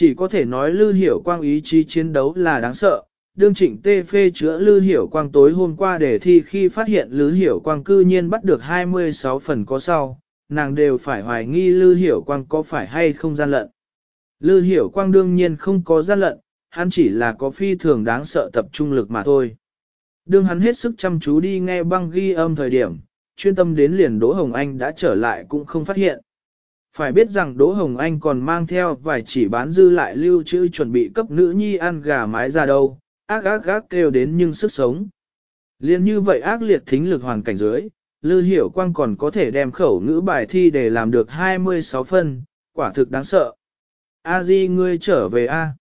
Chỉ có thể nói Lư Hiểu Quang ý chí chiến đấu là đáng sợ. Đương trịnh tê phê chữa Lư Hiểu Quang tối hôm qua để thi khi phát hiện Lư Hiểu Quang cư nhiên bắt được 26 phần có sau, nàng đều phải hoài nghi Lư Hiểu Quang có phải hay không gian lận. Lư Hiểu Quang đương nhiên không có gian lận, hắn chỉ là có phi thường đáng sợ tập trung lực mà thôi. Đương hắn hết sức chăm chú đi nghe băng ghi âm thời điểm, chuyên tâm đến liền Đỗ Hồng Anh đã trở lại cũng không phát hiện. Phải biết rằng Đỗ Hồng Anh còn mang theo vài chỉ bán dư lại lưu trữ chuẩn bị cấp nữ nhi ăn gà mái ra đâu, ác ác ác kêu đến nhưng sức sống. Liên như vậy ác liệt thính lực hoàn cảnh dưới, Lư Hiểu Quang còn có thể đem khẩu ngữ bài thi để làm được 26 phân, quả thực đáng sợ. A Di ngươi trở về A.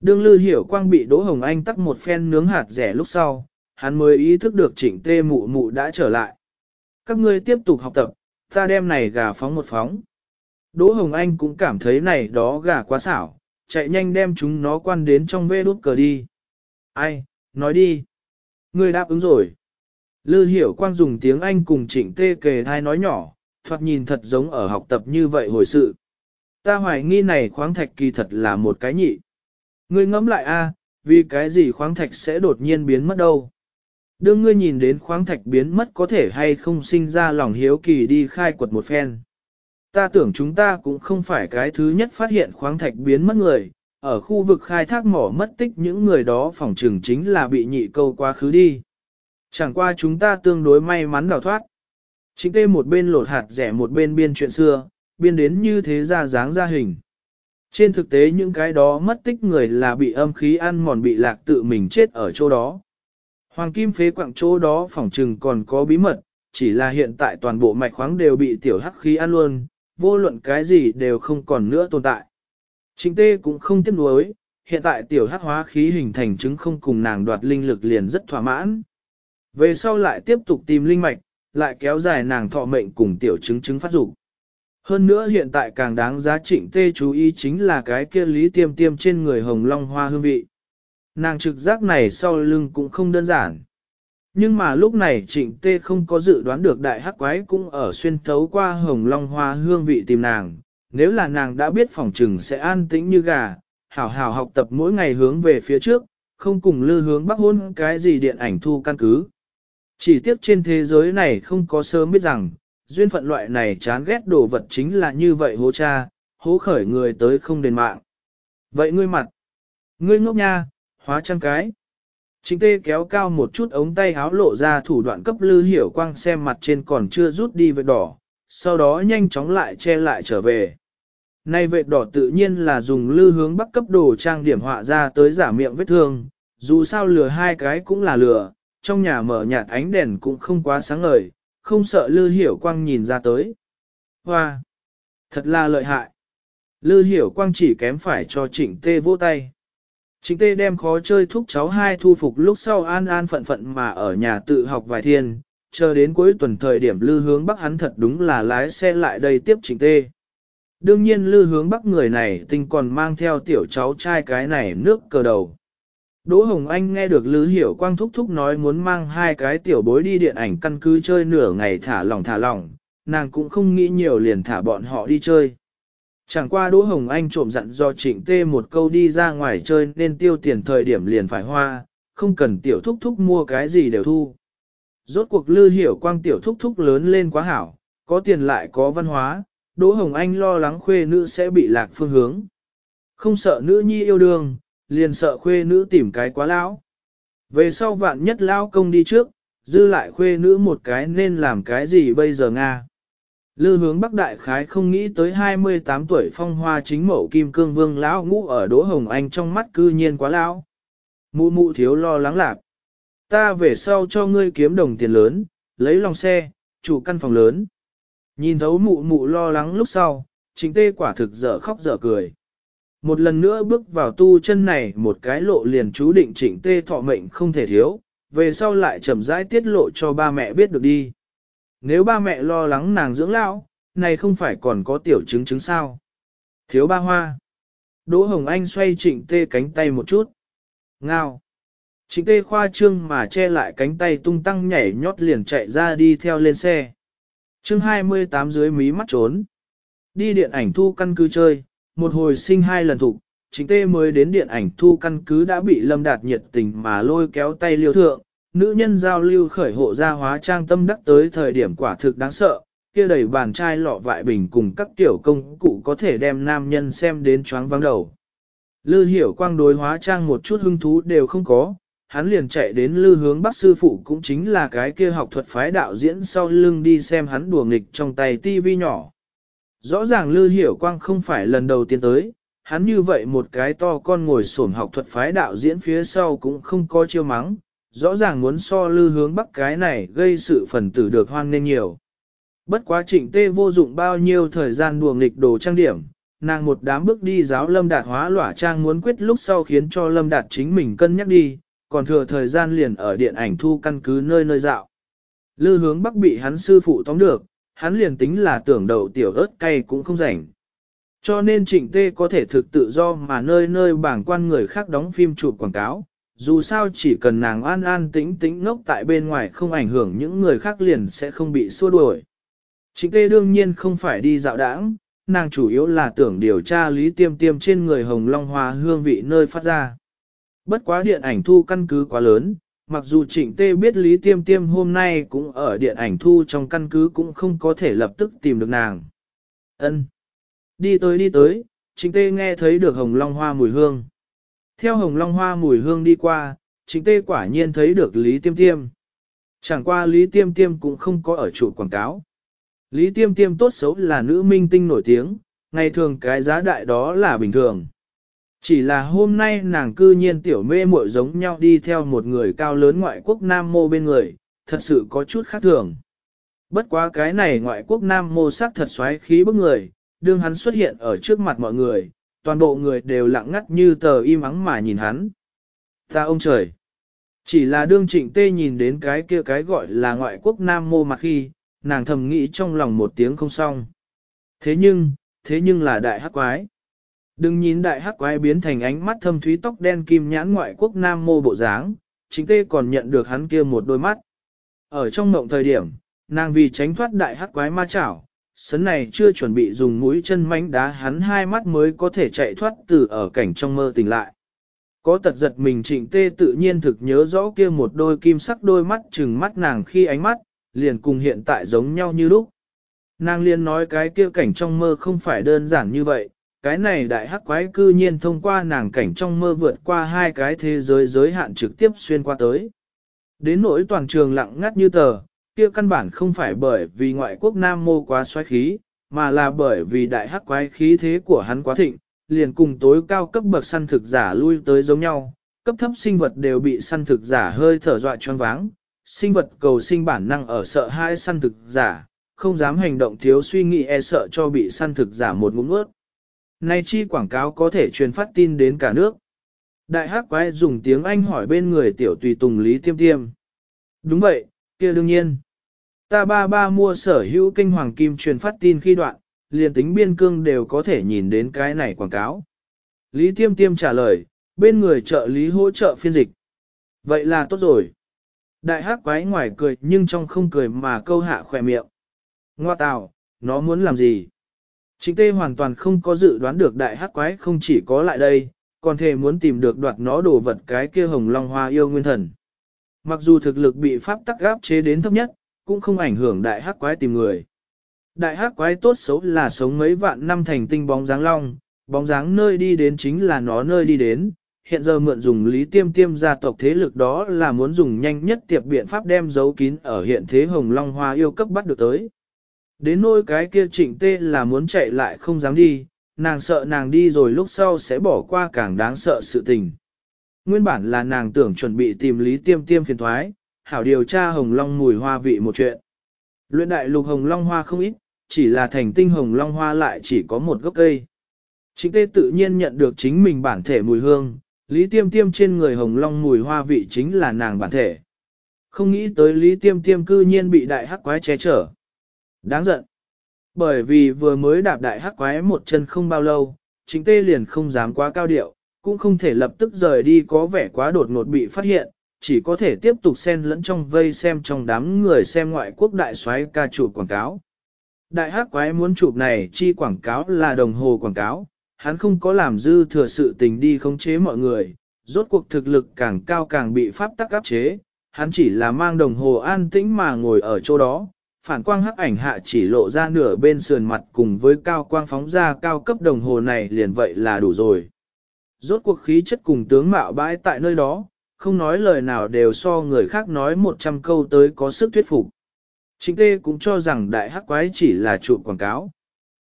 Đương Lư Hiểu Quang bị Đỗ Hồng Anh tắt một phen nướng hạt rẻ lúc sau, hắn mới ý thức được chỉnh tê mụ mụ đã trở lại. Các ngươi tiếp tục học tập, ta đem này gà phóng một phóng. Đỗ Hồng Anh cũng cảm thấy này đó gà quá xảo, chạy nhanh đem chúng nó quan đến trong vê đút cờ đi. Ai, nói đi. Ngươi đáp ứng rồi. Lư hiểu quang dùng tiếng Anh cùng trịnh tê kề thai nói nhỏ, thoạt nhìn thật giống ở học tập như vậy hồi sự. Ta hoài nghi này khoáng thạch kỳ thật là một cái nhị. Ngươi ngẫm lại a, à, vì cái gì khoáng thạch sẽ đột nhiên biến mất đâu. Đương ngươi nhìn đến khoáng thạch biến mất có thể hay không sinh ra lòng hiếu kỳ đi khai quật một phen. Ta tưởng chúng ta cũng không phải cái thứ nhất phát hiện khoáng thạch biến mất người, ở khu vực khai thác mỏ mất tích những người đó phòng trường chính là bị nhị câu quá khứ đi. Chẳng qua chúng ta tương đối may mắn đào thoát. Chính tê một bên lột hạt rẻ một bên biên chuyện xưa, biên đến như thế ra dáng ra hình. Trên thực tế những cái đó mất tích người là bị âm khí ăn mòn bị lạc tự mình chết ở chỗ đó. Hoàng kim phế quặng chỗ đó phỏng trừng còn có bí mật, chỉ là hiện tại toàn bộ mạch khoáng đều bị tiểu hắc khí ăn luôn, vô luận cái gì đều không còn nữa tồn tại. Trịnh tê cũng không tiếc nuối, hiện tại tiểu hắc hóa khí hình thành chứng không cùng nàng đoạt linh lực liền rất thỏa mãn. Về sau lại tiếp tục tìm linh mạch, lại kéo dài nàng thọ mệnh cùng tiểu chứng chứng phát dục. Hơn nữa hiện tại càng đáng giá trịnh tê chú ý chính là cái kia lý tiêm tiêm trên người hồng long hoa hương vị. Nàng trực giác này sau lưng cũng không đơn giản. Nhưng mà lúc này trịnh tê không có dự đoán được đại hắc quái cũng ở xuyên thấu qua hồng long hoa hương vị tìm nàng. Nếu là nàng đã biết phòng trừng sẽ an tĩnh như gà, hảo hảo học tập mỗi ngày hướng về phía trước, không cùng lư hướng bắc hôn cái gì điện ảnh thu căn cứ. Chỉ tiếc trên thế giới này không có sớm biết rằng, duyên phận loại này chán ghét đồ vật chính là như vậy hố cha, hố khởi người tới không đền mạng. Vậy ngươi mặt, ngươi ngốc nha, hóa trăng cái. Trịnh tê kéo cao một chút ống tay háo lộ ra thủ đoạn cấp lư hiểu quang xem mặt trên còn chưa rút đi vệt đỏ, sau đó nhanh chóng lại che lại trở về. Nay vệt đỏ tự nhiên là dùng lư hướng bắc cấp đồ trang điểm họa ra tới giả miệng vết thương, dù sao lừa hai cái cũng là lừa, trong nhà mở nhạt ánh đèn cũng không quá sáng ngời, không sợ lư hiểu quang nhìn ra tới. Hoa! Thật là lợi hại! Lư hiểu quang chỉ kém phải cho trịnh tê vỗ tay. Trịnh tê đem khó chơi thúc cháu hai thu phục lúc sau an an phận phận mà ở nhà tự học vài thiên, chờ đến cuối tuần thời điểm lư hướng bắc hắn thật đúng là lái xe lại đây tiếp trịnh tê. Đương nhiên lư hướng bắc người này tinh còn mang theo tiểu cháu trai cái này nước cờ đầu. Đỗ Hồng Anh nghe được Lư Hiểu Quang thúc thúc nói muốn mang hai cái tiểu bối đi điện ảnh căn cứ chơi nửa ngày thả lỏng thả lỏng, nàng cũng không nghĩ nhiều liền thả bọn họ đi chơi. Chẳng qua Đỗ Hồng Anh trộm dặn do trịnh tê một câu đi ra ngoài chơi nên tiêu tiền thời điểm liền phải hoa, không cần tiểu thúc thúc mua cái gì đều thu. Rốt cuộc Lư Hiểu Quang tiểu thúc thúc lớn lên quá hảo, có tiền lại có văn hóa, Đỗ Hồng Anh lo lắng khuê nữ sẽ bị lạc phương hướng. Không sợ nữ nhi yêu đương, liền sợ khuê nữ tìm cái quá lão. Về sau vạn nhất lão công đi trước, dư lại khuê nữ một cái nên làm cái gì bây giờ Nga. Lư hướng Bắc Đại Khái không nghĩ tới 28 tuổi phong hoa chính mẫu kim cương vương lão ngũ ở Đỗ Hồng Anh trong mắt cư nhiên quá lão. Mụ mụ thiếu lo lắng lạc. Ta về sau cho ngươi kiếm đồng tiền lớn, lấy lòng xe, chủ căn phòng lớn. Nhìn thấu mụ mụ lo lắng lúc sau, chính tê quả thực dở khóc dở cười. Một lần nữa bước vào tu chân này một cái lộ liền chú định chỉnh tê thọ mệnh không thể thiếu, về sau lại chậm rãi tiết lộ cho ba mẹ biết được đi. Nếu ba mẹ lo lắng nàng dưỡng lão, này không phải còn có tiểu chứng chứng sao. Thiếu ba hoa. Đỗ Hồng Anh xoay trịnh tê cánh tay một chút. Ngao. Trịnh tê khoa trương mà che lại cánh tay tung tăng nhảy nhót liền chạy ra đi theo lên xe. chương 28 dưới mí mắt trốn. Đi điện ảnh thu căn cứ chơi, một hồi sinh hai lần thục, trịnh tê mới đến điện ảnh thu căn cứ đã bị lâm đạt nhiệt tình mà lôi kéo tay liêu thượng, nữ nhân giao lưu khởi hộ gia hóa trang tâm đắc tới thời điểm quả thực đáng sợ, kia đầy bàn chai lọ vại bình cùng các tiểu công cụ có thể đem nam nhân xem đến choáng vắng đầu. Lư hiểu quang đối hóa trang một chút hứng thú đều không có, hắn liền chạy đến lư hướng bác sư phụ cũng chính là cái kia học thuật phái đạo diễn sau lưng đi xem hắn đùa nghịch trong tay tivi nhỏ. Rõ ràng lư hiểu quang không phải lần đầu tiên tới, hắn như vậy một cái to con ngồi sổm học thuật phái đạo diễn phía sau cũng không có chiêu mắng, rõ ràng muốn so lư hướng bắc cái này gây sự phần tử được hoan nên nhiều. Bất quá trịnh tê vô dụng bao nhiêu thời gian đùa nghịch đồ trang điểm, nàng một đám bước đi giáo lâm đạt hóa lỏa trang muốn quyết lúc sau khiến cho lâm đạt chính mình cân nhắc đi, còn thừa thời gian liền ở điện ảnh thu căn cứ nơi nơi dạo. Lư hướng bắc bị hắn sư phụ tóm được, hắn liền tính là tưởng đầu tiểu ớt cay cũng không rảnh. Cho nên trịnh tê có thể thực tự do mà nơi nơi bảng quan người khác đóng phim chụp quảng cáo, dù sao chỉ cần nàng an an tĩnh tĩnh ngốc tại bên ngoài không ảnh hưởng những người khác liền sẽ không bị xua đuổi. Trịnh tê đương nhiên không phải đi dạo đãng, nàng chủ yếu là tưởng điều tra lý tiêm tiêm trên người hồng long hoa hương vị nơi phát ra. Bất quá điện ảnh thu căn cứ quá lớn, mặc dù trịnh tê biết lý tiêm tiêm hôm nay cũng ở điện ảnh thu trong căn cứ cũng không có thể lập tức tìm được nàng. ân Đi tới đi tới, trịnh tê nghe thấy được hồng long hoa mùi hương. Theo hồng long hoa mùi hương đi qua, chính tê quả nhiên thấy được lý tiêm tiêm. Chẳng qua lý tiêm tiêm cũng không có ở chủ quảng cáo. Lý tiêm tiêm tốt xấu là nữ minh tinh nổi tiếng, ngày thường cái giá đại đó là bình thường. Chỉ là hôm nay nàng cư nhiên tiểu mê muội giống nhau đi theo một người cao lớn ngoại quốc nam mô bên người, thật sự có chút khác thường. Bất quá cái này ngoại quốc nam mô sắc thật xoáy khí bức người, đương hắn xuất hiện ở trước mặt mọi người, toàn bộ người đều lặng ngắt như tờ im ắng mà nhìn hắn. Ta ông trời! Chỉ là đương trịnh tê nhìn đến cái kia cái gọi là ngoại quốc nam mô mặt khi, nàng thầm nghĩ trong lòng một tiếng không xong. Thế nhưng, thế nhưng là đại hắc quái. Đừng nhìn đại hắc quái biến thành ánh mắt thâm thúy tóc đen kim nhãn ngoại quốc nam mô bộ dáng, chính tê còn nhận được hắn kia một đôi mắt. Ở trong mộng thời điểm, nàng vì tránh thoát đại hắc quái ma chảo, sấn này chưa chuẩn bị dùng mũi chân mánh đá hắn hai mắt mới có thể chạy thoát từ ở cảnh trong mơ tỉnh lại. Có tật giật mình trịnh tê tự nhiên thực nhớ rõ kia một đôi kim sắc đôi mắt chừng mắt nàng khi ánh mắt, liền cùng hiện tại giống nhau như lúc. Nàng liền nói cái kia cảnh trong mơ không phải đơn giản như vậy, cái này đại hắc quái cư nhiên thông qua nàng cảnh trong mơ vượt qua hai cái thế giới giới hạn trực tiếp xuyên qua tới. Đến nỗi toàn trường lặng ngắt như tờ, kia căn bản không phải bởi vì ngoại quốc nam mô quá xoáy khí, mà là bởi vì đại hắc quái khí thế của hắn quá thịnh, liền cùng tối cao cấp bậc săn thực giả lui tới giống nhau, cấp thấp sinh vật đều bị săn thực giả hơi thở dọa choáng váng, sinh vật cầu sinh bản năng ở sợ hai săn thực giả, không dám hành động thiếu suy nghĩ e sợ cho bị săn thực giả một ngụm nuốt. Nay chi quảng cáo có thể truyền phát tin đến cả nước. Đại hắc quái dùng tiếng Anh hỏi bên người tiểu tùy tùng Lý Tiêm Tiêm. Đúng vậy, kia đương nhiên. Ta ba ba mua sở hữu kinh hoàng kim truyền phát tin khi đoạn, liền tính biên cương đều có thể nhìn đến cái này quảng cáo. Lý Tiêm Tiêm trả lời, bên người trợ lý hỗ trợ phiên dịch. Vậy là tốt rồi. Đại hắc quái ngoài cười nhưng trong không cười mà câu hạ khỏe miệng. Ngoa tào, nó muốn làm gì? Chính tê hoàn toàn không có dự đoán được đại hắc quái không chỉ có lại đây, còn thề muốn tìm được đoạt nó đồ vật cái kia hồng long hoa yêu nguyên thần. Mặc dù thực lực bị pháp tắc gáp chế đến thấp nhất, cũng không ảnh hưởng đại hắc quái tìm người. Đại hắc quái tốt xấu là sống mấy vạn năm thành tinh bóng dáng long, bóng dáng nơi đi đến chính là nó nơi đi đến, hiện giờ mượn dùng lý tiêm tiêm gia tộc thế lực đó là muốn dùng nhanh nhất tiệp biện pháp đem giấu kín ở hiện thế hồng long hoa yêu cấp bắt được tới. Đến nỗi cái kia trịnh tê là muốn chạy lại không dám đi, nàng sợ nàng đi rồi lúc sau sẽ bỏ qua càng đáng sợ sự tình. Nguyên bản là nàng tưởng chuẩn bị tìm lý tiêm tiêm phiền thoái, hảo điều tra hồng long mùi hoa vị một chuyện. Luyện đại lục hồng long hoa không ít, chỉ là thành tinh hồng long hoa lại chỉ có một gốc cây. Chính tê tự nhiên nhận được chính mình bản thể mùi hương, lý tiêm tiêm trên người hồng long mùi hoa vị chính là nàng bản thể. Không nghĩ tới lý tiêm tiêm cư nhiên bị đại hắc quái che chở. Đáng giận. Bởi vì vừa mới đạp đại hắc quái một chân không bao lâu, chính tê liền không dám quá cao điệu, cũng không thể lập tức rời đi có vẻ quá đột ngột bị phát hiện, chỉ có thể tiếp tục xen lẫn trong vây xem trong đám người xem ngoại quốc đại soái ca chụp quảng cáo. Đại hắc quái muốn chụp này chi quảng cáo là đồng hồ quảng cáo, hắn không có làm dư thừa sự tình đi khống chế mọi người, rốt cuộc thực lực càng cao càng bị pháp tắc áp chế, hắn chỉ là mang đồng hồ an tĩnh mà ngồi ở chỗ đó, phản quang hắc ảnh hạ chỉ lộ ra nửa bên sườn mặt cùng với cao quang phóng ra cao cấp đồng hồ này liền vậy là đủ rồi. Rốt cuộc khí chất cùng tướng mạo bãi tại nơi đó, không nói lời nào đều so người khác nói 100 câu tới có sức thuyết phục. Chính tê cũng cho rằng đại hắc quái chỉ là trụ quảng cáo.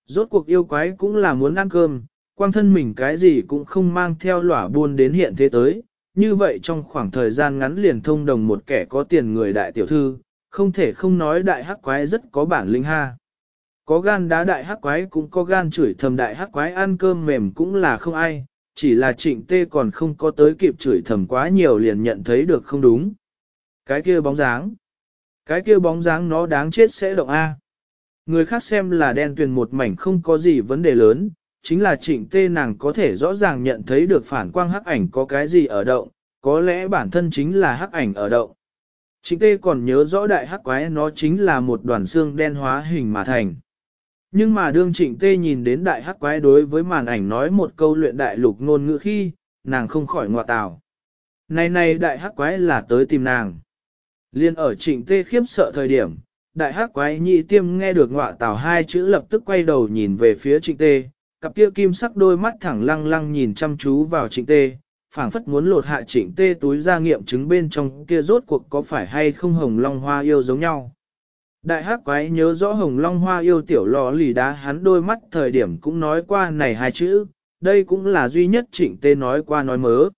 Rốt cuộc yêu quái cũng là muốn ăn cơm, quang thân mình cái gì cũng không mang theo lỏa buôn đến hiện thế tới. Như vậy trong khoảng thời gian ngắn liền thông đồng một kẻ có tiền người đại tiểu thư, không thể không nói đại hắc quái rất có bản linh ha. Có gan đá đại hắc quái cũng có gan chửi thầm đại hắc quái ăn cơm mềm cũng là không ai, chỉ là trịnh tê còn không có tới kịp chửi thầm quá nhiều liền nhận thấy được không đúng. Cái kia bóng dáng. Cái kia bóng dáng nó đáng chết sẽ động A. Người khác xem là đen tuyền một mảnh không có gì vấn đề lớn, chính là trịnh tê nàng có thể rõ ràng nhận thấy được phản quang hắc ảnh có cái gì ở động, có lẽ bản thân chính là hắc ảnh ở động. Trịnh tê còn nhớ rõ đại hắc quái nó chính là một đoàn xương đen hóa hình mà thành. Nhưng mà đương trịnh tê nhìn đến đại hắc quái đối với màn ảnh nói một câu luyện đại lục ngôn ngữ khi, nàng không khỏi ngọa tào. Này này đại hắc quái là tới tìm nàng. Liên ở trịnh tê khiếp sợ thời điểm, đại hắc quái nhị tiêm nghe được ngọa tào hai chữ lập tức quay đầu nhìn về phía trịnh tê, cặp kia kim sắc đôi mắt thẳng lăng lăng nhìn chăm chú vào trịnh tê, phảng phất muốn lột hạ trịnh tê túi ra nghiệm chứng bên trong kia rốt cuộc có phải hay không hồng long hoa yêu giống nhau. Đại hắc quái nhớ rõ hồng long hoa yêu tiểu lò lì đá hắn đôi mắt thời điểm cũng nói qua này hai chữ, đây cũng là duy nhất trịnh tê nói qua nói mớ.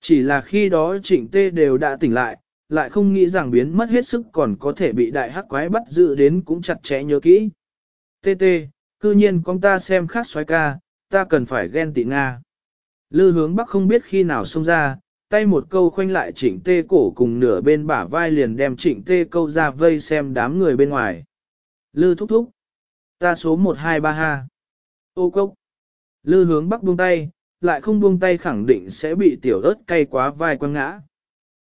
Chỉ là khi đó trịnh tê đều đã tỉnh lại, lại không nghĩ rằng biến mất hết sức còn có thể bị đại hắc quái bắt giữ đến cũng chặt chẽ nhớ kỹ. Tê tê, cư nhiên con ta xem khác xoái ca, ta cần phải ghen tị Nga. Lư hướng bắc không biết khi nào xông ra, tay một câu khoanh lại trịnh tê cổ cùng nửa bên bả vai liền đem trịnh tê câu ra vây xem đám người bên ngoài. Lư thúc thúc. Ta số 123 ha. Ô cốc. Lư hướng bắc buông tay, lại không buông tay khẳng định sẽ bị tiểu ớt cay quá vai quăng ngã.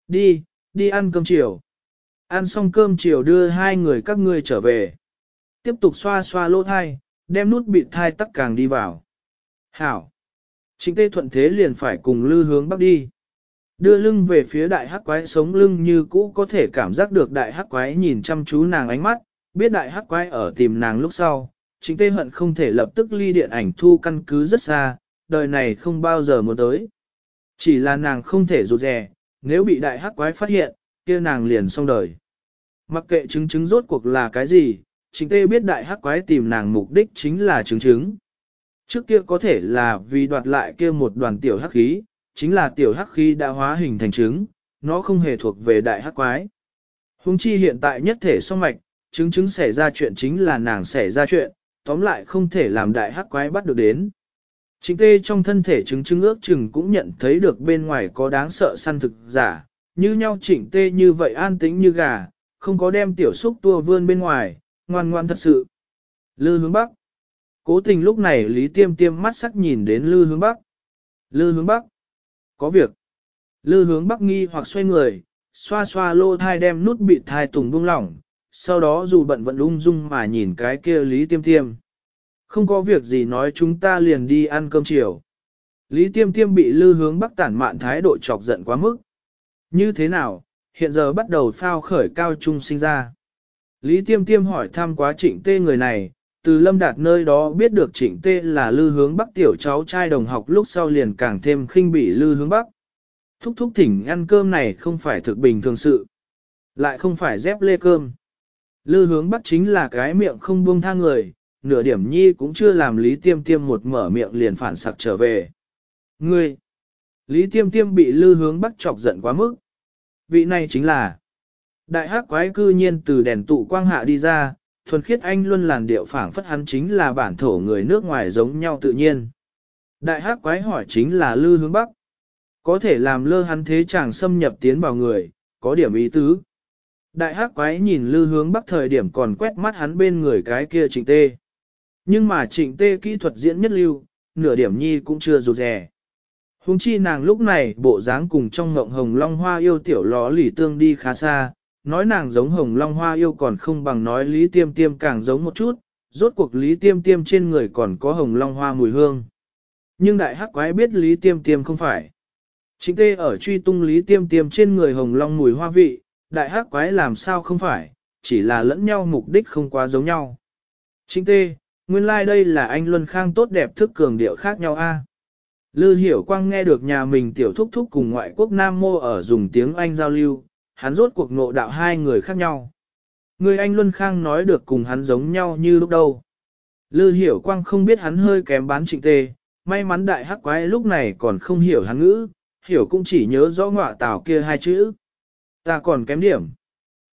Đi, đi ăn cơm chiều. Ăn xong cơm chiều đưa hai người các ngươi trở về. Tiếp tục xoa xoa lỗ thai, đem nút bị thai tắc càng đi vào. Hảo. Trịnh tê thuận thế liền phải cùng lư hướng bắc đi. Đưa lưng về phía đại hắc quái sống lưng như cũ có thể cảm giác được đại hắc quái nhìn chăm chú nàng ánh mắt, biết đại hắc quái ở tìm nàng lúc sau, chính tê hận không thể lập tức ly điện ảnh thu căn cứ rất xa, đời này không bao giờ muốn tới. Chỉ là nàng không thể rụt rè, nếu bị đại hắc quái phát hiện, kia nàng liền xong đời. Mặc kệ chứng chứng rốt cuộc là cái gì, chính tê biết đại hắc quái tìm nàng mục đích chính là chứng chứng. Trước kia có thể là vì đoạt lại kia một đoàn tiểu hắc khí, chính là tiểu hắc khi đã hóa hình thành trứng, nó không hề thuộc về đại hắc quái. Hùng chi hiện tại nhất thể song mạch, chứng chứng xảy ra chuyện chính là nàng xảy ra chuyện, tóm lại không thể làm đại hắc quái bắt được đến. Chính tê trong thân thể chứng chứng ước chừng cũng nhận thấy được bên ngoài có đáng sợ săn thực giả, như nhau chỉnh tê như vậy an tĩnh như gà, không có đem tiểu xúc tua vươn bên ngoài, ngoan ngoan thật sự. Lư hướng bắc. Cố tình lúc này Lý Tiêm Tiêm mắt sắc nhìn đến Lư hướng bắc. Lư hướng bắc. Có việc. Lư hướng bắc nghi hoặc xoay người, xoa xoa lô thai đem nút bị thai tùng buông lỏng, sau đó dù bận vẫn ung dung mà nhìn cái kia Lý Tiêm Tiêm. Không có việc gì nói chúng ta liền đi ăn cơm chiều. Lý Tiêm Tiêm bị lư hướng bắc tản mạn thái độ chọc giận quá mức. Như thế nào, hiện giờ bắt đầu phao khởi cao trung sinh ra. Lý Tiêm Tiêm hỏi thăm quá trịnh tê người này, từ lâm đạt nơi đó biết được trịnh tê là lư hướng bắc tiểu cháu trai đồng học lúc sau liền càng thêm khinh bỉ lư hướng bắc. Thúc thúc thỉnh ăn cơm này không phải thực bình thường sự, lại không phải dép lê cơm. Lư hướng bắc chính là cái miệng không buông tha người, nửa điểm nhi cũng chưa làm lý tiêm tiêm một mở miệng liền phản sặc trở về. Ngươi! Lý tiêm tiêm bị lư hướng bắc chọc giận quá mức. Vị này chính là Đại hắc quái cư nhiên từ đèn tụ quang hạ đi ra, thuần khiết anh luôn làn điệu phảng phất hắn chính là bản thổ người nước ngoài giống nhau tự nhiên. Đại hắc quái hỏi chính là lư hướng bắc. Có thể làm lơ hắn thế chàng xâm nhập tiến vào người, có điểm ý tứ. Đại hắc quái nhìn lư hướng bắc thời điểm còn quét mắt hắn bên người cái kia trịnh tê. Nhưng mà trịnh tê kỹ thuật diễn nhất lưu, nửa điểm nhi cũng chưa rụt rè. Hùng chi nàng lúc này bộ dáng cùng trong ngộng hồng long hoa yêu tiểu ló lì tương đi khá xa, nói nàng giống hồng long hoa yêu còn không bằng nói lý tiêm tiêm càng giống một chút, rốt cuộc lý tiêm tiêm trên người còn có hồng long hoa mùi hương. Nhưng đại hắc quái biết Lý Tiêm Tiêm không phải. Chính tê ở truy tung Lý Tiêm Tiêm trên người hồng long mùi hoa vị, đại hắc quái làm sao không phải, chỉ là lẫn nhau mục đích không quá giống nhau. Chính tê, nguyên lai like đây là anh Luân Khang tốt đẹp thức cường điệu khác nhau a. Lư Hiểu Quang nghe được nhà mình tiểu thúc thúc cùng ngoại quốc Nam Mô ở dùng tiếng Anh giao lưu, hắn rốt cuộc ngộ đạo hai người khác nhau. Người anh Luân Khang nói được cùng hắn giống nhau như lúc đầu. Lư Hiểu Quang không biết hắn hơi kém bán trịnh tê, may mắn đại hắc quái lúc này còn không hiểu hắn ngữ, hiểu cũng chỉ nhớ rõ ngọa tảo kia hai chữ. Ta còn kém điểm.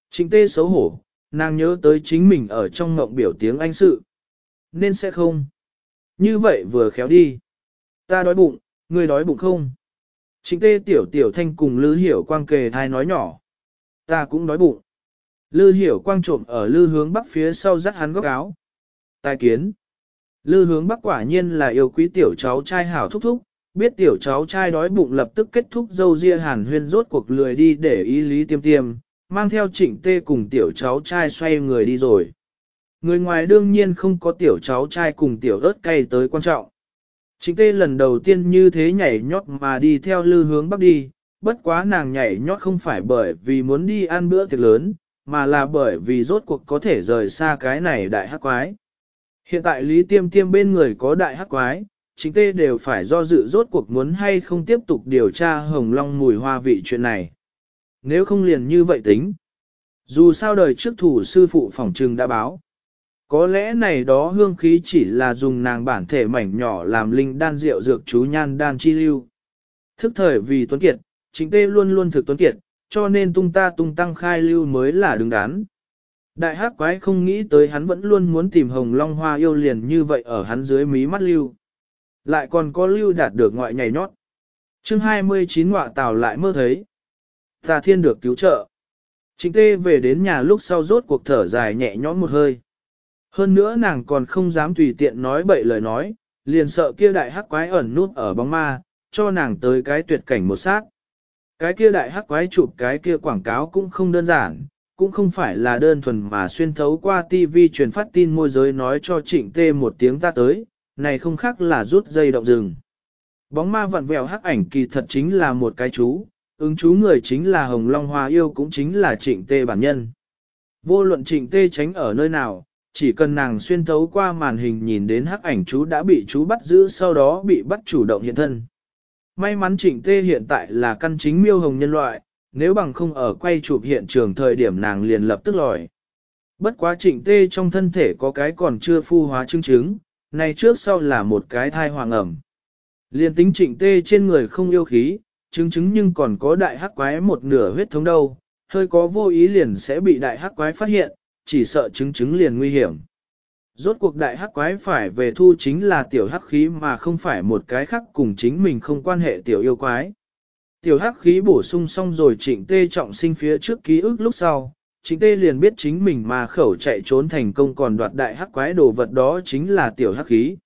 Trịnh tê xấu hổ, nàng nhớ tới chính mình ở trong ngộng biểu tiếng Anh sự. Nên sẽ không. Như vậy vừa khéo đi. Ta đói bụng, người đói bụng không? Trịnh tê tiểu tiểu thanh cùng Lư Hiểu Quang kề thai nói nhỏ. Ta cũng đói bụng. Lư Hiểu Quang trộm ở Lư hướng bắc phía sau dắt hắn góc áo. Tài kiến. Lư hướng bắc quả nhiên là yêu quý tiểu cháu trai hảo thúc thúc, biết tiểu cháu trai đói bụng lập tức kết thúc dâu ria hàn huyên rốt cuộc lười đi để ý lý tiêm tiêm, mang theo trịnh tê cùng tiểu cháu trai xoay người đi rồi. Người ngoài đương nhiên không có tiểu cháu trai cùng tiểu ớt cay tới quan trọng. Trịnh tê lần đầu tiên như thế nhảy nhót mà đi theo lư hướng bắc đi, bất quá nàng nhảy nhót không phải bởi vì muốn đi ăn bữa tiệc lớn, mà là bởi vì rốt cuộc có thể rời xa cái này đại hắc quái. Hiện tại Lý Tiêm Tiêm bên người có đại hắc quái, chính tê đều phải do dự rốt cuộc muốn hay không tiếp tục điều tra hồng long mùi hoa vị chuyện này. Nếu không liền như vậy tính. Dù sao đời trước thủ sư phụ phỏng trừng đã báo. Có lẽ này đó hương khí chỉ là dùng nàng bản thể mảnh nhỏ làm linh đan rượu dược chú nhan đan chi lưu. Thức thời vì tuấn kiệt, chính tê luôn luôn thực tuấn kiệt, cho nên tung ta tung tăng khai lưu mới là đứng đắn. Đại hắc quái không nghĩ tới hắn vẫn luôn muốn tìm hồng long hoa yêu liền như vậy ở hắn dưới mí mắt lưu. Lại còn có lưu đạt được ngoại nhảy nhót. chương 29 ngọa tào lại mơ thấy. Ta thiên được cứu trợ. Chính tê về đến nhà lúc sau rốt cuộc thở dài nhẹ nhõm một hơi. Hơn nữa nàng còn không dám tùy tiện nói bậy lời nói, liền sợ kia đại hắc quái ẩn nút ở bóng ma, cho nàng tới cái tuyệt cảnh một sát. Cái kia đại hắc quái chụp cái kia quảng cáo cũng không đơn giản, cũng không phải là đơn thuần mà xuyên thấu qua TV truyền phát tin môi giới nói cho trịnh tê một tiếng ta tới, này không khác là rút dây động rừng. Bóng ma vặn vẹo hắc ảnh kỳ thật chính là một cái chú, ứng chú người chính là Hồng Long Hoa yêu cũng chính là trịnh tê bản nhân. Vô luận trịnh tê tránh ở nơi nào, chỉ cần nàng xuyên thấu qua màn hình nhìn đến hắc ảnh chú đã bị chú bắt giữ sau đó bị bắt chủ động hiện thân. May mắn trịnh tê hiện tại là căn chính miêu hồng nhân loại, nếu bằng không ở quay chụp hiện trường thời điểm nàng liền lập tức lòi. Bất quá trịnh tê trong thân thể có cái còn chưa phu hóa chứng chứng, này trước sau là một cái thai hoàng ẩm. Liên tính trịnh tê trên người không yêu khí, chứng chứng nhưng còn có đại hắc quái một nửa huyết thống đâu, hơi có vô ý liền sẽ bị đại hắc quái phát hiện, chỉ sợ chứng chứng liền nguy hiểm. Rốt cuộc đại hắc quái phải về thu chính là tiểu hắc khí mà không phải một cái khác cùng chính mình không quan hệ tiểu yêu quái. Tiểu hắc khí bổ sung xong rồi trịnh tê trọng sinh phía trước ký ức lúc sau, trịnh tê liền biết chính mình mà khẩu chạy trốn thành công còn đoạt đại hắc quái đồ vật đó chính là tiểu hắc khí.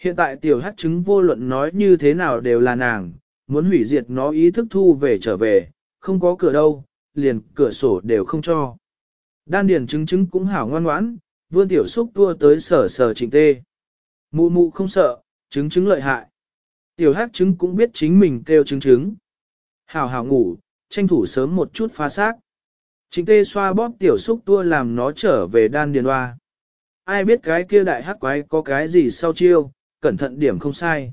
Hiện tại tiểu hắc chứng vô luận nói như thế nào đều là nàng, muốn hủy diệt nó ý thức thu về trở về, không có cửa đâu, liền cửa sổ đều không cho. Đan điền chứng chứng cũng hảo ngoan ngoãn, vươn tiểu xúc tua tới sở sở trịnh tê. Mụ mụ không sợ, chứng chứng lợi hại. Tiểu hát chứng cũng biết chính mình kêu chứng chứng. Hảo hảo ngủ, tranh thủ sớm một chút phá xác. Trịnh tê xoa bóp tiểu xúc tua làm nó trở về đan điền hoa. Ai biết cái kia đại hát quái có cái gì sau chiêu, cẩn thận điểm không sai.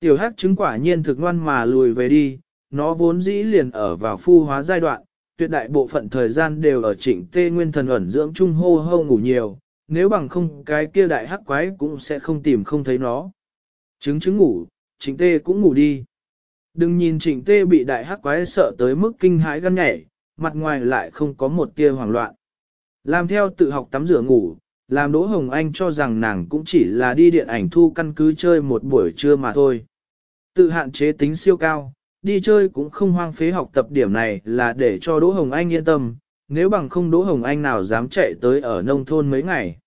Tiểu hát chứng quả nhiên thực ngoan mà lùi về đi, nó vốn dĩ liền ở vào phu hóa giai đoạn, tuyệt đại bộ phận thời gian đều ở trịnh tê nguyên thần ẩn dưỡng trung hô hô ngủ nhiều, nếu bằng không cái kia đại hắc quái cũng sẽ không tìm không thấy nó. Trứng trứng ngủ, trịnh tê cũng ngủ đi. Đừng nhìn trịnh tê bị đại hắc quái sợ tới mức kinh hãi gan nhảy, mặt ngoài lại không có một tia hoảng loạn. Làm theo tự học tắm rửa ngủ, làm Đỗ Hồng Anh cho rằng nàng cũng chỉ là đi điện ảnh thu căn cứ chơi một buổi trưa mà thôi. Tự hạn chế tính siêu cao, đi chơi cũng không hoang phế học tập điểm này là để cho Đỗ Hồng Anh yên tâm, nếu bằng không Đỗ Hồng Anh nào dám chạy tới ở nông thôn mấy ngày.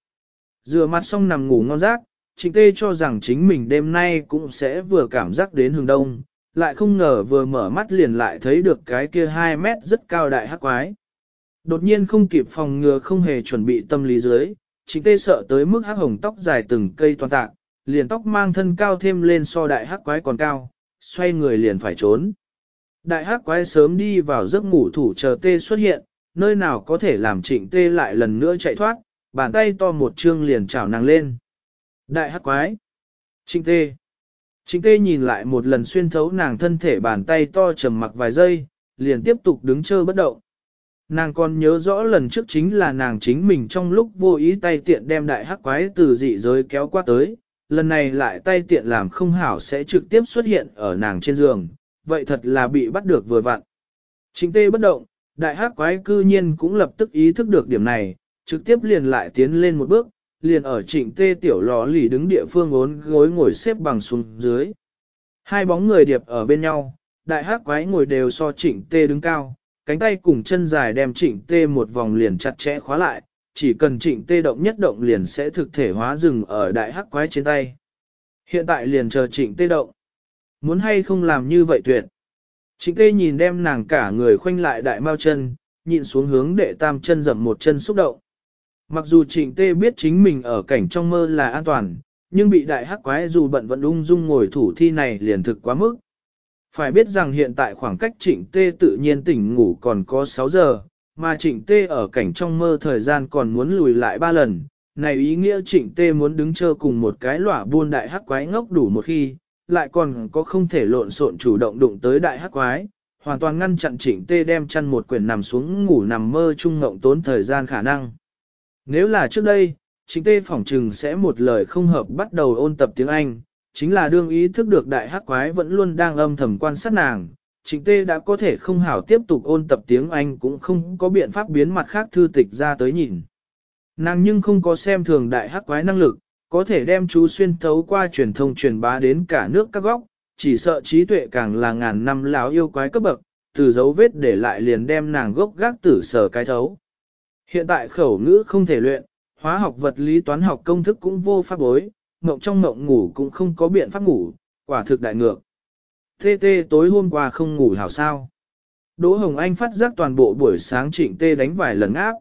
Rửa mặt xong nằm ngủ ngon giấc, Trịnh Tê cho rằng chính mình đêm nay cũng sẽ vừa cảm giác đến hướng đông, lại không ngờ vừa mở mắt liền lại thấy được cái kia 2 mét rất cao đại hắc quái. Đột nhiên không kịp phòng ngừa không hề chuẩn bị tâm lý dưới, Trịnh Tê sợ tới mức hắc hồng tóc dài từng cây toàn tạc, liền tóc mang thân cao thêm lên so đại hắc quái còn cao, xoay người liền phải trốn. Đại hắc quái sớm đi vào giấc ngủ thủ chờ tê xuất hiện, nơi nào có thể làm trịnh tê lại lần nữa chạy thoát, bàn tay to một chương liền chảo nàng lên. Đại hắc quái. Trịnh tê. Trịnh tê nhìn lại một lần xuyên thấu nàng thân thể bàn tay to trầm mặc vài giây, liền tiếp tục đứng chơ bất động. Nàng còn nhớ rõ lần trước chính là nàng chính mình trong lúc vô ý tay tiện đem đại hắc quái từ dị giới kéo qua tới, lần này lại tay tiện làm không hảo sẽ trực tiếp xuất hiện ở nàng trên giường, vậy thật là bị bắt được vừa vặn. Trịnh tê bất động, đại hắc quái cư nhiên cũng lập tức ý thức được điểm này, trực tiếp liền lại tiến lên một bước, liền ở trịnh tê tiểu lò lì đứng địa phương ốn gối ngồi xếp bằng xuống dưới. Hai bóng người điệp ở bên nhau, đại hắc quái ngồi đều so trịnh tê đứng cao, cánh tay cùng chân dài đem trịnh tê một vòng liền chặt chẽ khóa lại, chỉ cần trịnh tê động nhất động liền sẽ thực thể hóa rừng ở đại hắc quái trên tay. Hiện tại liền chờ trịnh tê động. Muốn hay không làm như vậy tuyệt. Trịnh tê nhìn đem nàng cả người khoanh lại đại mao chân, nhịn xuống hướng đệ tam chân dậm một chân xúc động. Mặc dù trịnh tê biết chính mình ở cảnh trong mơ là an toàn, nhưng bị đại hắc quái dù bận vẫn ung dung ngồi thủ thi này liền thực quá mức. Phải biết rằng hiện tại khoảng cách trịnh tê tự nhiên tỉnh ngủ còn có 6 giờ, mà trịnh tê ở cảnh trong mơ thời gian còn muốn lùi lại ba lần. Này ý nghĩa trịnh tê muốn đứng chờ cùng một cái lỏa buôn đại hắc quái ngốc đủ một khi, lại còn có không thể lộn xộn chủ động đụng tới đại hắc quái, hoàn toàn ngăn chặn trịnh tê đem chăn một quyển nằm xuống ngủ nằm mơ trung ngộng tốn thời gian khả năng. Nếu là trước đây, trịnh tê phỏng trừng sẽ một lời không hợp bắt đầu ôn tập tiếng Anh, chính là đương ý thức được đại hắc quái vẫn luôn đang âm thầm quan sát nàng. Trịnh tê đã có thể không hảo tiếp tục ôn tập tiếng Anh cũng không có biện pháp biến mặt khác thư tịch ra tới nhìn. Nàng nhưng không có xem thường đại hắc quái năng lực, có thể đem chú xuyên thấu qua truyền thông truyền bá đến cả nước các góc, chỉ sợ trí tuệ càng là ngàn năm láo yêu quái cấp bậc, từ dấu vết để lại liền đem nàng gốc gác tử sở cái thấu. Hiện tại khẩu ngữ không thể luyện, hóa học vật lý toán học công thức cũng vô pháp bối, mộng trong mộng ngủ cũng không có biện pháp ngủ, quả thực đại ngược. Tê tê tối hôm qua không ngủ hảo sao. Đỗ Hồng Anh phát giác toàn bộ buổi sáng trịnh tê đánh vài lần áp.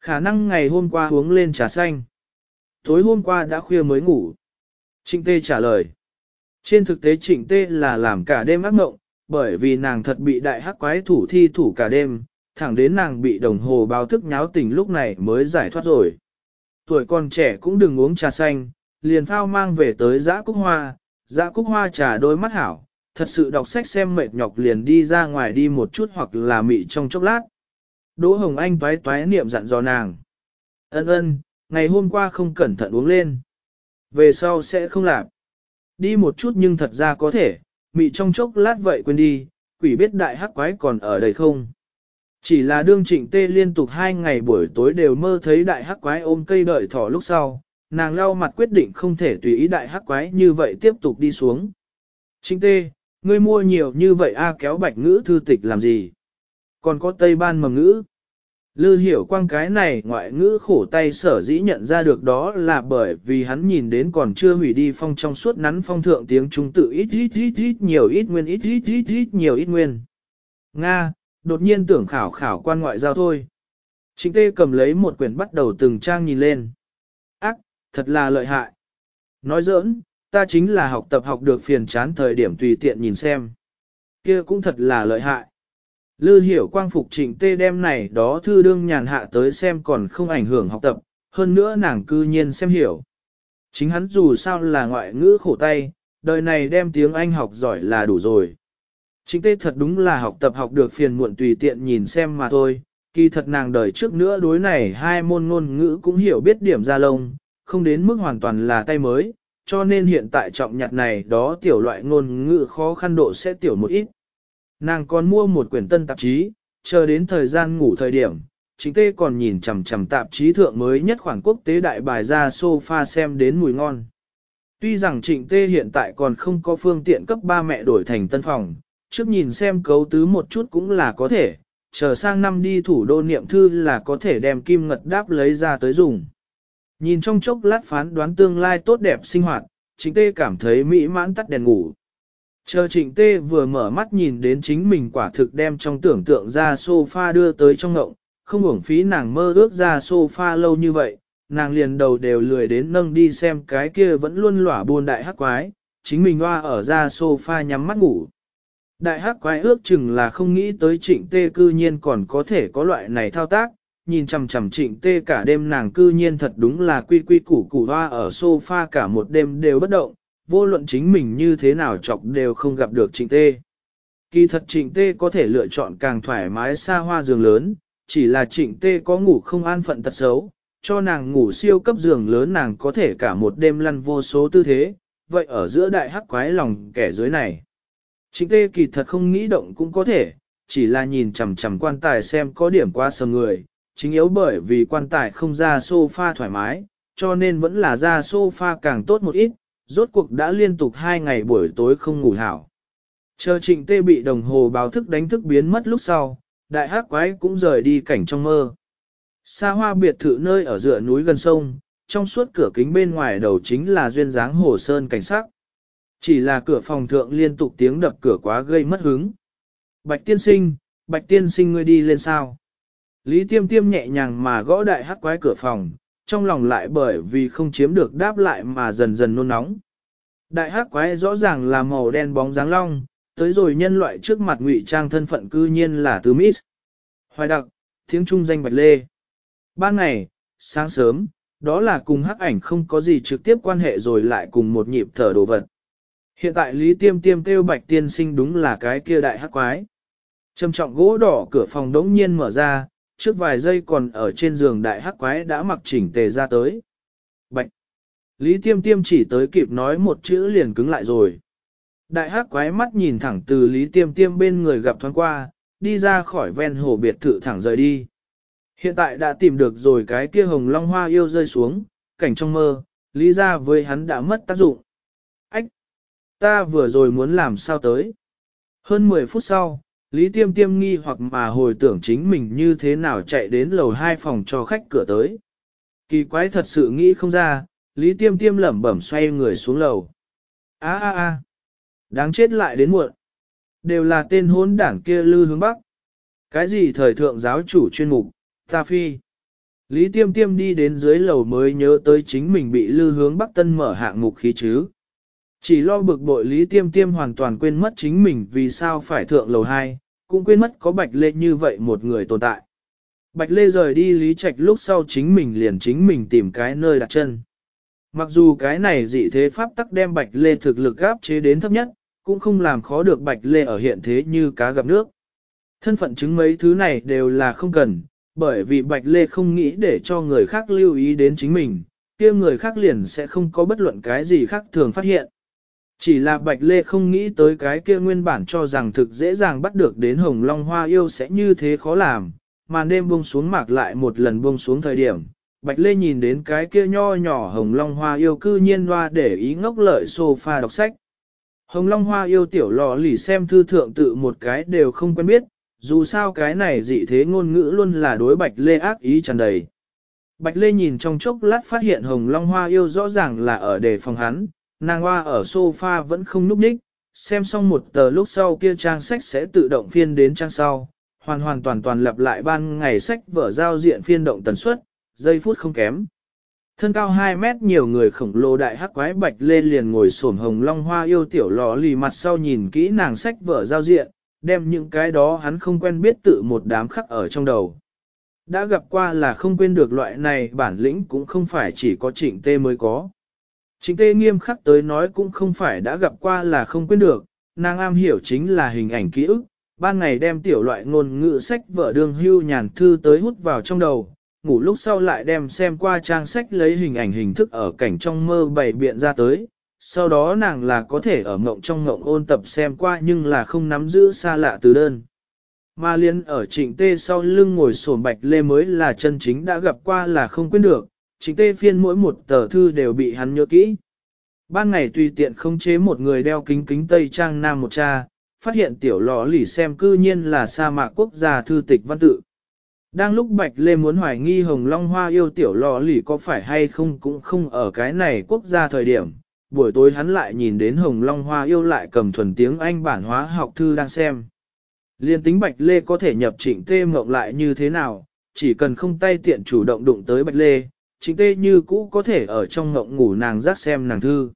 Khả năng ngày hôm qua uống lên trà xanh. Tối hôm qua đã khuya mới ngủ. Trịnh tê trả lời. Trên thực tế trịnh tê là làm cả đêm ác mộng, bởi vì nàng thật bị đại hắc quái thủ thi thủ cả đêm, thẳng đến nàng bị đồng hồ báo thức nháo tỉnh lúc này mới giải thoát rồi. Tuổi còn trẻ cũng đừng uống trà xanh, liền phao mang về tới giã cúc hoa, giã cúc hoa trà đôi mắt hảo, thật sự đọc sách xem mệt nhọc liền đi ra ngoài đi một chút hoặc là mị trong chốc lát. Đỗ Hồng Anh toái toái niệm dặn dò nàng. Ân ân, ngày hôm qua không cẩn thận uống lên. Về sau sẽ không làm. Đi một chút nhưng thật ra có thể, mị trong chốc lát vậy quên đi, quỷ biết đại hắc quái còn ở đây không. Chỉ là đương trịnh tê liên tục hai ngày buổi tối đều mơ thấy đại hắc quái ôm cây đợi thỏ lúc sau, nàng lau mặt quyết định không thể tùy ý đại hắc quái như vậy tiếp tục đi xuống. Trịnh tê, ngươi mua nhiều như vậy a kéo bạch ngữ thư tịch làm gì? Còn có tây ban mầm ngữ. Lư hiểu quang cái này ngoại ngữ khổ tay sở dĩ nhận ra được đó là bởi vì hắn nhìn đến còn chưa hủy đi phong trong suốt nắn phong thượng tiếng trung tự ít ít ít ít nhiều ít nguyên ít ít ít ít nhiều ít nguyên. Nga, đột nhiên tưởng khảo khảo quan ngoại giao thôi. Chính tê cầm lấy một quyển bắt đầu từng trang nhìn lên. Ác, thật là lợi hại. Nói giỡn, ta chính là học tập học được phiền chán thời điểm tùy tiện nhìn xem. kia cũng thật là lợi hại. Lư hiểu quang phục trịnh tê đem này đó thư đương nhàn hạ tới xem còn không ảnh hưởng học tập, hơn nữa nàng cư nhiên xem hiểu. Chính hắn dù sao là ngoại ngữ khổ tay, đời này đem tiếng Anh học giỏi là đủ rồi. Trịnh tê thật đúng là học tập học được phiền muộn tùy tiện nhìn xem mà thôi, kỳ thật nàng đời trước nữa đối này hai môn ngôn ngữ cũng hiểu biết điểm ra lông, không đến mức hoàn toàn là tay mới, cho nên hiện tại trọng nhặt này đó tiểu loại ngôn ngữ khó khăn độ sẽ tiểu một ít. Nàng còn mua một quyển tân tạp chí, chờ đến thời gian ngủ thời điểm, chính tê còn nhìn chằm chằm tạp chí thượng mới nhất khoảng quốc tế đại bài ra sofa xem đến mùi ngon. Tuy rằng trịnh tê hiện tại còn không có phương tiện cấp ba mẹ đổi thành tân phòng, trước nhìn xem cấu tứ một chút cũng là có thể, chờ sang năm đi thủ đô niệm thư là có thể đem kim ngật đáp lấy ra tới dùng. Nhìn trong chốc lát phán đoán tương lai tốt đẹp sinh hoạt, trịnh tê cảm thấy mỹ mãn tắt đèn ngủ. Chờ trịnh tê vừa mở mắt nhìn đến chính mình quả thực đem trong tưởng tượng ra sofa đưa tới trong ngộng, không uổng phí nàng mơ ước ra sofa lâu như vậy, nàng liền đầu đều lười đến nâng đi xem cái kia vẫn luôn lỏa buồn đại hắc quái, chính mình hoa ở ra sofa nhắm mắt ngủ. Đại hắc quái ước chừng là không nghĩ tới trịnh tê cư nhiên còn có thể có loại này thao tác, nhìn chằm chằm trịnh tê cả đêm nàng cư nhiên thật đúng là quy quy củ củ hoa ở sofa cả một đêm đều bất động, vô luận chính mình như thế nào chọc đều không gặp được trịnh tê. Kỳ thật trịnh tê có thể lựa chọn càng thoải mái xa hoa giường lớn, chỉ là trịnh tê có ngủ không an phận tật xấu, cho nàng ngủ siêu cấp giường lớn nàng có thể cả một đêm lăn vô số tư thế, vậy ở giữa đại hắc quái lòng kẻ dưới này. Trịnh tê kỳ thật không nghĩ động cũng có thể, chỉ là nhìn chằm chằm quan tài xem có điểm qua sầm người, chính yếu bởi vì quan tài không ra sofa thoải mái, cho nên vẫn là ra sofa càng tốt một ít, rốt cuộc đã liên tục hai ngày buổi tối không ngủ hảo. Chờ trịnh tê bị đồng hồ báo thức đánh thức biến mất lúc sau, đại hắc quái cũng rời đi cảnh trong mơ. Xa hoa biệt thự nơi ở dựa núi gần sông, trong suốt cửa kính bên ngoài đầu chính là duyên dáng hồ sơn cảnh sắc. Chỉ là cửa phòng thượng liên tục tiếng đập cửa quá gây mất hứng. Bạch tiên sinh, bạch tiên sinh ngươi đi lên sao? Lý tiêm tiêm nhẹ nhàng mà gõ đại hắc quái cửa phòng, trong lòng lại bởi vì không chiếm được đáp lại mà dần dần nôn nóng. Đại hắc quái rõ ràng là màu đen bóng dáng long, tới rồi nhân loại trước mặt ngụy trang thân phận cư nhiên là tứ mít. Hoài đặc, tiếng trung danh bạch lê. Ban ngày, sáng sớm, đó là cùng hắc ảnh không có gì trực tiếp quan hệ rồi lại cùng một nhịp thở đồ vật. Hiện tại Lý Tiêm Tiêm kêu bạch tiên sinh đúng là cái kia đại hắc quái. Trầm trọng gỗ đỏ cửa phòng đống nhiên mở ra, trước vài giây còn ở trên giường đại hắc quái đã mặc chỉnh tề ra tới. Bạch! Lý Tiêm Tiêm chỉ tới kịp nói một chữ liền cứng lại rồi. Đại hắc quái mắt nhìn thẳng từ Lý Tiêm Tiêm bên người gặp thoáng qua, đi ra khỏi ven hồ biệt thự thẳng rời đi. Hiện tại đã tìm được rồi cái kia hồng long hoa yêu rơi xuống, cảnh trong mơ, lý ra với hắn đã mất tác dụng. Ách! Ta vừa rồi muốn làm sao tới? Hơn 10 phút sau, Lý Tiêm Tiêm nghi hoặc mà hồi tưởng chính mình như thế nào chạy đến lầu hai phòng cho khách cửa tới. Kỳ quái thật sự nghĩ không ra, Lý Tiêm Tiêm lẩm bẩm xoay người xuống lầu. A a a, đáng chết lại đến muộn. Đều là tên hốn đảng kia lư hướng bắc. Cái gì thời thượng giáo chủ chuyên mục, ta phi. Lý Tiêm Tiêm đi đến dưới lầu mới nhớ tới chính mình bị lư hướng bắc tân mở hạng mục khí chứ. Chỉ lo bực bội Lý Tiêm Tiêm hoàn toàn quên mất chính mình vì sao phải thượng lầu 2, cũng quên mất có Bạch Lê như vậy một người tồn tại. Bạch Lê rời đi Lý Trạch lúc sau chính mình liền chính mình tìm cái nơi đặt chân. Mặc dù cái này dị thế pháp tắc đem Bạch Lê thực lực áp chế đến thấp nhất, cũng không làm khó được Bạch Lê ở hiện thế như cá gặp nước. Thân phận chứng mấy thứ này đều là không cần, bởi vì Bạch Lê không nghĩ để cho người khác lưu ý đến chính mình, kia người khác liền sẽ không có bất luận cái gì khác thường phát hiện. Chỉ là Bạch Lê không nghĩ tới cái kia nguyên bản cho rằng thực dễ dàng bắt được đến hồng long hoa yêu sẽ như thế khó làm, mà đêm buông xuống mạc lại một lần buông xuống thời điểm. Bạch Lê nhìn đến cái kia nho nhỏ hồng long hoa yêu cư nhiên loa để ý ngốc lợi sofa đọc sách. Hồng long hoa yêu tiểu lò lì xem thư thượng tự một cái đều không quen biết, dù sao cái này dị thế ngôn ngữ luôn là đối Bạch Lê ác ý tràn đầy. Bạch Lê nhìn trong chốc lát phát hiện hồng long hoa yêu rõ ràng là ở đề phòng hắn, nàng hoa ở sofa vẫn không núp đích, xem xong một tờ lúc sau kia trang sách sẽ tự động phiên đến trang sau, hoàn hoàn toàn toàn lặp lại ban ngày sách vở giao diện phiên động tần suất, giây phút không kém. Thân cao 2 mét nhiều người khổng lồ đại hắc quái bạch lên liền ngồi sổm hồng long hoa yêu tiểu lò lì mặt sau nhìn kỹ nàng sách vở giao diện, đem những cái đó hắn không quen biết tự một đám khắc ở trong đầu. Đã gặp qua là không quên được loại này bản lĩnh cũng không phải chỉ có trịnh tê mới có. Trịnh tê nghiêm khắc tới nói cũng không phải đã gặp qua là không quên được, nàng am hiểu chính là hình ảnh ký ức, ban ngày đem tiểu loại ngôn ngữ sách vở đường hưu nhàn thư tới hút vào trong đầu, ngủ lúc sau lại đem xem qua trang sách lấy hình ảnh hình thức ở cảnh trong mơ bày biện ra tới, sau đó nàng là có thể ở ngộng trong ngộng ôn tập xem qua nhưng là không nắm giữ xa lạ từ đơn. Mà liên ở trịnh tê sau lưng ngồi sổn bạch lê mới là chân chính đã gặp qua là không quên được, trịnh tê phiên mỗi một tờ thư đều bị hắn nhớ kỹ. Ban ngày tùy tiện không chế một người đeo kính kính tây trang nam một cha, phát hiện tiểu lò lì xem cư nhiên là sa mạc quốc gia thư tịch văn tự. Đang lúc Bạch Lê muốn hoài nghi Hồng Long Hoa yêu tiểu lò lì có phải hay không cũng không ở cái này quốc gia thời điểm, buổi tối hắn lại nhìn đến Hồng Long Hoa yêu lại cầm thuần tiếng Anh bản hóa học thư đang xem. Liên tính Bạch Lê có thể nhập Trịnh tê mộng lại như thế nào, chỉ cần không tay tiện chủ động đụng tới Bạch Lê, chính tê như cũ có thể ở trong ngộng ngủ nàng giác xem nàng thư.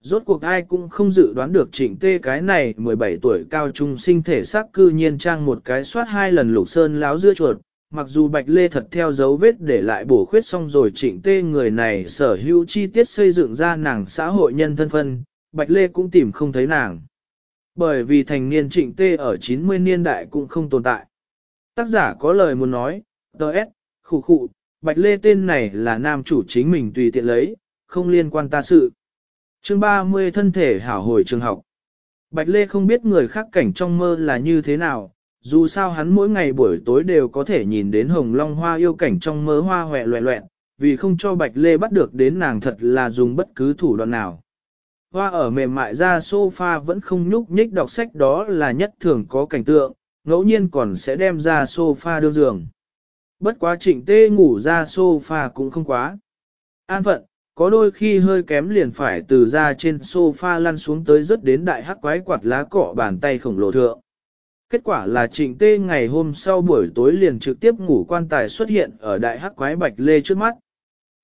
Rốt cuộc ai cũng không dự đoán được trịnh tê cái này 17 tuổi cao trung sinh thể xác cư nhiên trang một cái soát hai lần lục sơn láo dưa chuột, mặc dù bạch lê thật theo dấu vết để lại bổ khuyết xong rồi trịnh tê người này sở hữu chi tiết xây dựng ra nàng xã hội nhân thân phân, bạch lê cũng tìm không thấy nàng. Bởi vì thành niên trịnh tê ở 90 niên đại cũng không tồn tại. Tác giả có lời muốn nói, tờ S, khủ khụ, bạch lê tên này là nam chủ chính mình tùy tiện lấy, không liên quan ta sự. Chương 30 thân thể hảo hồi trường học. Bạch Lê không biết người khác cảnh trong mơ là như thế nào, dù sao hắn mỗi ngày buổi tối đều có thể nhìn đến hồng long hoa yêu cảnh trong mơ hoa hòe loẹ loẹn, vì không cho Bạch Lê bắt được đến nàng thật là dùng bất cứ thủ đoạn nào. Hoa ở mềm mại ra sofa vẫn không nhúc nhích đọc sách đó là nhất thường có cảnh tượng, ngẫu nhiên còn sẽ đem ra sofa đưa giường. Bất quá trịnh tê ngủ ra sofa cũng không quá. An phận, có đôi khi hơi kém liền phải từ ra trên sofa lăn xuống tới rất đến đại hắc quái quạt lá cỏ bàn tay khổng lồ thượng. Kết quả là trịnh tê ngày hôm sau buổi tối liền trực tiếp ngủ quan tài xuất hiện ở đại hắc quái bạch lê trước mắt.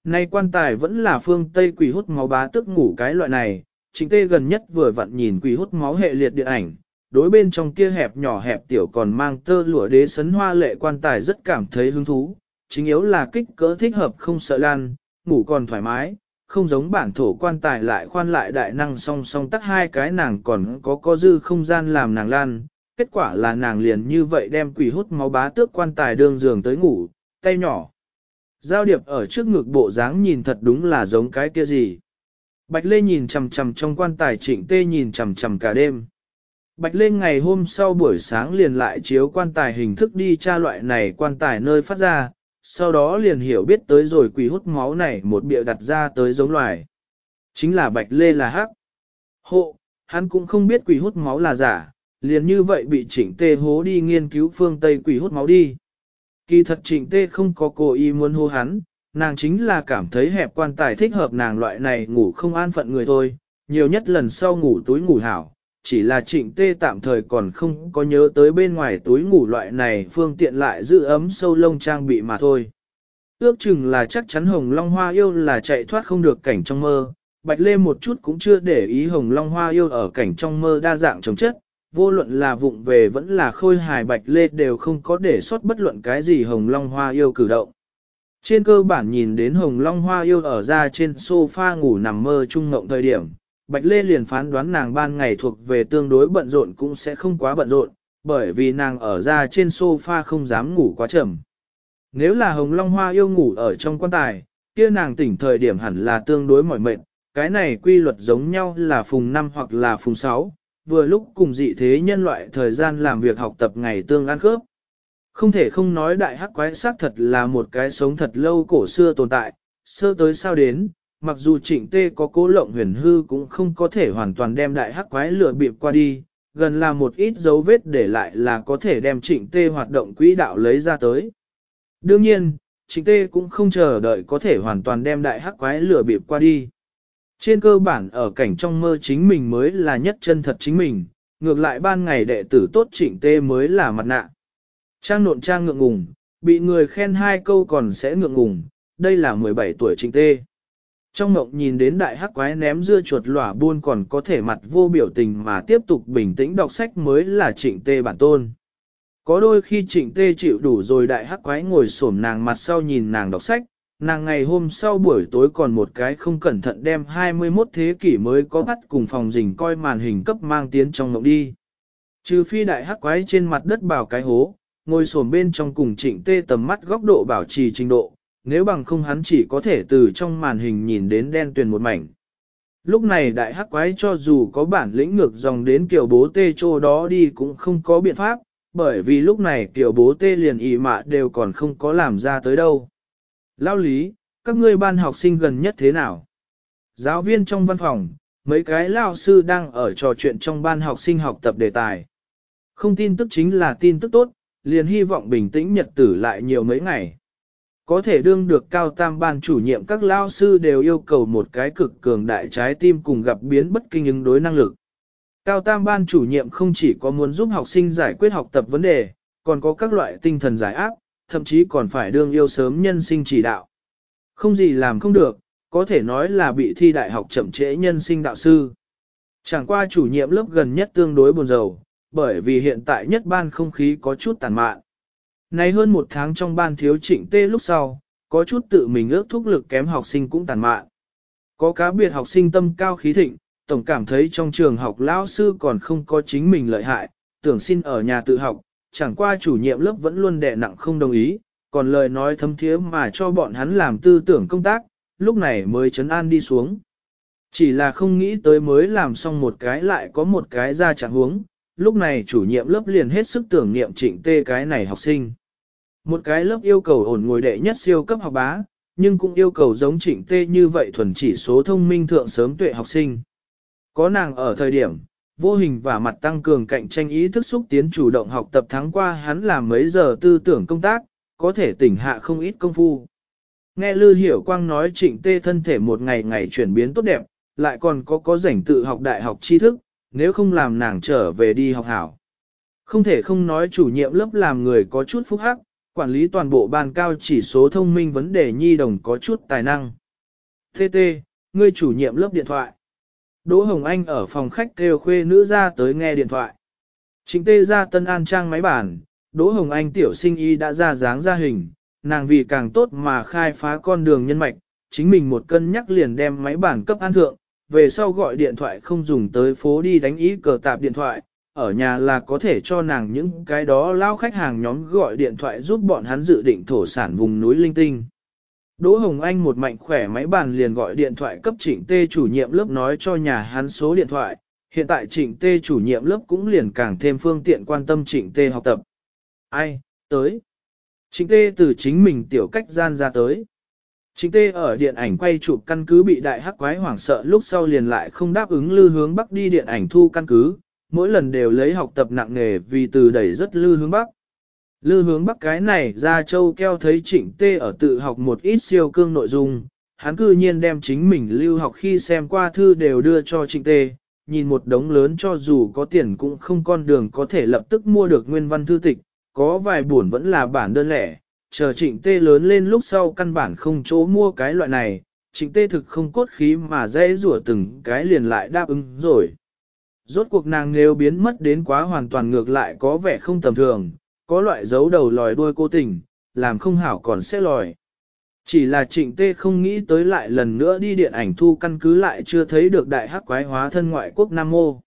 Nay quan tài vẫn là phương Tây quỷ hút máu bá tức ngủ cái loại này, trịnh tê gần nhất vừa vặn nhìn quỷ hút máu hệ liệt điện ảnh, đối bên trong kia hẹp nhỏ hẹp tiểu còn mang tơ lụa đế sấn hoa lệ quan tài rất cảm thấy hứng thú, chính yếu là kích cỡ thích hợp không sợ lan, ngủ còn thoải mái, không giống bản thổ quan tài lại khoan lại đại năng song song tắt hai cái nàng còn có có dư không gian làm nàng lan. Kết quả là nàng liền như vậy đem quỷ hút máu bá tước quan tài đương giường tới ngủ, tay nhỏ. Giao điệp ở trước ngực bộ dáng nhìn thật đúng là giống cái kia gì. Bạch Lê nhìn chằm chằm trong quan tài trịnh tê nhìn chằm chằm cả đêm. Bạch Lê ngày hôm sau buổi sáng liền lại chiếu quan tài hình thức đi tra loại này quan tài nơi phát ra, sau đó liền hiểu biết tới rồi quỷ hút máu này một bịa đặt ra tới giống loài. Chính là bạch lê là hắc. Hộ, hắn cũng không biết quỷ hút máu là giả, liền như vậy bị trịnh tê hố đi nghiên cứu phương Tây quỷ hút máu đi. Kỳ thật trịnh tê không có cố ý muốn hô hắn, nàng chính là cảm thấy hẹp quan tài thích hợp nàng loại này ngủ không an phận người thôi, nhiều nhất lần sau ngủ túi ngủ hảo, chỉ là trịnh tê tạm thời còn không có nhớ tới bên ngoài túi ngủ loại này phương tiện lại giữ ấm sâu lông trang bị mà thôi. Ước chừng là chắc chắn hồng long hoa yêu là chạy thoát không được cảnh trong mơ, bạch lê một chút cũng chưa để ý hồng long hoa yêu ở cảnh trong mơ đa dạng chống chất, vô luận là vụng về vẫn là khôi hài bạch lê đều không có để sót bất luận cái gì hồng long hoa yêu cử động. Trên cơ bản nhìn đến hồng long hoa yêu ở ra trên sofa ngủ nằm mơ trung ngộng thời điểm, Bạch Lê liền phán đoán nàng ban ngày thuộc về tương đối bận rộn cũng sẽ không quá bận rộn, bởi vì nàng ở ra trên sofa không dám ngủ quá chậm. Nếu là Hồng Long Hoa yêu ngủ ở trong quan tài, kia nàng tỉnh thời điểm hẳn là tương đối mỏi mệt, cái này quy luật giống nhau là phùng 5 hoặc là phùng 6, vừa lúc cùng dị thế nhân loại thời gian làm việc học tập ngày tương ăn khớp. Không thể không nói đại hắc quái xác thật là một cái sống thật lâu cổ xưa tồn tại, sơ tới sao đến, mặc dù trịnh tê có cố lộng huyền hư cũng không có thể hoàn toàn đem đại hắc quái lửa bịp qua đi, gần là một ít dấu vết để lại là có thể đem trịnh tê hoạt động quỹ đạo lấy ra tới. Đương nhiên, trịnh tê cũng không chờ đợi có thể hoàn toàn đem đại hắc quái lửa bịp qua đi. Trên cơ bản ở cảnh trong mơ chính mình mới là nhất chân thật chính mình, ngược lại ban ngày đệ tử tốt trịnh tê mới là mặt nạ. Trang nộn trang ngượng ngùng, bị người khen hai câu còn sẽ ngượng ngùng, đây là 17 tuổi trịnh tê. Trong mộng nhìn đến đại hắc quái ném dưa chuột lỏa buôn còn có thể mặt vô biểu tình mà tiếp tục bình tĩnh đọc sách mới là trịnh tê bản tôn. Có đôi khi trịnh tê chịu đủ rồi đại hắc quái ngồi xổm nàng mặt sau nhìn nàng đọc sách, nàng ngày hôm sau buổi tối còn một cái không cẩn thận đem 21 thế kỷ mới có bắt cùng phòng rình coi màn hình cấp mang tiến trong mộng đi. Trừ phi đại hắc quái trên mặt đất bảo cái hố, ngồi xổm bên trong cùng trịnh tê tầm mắt góc độ bảo trì trình độ, nếu bằng không hắn chỉ có thể từ trong màn hình nhìn đến đen tuyền một mảnh. Lúc này đại hắc quái cho dù có bản lĩnh ngược dòng đến kiểu bố tê chỗ đó đi cũng không có biện pháp, bởi vì lúc này kiểu bố tê liền ị mạ đều còn không có làm ra tới đâu. Lao lý, các ngươi ban học sinh gần nhất thế nào? Giáo viên trong văn phòng, mấy cái lao sư đang ở trò chuyện trong ban học sinh học tập đề tài. Không tin tức chính là tin tức tốt, liền hy vọng bình tĩnh nhật tử lại nhiều mấy ngày. Có thể đương được cao tam ban chủ nhiệm các lao sư đều yêu cầu một cái cực cường đại trái tim cùng gặp biến bất kinh ứng đối năng lực. Cao tam ban chủ nhiệm không chỉ có muốn giúp học sinh giải quyết học tập vấn đề, còn có các loại tinh thần giải áp, thậm chí còn phải đương yêu sớm nhân sinh chỉ đạo. Không gì làm không được, có thể nói là bị thi đại học chậm trễ nhân sinh đạo sư. Chẳng qua chủ nhiệm lớp gần nhất tương đối buồn rầu, bởi vì hiện tại nhất ban không khí có chút tàn mạn. Nay hơn một tháng trong ban thiếu trịnh tê lúc sau, có chút tự mình ước thúc lực kém học sinh cũng tàn mạn. Có cá biệt học sinh tâm cao khí thịnh, tổng cảm thấy trong trường học lão sư còn không có chính mình lợi hại, tưởng xin ở nhà tự học, chẳng qua chủ nhiệm lớp vẫn luôn đè nặng không đồng ý, còn lời nói thâm thiế mà cho bọn hắn làm tư tưởng công tác, lúc này mới chấn an đi xuống. Chỉ là không nghĩ tới mới làm xong một cái lại có một cái ra chẳng huống, lúc này chủ nhiệm lớp liền hết sức tưởng niệm trịnh tê cái này học sinh. Một cái lớp yêu cầu ổn ngồi đệ nhất siêu cấp học bá, nhưng cũng yêu cầu giống trịnh tê như vậy thuần chỉ số thông minh thượng sớm tuệ học sinh. Có nàng ở thời điểm, vô hình và mặt tăng cường cạnh tranh ý thức xúc tiến chủ động học tập tháng qua hắn làm mấy giờ tư tưởng công tác, có thể tỉnh hạ không ít công phu. Nghe Lư Hiểu Quang nói trịnh tê thân thể một ngày ngày chuyển biến tốt đẹp, lại còn có có rảnh tự học đại học tri thức, nếu không làm nàng trở về đi học hảo. Không thể không nói chủ nhiệm lớp làm người có chút phúc hắc, quản lý toàn bộ ban cao chỉ số thông minh vấn đề nhi đồng có chút tài năng. TT, ngươi chủ nhiệm lớp điện thoại. Đỗ Hồng Anh ở phòng khách kêu khuê nữ ra tới nghe điện thoại. Chính tê ra tân an trang máy bản, Đỗ Hồng Anh tiểu sinh y đã ra dáng ra hình, nàng vì càng tốt mà khai phá con đường nhân mạch, chính mình một cân nhắc liền đem máy bản cấp an thượng, về sau gọi điện thoại không dùng tới phố đi đánh ý cờ tạp điện thoại, ở nhà là có thể cho nàng những cái đó lao khách hàng nhóm gọi điện thoại giúp bọn hắn dự định thổ sản vùng núi linh tinh. Đỗ Hồng Anh một mạnh khỏe máy bàn liền gọi điện thoại cấp trịnh tê chủ nhiệm lớp nói cho nhà hắn số điện thoại, hiện tại trịnh tê chủ nhiệm lớp cũng liền càng thêm phương tiện quan tâm trịnh tê học tập. Ai, tới. Trịnh tê từ chính mình tiểu cách gian ra tới. Trịnh tê ở điện ảnh quay chụp căn cứ bị đại hắc quái hoảng sợ lúc sau liền lại không đáp ứng lư hướng bắc đi điện ảnh thu căn cứ, mỗi lần đều lấy học tập nặng nghề vì từ đẩy rất lư hướng bắc. Lư hướng bắc cái này ra châu keo thấy trịnh tê ở tự học một ít siêu cương nội dung, hắn cư nhiên đem chính mình lưu học khi xem qua thư đều đưa cho trịnh tê, nhìn một đống lớn cho dù có tiền cũng không con đường có thể lập tức mua được nguyên văn thư tịch, có vài buồn vẫn là bản đơn lẻ, chờ trịnh tê lớn lên lúc sau căn bản không chỗ mua cái loại này, trịnh tê thực không cốt khí mà dễ rủa từng cái liền lại đáp ứng rồi. Rốt cuộc nàng nếu biến mất đến quá hoàn toàn ngược lại có vẻ không tầm thường, có loại dấu đầu lòi đuôi cô tình, làm không hảo còn sẽ lòi. Chỉ là trịnh tê không nghĩ tới lại lần nữa đi điện ảnh thu căn cứ lại chưa thấy được đại hắc quái hóa thân ngoại quốc Nam Mô.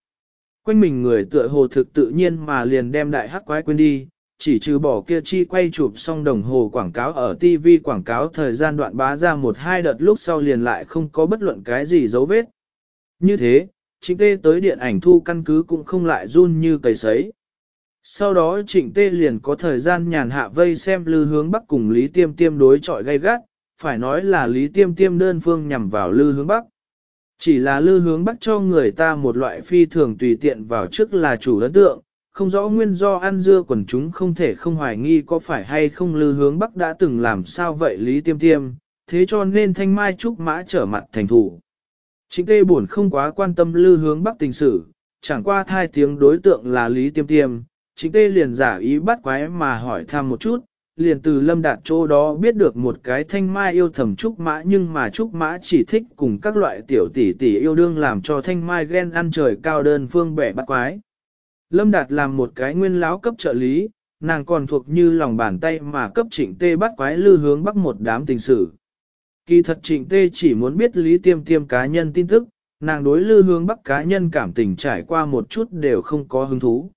Quanh mình người tựa hồ thực tự nhiên mà liền đem đại hắc quái quên đi, chỉ trừ bỏ kia chi quay chụp xong đồng hồ quảng cáo ở TV quảng cáo thời gian đoạn bá ra một hai đợt lúc sau liền lại không có bất luận cái gì dấu vết. Như thế, trịnh tê tới điện ảnh thu căn cứ cũng không lại run như cầy sấy. Sau đó trịnh tê liền có thời gian nhàn hạ vây xem lư hướng bắc cùng Lý Tiêm Tiêm đối chọi gay gắt, phải nói là Lý Tiêm Tiêm đơn phương nhằm vào lư hướng bắc. Chỉ là lư hướng bắc cho người ta một loại phi thường tùy tiện vào trước là chủ ấn tượng, không rõ nguyên do ăn dưa quần chúng không thể không hoài nghi có phải hay không lư hướng bắc đã từng làm sao vậy Lý Tiêm Tiêm, thế cho nên thanh mai trúc mã trở mặt thành thủ. Trịnh tê buồn không quá quan tâm lư hướng bắc tình sử, chẳng qua thai tiếng đối tượng là Lý Tiêm Tiêm, trịnh tê liền giả ý bắt quái mà hỏi thăm một chút, liền từ lâm đạt chỗ đó biết được một cái thanh mai yêu thầm trúc mã nhưng mà trúc mã chỉ thích cùng các loại tiểu tỷ tỷ yêu đương làm cho thanh mai ghen ăn trời cao đơn phương bẻ bắt quái. Lâm Đạt làm một cái nguyên láo cấp trợ lý, nàng còn thuộc như lòng bàn tay mà cấp trịnh tê bắt quái lư hướng bắc một đám tình sử. Kỳ thật trịnh tê chỉ muốn biết lý tiêm tiêm cá nhân tin tức, nàng đối lư hướng bắc cá nhân cảm tình trải qua một chút đều không có hứng thú.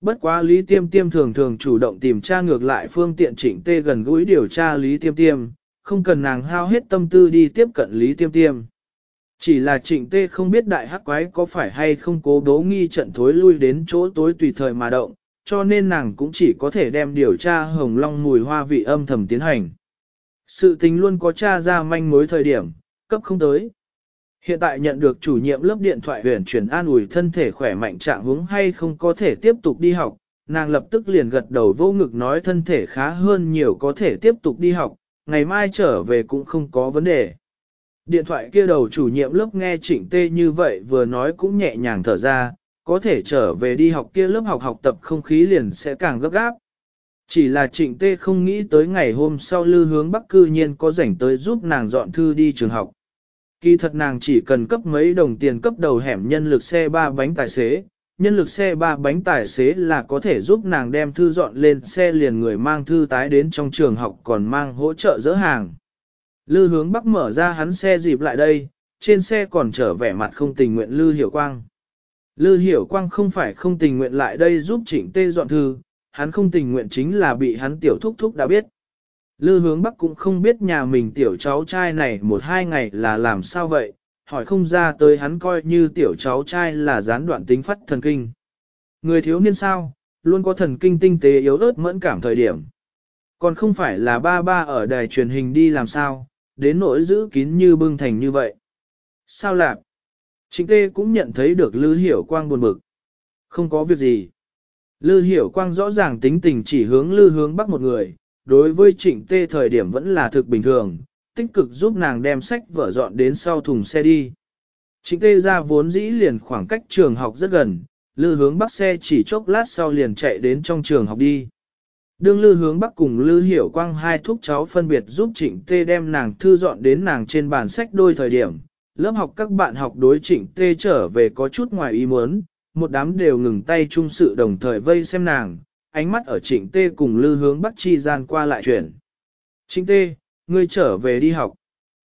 Bất quá lý tiêm tiêm thường thường chủ động tìm tra ngược lại phương tiện trịnh tê gần gũi điều tra lý tiêm tiêm, không cần nàng hao hết tâm tư đi tiếp cận lý tiêm tiêm. Chỉ là trịnh tê không biết đại hắc quái có phải hay không cố đố nghi trận thối lui đến chỗ tối tùy thời mà động, cho nên nàng cũng chỉ có thể đem điều tra hồng long mùi hoa vị âm thầm tiến hành. Sự tình luôn có tra ra manh mối thời điểm, cấp không tới. Hiện tại nhận được chủ nhiệm lớp điện thoại huyền chuyển an ủi thân thể khỏe mạnh trạng hướng hay không có thể tiếp tục đi học, nàng lập tức liền gật đầu vô ngực nói thân thể khá hơn nhiều có thể tiếp tục đi học, ngày mai trở về cũng không có vấn đề. Điện thoại kia đầu chủ nhiệm lớp nghe chỉnh tê như vậy vừa nói cũng nhẹ nhàng thở ra, có thể trở về đi học kia lớp học học tập không khí liền sẽ càng gấp gáp. Chỉ là trịnh tê không nghĩ tới ngày hôm sau lư hướng bắc cư nhiên có rảnh tới giúp nàng dọn thư đi trường học. Kỳ thật nàng chỉ cần cấp mấy đồng tiền cấp đầu hẻm nhân lực xe ba bánh tài xế, nhân lực xe ba bánh tài xế là có thể giúp nàng đem thư dọn lên xe liền người mang thư tái đến trong trường học còn mang hỗ trợ dỡ hàng. Lư hướng bắc mở ra hắn xe dịp lại đây, trên xe còn trở vẻ mặt không tình nguyện Lư Hiểu Quang. Lư Hiểu Quang không phải không tình nguyện lại đây giúp Trịnh tê dọn thư, hắn không tình nguyện chính là bị hắn tiểu thúc thúc đã biết. Lư hướng bắc cũng không biết nhà mình tiểu cháu trai này một hai ngày là làm sao vậy, hỏi không ra tới hắn coi như tiểu cháu trai là gián đoạn tính phát thần kinh. Người thiếu niên sao, luôn có thần kinh tinh tế yếu ớt mẫn cảm thời điểm. Còn không phải là ba ba ở đài truyền hình đi làm sao, đến nỗi giữ kín như bưng thành như vậy. Sao lạc? Chính tê cũng nhận thấy được Lư Hiểu Quang buồn bực. Không có việc gì. Lư Hiểu Quang rõ ràng tính tình chỉ hướng Lư hướng bắc một người, đối với trịnh tê thời điểm vẫn là thực bình thường, tích cực giúp nàng đem sách vở dọn đến sau thùng xe đi. Trịnh tê ra vốn dĩ liền khoảng cách trường học rất gần, Lư hướng bắc xe chỉ chốc lát sau liền chạy đến trong trường học đi. Đương Lư hướng bắc cùng Lư Hiểu Quang hai thúc cháu phân biệt giúp trịnh tê đem nàng thư dọn đến nàng trên bàn sách đôi thời điểm, Lớp học các bạn học đối trịnh tê trở về có chút ngoài ý muốn, một đám đều ngừng tay chung sự đồng thời vây xem nàng, ánh mắt ở trịnh tê cùng lư hướng bắc chi gian qua lại chuyển. Trịnh tê, ngươi trở về đi học.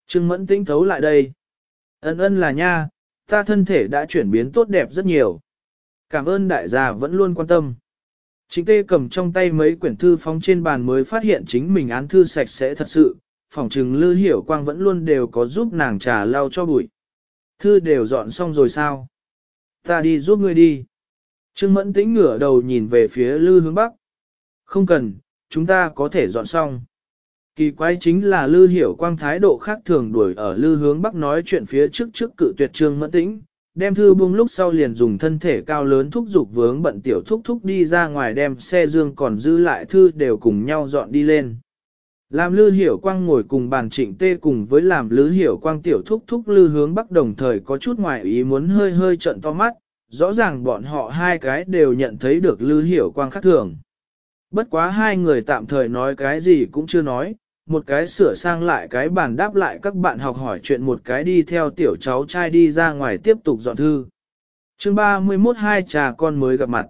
Trương mẫn tĩnh thấu lại đây. Ân ân là nha, ta thân thể đã chuyển biến tốt đẹp rất nhiều. Cảm ơn đại gia vẫn luôn quan tâm. Trịnh tê cầm trong tay mấy quyển thư phóng trên bàn mới phát hiện chính mình án thư sạch sẽ thật sự, phỏng trừng lư hiểu quang vẫn luôn đều có giúp nàng trà lau cho bụi. Thư đều dọn xong rồi sao? Ta đi giúp ngươi đi. Trương mẫn tĩnh ngửa đầu nhìn về phía lư hướng bắc. Không cần, chúng ta có thể dọn xong. Kỳ quái chính là lư hiểu quang thái độ khác thường đuổi ở lư hướng bắc nói chuyện phía trước trước cự tuyệt trương mẫn tĩnh, đem thư buông lúc sau liền dùng thân thể cao lớn thúc giục vướng bận tiểu thúc thúc đi ra ngoài đem xe dương còn dư lại thư đều cùng nhau dọn đi lên. Làm lư hiểu quang ngồi cùng bàn trịnh tê cùng với làm lư hiểu quang tiểu thúc thúc lư hướng bắc đồng thời có chút ngoài ý muốn hơi hơi trận to mắt, rõ ràng bọn họ hai cái đều nhận thấy được lư hiểu quang khác thường. Bất quá hai người tạm thời nói cái gì cũng chưa nói, một cái sửa sang lại cái bàn đáp lại các bạn học hỏi chuyện một cái đi theo tiểu cháu trai đi ra ngoài tiếp tục dọn thư. chương 31 hai trà con mới gặp mặt.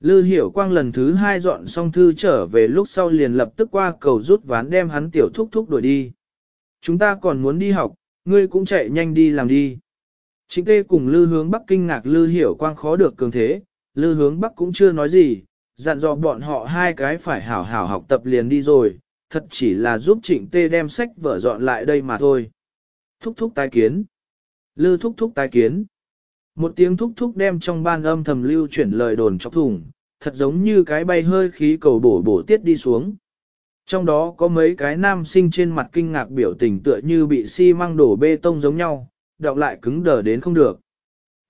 Lư hiểu quang lần thứ hai dọn xong thư trở về lúc sau liền lập tức qua cầu rút ván đem hắn tiểu thúc thúc đuổi đi. Chúng ta còn muốn đi học, ngươi cũng chạy nhanh đi làm đi. Chính tê cùng lư hướng bắc kinh ngạc lư hiểu quang khó được cường thế, lư hướng bắc cũng chưa nói gì, dặn dò bọn họ hai cái phải hảo hảo học tập liền đi rồi, thật chỉ là giúp trịnh tê đem sách vở dọn lại đây mà thôi. Thúc thúc tái kiến. Lư thúc thúc tái kiến. Một tiếng thúc thúc đem trong ban âm thầm lưu chuyển lời đồn chọc thủng, thật giống như cái bay hơi khí cầu bổ bổ tiết đi xuống. Trong đó có mấy cái nam sinh trên mặt kinh ngạc biểu tình tựa như bị xi măng đổ bê tông giống nhau, đọc lại cứng đờ đến không được.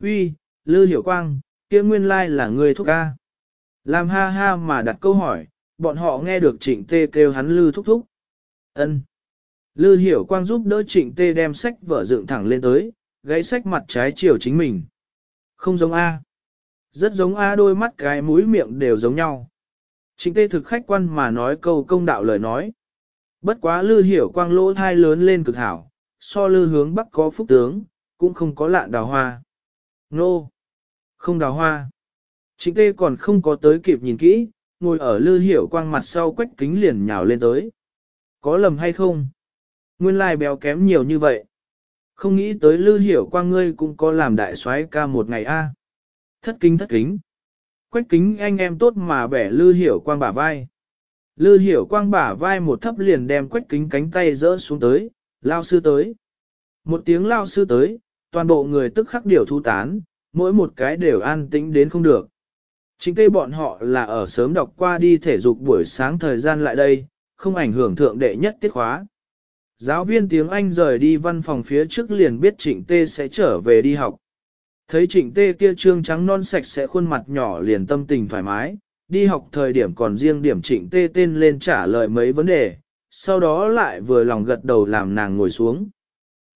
Uy, Lư Hiểu Quang, kia nguyên lai là người thúc ca. Làm ha ha mà đặt câu hỏi, bọn họ nghe được trịnh tê kêu hắn Lư thúc thúc. ân Lư Hiểu Quang giúp đỡ trịnh tê đem sách vở dựng thẳng lên tới, gãy sách mặt trái chiều chính mình. Không giống A. Rất giống A đôi mắt cái mũi miệng đều giống nhau. Trịnh tê thực khách quan mà nói câu công đạo lời nói. Bất quá lư hiểu quang lỗ thai lớn lên cực hảo, so lư hướng bắc có phúc tướng, cũng không có lạ đào hoa. Nô! Không đào hoa. Trịnh tê còn không có tới kịp nhìn kỹ, ngồi ở lư hiểu quang mặt sau quách kính liền nhào lên tới. Có lầm hay không? Nguyên lai béo kém nhiều như vậy. Không nghĩ tới lư hiểu quang ngươi cũng có làm đại soái ca một ngày a. Thất kính thất kính. Quách kính anh em tốt mà bẻ lư hiểu quang bả vai. Lư hiểu quang bả vai một thấp liền đem quách kính cánh tay rỡ xuống tới, lao sư tới. Một tiếng lao sư tới, toàn bộ người tức khắc điều thu tán, mỗi một cái đều an tĩnh đến không được. Chính tê bọn họ là ở sớm đọc qua đi thể dục buổi sáng thời gian lại đây, không ảnh hưởng thượng đệ nhất tiết khóa. Giáo viên tiếng Anh rời đi văn phòng phía trước liền biết trịnh tê sẽ trở về đi học. Thấy trịnh tê kia trương trắng non sạch sẽ khuôn mặt nhỏ liền tâm tình thoải mái, đi học thời điểm còn riêng điểm trịnh tê tên lên trả lời mấy vấn đề, sau đó lại vừa lòng gật đầu làm nàng ngồi xuống.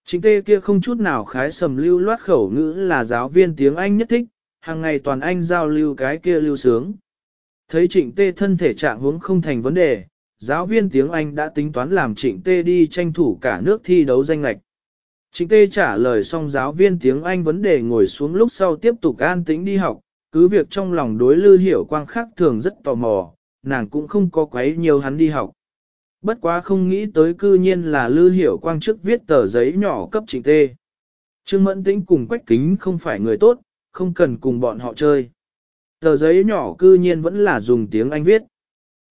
Trịnh tê kia không chút nào khái sầm lưu loát khẩu ngữ là giáo viên tiếng Anh nhất thích, hàng ngày toàn Anh giao lưu cái kia lưu sướng. Thấy trịnh tê thân thể trạng huống không thành vấn đề, giáo viên tiếng Anh đã tính toán làm trịnh tê đi tranh thủ cả nước thi đấu danh lạch. Trịnh tê trả lời xong giáo viên tiếng Anh vấn đề ngồi xuống lúc sau tiếp tục an tĩnh đi học, cứ việc trong lòng đối lư hiểu quang khác thường rất tò mò, nàng cũng không có quấy nhiều hắn đi học. Bất quá không nghĩ tới cư nhiên là lư hiểu quang trước viết tờ giấy nhỏ cấp trịnh tê. Trương Mẫn Tĩnh cùng Quách Kính không phải người tốt, không cần cùng bọn họ chơi. Tờ giấy nhỏ cư nhiên vẫn là dùng tiếng Anh viết.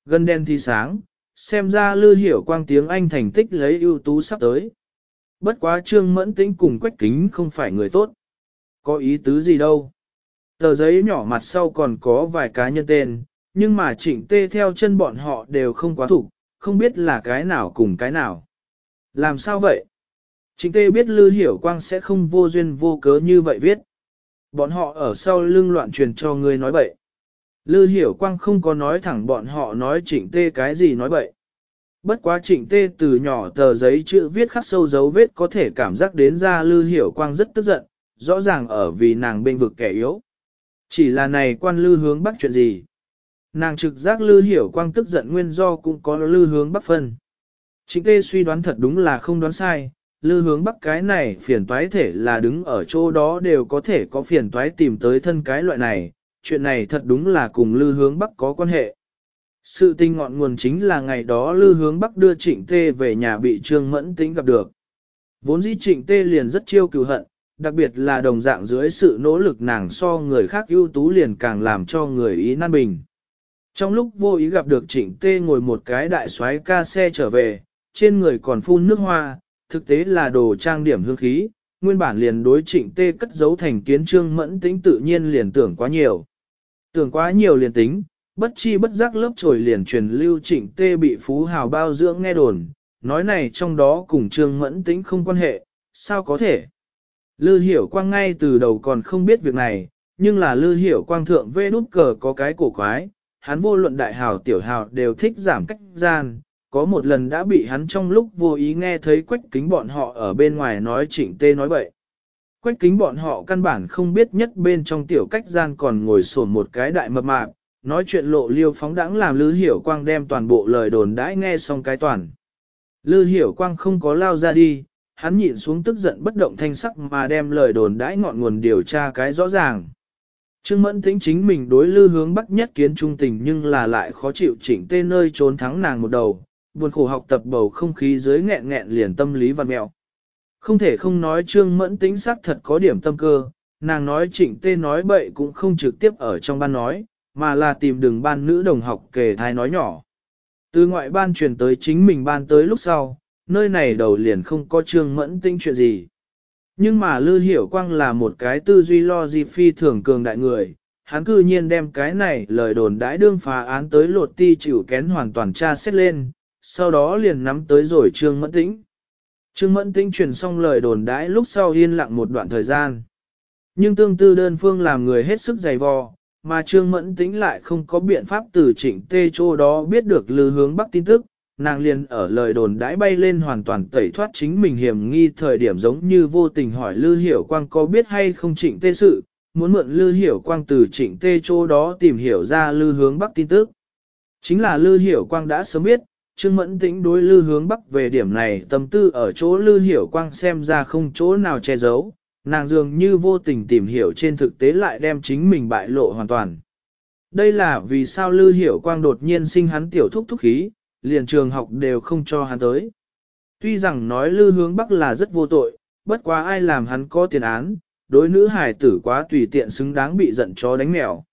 Gần đen thì sáng, xem ra lư hiểu quang tiếng Anh thành tích lấy ưu tú sắp tới. Bất quá Trương Mẫn Tĩnh cùng Quách Kính không phải người tốt. Có ý tứ gì đâu. Tờ giấy nhỏ mặt sau còn có vài cá nhân tên, nhưng mà chỉnh tê theo chân bọn họ đều không quá thủ, không biết là cái nào cùng cái nào. Làm sao vậy? Trịnh tê biết Lư Hiểu Quang sẽ không vô duyên vô cớ như vậy viết. Bọn họ ở sau lưng loạn truyền cho người nói bậy. Lư Hiểu Quang không có nói thẳng bọn họ nói trịnh tê cái gì nói bậy. Bất quá trịnh tê từ nhỏ tờ giấy chữ viết khắc sâu dấu vết có thể cảm giác đến ra Lư Hiểu Quang rất tức giận, rõ ràng ở vì nàng bên vực kẻ yếu. Chỉ là này quan Lư hướng bắc chuyện gì? Nàng trực giác Lư Hiểu Quang tức giận nguyên do cũng có Lư hướng bắc phân. Trịnh tê suy đoán thật đúng là không đoán sai, lư hướng bắc cái này phiền toái thể là đứng ở chỗ đó đều có thể có phiền toái tìm tới thân cái loại này, chuyện này thật đúng là cùng lư hướng bắc có quan hệ. Sự tình ngọn nguồn chính là ngày đó lư hướng bắc đưa trịnh tê về nhà bị trương mẫn Tĩnh gặp được. Vốn dĩ trịnh tê liền rất chiêu cừu hận, đặc biệt là đồng dạng dưới sự nỗ lực nàng so người khác ưu tú liền càng làm cho người ý nan bình. Trong lúc vô ý gặp được trịnh tê ngồi một cái đại xoáy ca xe trở về, trên người còn phun nước hoa, thực tế là đồ trang điểm hương khí, nguyên bản liền đối trịnh tê cất giấu thành kiến trương mẫn Tĩnh tự nhiên liền tưởng quá nhiều. Tưởng quá nhiều liền tính, bất chi bất giác lớp trồi liền truyền lưu trịnh tê bị phú hào bao dưỡng nghe đồn, nói này trong đó cùng trương mẫn tính không quan hệ, sao có thể. Lư hiểu quang ngay từ đầu còn không biết việc này, nhưng là lư hiểu quang thượng vê nút cờ có cái cổ quái, hắn vô luận đại hào tiểu hào đều thích giảm cách gian, có một lần đã bị hắn trong lúc vô ý nghe thấy quách kính bọn họ ở bên ngoài nói trịnh tê nói bậy. Quách kính bọn họ căn bản không biết nhất bên trong tiểu cách gian còn ngồi sổn một cái đại mập mạp, nói chuyện lộ liêu phóng đãng làm Lư Hiểu Quang đem toàn bộ lời đồn đãi nghe xong cái toàn. Lư Hiểu Quang không có lao ra đi, hắn nhịn xuống tức giận bất động thanh sắc mà đem lời đồn đãi ngọn nguồn điều tra cái rõ ràng. Trương Mẫn tính chính mình đối lư hướng bắc nhất kiến trung tình nhưng là lại khó chịu chỉnh tên nơi trốn thắng nàng một đầu, buồn khổ học tập bầu không khí dưới nghẹn nghẹn liền tâm lý văn mẹo. Không thể không nói trương mẫn tính sắc thật có điểm tâm cơ, nàng nói trịnh tê nói bậy cũng không trực tiếp ở trong ban nói, mà là tìm đường ban nữ đồng học kể thai nói nhỏ. Từ ngoại ban truyền tới chính mình ban tới lúc sau, nơi này đầu liền không có trương mẫn tính chuyện gì. Nhưng mà Lư Hiểu Quang là một cái tư duy lo gì phi thường cường đại người, hắn cư nhiên đem cái này lời đồn đãi đương phá án tới lột ti chịu kén hoàn toàn tra xét lên, sau đó liền nắm tới rồi Trương Mẫn Tĩnh. Trương Mẫn Tĩnh truyền xong lời đồn đãi lúc sau yên lặng một đoạn thời gian. Nhưng tương tư đơn phương làm người hết sức dày vò, mà Trương Mẫn Tĩnh lại không có biện pháp từ trịnh tê chô đó biết được lư hướng bắc tin tức, nàng liền ở lời đồn đãi bay lên hoàn toàn tẩy thoát chính mình hiểm nghi thời điểm giống như vô tình hỏi Lư Hiểu Quang có biết hay không trịnh tê sự, muốn mượn Lư Hiểu Quang từ trịnh tê chỗ đó tìm hiểu ra Lư hướng bắc tin tức. Chính là Lư Hiểu Quang đã sớm biết, Trương Mẫn Tĩnh đối Lư hướng bắc về điểm này tâm tư ở chỗ Lư Hiểu Quang xem ra không chỗ nào che giấu, nàng dường như vô tình tìm hiểu trên thực tế lại đem chính mình bại lộ hoàn toàn. Đây là vì sao Lư Hiểu Quang đột nhiên sinh hắn tiểu thúc thúc khí, liền trường học đều không cho hắn tới. Tuy rằng nói Lư hướng bắc là rất vô tội, bất quá ai làm hắn có tiền án, đối nữ hải tử quá tùy tiện xứng đáng bị giận chó đánh mèo.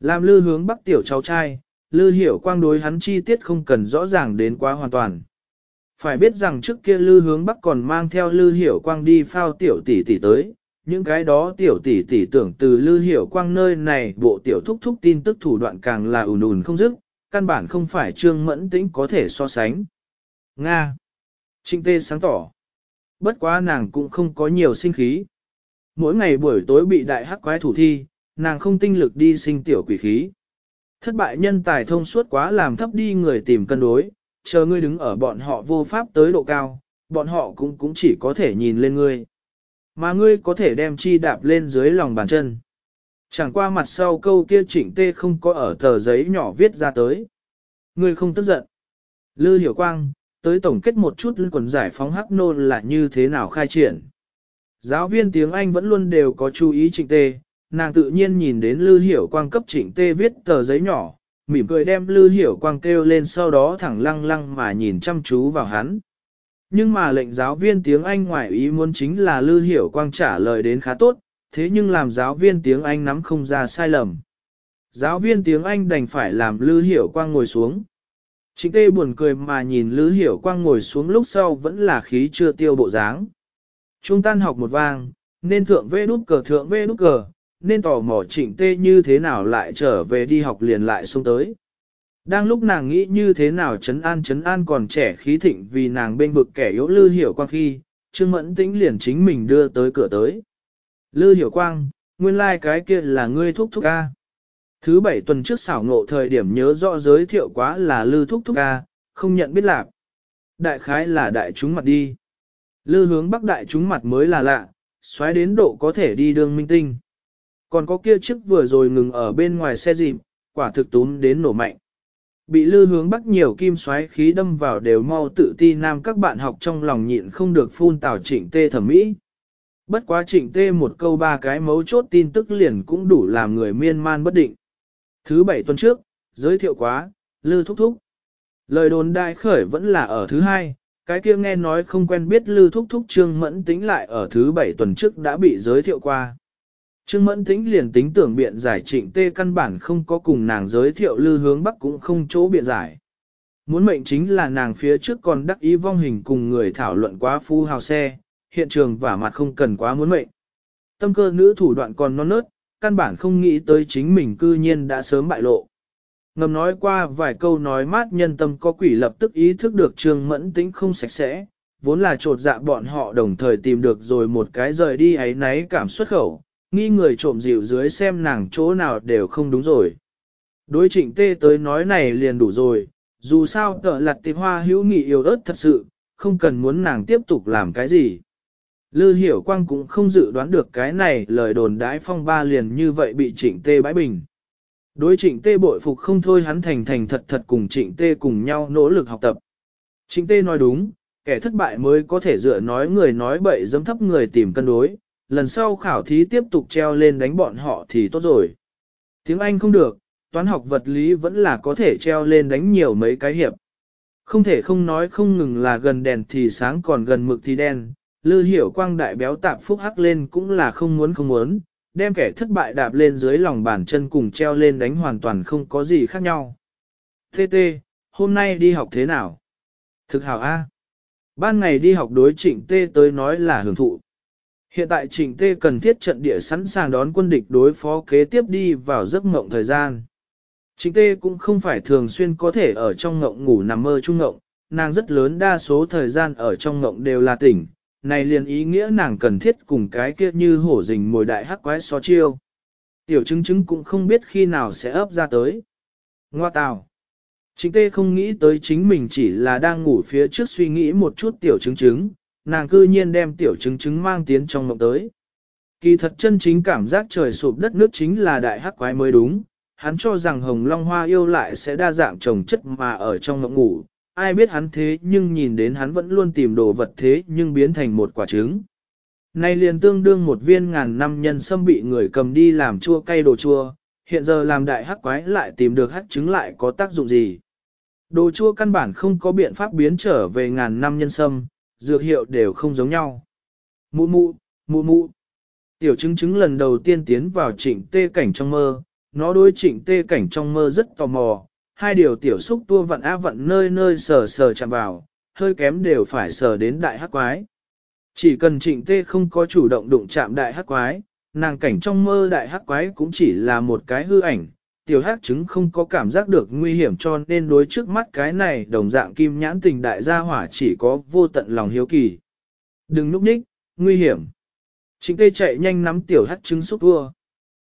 Làm Lư hướng bắc tiểu cháu trai, Lư hiểu quang đối hắn chi tiết không cần rõ ràng đến quá hoàn toàn. Phải biết rằng trước kia Lư hướng bắc còn mang theo Lư hiểu quang đi phao tiểu tỷ tỷ tới, những cái đó tiểu tỷ tỷ tưởng từ Lư hiểu quang nơi này bộ tiểu thúc thúc tin tức thủ đoạn càng là ùn ùn không dứt, căn bản không phải trương mẫn tĩnh có thể so sánh. Nga. Trinh tê sáng tỏ. Bất quá nàng cũng không có nhiều sinh khí. Mỗi ngày buổi tối bị đại hắc quái thủ thi, nàng không tinh lực đi sinh tiểu quỷ khí. Thất bại nhân tài thông suốt quá làm thấp đi người tìm cân đối, chờ ngươi đứng ở bọn họ vô pháp tới độ cao, bọn họ cũng cũng chỉ có thể nhìn lên ngươi. Mà ngươi có thể đem chi đạp lên dưới lòng bàn chân. Chẳng qua mặt sau câu kia chỉnh tê không có ở tờ giấy nhỏ viết ra tới. Ngươi không tức giận. Lư hiểu quang, tới tổng kết một chút liên quần giải phóng hắc nô là như thế nào khai triển. Giáo viên tiếng Anh vẫn luôn đều có chú ý trịnh tê, nàng tự nhiên nhìn đến Lư Hiểu Quang cấp trịnh tê viết tờ giấy nhỏ, mỉm cười đem Lư Hiểu Quang kêu lên sau đó thẳng lăng lăng mà nhìn chăm chú vào hắn. Nhưng mà lệnh giáo viên tiếng Anh ngoại ý muốn chính là Lư Hiểu Quang trả lời đến khá tốt, thế nhưng làm giáo viên tiếng Anh nắm không ra sai lầm. Giáo viên tiếng Anh đành phải làm Lư Hiểu Quang ngồi xuống. Trịnh tê buồn cười mà nhìn Lư Hiểu Quang ngồi xuống lúc sau vẫn là khí chưa tiêu bộ dáng. Trung tan học một vang, nên thượng vê đút cờ thượng vê đút cờ, nên tò mò trịnh tê như thế nào lại trở về đi học liền lại xuống tới. Đang lúc nàng nghĩ như thế nào chấn an chấn an còn trẻ khí thịnh vì nàng bên vực kẻ yếu lư hiểu quang khi, Trương Mẫn Tĩnh liền chính mình đưa tới cửa tới. Lư hiểu quang, nguyên lai like cái kia là ngươi thúc thúc ca. Thứ bảy tuần trước xảo ngộ thời điểm nhớ rõ giới thiệu quá là lư thúc thúc ca, không nhận biết lạc. Đại khái là đại chúng mặt đi. Lư hướng bắc đại chúng mặt mới là lạ, xoáy đến độ có thể đi đường minh tinh. Còn có kia chiếc vừa rồi ngừng ở bên ngoài xe dịp, quả thực túm đến nổ mạnh. Bị lư hướng bắc nhiều kim xoáy khí đâm vào đều mau tự ti nam các bạn học trong lòng nhịn không được phun tào trịnh tê thẩm mỹ. Bất quá trịnh tê một câu ba cái mấu chốt tin tức liền cũng đủ làm người miên man bất định. Thứ bảy tuần trước, giới thiệu quá, lư thúc thúc. Lời đồn đại khởi vẫn là ở thứ hai, cái kia nghe nói không quen biết lư thúc thúc trương mẫn tính lại ở thứ bảy tuần trước đã bị giới thiệu qua. Trương Mẫn Tĩnh liền tính tưởng biện giải trịnh tê căn bản không có cùng nàng giới thiệu lư hướng bắc cũng không chỗ biện giải. Muốn mệnh chính là nàng phía trước còn đắc ý vong hình cùng người thảo luận quá phu hào xe, hiện trường và mặt không cần quá muốn mệnh. Tâm cơ nữ thủ đoạn còn non nớt, căn bản không nghĩ tới chính mình cư nhiên đã sớm bại lộ. Ngầm nói qua vài câu nói mát nhân tâm có quỷ lập tức ý thức được Trương Mẫn Tĩnh không sạch sẽ, vốn là trột dạ bọn họ đồng thời tìm được rồi một cái rời đi ấy náy cảm xuất khẩu, nghi người trộm dịu dưới xem nàng chỗ nào đều không đúng rồi. Đối trịnh tê tới nói này liền đủ rồi, dù sao tợ lặt tiệp hoa hữu nghị yêu ớt thật sự, không cần muốn nàng tiếp tục làm cái gì. Lư hiểu quang cũng không dự đoán được cái này lời đồn đãi phong ba liền như vậy bị trịnh tê bãi bình. Đối trịnh tê bội phục không thôi hắn thành thành thật thật cùng trịnh tê cùng nhau nỗ lực học tập. Trịnh tê nói đúng, kẻ thất bại mới có thể dựa nói người nói bậy dấm thấp người tìm cân đối, lần sau khảo thí tiếp tục treo lên đánh bọn họ thì tốt rồi. Tiếng Anh không được, toán học vật lý vẫn là có thể treo lên đánh nhiều mấy cái hiệp. Không thể không nói không ngừng là gần đèn thì sáng còn gần mực thì đen, lư hiểu quang đại béo tạp phúc hắc lên cũng là không muốn không muốn, đem kẻ thất bại đạp lên dưới lòng bàn chân cùng treo lên đánh hoàn toàn không có gì khác nhau. Tê tê, hôm nay đi học thế nào? Thực hảo A. Ban ngày đi học đối trịnh tê tới nói là hưởng thụ. Hiện tại Trình tê cần thiết trận địa sẵn sàng đón quân địch đối phó kế tiếp đi vào giấc mộng thời gian. Trình tê cũng không phải thường xuyên có thể ở trong ngộng ngủ nằm mơ chung ngộng, nàng rất lớn đa số thời gian ở trong ngộng đều là tỉnh, này liền ý nghĩa nàng cần thiết cùng cái kia như hổ rình mồi đại hắc quái so chiêu. Tiểu chứng chứng cũng không biết khi nào sẽ ấp ra tới. Ngoa tào. Trình tê không nghĩ tới chính mình chỉ là đang ngủ phía trước suy nghĩ một chút tiểu chứng chứng, nàng cư nhiên đem tiểu chứng chứng mang tiến trong mộng tới. Kỳ thật chân chính cảm giác trời sụp đất nước chính là đại hắc quái mới đúng, hắn cho rằng hồng long hoa yêu lại sẽ đa dạng trồng chất mà ở trong mộng ngủ, ai biết hắn thế nhưng nhìn đến hắn vẫn luôn tìm đồ vật thế nhưng biến thành một quả trứng. Này liền tương đương một viên ngàn năm nhân sâm bị người cầm đi làm chua cay đồ chua, hiện giờ làm đại hắc quái lại tìm được hắc trứng lại có tác dụng gì. Đồ chua căn bản không có biện pháp biến trở về ngàn năm nhân sâm, dược hiệu đều không giống nhau. Mụ mụ, mụ mụ. Tiểu chứng chứng lần đầu tiên tiến vào trịnh tê cảnh trong mơ, nó đối trịnh tê cảnh trong mơ rất tò mò, hai điều tiểu xúc tua vận á vận nơi nơi sờ sờ chạm vào, hơi kém đều phải sờ đến đại hắc quái. Chỉ cần trịnh tê không có chủ động đụng chạm đại hắc quái, nàng cảnh trong mơ đại hắc quái cũng chỉ là một cái hư ảnh, tiểu hắc Trứng không có cảm giác được nguy hiểm cho nên đối trước mắt cái này đồng dạng kim nhãn tình đại gia hỏa chỉ có vô tận lòng hiếu kỳ. Đừng núp nhích, nguy hiểm. Trịnh tê chạy nhanh nắm tiểu hắc trứng xúc tua.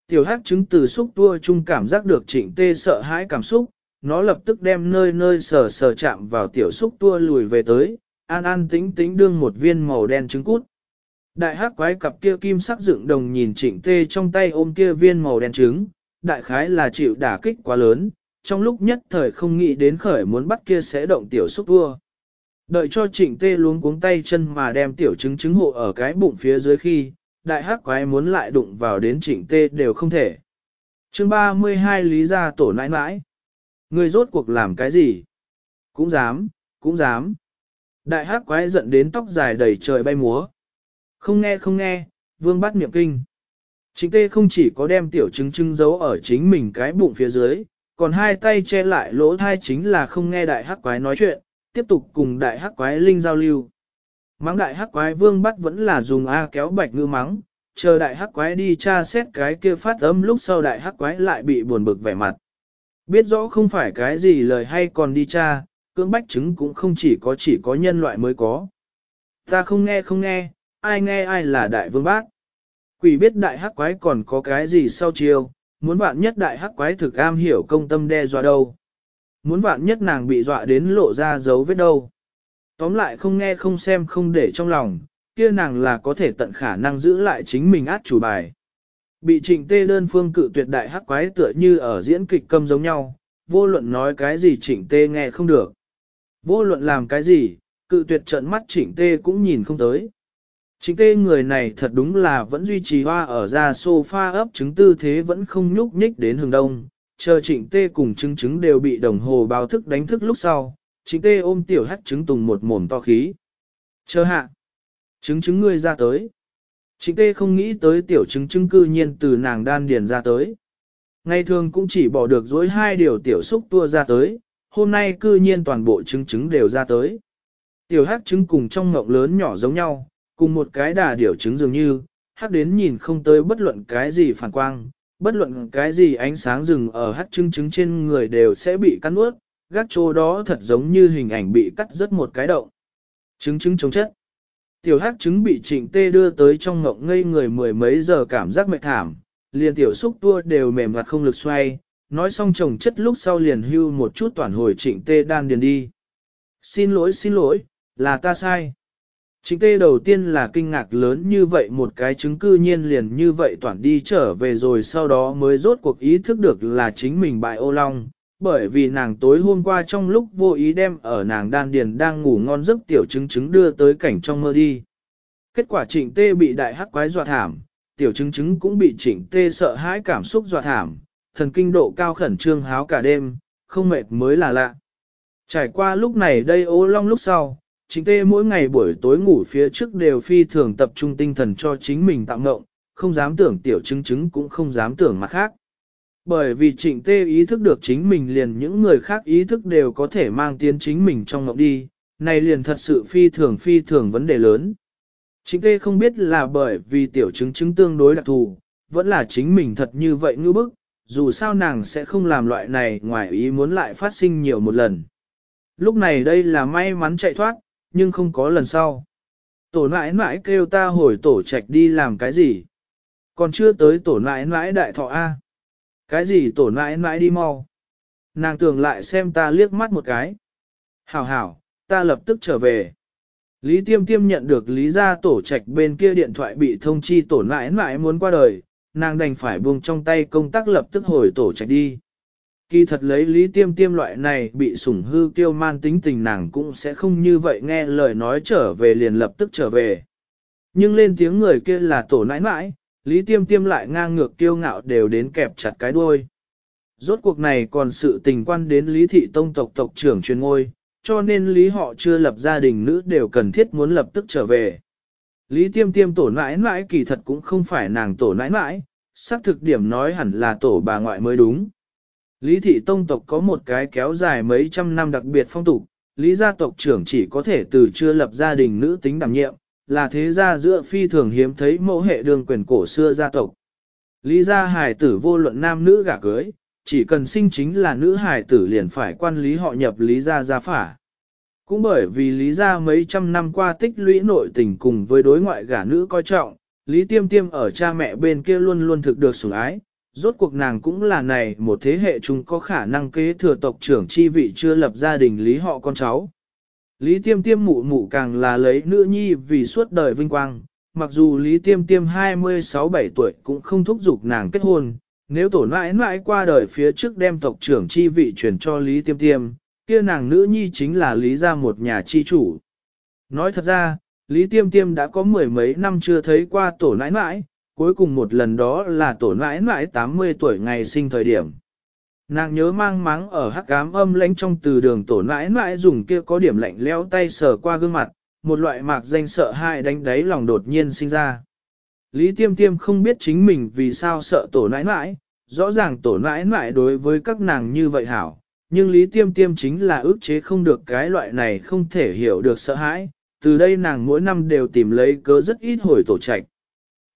Tiểu hắc trứng từ xúc tua chung cảm giác được trịnh tê sợ hãi cảm xúc, nó lập tức đem nơi nơi sờ sờ chạm vào tiểu xúc tua lùi về tới, an an tính tính đương một viên màu đen trứng cút. Đại hắc quái cặp kia kim sắc dựng đồng nhìn trịnh tê trong tay ôm kia viên màu đen trứng, đại khái là chịu đả kích quá lớn, trong lúc nhất thời không nghĩ đến khởi muốn bắt kia sẽ động tiểu xúc vua. Đợi cho trịnh tê luống cuống tay chân mà đem tiểu trứng trứng hộ ở cái bụng phía dưới khi, đại hắc quái muốn lại đụng vào đến trịnh tê đều không thể. chương 32 lý ra tổ nãi nãi. Người rốt cuộc làm cái gì? Cũng dám, cũng dám. Đại hắc quái giận đến tóc dài đầy trời bay múa. Không nghe không nghe, vương bắt miệng kinh. Trịnh tê không chỉ có đem tiểu chứng trưng giấu ở chính mình cái bụng phía dưới, còn hai tay che lại lỗ thai chính là không nghe đại hắc quái nói chuyện, tiếp tục cùng đại hắc quái linh giao lưu. Mắng đại hắc quái vương bắt vẫn là dùng A kéo bạch ngư mắng, chờ đại hắc quái đi tra xét cái kia phát âm lúc sau đại hắc quái lại bị buồn bực vẻ mặt. Biết rõ không phải cái gì lời hay còn đi tra, cưỡng bách chứng cũng không chỉ có chỉ có nhân loại mới có. Ta không nghe không nghe, ai nghe ai là đại vương bác. Quỷ biết đại hắc quái còn có cái gì sau chiêu, muốn bạn nhất đại hắc quái thực am hiểu công tâm đe dọa đâu. Muốn bạn nhất nàng bị dọa đến lộ ra dấu vết đâu. Tóm lại không nghe không xem không để trong lòng, kia nàng là có thể tận khả năng giữ lại chính mình át chủ bài. Bị trịnh tê đơn phương cự tuyệt đại hắc quái tựa như ở diễn kịch câm giống nhau, vô luận nói cái gì trịnh tê nghe không được. Vô luận làm cái gì, cự tuyệt trận mắt trịnh tê cũng nhìn không tới. Trịnh tê người này thật đúng là vẫn duy trì hoa ở ra sofa ấp trứng tư thế vẫn không nhúc nhích đến hướng đông, chờ trịnh tê cùng trứng trứng đều bị đồng hồ báo thức đánh thức lúc sau, trịnh tê ôm tiểu hắt trứng tùng một mồm to khí. Chờ hạ, trứng trứng ngươi ra tới. Trịnh tê không nghĩ tới tiểu trứng trứng cư nhiên từ nàng đan điền ra tới. Ngày thường cũng chỉ bỏ được dối hai điều tiểu xúc tua ra tới, hôm nay cư nhiên toàn bộ trứng trứng đều ra tới. Tiểu hắc trứng cùng trong ngộng lớn nhỏ giống nhau, cùng một cái đà điểu trứng dường như, hắc đến nhìn không tới bất luận cái gì phản quang, bất luận cái gì ánh sáng rừng ở hắc trứng trứng trên người đều sẽ bị cắn nuốt. gác chỗ đó thật giống như hình ảnh bị cắt rất một cái động. Trứng trứng chống chất. Tiểu hắc trứng bị trịnh tê đưa tới trong ngộng ngây người mười mấy giờ cảm giác mệt thảm, liền tiểu xúc tua đều mềm mặt không lực xoay, nói xong chồng chất lúc sau liền hưu một chút toàn hồi trịnh tê đan điền đi. Xin lỗi xin lỗi, là ta sai. Trịnh tê đầu tiên là kinh ngạc lớn như vậy một cái chứng cư nhiên liền như vậy toàn đi trở về rồi sau đó mới rốt cuộc ý thức được là chính mình bại ô long, bởi vì nàng tối hôm qua trong lúc vô ý đem ở nàng đan điền đang ngủ ngon giấc tiểu chứng chứng đưa tới cảnh trong mơ đi. Kết quả trịnh tê bị đại hắc quái dọa thảm, tiểu chứng chứng cũng bị trịnh tê sợ hãi cảm xúc dọa thảm, thần kinh độ cao khẩn trương háo cả đêm, không mệt mới là lạ. Trải qua lúc này đây ô long lúc sau, trịnh tê mỗi ngày buổi tối ngủ phía trước đều phi thường tập trung tinh thần cho chính mình tạm ngộng, không dám tưởng tiểu chứng chứng cũng không dám tưởng mặt khác. Bởi vì trịnh tê ý thức được chính mình liền những người khác ý thức đều có thể mang tiến chính mình trong ngộng đi, này liền thật sự phi thường phi thường vấn đề lớn. Trịnh tê không biết là bởi vì tiểu chứng chứng tương đối đặc thù, vẫn là chính mình thật như vậy ngư bức, dù sao nàng sẽ không làm loại này ngoài ý muốn lại phát sinh nhiều một lần. Lúc này đây là may mắn chạy thoát, nhưng không có lần sau. Tổ nãi nãi kêu ta hồi tổ trạch đi làm cái gì? Còn chưa tới tổ nãi nãi đại thọ A. Cái gì tổ nãi nãi đi mau? Nàng tưởng lại xem ta liếc mắt một cái. Hảo hảo, ta lập tức trở về. Lý Tiêm Tiêm nhận được Lý gia tổ trạch bên kia điện thoại bị thông chi tổ nãi nãi muốn qua đời, nàng đành phải buông trong tay công tác lập tức hồi tổ trạch đi. Kỳ thật lấy Lý Tiêm Tiêm loại này bị sủng hư kiêu man tính tình nàng cũng sẽ không như vậy nghe lời nói trở về liền lập tức trở về. Nhưng lên tiếng người kia là tổ nãi nãi, Lý Tiêm Tiêm lại ngang ngược kiêu ngạo đều đến kẹp chặt cái đuôi. Rốt cuộc này còn sự tình quan đến Lý Thị Tông tộc tộc trưởng chuyên ngôi, cho nên Lý họ chưa lập gia đình nữ đều cần thiết muốn lập tức trở về. Lý Tiêm Tiêm tổ nãi nãi kỳ thật cũng không phải nàng tổ nãi nãi, xác thực điểm nói hẳn là tổ bà ngoại mới đúng. Lý thị tông tộc có một cái kéo dài mấy trăm năm đặc biệt phong tục, lý gia tộc trưởng chỉ có thể từ chưa lập gia đình nữ tính đảm nhiệm, là thế gia giữa phi thường hiếm thấy mẫu hệ đường quyền cổ xưa gia tộc. Lý gia hài tử vô luận nam nữ gả cưới, chỉ cần sinh chính là nữ hài tử liền phải quan lý họ nhập lý gia gia phả. Cũng bởi vì lý gia mấy trăm năm qua tích lũy nội tình cùng với đối ngoại gả nữ coi trọng, lý tiêm tiêm ở cha mẹ bên kia luôn luôn thực được sủng ái, rốt cuộc nàng cũng là này một thế hệ chúng có khả năng kế thừa tộc trưởng chi vị chưa lập gia đình lý họ con cháu. Lý tiêm tiêm mụ mụ càng là lấy nữ nhi vì suốt đời vinh quang, mặc dù Lý Tiêm Tiêm 26-7 tuổi cũng không thúc giục nàng kết hôn, nếu tổ nãi nãi qua đời phía trước đem tộc trưởng chi vị truyền cho Lý Tiêm Tiêm, kia nàng nữ nhi chính là Lý gia một nhà chi chủ. Nói thật ra, Lý Tiêm Tiêm đã có mười mấy năm chưa thấy qua tổ nãi nãi, cuối cùng một lần đó là tổ nãi nãi 80 tuổi ngày sinh thời điểm. Nàng nhớ mang máng ở hắc ám âm lãnh trong từ đường tổ nãi nãi dùng kia có điểm lạnh leo tay sờ qua gương mặt, một loại mạc danh sợ hãi đánh đáy lòng đột nhiên sinh ra. Lý Tiêm Tiêm không biết chính mình vì sao sợ tổ nãi nãi, rõ ràng tổ nãi nãi đối với các nàng như vậy hảo, nhưng Lý Tiêm Tiêm chính là ước chế không được cái loại này không thể hiểu được sợ hãi, từ đây nàng mỗi năm đều tìm lấy cớ rất ít hồi tổ trạch.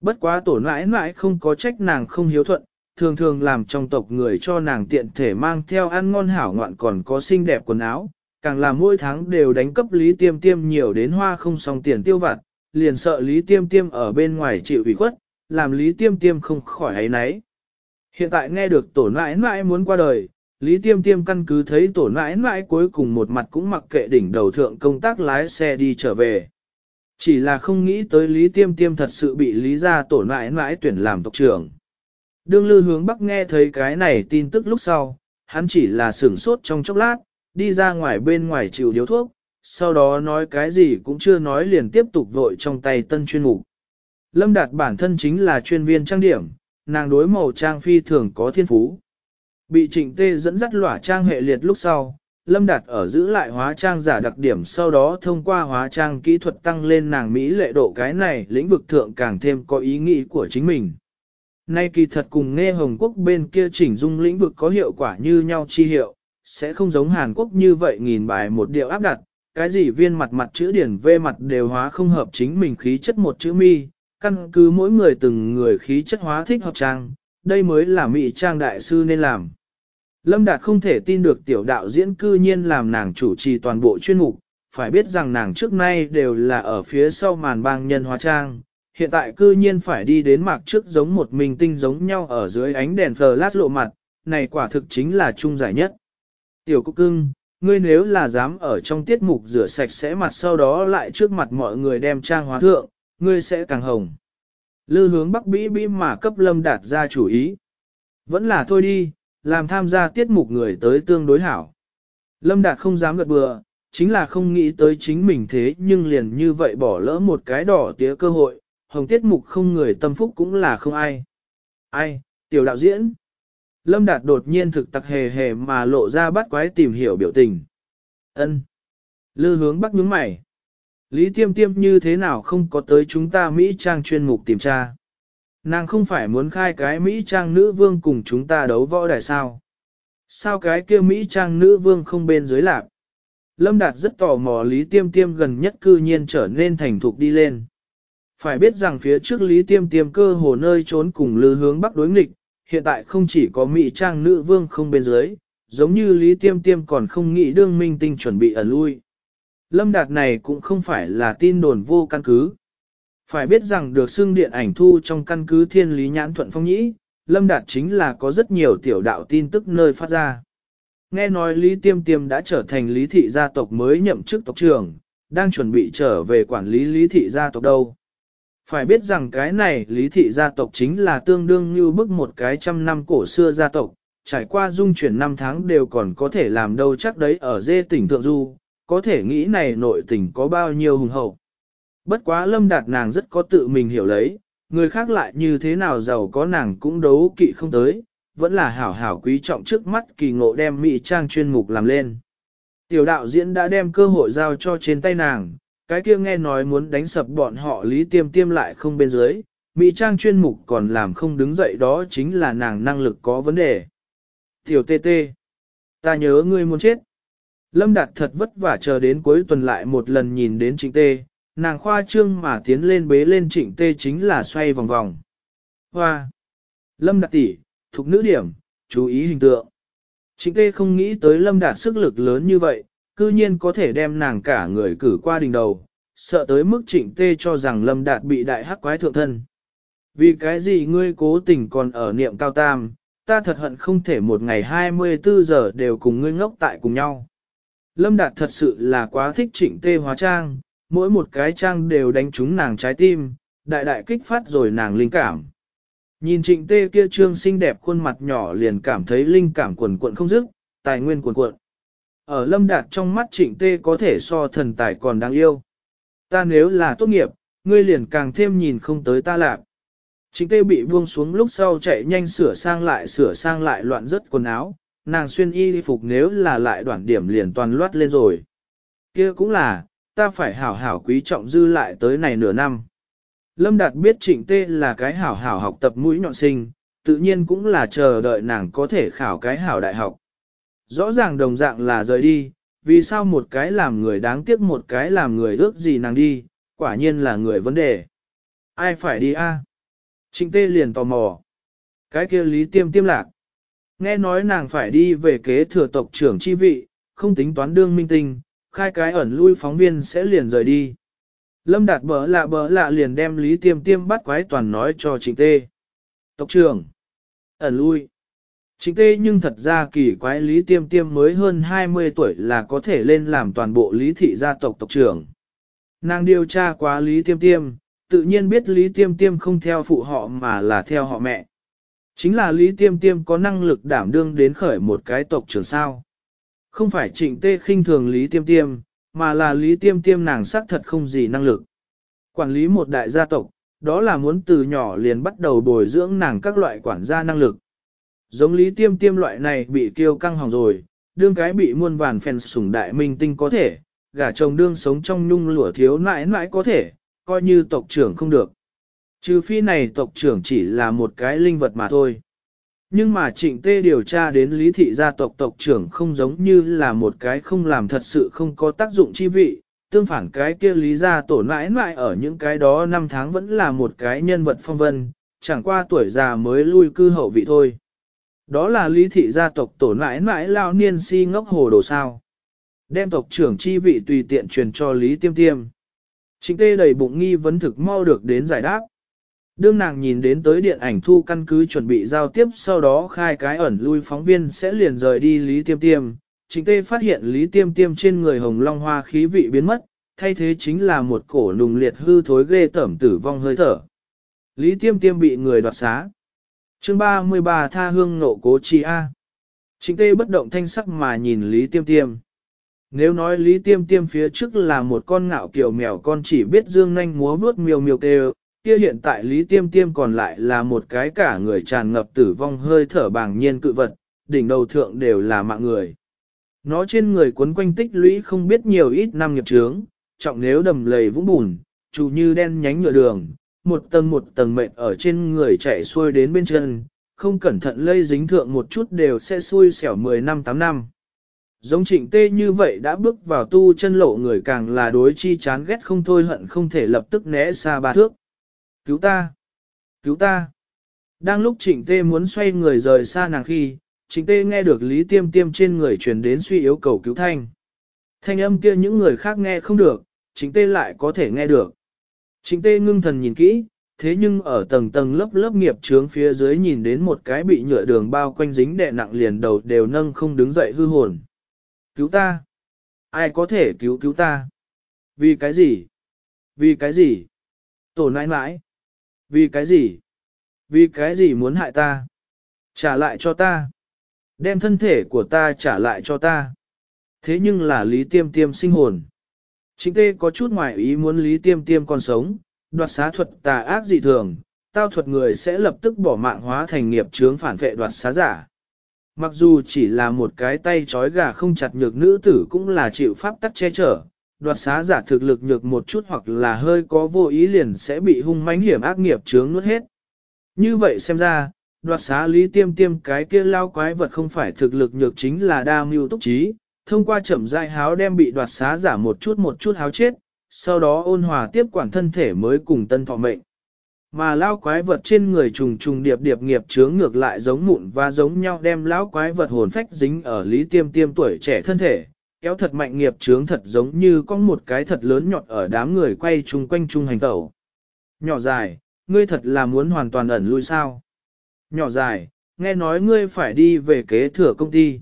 Bất quá tổ nãi nãi không có trách nàng không hiếu thuận, thường thường làm trong tộc người cho nàng tiện thể mang theo ăn ngon hảo ngoạn còn có xinh đẹp quần áo, càng là mỗi tháng đều đánh cấp Lý Tiêm Tiêm nhiều đến hoa không xong tiền tiêu vặt, liền sợ Lý Tiêm Tiêm ở bên ngoài chịu ủy khuất, làm Lý Tiêm Tiêm không khỏi ấy nấy. Hiện tại nghe được tổ nãi nãi muốn qua đời, Lý Tiêm Tiêm căn cứ thấy tổ nãi nãi cuối cùng một mặt cũng mặc kệ đỉnh đầu thượng công tác lái xe đi trở về. Chỉ là không nghĩ tới Lý Tiêm Tiêm thật sự bị Lý gia tổ mãi mãi tuyển làm tộc trưởng. Đương lư hướng bắc nghe thấy cái này tin tức lúc sau, hắn chỉ là sửng sốt trong chốc lát, đi ra ngoài bên ngoài chịu điếu thuốc, sau đó nói cái gì cũng chưa nói liền tiếp tục vội trong tay tân chuyên mục. Lâm Đạt bản thân chính là chuyên viên trang điểm, nàng đối màu trang phi thường có thiên phú. Bị trịnh tê dẫn dắt lỏa trang hệ liệt lúc sau, Lâm Đạt ở giữ lại hóa trang giả đặc điểm sau đó thông qua hóa trang kỹ thuật tăng lên nàng Mỹ lệ độ cái này lĩnh vực thượng càng thêm có ý nghĩ của chính mình. Nay kỳ thật cùng nghe Hồng Quốc bên kia chỉnh dung lĩnh vực có hiệu quả như nhau chi hiệu, sẽ không giống Hàn Quốc như vậy nghìn bài một điệu áp đặt, cái gì viên mặt mặt chữ điển V mặt đều hóa không hợp chính mình khí chất một chữ mi, căn cứ mỗi người từng người khí chất hóa thích hợp trang, đây mới là mỹ trang đại sư nên làm. Lâm Đạt không thể tin được tiểu đạo diễn cư nhiên làm nàng chủ trì toàn bộ chuyên mục, phải biết rằng nàng trước nay đều là ở phía sau màn bang nhân hóa trang, hiện tại cư nhiên phải đi đến mạc trước giống một mình tinh giống nhau ở dưới ánh đèn flash lộ mặt, này quả thực chính là trung giải nhất. Tiểu cúc cưng, ngươi nếu là dám ở trong tiết mục rửa sạch sẽ mặt sau đó lại trước mặt mọi người đem trang hóa thượng, ngươi sẽ càng hồng. Lư hướng bắc bĩ bĩ mà cấp lâm đạt ra chủ ý. Vẫn là thôi đi, làm tham gia tiết mục người tới tương đối hảo. Lâm đạt không dám gật bừa, chính là không nghĩ tới chính mình thế nhưng liền như vậy bỏ lỡ một cái đỏ tía cơ hội, hồng tiết mục không người tâm phúc cũng là không ai. Ai, tiểu đạo diễn. Lâm Đạt đột nhiên thực tặc hề hề mà lộ ra bắt quái tìm hiểu biểu tình. ân Lư hướng bắc nhướng mày. Lý tiêm tiêm như thế nào không có tới chúng ta Mỹ Trang chuyên mục tìm tra. Nàng không phải muốn khai cái Mỹ Trang nữ vương cùng chúng ta đấu võ đài sao. Sao cái kia Mỹ Trang nữ vương không bên dưới lạc? Lâm Đạt rất tò mò Lý tiêm tiêm gần nhất cư nhiên trở nên thành thục đi lên. Phải biết rằng phía trước Lý tiêm tiêm cơ hồ nơi trốn cùng lư hướng bắc đối nghịch, hiện tại không chỉ có Mỹ Trang nữ vương không bên dưới, giống như Lý tiêm tiêm còn không nghĩ đương minh tinh chuẩn bị ẩn lui. Lâm Đạt này cũng không phải là tin đồn vô căn cứ. Phải biết rằng được xưng điện ảnh thu trong căn cứ thiên lý nhãn thuận phong nhĩ, Lâm Đạt chính là có rất nhiều tiểu đạo tin tức nơi phát ra. Nghe nói Lý Tiêm Tiêm đã trở thành Lý Thị gia tộc mới nhậm chức tộc trưởng, đang chuẩn bị trở về quản lý Lý Thị gia tộc đâu. Phải biết rằng cái này Lý Thị gia tộc chính là tương đương như bức một cái trăm năm cổ xưa gia tộc, trải qua dung chuyển năm tháng đều còn có thể làm đâu chắc đấy ở dê tỉnh Thượng Du, có thể nghĩ này nội tình có bao nhiêu hùng hậu. Bất quá lâm đạt nàng rất có tự mình hiểu lấy, người khác lại như thế nào giàu có nàng cũng đấu kỵ không tới, vẫn là hảo hảo quý trọng trước mắt kỳ ngộ đem mỹ trang chuyên mục làm lên. Tiểu đạo diễn đã đem cơ hội giao cho trên tay nàng, cái kia nghe nói muốn đánh sập bọn họ lý tiêm tiêm lại không bên dưới, mỹ trang chuyên mục còn làm không đứng dậy đó chính là nàng năng lực có vấn đề. Tiểu tê tê, ta nhớ ngươi muốn chết. Lâm Đạt thật vất vả chờ đến cuối tuần lại một lần nhìn đến trịnh tê, nàng khoa trương mà tiến lên bế lên trịnh tê chính là xoay vòng vòng. Hoa! Lâm Đạt tỷ, thuộc nữ điểm, chú ý hình tượng. Trịnh tê không nghĩ tới Lâm Đạt sức lực lớn như vậy, cư nhiên có thể đem nàng cả người cử qua đỉnh đầu, sợ tới mức trịnh tê cho rằng Lâm Đạt bị đại hắc quái thượng thân. Vì cái gì ngươi cố tình còn ở niệm cao tam, ta thật hận không thể một ngày 24 giờ đều cùng ngươi ngốc tại cùng nhau. Lâm Đạt thật sự là quá thích trịnh tê hóa trang, mỗi một cái trang đều đánh trúng nàng trái tim, đại đại kích phát rồi nàng linh cảm. Nhìn trịnh tê kia trương xinh đẹp khuôn mặt nhỏ liền cảm thấy linh cảm quần cuộn không dứt, tài nguyên quần cuộn. Ở lâm đạt trong mắt trịnh tê có thể so thần tài còn đáng yêu. Ta nếu là tốt nghiệp, ngươi liền càng thêm nhìn không tới ta lạc. Trịnh tê bị buông xuống lúc sau chạy nhanh sửa sang lại sửa sang lại loạn rất quần áo, nàng xuyên y phục nếu là lại đoạn điểm liền toàn loát lên rồi. kia cũng là, ta phải hảo hảo quý trọng dư lại tới này nửa năm. Lâm Đạt biết trịnh tê là cái hảo hảo học tập mũi nhọn sinh, tự nhiên cũng là chờ đợi nàng có thể khảo cái hảo đại học. Rõ ràng đồng dạng là rời đi, vì sao một cái làm người đáng tiếc một cái làm người ước gì nàng đi, quả nhiên là người vấn đề. Ai phải đi a? Trịnh tê liền tò mò. Cái kia lý tiêm tiêm lạc. Nghe nói nàng phải đi về kế thừa tộc trưởng chi vị, không tính toán đương minh tinh, khai cái ẩn lui phóng viên sẽ liền rời đi. Lâm Đạt bỡ lạ bỡ lạ liền đem Lý Tiêm Tiêm bắt quái toàn nói cho Trịnh Tê. Tộc trưởng. Ẩn lui. Trịnh Tê nhưng thật ra kỳ quái Lý Tiêm Tiêm mới hơn 20 tuổi là có thể lên làm toàn bộ Lý Thị gia tộc tộc trưởng. Nàng điều tra quá Lý Tiêm Tiêm, tự nhiên biết Lý Tiêm Tiêm không theo phụ họ mà là theo họ mẹ. Chính là Lý Tiêm Tiêm có năng lực đảm đương đến khởi một cái tộc trưởng sao. Không phải trịnh tê khinh thường Lý Tiêm Tiêm, mà là Lý Tiêm Tiêm nàng xác thật không gì năng lực. Quản lý một đại gia tộc, đó là muốn từ nhỏ liền bắt đầu bồi dưỡng nàng các loại quản gia năng lực. Giống Lý Tiêm Tiêm loại này bị kêu căng hỏng rồi, đương cái bị muôn vàn phèn sủng đại minh tinh có thể, gả chồng đương sống trong nhung lụa thiếu nãi nãi có thể, coi như tộc trưởng không được. Trừ phi này tộc trưởng chỉ là một cái linh vật mà thôi. Nhưng mà trịnh tê điều tra đến lý thị gia tộc tộc trưởng không giống như là một cái không làm thật sự không có tác dụng chi vị, tương phản cái kia lý gia tổ mãi mãi ở những cái đó năm tháng vẫn là một cái nhân vật phong vân, chẳng qua tuổi già mới lui cư hậu vị thôi. Đó là lý thị gia tộc tổ mãi mãi lao niên si ngốc hồ đồ sao. Đem tộc trưởng chi vị tùy tiện truyền cho lý tiêm tiêm. Trịnh tê đầy bụng nghi vấn thực mau được đến giải đáp. Đương nàng nhìn đến tới điện ảnh thu căn cứ chuẩn bị giao tiếp sau đó khai cái ẩn lui phóng viên sẽ liền rời đi Lý Tiêm Tiêm. Chính tê phát hiện Lý Tiêm Tiêm trên người hồng long hoa khí vị biến mất, thay thế chính là một cổ nùng liệt hư thối ghê tẩm tử vong hơi thở. Lý Tiêm Tiêm bị người đoạt xá. chương 33 tha hương nộ cố chi A. Chính tê bất động thanh sắc mà nhìn Lý Tiêm Tiêm. Nếu nói Lý Tiêm Tiêm phía trước là một con ngạo kiểu mèo con chỉ biết dương nanh múa vuốt miêu miêu kêu, kia hiện tại Lý Tiêm Tiêm còn lại là một cái cả người tràn ngập tử vong hơi thở bàng nhiên cự vật, đỉnh đầu thượng đều là mạng người. Nó trên người quấn quanh tích lũy không biết nhiều ít năm nghiệp trướng, trọng nếu đầm lầy vũng bùn, chủ như đen nhánh nhựa đường, một tầng một tầng mệnh ở trên người chạy xuôi đến bên chân, không cẩn thận lây dính thượng một chút đều sẽ xui xẻo 10 năm 8 năm. Giống trịnh tê như vậy đã bước vào tu chân lộ người càng là đối chi chán ghét không thôi hận không thể lập tức né xa ba thước. Cứu ta! Cứu ta! Đang lúc trịnh tê muốn xoay người rời xa nàng khi, trịnh tê nghe được lý tiêm tiêm trên người truyền đến suy yếu cầu cứu thanh. Thanh âm kia những người khác nghe không được, trịnh tê lại có thể nghe được. Trịnh tê ngưng thần nhìn kỹ, thế nhưng ở tầng tầng lớp lớp nghiệp trướng phía dưới nhìn đến một cái bị nhựa đường bao quanh dính đè nặng liền đầu đều nâng không đứng dậy hư hồn. Cứu ta! Ai có thể cứu cứu ta? Vì cái gì? Vì cái gì? Tổ nãi nãi! Vì cái gì? Vì cái gì muốn hại ta? Trả lại cho ta. Đem thân thể của ta trả lại cho ta. Thế nhưng là Lý Tiêm Tiêm sinh hồn. Chính tê có chút ngoài ý muốn Lý Tiêm Tiêm còn sống, đoạt xá thuật tà ác dị thường, tao thuật người sẽ lập tức bỏ mạng hóa thành nghiệp chướng phản vệ đoạt xá giả. Mặc dù chỉ là một cái tay trói gà không chặt nhược nữ tử cũng là chịu pháp tắc che chở, đoạt xá giả thực lực nhược một chút hoặc là hơi có vô ý liền sẽ bị hung mãnh hiểm ác nghiệp chướng nuốt hết. Như vậy xem ra, đoạt xá lý tiêm tiêm cái kia lao quái vật không phải thực lực nhược chính là đa mưu túc trí, thông qua chậm dại háo đem bị đoạt xá giả một chút một chút háo chết, sau đó ôn hòa tiếp quản thân thể mới cùng tân thọ mệnh. Mà lao quái vật trên người trùng trùng điệp điệp nghiệp chướng ngược lại giống mụn và giống nhau đem lão quái vật hồn phách dính ở lý tiêm tiêm tuổi trẻ thân thể, kéo thật mạnh nghiệp chướng thật giống như có một cái thật lớn nhọn ở đám người quay chung quanh chung hành tẩu. Nhỏ dài, ngươi thật là muốn hoàn toàn ẩn lui sao? Nhỏ dài, nghe nói ngươi phải đi về kế thừa công ty.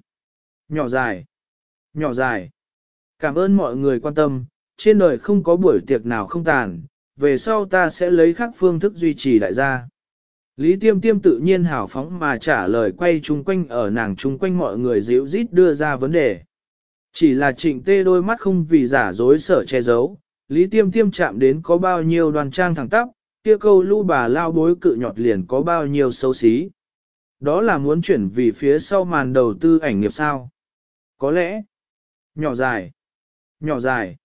Nhỏ dài, nhỏ dài. Cảm ơn mọi người quan tâm, trên đời không có buổi tiệc nào không tàn, về sau ta sẽ lấy khác phương thức duy trì đại gia. Lý tiêm tiêm tự nhiên hào phóng mà trả lời quay chung quanh ở nàng chung quanh mọi người dịu rít đưa ra vấn đề. Chỉ là trịnh tê đôi mắt không vì giả dối sở che giấu, Lý tiêm tiêm chạm đến có bao nhiêu đoàn trang thẳng tắp, kia câu lưu bà lao bối cự nhọt liền có bao nhiêu xấu xí. Đó là muốn chuyển vì phía sau màn đầu tư ảnh nghiệp sao. Có lẽ, nhỏ dài, nhỏ dài,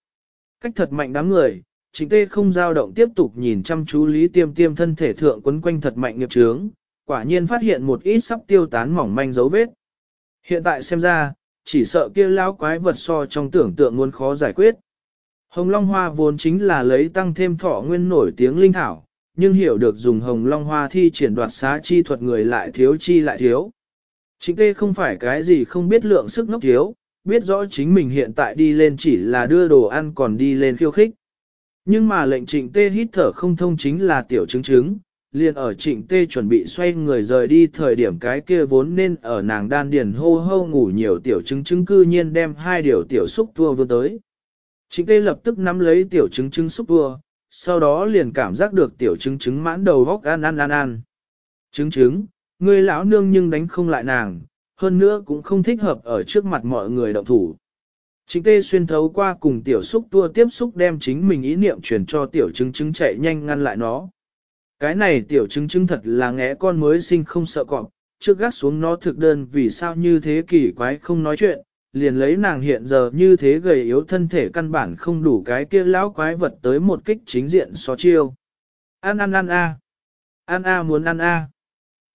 cách thật mạnh đám người, chính tê không dao động tiếp tục nhìn chăm chú Lý Tiêm Tiêm thân thể thượng quấn quanh thật mạnh nghiệp trướng, quả nhiên phát hiện một ít sắp tiêu tán mỏng manh dấu vết. Hiện tại xem ra, chỉ sợ kia lão quái vật so trong tưởng tượng muốn khó giải quyết. Hồng Long Hoa vốn chính là lấy tăng thêm thọ nguyên nổi tiếng linh thảo, nhưng hiểu được dùng Hồng Long Hoa thi triển đoạt xá chi thuật người lại thiếu chi lại thiếu. Chính tê không phải cái gì không biết lượng sức ngốc thiếu, biết rõ chính mình hiện tại đi lên chỉ là đưa đồ ăn còn đi lên khiêu khích. Nhưng mà lệnh trịnh tê hít thở không thông chính là tiểu chứng chứng, liền ở trịnh tê chuẩn bị xoay người rời đi thời điểm cái kia vốn nên ở nàng đan điền hô hô ngủ nhiều tiểu chứng chứng cư nhiên đem hai điều tiểu xúc tua vừa tới. Trịnh tê lập tức nắm lấy tiểu chứng chứng xúc tua, sau đó liền cảm giác được tiểu chứng chứng mãn đầu góc ăn ăn ăn ăn. Chứng chứng, người lão nương nhưng đánh không lại nàng, hơn nữa cũng không thích hợp ở trước mặt mọi người động thủ. trịnh tê xuyên thấu qua cùng tiểu xúc tua tiếp xúc đem chính mình ý niệm truyền cho tiểu chứng chứng chạy nhanh ngăn lại nó. Cái này tiểu chứng chứng thật là ngẽ con mới sinh không sợ cọp, trước gác xuống nó thực đơn vì sao như thế kỳ quái không nói chuyện, liền lấy nàng hiện giờ như thế gầy yếu thân thể căn bản không đủ cái kia lão quái vật tới một kích chính diện so chiêu. Ăn ăn ăn a, Ăn a muốn ăn a.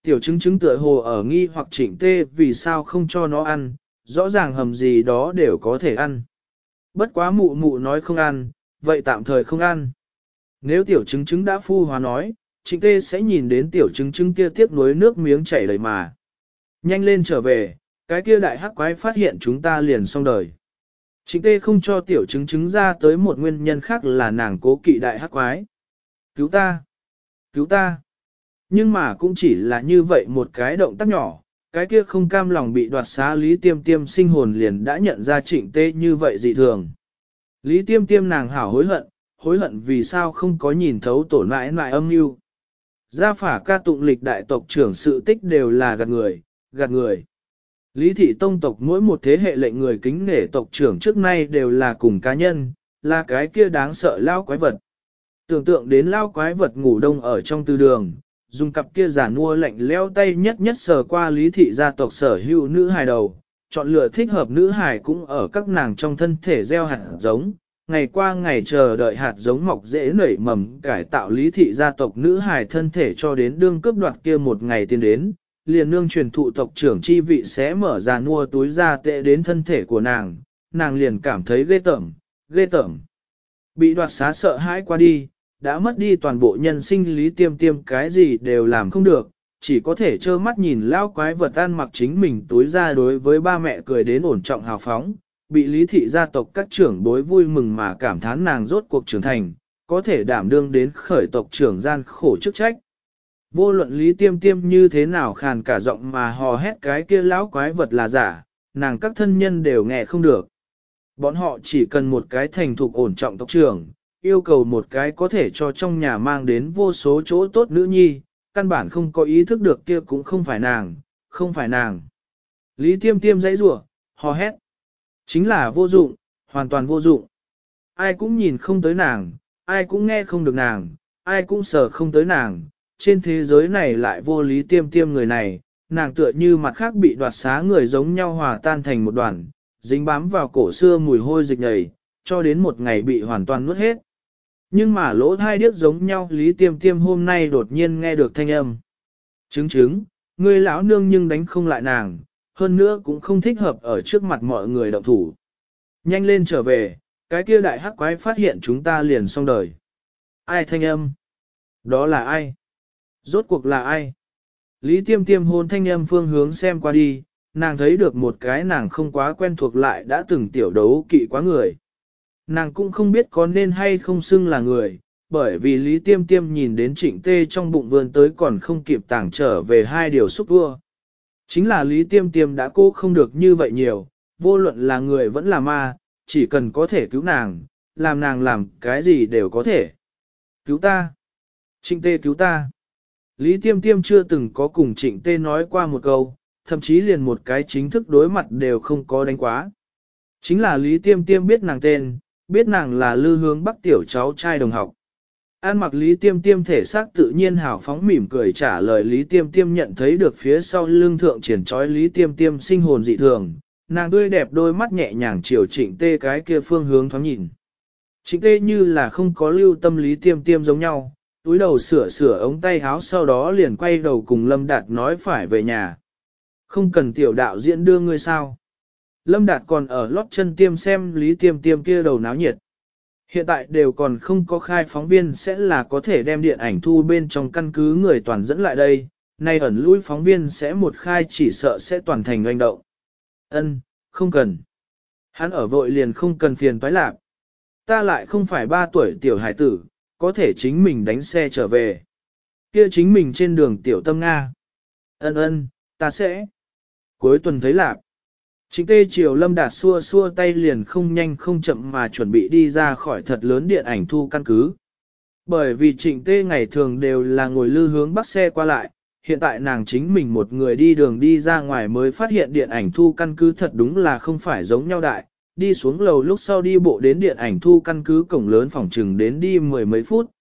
Tiểu chứng chứng tựa hồ ở nghi hoặc chỉnh tê vì sao không cho nó ăn, rõ ràng hầm gì đó đều có thể ăn. Bất quá mụ mụ nói không ăn, vậy tạm thời không ăn. Nếu tiểu chứng chứng đã phu hóa nói, trịnh tê sẽ nhìn đến tiểu chứng chứng kia tiếp nối nước miếng chảy đầy mà. Nhanh lên trở về, cái kia đại hắc quái phát hiện chúng ta liền xong đời. Trịnh tê không cho tiểu chứng chứng ra tới một nguyên nhân khác là nàng cố kỵ đại hắc quái. Cứu ta! Cứu ta! Nhưng mà cũng chỉ là như vậy một cái động tác nhỏ, cái kia không cam lòng bị đoạt xá Lý Tiêm Tiêm sinh hồn liền đã nhận ra trịnh tê như vậy dị thường. Lý Tiêm Tiêm nàng hảo hối hận, hối hận vì sao không có nhìn thấu tổn mãi mãi âm mưu. Gia phả ca tụng lịch đại tộc trưởng sự tích đều là gạt người, gạt người. Lý thị tông tộc mỗi một thế hệ lệnh người kính nể tộc trưởng trước nay đều là cùng cá nhân, là cái kia đáng sợ lao quái vật. Tưởng tượng đến lao quái vật ngủ đông ở trong tư đường, dùng cặp kia giả mua lạnh leo tay nhất nhất sờ qua lý thị gia tộc sở hữu nữ hài đầu, chọn lựa thích hợp nữ hài cũng ở các nàng trong thân thể gieo hạt giống, ngày qua ngày chờ đợi hạt giống mọc dễ nảy mầm cải tạo lý thị gia tộc nữ hài thân thể cho đến đương cướp đoạt kia một ngày tiến đến, liền nương truyền thụ tộc trưởng chi vị sẽ mở ra mua túi ra tệ đến thân thể của nàng, nàng liền cảm thấy ghê tởm, ghê tởm. Bị đoạt xá sợ hãi qua đi, đã mất đi toàn bộ nhân sinh lý tiêm tiêm cái gì đều làm không được, chỉ có thể trơ mắt nhìn lao quái vật tan mặc chính mình túi ra đối với ba mẹ cười đến ổn trọng hào phóng, bị lý thị gia tộc các trưởng bối vui mừng mà cảm thán nàng rốt cuộc trưởng thành, có thể đảm đương đến khởi tộc trưởng gian khổ chức trách. Vô luận lý tiêm tiêm như thế nào khàn cả giọng mà hò hét cái kia lão quái vật là giả, nàng các thân nhân đều nghe không được. Bọn họ chỉ cần một cái thành thục ổn trọng tộc trưởng, yêu cầu một cái có thể cho trong nhà mang đến vô số chỗ tốt nữ nhi, căn bản không có ý thức được kia cũng không phải nàng, không phải nàng. Lý tiêm tiêm dãy rủa hò hét. Chính là vô dụng, hoàn toàn vô dụng. Ai cũng nhìn không tới nàng, ai cũng nghe không được nàng, ai cũng sợ không tới nàng. Trên thế giới này lại vô lý tiêm tiêm người này, nàng tựa như mặt khác bị đoạt xá người giống nhau hòa tan thành một đoàn, dính bám vào cổ xưa mùi hôi dịch nhầy, cho đến một ngày bị hoàn toàn nuốt hết. Nhưng mà lỗ thai điếc giống nhau Lý Tiêm Tiêm hôm nay đột nhiên nghe được thanh âm. Chứng chứng, người lão nương nhưng đánh không lại nàng, hơn nữa cũng không thích hợp ở trước mặt mọi người động thủ. Nhanh lên trở về, cái kia đại hắc quái phát hiện chúng ta liền xong đời. Ai thanh âm? Đó là ai? Rốt cuộc là ai? Lý Tiêm Tiêm hôn thanh âm phương hướng xem qua đi, nàng thấy được một cái nàng không quá quen thuộc lại đã từng tiểu đấu kỵ quá người. Nàng cũng không biết có nên hay không xưng là người, bởi vì Lý Tiêm Tiêm nhìn đến trịnh tê trong bụng vườn tới còn không kịp tảng trở về hai điều xúc vua. Chính là Lý Tiêm Tiêm đã cố không được như vậy nhiều, vô luận là người vẫn là ma, chỉ cần có thể cứu nàng, làm nàng làm cái gì đều có thể. Cứu ta! Trịnh tê cứu ta! Lý tiêm tiêm chưa từng có cùng trịnh tê nói qua một câu, thậm chí liền một cái chính thức đối mặt đều không có đánh quá. Chính là Lý tiêm tiêm biết nàng tên, biết nàng là lư hướng bắc tiểu cháu trai đồng học. An mặc Lý Tiêm Tiêm thể xác tự nhiên hào phóng mỉm cười trả lời Lý Tiêm Tiêm nhận thấy được phía sau lưng thượng triển trói Lý Tiêm Tiêm sinh hồn dị thường, nàng tươi đẹp đôi mắt nhẹ nhàng chiều trịnh tê cái kia phương hướng thoáng nhìn. Trịnh tê như là không có lưu tâm Lý Tiêm Tiêm giống nhau, túi đầu sửa sửa ống tay áo sau đó liền quay đầu cùng Lâm Đạt nói phải về nhà. Không cần tiểu đạo diễn đưa ngươi sao. Lâm Đạt còn ở lót chân tiêm xem Lý Tiêm Tiêm kia đầu náo nhiệt. Hiện tại đều còn không có khai phóng viên sẽ là có thể đem điện ảnh thu bên trong căn cứ người toàn dẫn lại đây, nay ẩn lui phóng viên sẽ một khai chỉ sợ sẽ toàn thành doanh động. Ân, không cần. Hắn ở vội liền không cần phiền toái lạc. Ta lại không phải ba tuổi tiểu hải tử, có thể chính mình đánh xe trở về. Kia chính mình trên đường tiểu tâm Nga. Ân ân, ta sẽ. Cuối tuần thấy lạc. Trịnh tê chiều lâm đạt xua xua tay liền không nhanh không chậm mà chuẩn bị đi ra khỏi thật lớn điện ảnh thu căn cứ. Bởi vì trịnh tê ngày thường đều là ngồi lư hướng bắc xe qua lại, hiện tại nàng chính mình một người đi đường đi ra ngoài mới phát hiện điện ảnh thu căn cứ thật đúng là không phải giống nhau đại, đi xuống lầu lúc sau đi bộ đến điện ảnh thu căn cứ cổng lớn phòng trừng đến đi mười mấy phút.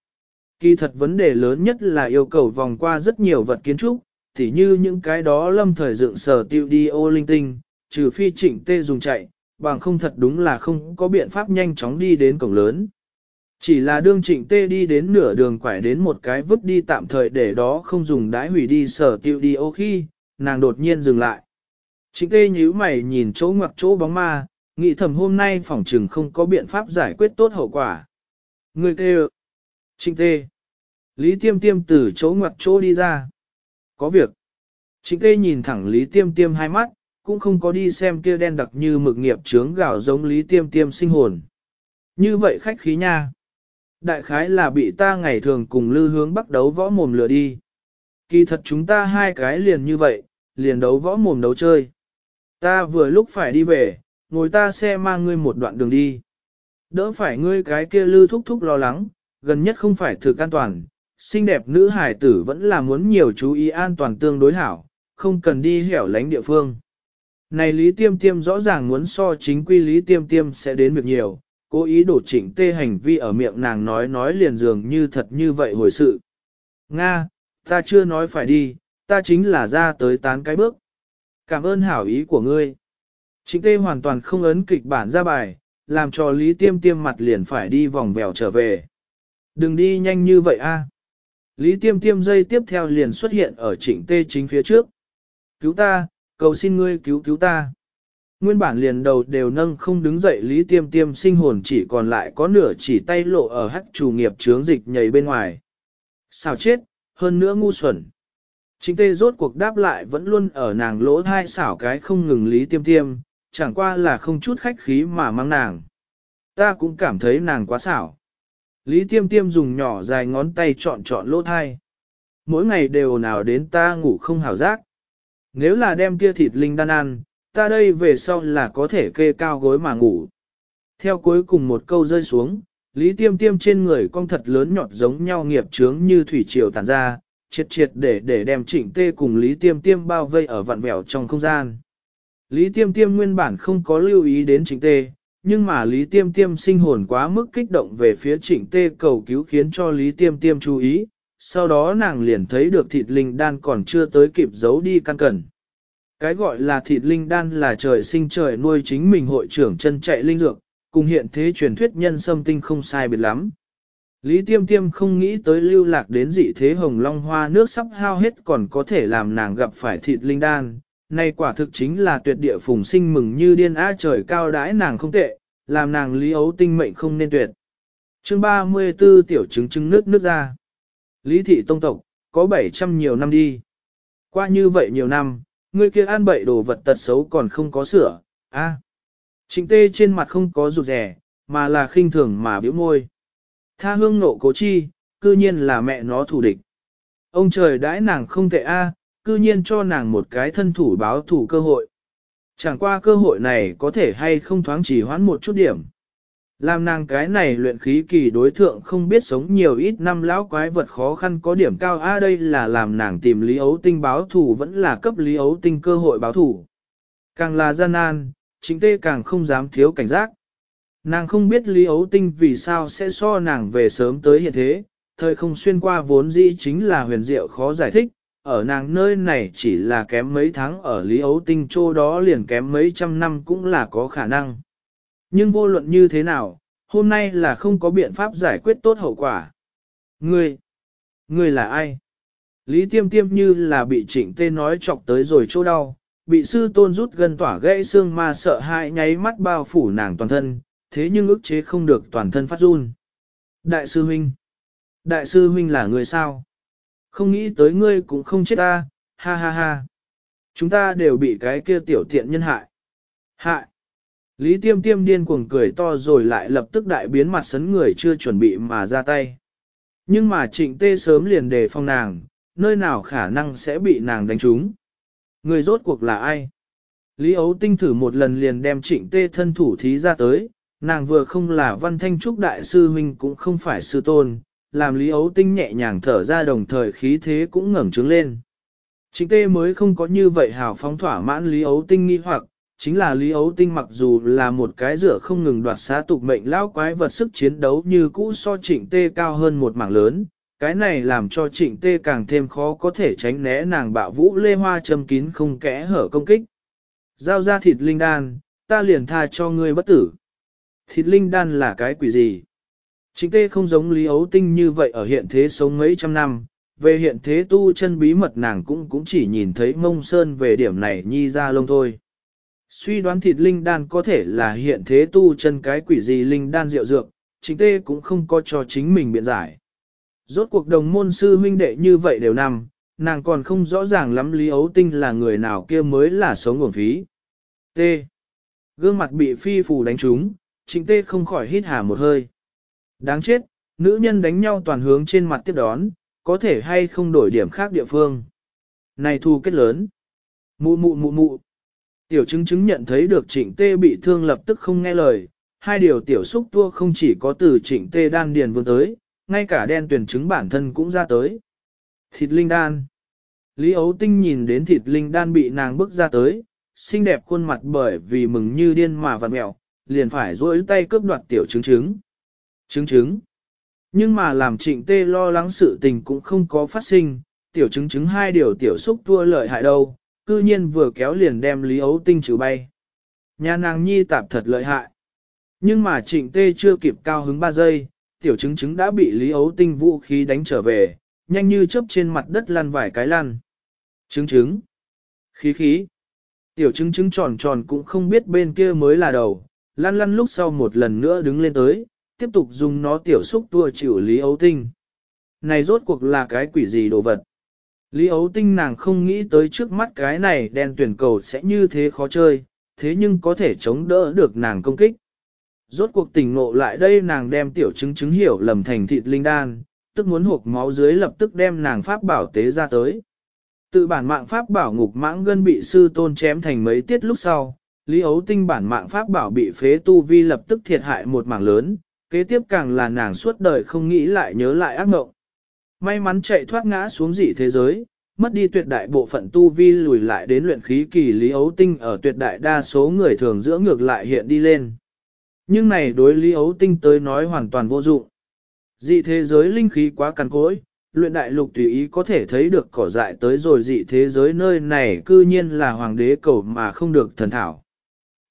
Kỳ thật vấn đề lớn nhất là yêu cầu vòng qua rất nhiều vật kiến trúc, tỉ như những cái đó lâm thời dựng sở tiêu đi ô linh tinh, trừ phi trịnh tê dùng chạy, bằng không thật đúng là không có biện pháp nhanh chóng đi đến cổng lớn. Chỉ là đương trịnh tê đi đến nửa đường quải đến một cái vứt đi tạm thời để đó không dùng đãi hủy đi sở tiêu đi ô khi, nàng đột nhiên dừng lại. Trịnh tê nhíu mày nhìn chỗ ngoặc chỗ bóng ma, nghĩ thầm hôm nay phòng trừng không có biện pháp giải quyết tốt hậu quả. Người kêu. Trịnh tê. Lý tiêm tiêm từ chỗ ngoặc chỗ đi ra. Có việc. Trịnh tê nhìn thẳng Lý tiêm tiêm hai mắt, cũng không có đi xem kia đen đặc như mực nghiệp trướng gạo giống Lý tiêm tiêm sinh hồn. Như vậy khách khí nha. Đại khái là bị ta ngày thường cùng lư hướng bắt đấu võ mồm lừa đi. Kỳ thật chúng ta hai cái liền như vậy, liền đấu võ mồm đấu chơi. Ta vừa lúc phải đi về, ngồi ta xe mang ngươi một đoạn đường đi. Đỡ phải ngươi cái kia lư thúc thúc lo lắng, gần nhất không phải thực an toàn, xinh đẹp nữ hải tử vẫn là muốn nhiều chú ý an toàn tương đối hảo, không cần đi hẻo lánh địa phương. Này Lý Tiêm Tiêm rõ ràng muốn so chính quy Lý Tiêm Tiêm sẽ đến việc nhiều, cố ý đổ chỉnh tê hành vi ở miệng nàng nói nói liền dường như thật như vậy hồi sự. Nga, ta chưa nói phải đi, ta chính là ra tới tán cái bước. Cảm ơn hảo ý của ngươi. Chính tê hoàn toàn không ấn kịch bản ra bài, làm cho Lý Tiêm Tiêm mặt liền phải đi vòng vèo trở về. Đừng đi nhanh như vậy a. Lý Tiêm Tiêm dây tiếp theo liền xuất hiện ở trịnh tê chính phía trước. Cứu ta, cầu xin ngươi cứu cứu ta. Nguyên bản liền đầu đều nâng không đứng dậy Lý Tiêm Tiêm sinh hồn chỉ còn lại có nửa chỉ tay lộ ở hắc chủ nghiệp chướng dịch nhảy bên ngoài. Sao chết, hơn nữa ngu xuẩn. Chính tê rốt cuộc đáp lại vẫn luôn ở nàng lỗ thai xảo cái không ngừng Lý Tiêm Tiêm, chẳng qua là không chút khách khí mà mang nàng. Ta cũng cảm thấy nàng quá xảo. Lý Tiêm Tiêm dùng nhỏ dài ngón tay chọn chọn lỗ thai. Mỗi ngày đều nào đến ta ngủ không hảo giác. Nếu là đem kia thịt linh đan ăn, ta đây về sau là có thể kê cao gối mà ngủ. Theo cuối cùng một câu rơi xuống, Lý Tiêm Tiêm trên người con thật lớn nhọt giống nhau nghiệp trướng như thủy triều tàn ra, triệt triệt để để đem trịnh tê cùng Lý Tiêm Tiêm bao vây ở vạn vẹo trong không gian. Lý Tiêm Tiêm nguyên bản không có lưu ý đến trịnh tê, nhưng mà Lý Tiêm Tiêm sinh hồn quá mức kích động về phía trịnh tê cầu cứu khiến cho Lý Tiêm Tiêm chú ý, sau đó nàng liền thấy được thịt linh đan còn chưa tới kịp giấu đi căn cẩn. Cái gọi là thịt linh đan là trời sinh trời nuôi chính mình hội trưởng chân chạy linh dược, cùng hiện thế truyền thuyết nhân sâm tinh không sai biệt lắm. Lý Tiêm Tiêm không nghĩ tới lưu lạc đến dị thế hồng long hoa nước sắp hao hết còn có thể làm nàng gặp phải thịt linh đan. Này quả thực chính là tuyệt địa phùng sinh mừng như điên á trời cao đãi nàng không tệ, làm nàng lý ấu tinh mệnh không nên tuyệt. chương 34 tiểu chứng chứng nước nước ra. Lý thị tông tộc, có 700 nhiều năm đi. Qua như vậy nhiều năm, người kia ăn bậy đồ vật tật xấu còn không có sửa, a à. Trịnh tê trên mặt không có rụt rẻ, mà là khinh thường mà biểu môi. Tha hương nộ cố chi, cư nhiên là mẹ nó thủ địch. Ông trời đãi nàng không tệ a, cư nhiên cho nàng một cái thân thủ báo thủ cơ hội. Chẳng qua cơ hội này có thể hay không thoáng chỉ hoãn một chút điểm. Làm nàng cái này luyện khí kỳ đối thượng không biết sống nhiều ít năm lão quái vật khó khăn có điểm cao a đây là làm nàng tìm Lý Ấu Tinh báo thủ vẫn là cấp Lý Ấu Tinh cơ hội báo thủ. Càng là gian nan, chính tê càng không dám thiếu cảnh giác. Nàng không biết Lý Ấu Tinh vì sao sẽ so nàng về sớm tới hiện thế, thời không xuyên qua vốn dĩ chính là huyền diệu khó giải thích, ở nàng nơi này chỉ là kém mấy tháng ở Lý Ấu Tinh chỗ đó liền kém mấy trăm năm cũng là có khả năng. Nhưng vô luận như thế nào, hôm nay là không có biện pháp giải quyết tốt hậu quả. Ngươi, ngươi là ai? Lý tiêm tiêm như là bị trịnh tê nói chọc tới rồi chỗ đau, bị sư tôn rút gần tỏa gãy xương mà sợ hãi nháy mắt bao phủ nàng toàn thân, thế nhưng ức chế không được toàn thân phát run. Đại sư huynh, đại sư huynh là người sao? Không nghĩ tới ngươi cũng không chết ta, ha ha ha. Chúng ta đều bị cái kia tiểu tiện nhân hại. Hại. Lý tiêm tiêm điên cuồng cười to rồi lại lập tức đại biến mặt sấn người chưa chuẩn bị mà ra tay. Nhưng mà trịnh tê sớm liền đề phòng nàng, nơi nào khả năng sẽ bị nàng đánh trúng. Người rốt cuộc là ai? Lý ấu tinh thử một lần liền đem trịnh tê thân thủ thí ra tới, nàng vừa không là văn thanh trúc đại sư huynh cũng không phải sư tôn, làm Lý ấu tinh nhẹ nhàng thở ra đồng thời khí thế cũng ngẩng trứng lên. Trịnh tê mới không có như vậy hào phóng thỏa mãn Lý ấu tinh nghi hoặc, chính là Lý Ấu Tinh mặc dù là một cái rửa không ngừng đoạt xá tục mệnh lão quái vật sức chiến đấu như cũ so trịnh tê cao hơn một mảng lớn, cái này làm cho trịnh tê càng thêm khó có thể tránh né nàng bạo vũ lê hoa châm kín không kẽ hở công kích. Giao ra thịt linh đan, ta liền tha cho ngươi bất tử. Thịt linh đan là cái quỷ gì? Trịnh tê không giống Lý Ấu Tinh như vậy ở hiện thế sống mấy trăm năm, về hiện thế tu chân bí mật nàng cũng cũng chỉ nhìn thấy mông sơn về điểm này nhi ra lông thôi. Suy đoán thịt linh đan có thể là hiện thế tu chân cái quỷ gì linh đan rượu dược, chính tê cũng không có cho chính mình biện giải. Rốt cuộc đồng môn sư huynh đệ như vậy đều nằm, nàng còn không rõ ràng lắm Lý Ấu Tinh là người nào kia mới là sống nguồn phí. T. Gương mặt bị phi phù đánh trúng, chính tê không khỏi hít hà một hơi. Đáng chết, nữ nhân đánh nhau toàn hướng trên mặt tiếp đón, có thể hay không đổi điểm khác địa phương. Này thu kết lớn. Mụ mụ mụ mụ, Tiểu chứng chứng nhận thấy được trịnh tê bị thương lập tức không nghe lời, hai điều tiểu xúc tua không chỉ có từ trịnh tê đan điền vươn tới, ngay cả đen tuyển chứng bản thân cũng ra tới. Thịt linh đan. Lý ấu tinh nhìn đến thịt linh đan bị nàng bước ra tới, xinh đẹp khuôn mặt bởi vì mừng như điên mà vặn mẹo, liền phải duỗi tay cướp đoạt tiểu chứng chứng. Chứng chứng. Nhưng mà làm trịnh tê lo lắng sự tình cũng không có phát sinh, tiểu chứng chứng hai điều tiểu xúc tua lợi hại đâu, cư nhiên vừa kéo liền đem Lý Ấu Tinh trừ bay. Nhà nàng nhi tạp thật lợi hại. Nhưng mà trịnh tê chưa kịp cao hứng 3 giây, tiểu chứng chứng đã bị Lý Ấu Tinh vũ khí đánh trở về, nhanh như chớp trên mặt đất lăn vài cái lăn. Chứng chứng. Khí khí. Tiểu chứng chứng tròn tròn cũng không biết bên kia mới là đầu, lăn lăn lúc sau một lần nữa đứng lên tới, tiếp tục dùng nó tiểu xúc tua chịu Lý Ấu Tinh. Này rốt cuộc là cái quỷ gì đồ vật? Lý ấu tinh nàng không nghĩ tới trước mắt cái này đen tuyển cầu sẽ như thế khó chơi, thế nhưng có thể chống đỡ được nàng công kích. Rốt cuộc tỉnh ngộ lại đây nàng đem tiểu chứng chứng hiểu lầm thành thịt linh đan, tức muốn hộp máu dưới lập tức đem nàng pháp bảo tế ra tới. Tự bản mạng pháp bảo ngục mãng gân bị sư tôn chém thành mấy tiết lúc sau, Lý ấu tinh bản mạng pháp bảo bị phế tu vi lập tức thiệt hại một mảng lớn, kế tiếp càng là nàng suốt đời không nghĩ lại nhớ lại ác mộng. May mắn chạy thoát ngã xuống dị thế giới, mất đi tuyệt đại bộ phận tu vi lùi lại đến luyện khí kỳ lý ấu tinh ở tuyệt đại đa số người thường giữa ngược lại hiện đi lên. Nhưng này đối lý ấu tinh tới nói hoàn toàn vô dụng. Dị thế giới linh khí quá cằn cỗi, luyện đại lục tùy ý có thể thấy được cỏ dại tới rồi dị thế giới nơi này cư nhiên là hoàng đế cầu mà không được thần thảo.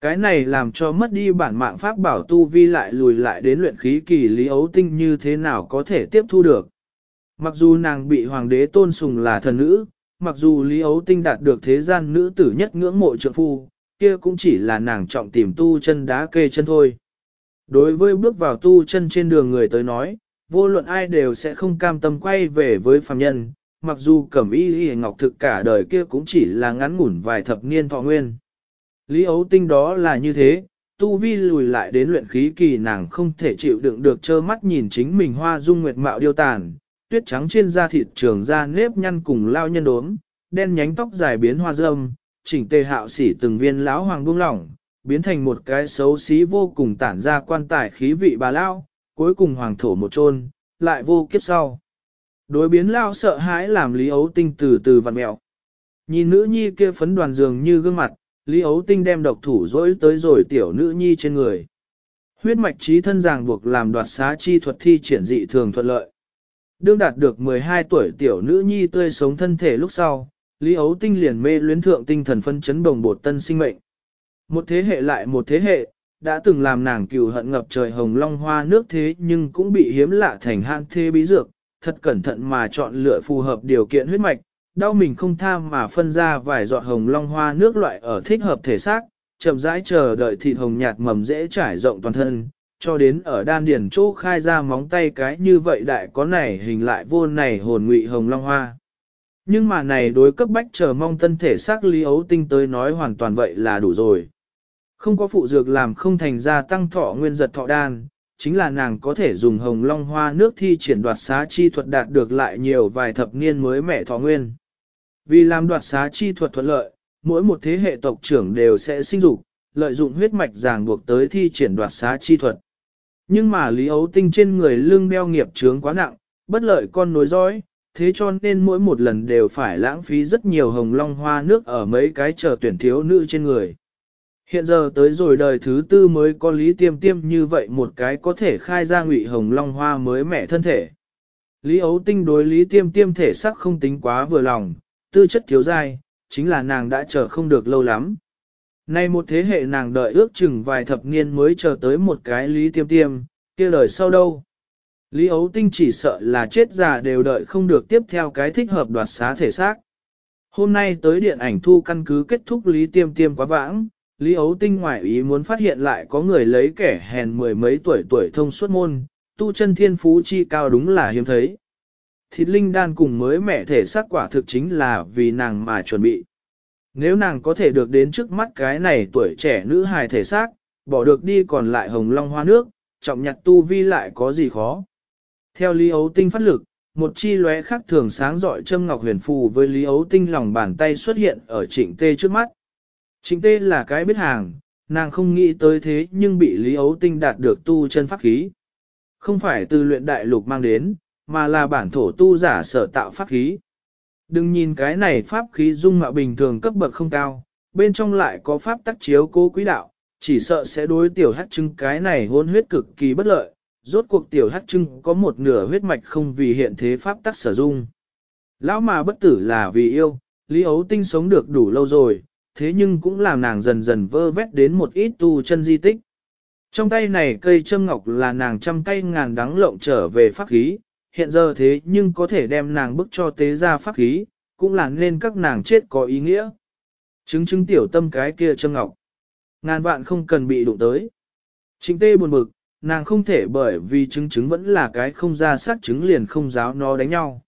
Cái này làm cho mất đi bản mạng pháp bảo tu vi lại lùi lại đến luyện khí kỳ lý ấu tinh như thế nào có thể tiếp thu được. Mặc dù nàng bị hoàng đế tôn sùng là thần nữ, mặc dù Lý Ấu Tinh đạt được thế gian nữ tử nhất ngưỡng mộ trượng phu, kia cũng chỉ là nàng trọng tìm tu chân đá kê chân thôi. Đối với bước vào tu chân trên đường người tới nói, vô luận ai đều sẽ không cam tâm quay về với phàm nhân, mặc dù cẩm y y ngọc thực cả đời kia cũng chỉ là ngắn ngủn vài thập niên thọ nguyên. Lý ấu tinh đó là như thế, tu vi lùi lại đến luyện khí kỳ nàng không thể chịu đựng được trơ mắt nhìn chính mình hoa dung nguyệt mạo điêu tàn, tuyết trắng trên da thịt trường da nếp nhăn cùng lao nhân đốm, đen nhánh tóc dài biến hoa dâm, chỉnh tề hạo sỉ từng viên lão hoàng buông lỏng, biến thành một cái xấu xí vô cùng tản ra quan tài khí vị bà lao, cuối cùng hoàng thổ một chôn lại vô kiếp sau. Đối biến lao sợ hãi làm Lý Ấu Tinh từ từ vặn mẹo. Nhìn nữ nhi kia phấn đoàn dường như gương mặt, Lý Ấu Tinh đem độc thủ dỗi tới rồi tiểu nữ nhi trên người. Huyết mạch trí thân ràng buộc làm đoạt xá chi thuật thi triển dị thường thuận lợi. Đương đạt được 12 tuổi tiểu nữ nhi tươi sống thân thể lúc sau, Lý Ấu Tinh liền mê luyến thượng tinh thần phân chấn bồng bột tân sinh mệnh. Một thế hệ lại một thế hệ, đã từng làm nàng cừu hận ngập trời hồng long hoa nước thế nhưng cũng bị hiếm lạ thành hạn thế bí dược, thật cẩn thận mà chọn lựa phù hợp điều kiện huyết mạch, đau mình không tham mà phân ra vài giọt hồng long hoa nước loại ở thích hợp thể xác, chậm rãi chờ đợi thịt hồng nhạt mầm dễ trải rộng toàn thân, cho đến ở đan điển chỗ khai ra móng tay cái như vậy đại có này hình lại vô này hồn ngụy hồng long hoa. Nhưng mà này đối cấp bách chờ mong tân thể xác lý ấu tinh tới nói hoàn toàn vậy là đủ rồi. Không có phụ dược làm không thành ra tăng thọ nguyên giật thọ đan, chính là nàng có thể dùng hồng long hoa nước thi triển đoạt xá chi thuật đạt được lại nhiều vài thập niên mới mẻ thọ nguyên. Vì làm đoạt xá chi thuật thuận lợi, mỗi một thế hệ tộc trưởng đều sẽ sinh dục, lợi dụng huyết mạch ràng buộc tới thi triển đoạt xá chi thuật. Nhưng mà Lý Ấu Tinh trên người lương đeo nghiệp chướng quá nặng, bất lợi con nối dõi, thế cho nên mỗi một lần đều phải lãng phí rất nhiều hồng long hoa nước ở mấy cái chờ tuyển thiếu nữ trên người. Hiện giờ tới rồi đời thứ tư mới có Lý Tiêm Tiêm như vậy một cái có thể khai ra ngụy hồng long hoa mới mẻ thân thể. Lý Ấu Tinh đối Lý Tiêm Tiêm thể sắc không tính quá vừa lòng, tư chất thiếu dai, chính là nàng đã chờ không được lâu lắm. Nay một thế hệ nàng đợi ước chừng vài thập niên mới chờ tới một cái Lý Tiêm Tiêm, kia lời sau đâu. Lý Ấu Tinh chỉ sợ là chết già đều đợi không được tiếp theo cái thích hợp đoạt xá thể xác. Hôm nay tới điện ảnh thu căn cứ kết thúc Lý Tiêm Tiêm quá vãng, Lý Ấu Tinh ngoại ý muốn phát hiện lại có người lấy kẻ hèn mười mấy tuổi tuổi thông suốt môn, tu chân thiên phú chi cao đúng là hiếm thấy. Thịt linh đan cùng mới mẹ thể xác quả thực chính là vì nàng mà chuẩn bị. Nếu nàng có thể được đến trước mắt cái này tuổi trẻ nữ hài thể xác, bỏ được đi còn lại hồng long hoa nước, trọng nhặt tu vi lại có gì khó. Theo Lý Ấu Tinh phát lực, một chi lóe khác thường sáng rọi châm ngọc huyền phù với Lý Ấu Tinh lòng bàn tay xuất hiện ở trịnh tê trước mắt. Trịnh tê là cái biết hàng, nàng không nghĩ tới thế nhưng bị Lý Ấu Tinh đạt được tu chân pháp khí. Không phải từ luyện đại lục mang đến, mà là bản thổ tu giả sở tạo pháp khí. Đừng nhìn cái này pháp khí dung mạo bình thường cấp bậc không cao, bên trong lại có pháp tắc chiếu cố quý đạo, chỉ sợ sẽ đối tiểu hắc trưng cái này hôn huyết cực kỳ bất lợi, rốt cuộc tiểu hắc trưng có một nửa huyết mạch không vì hiện thế pháp tắc sử dụng. Lão mà bất tử là vì yêu, Lý Ấu Tinh sống được đủ lâu rồi, thế nhưng cũng làm nàng dần dần vơ vét đến một ít tu chân di tích. Trong tay này cây châm ngọc là nàng trăm cây ngàn đắng lộng trở về pháp khí, hiện giờ thế nhưng có thể đem nàng bức cho tế ra pháp khí, cũng là nên các nàng chết có ý nghĩa. Chứng chứng tiểu tâm cái kia châm ngọc. Ngàn vạn không cần bị đụng tới. chính tê buồn bực, nàng không thể bởi vì chứng chứng vẫn là cái không ra sát chứng liền không giáo nó đánh nhau.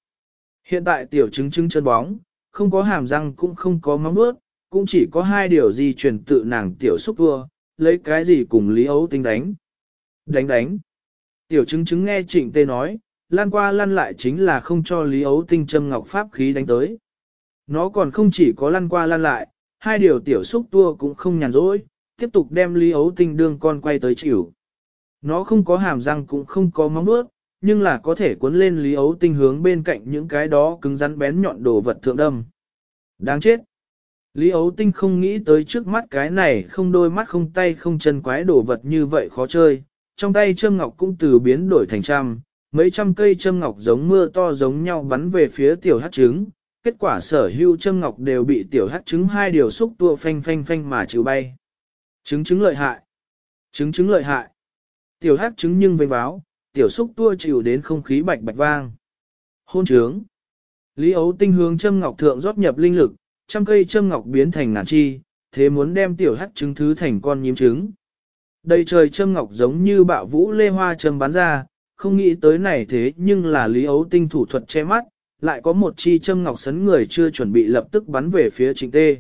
Hiện tại tiểu chứng chứng chân bóng, không có hàm răng cũng không có móng bước, cũng chỉ có hai điều gì truyền tự nàng tiểu xúc vua, lấy cái gì cùng Lý Ấu Tinh đánh. Đánh đánh. Tiểu chứng chứng nghe trịnh tê nói, lan qua lăn lại chính là không cho Lý Ấu Tinh châm ngọc pháp khí đánh tới. Nó còn không chỉ có lăn qua lăn lại, hai điều tiểu xúc tua cũng không nhàn rỗi, tiếp tục đem Lý Ấu Tinh đương con quay tới chịu. Nó không có hàm răng cũng không có móng nuốt, nhưng là có thể cuốn lên Lý Ấu Tinh hướng bên cạnh những cái đó cứng rắn bén nhọn đồ vật thượng đâm. Đáng chết! Lý Ấu Tinh không nghĩ tới trước mắt cái này không đôi mắt không tay không chân quái đồ vật như vậy khó chơi, trong tay châm ngọc cũng từ biến đổi thành trăm, mấy trăm cây châm ngọc giống mưa to giống nhau bắn về phía tiểu hát trứng, kết quả sở hưu châm ngọc đều bị tiểu hát trứng hai điều xúc tua phanh phanh phanh mà trừ bay. Trứng trứng lợi hại. Trứng trứng lợi hại. Tiểu hát trứng nhưng vây báo, tiểu xúc tua chịu đến không khí bạch bạch vang. Hôn trướng. Lý ấu tinh hướng châm ngọc thượng rót nhập linh lực, trăm cây châm ngọc biến thành ngàn chi, thế muốn đem tiểu hát trứng thứ thành con nhím trứng. Đầy trời châm ngọc giống như bạo vũ lê hoa châm bắn ra, không nghĩ tới này thế nhưng là Lý Ấu Tinh thủ thuật che mắt, lại có một chi châm ngọc sấn người chưa chuẩn bị lập tức bắn về phía Trịnh Tê.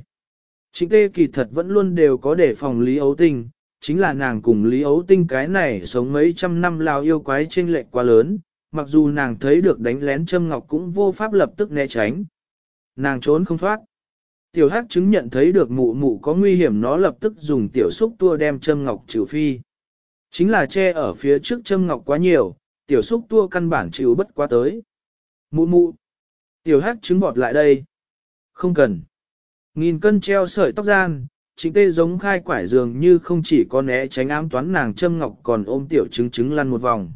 Trịnh Tê kỳ thật vẫn luôn đều có đề phòng Lý Ấu Tinh, chính là nàng cùng Lý Ấu Tinh cái này sống mấy trăm năm lao yêu quái trên lệch quá lớn, mặc dù nàng thấy được đánh lén châm ngọc cũng vô pháp lập tức né tránh. Nàng trốn không thoát. Tiểu hắc chứng nhận thấy được mụ mụ có nguy hiểm nó lập tức dùng tiểu xúc tua đem châm ngọc trừ phi. Chính là che ở phía trước châm ngọc quá nhiều, tiểu xúc tua căn bản chịu bất quá tới. Mụ mụ. Tiểu hát trứng bọt lại đây. Không cần. Nghìn cân treo sợi tóc gian, chính tê giống khai quải dường như không chỉ có né tránh ám toán nàng châm ngọc còn ôm tiểu trứng trứng lăn một vòng.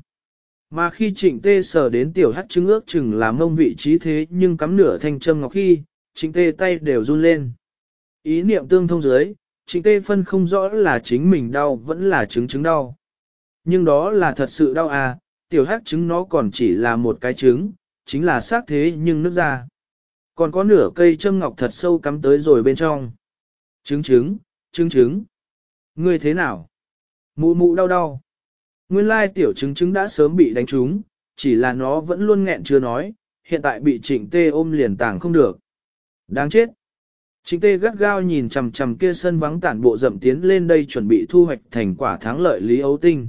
Mà khi trịnh tê sờ đến tiểu hát trứng ước chừng làm mông vị trí thế nhưng cắm nửa thanh châm ngọc khi, trịnh tê tay đều run lên. Ý niệm tương thông dưới, trịnh tê phân không rõ là chính mình đau vẫn là trứng trứng đau. Nhưng đó là thật sự đau à, tiểu hắc trứng nó còn chỉ là một cái trứng, chính là xác thế nhưng nước ra. Còn có nửa cây châm ngọc thật sâu cắm tới rồi bên trong. Trứng trứng, trứng trứng. Ngươi thế nào? Mụ mụ đau đau. Nguyên lai tiểu trứng trứng đã sớm bị đánh trúng, chỉ là nó vẫn luôn nghẹn chưa nói, hiện tại bị trịnh tê ôm liền tảng không được. Đáng chết. Trịnh tê gắt gao nhìn chằm chằm kia sân vắng tản bộ rậm tiến lên đây chuẩn bị thu hoạch thành quả thắng lợi Lý Ấu Tinh.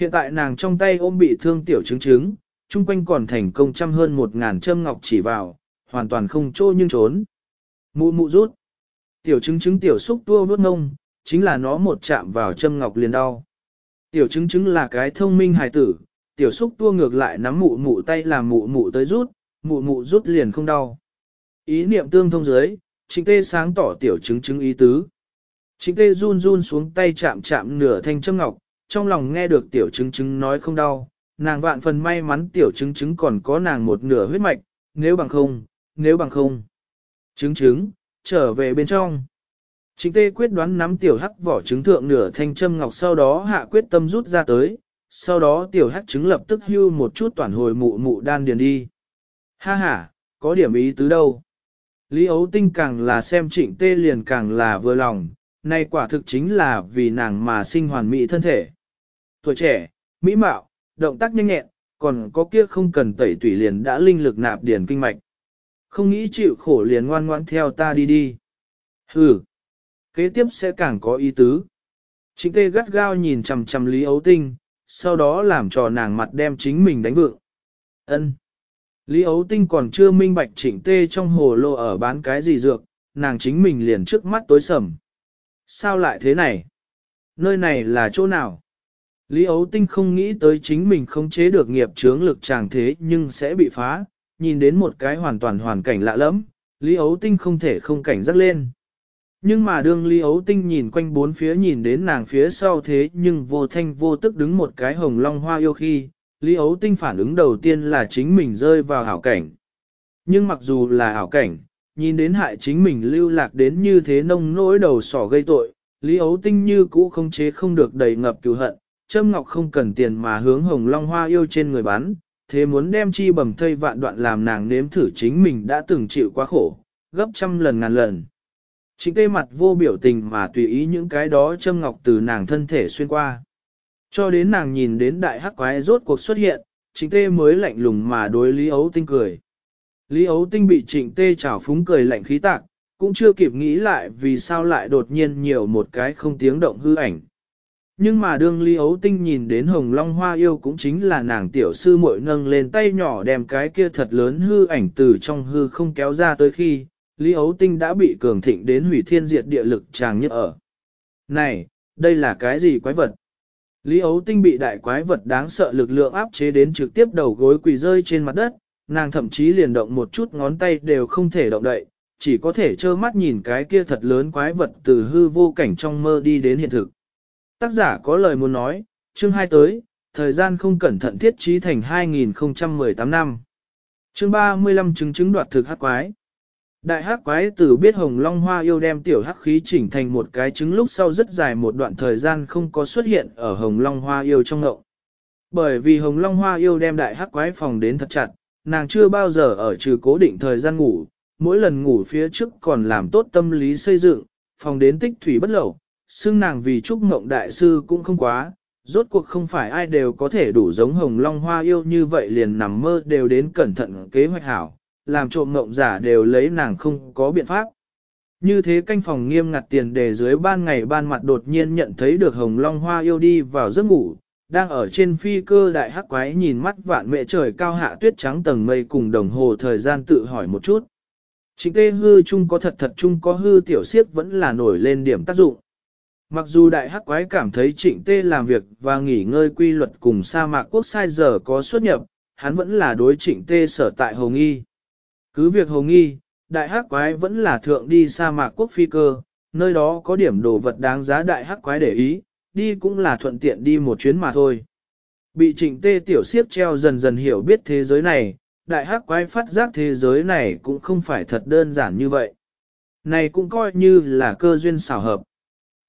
Hiện tại nàng trong tay ôm bị thương tiểu chứng chứng, chung quanh còn thành công trăm hơn một ngàn châm ngọc chỉ vào, hoàn toàn không trô nhưng trốn. Mụ mụ rút. Tiểu chứng chứng tiểu xúc tua vốt ngông, chính là nó một chạm vào châm ngọc liền đau. Tiểu chứng chứng là cái thông minh hài tử, tiểu xúc tua ngược lại nắm mụ mụ tay làm mụ mụ tới rút, mụ mụ rút liền không đau. Ý niệm tương thông dưới, trịnh tê sáng tỏ tiểu chứng chứng ý tứ. Trịnh tê run run xuống tay chạm chạm nửa thanh châm ngọc, trong lòng nghe được tiểu chứng chứng nói không đau, nàng vạn phần may mắn tiểu chứng chứng còn có nàng một nửa huyết mạch, nếu bằng không, nếu bằng không. chứng chứng trở về bên trong. Trịnh tê quyết đoán nắm tiểu hắc vỏ trứng thượng nửa thanh châm ngọc sau đó hạ quyết tâm rút ra tới, sau đó tiểu hắc trứng lập tức hưu một chút toàn hồi mụ mụ đan điền đi. Ha ha, có điểm ý tứ đâu. Lý ấu tinh càng là xem trịnh tê liền càng là vừa lòng, nay quả thực chính là vì nàng mà sinh hoàn mỹ thân thể. Tuổi trẻ, mỹ mạo, động tác nhanh nhẹn, còn có kia không cần tẩy tủy liền đã linh lực nạp điền kinh mạch. Không nghĩ chịu khổ liền ngoan ngoãn theo ta đi đi. Hừ, kế tiếp sẽ càng có ý tứ. chính tê gắt gao nhìn chằm chằm Lý Ấu Tinh, sau đó làm trò nàng mặt đem chính mình đánh vượng. Ân. Lý Ấu Tinh còn chưa minh bạch chỉnh tê trong hồ lô ở bán cái gì dược, nàng chính mình liền trước mắt tối sầm. Sao lại thế này? Nơi này là chỗ nào? Lý Ấu Tinh không nghĩ tới chính mình không chế được nghiệp chướng lực chàng thế nhưng sẽ bị phá, nhìn đến một cái hoàn toàn hoàn cảnh lạ lẫm, Lý Ấu Tinh không thể không cảnh giác lên. Nhưng mà đương Lý Ấu Tinh nhìn quanh bốn phía nhìn đến nàng phía sau thế nhưng vô thanh vô tức đứng một cái hồng long hoa yêu khi, Lý Ấu Tinh phản ứng đầu tiên là chính mình rơi vào ảo cảnh. Nhưng mặc dù là ảo cảnh, nhìn đến hại chính mình lưu lạc đến như thế nông nỗi đầu sỏ gây tội, Lý Ấu Tinh như cũ không chế không được đầy ngập cứu hận, Trâm Ngọc không cần tiền mà hướng hồng long hoa yêu trên người bán, thế muốn đem chi bầm thây vạn đoạn làm nàng nếm thử chính mình đã từng chịu quá khổ, gấp trăm lần ngàn lần. Chính tê mặt vô biểu tình mà tùy ý những cái đó Trâm Ngọc từ nàng thân thể xuyên qua. Cho đến nàng nhìn đến đại hắc quái rốt cuộc xuất hiện, chính tê mới lạnh lùng mà đối Lý Ấu Tinh cười. Lý Ấu Tinh bị trịnh tê chảo phúng cười lạnh khí tạc, cũng chưa kịp nghĩ lại vì sao lại đột nhiên nhiều một cái không tiếng động hư ảnh. Nhưng mà đương Lý Ấu Tinh nhìn đến hồng long hoa yêu cũng chính là nàng tiểu sư muội nâng lên tay nhỏ đem cái kia thật lớn hư ảnh từ trong hư không kéo ra tới khi, Lý Ấu Tinh đã bị cường thịnh đến hủy thiên diệt địa lực chàng như ở. Này, đây là cái gì quái vật? Lý Ấu Tinh bị đại quái vật đáng sợ lực lượng áp chế đến trực tiếp đầu gối quỳ rơi trên mặt đất, nàng thậm chí liền động một chút ngón tay đều không thể động đậy, chỉ có thể trơ mắt nhìn cái kia thật lớn quái vật từ hư vô cảnh trong mơ đi đến hiện thực. Tác giả có lời muốn nói, chương 2 tới, thời gian không cẩn thận thiết trí thành 2018 năm. Chương 35 chứng chứng đoạt thực hắc quái. Đại hắc quái tử biết hồng long hoa yêu đem tiểu hắc khí chỉnh thành một cái trứng lúc sau rất dài một đoạn thời gian không có xuất hiện ở hồng long hoa yêu trong ngậu. Bởi vì hồng long hoa yêu đem đại hắc quái phòng đến thật chặt, nàng chưa bao giờ ở trừ cố định thời gian ngủ, mỗi lần ngủ phía trước còn làm tốt tâm lý xây dựng, phòng đến tích thủy bất lậu, xưng nàng vì trúc ngộng đại sư cũng không quá, rốt cuộc không phải ai đều có thể đủ giống hồng long hoa yêu như vậy liền nằm mơ đều đến cẩn thận kế hoạch hảo, làm trộm ngộng giả đều lấy nàng không có biện pháp. Như thế canh phòng nghiêm ngặt tiền đề dưới ban ngày ban mặt đột nhiên nhận thấy được hồng long hoa yêu đi vào giấc ngủ, đang ở trên phi cơ đại hắc quái nhìn mắt vạn mẹ trời cao hạ tuyết trắng tầng mây cùng đồng hồ thời gian tự hỏi một chút. chính tê hư chung có thật thật chung có hư tiểu siếp vẫn là nổi lên điểm tác dụng. Mặc dù đại hắc quái cảm thấy trịnh tê làm việc và nghỉ ngơi quy luật cùng sa mạc quốc sai giờ có xuất nhập, hắn vẫn là đối trịnh tê sở tại Hồng Nghi. Cứ việc Hồng Nghi, đại hắc quái vẫn là thượng đi sa mạc quốc phi cơ, nơi đó có điểm đồ vật đáng giá đại hắc quái để ý, đi cũng là thuận tiện đi một chuyến mà thôi. Bị trịnh tê tiểu siếp treo dần dần hiểu biết thế giới này, đại hắc quái phát giác thế giới này cũng không phải thật đơn giản như vậy. Này cũng coi như là cơ duyên xảo hợp.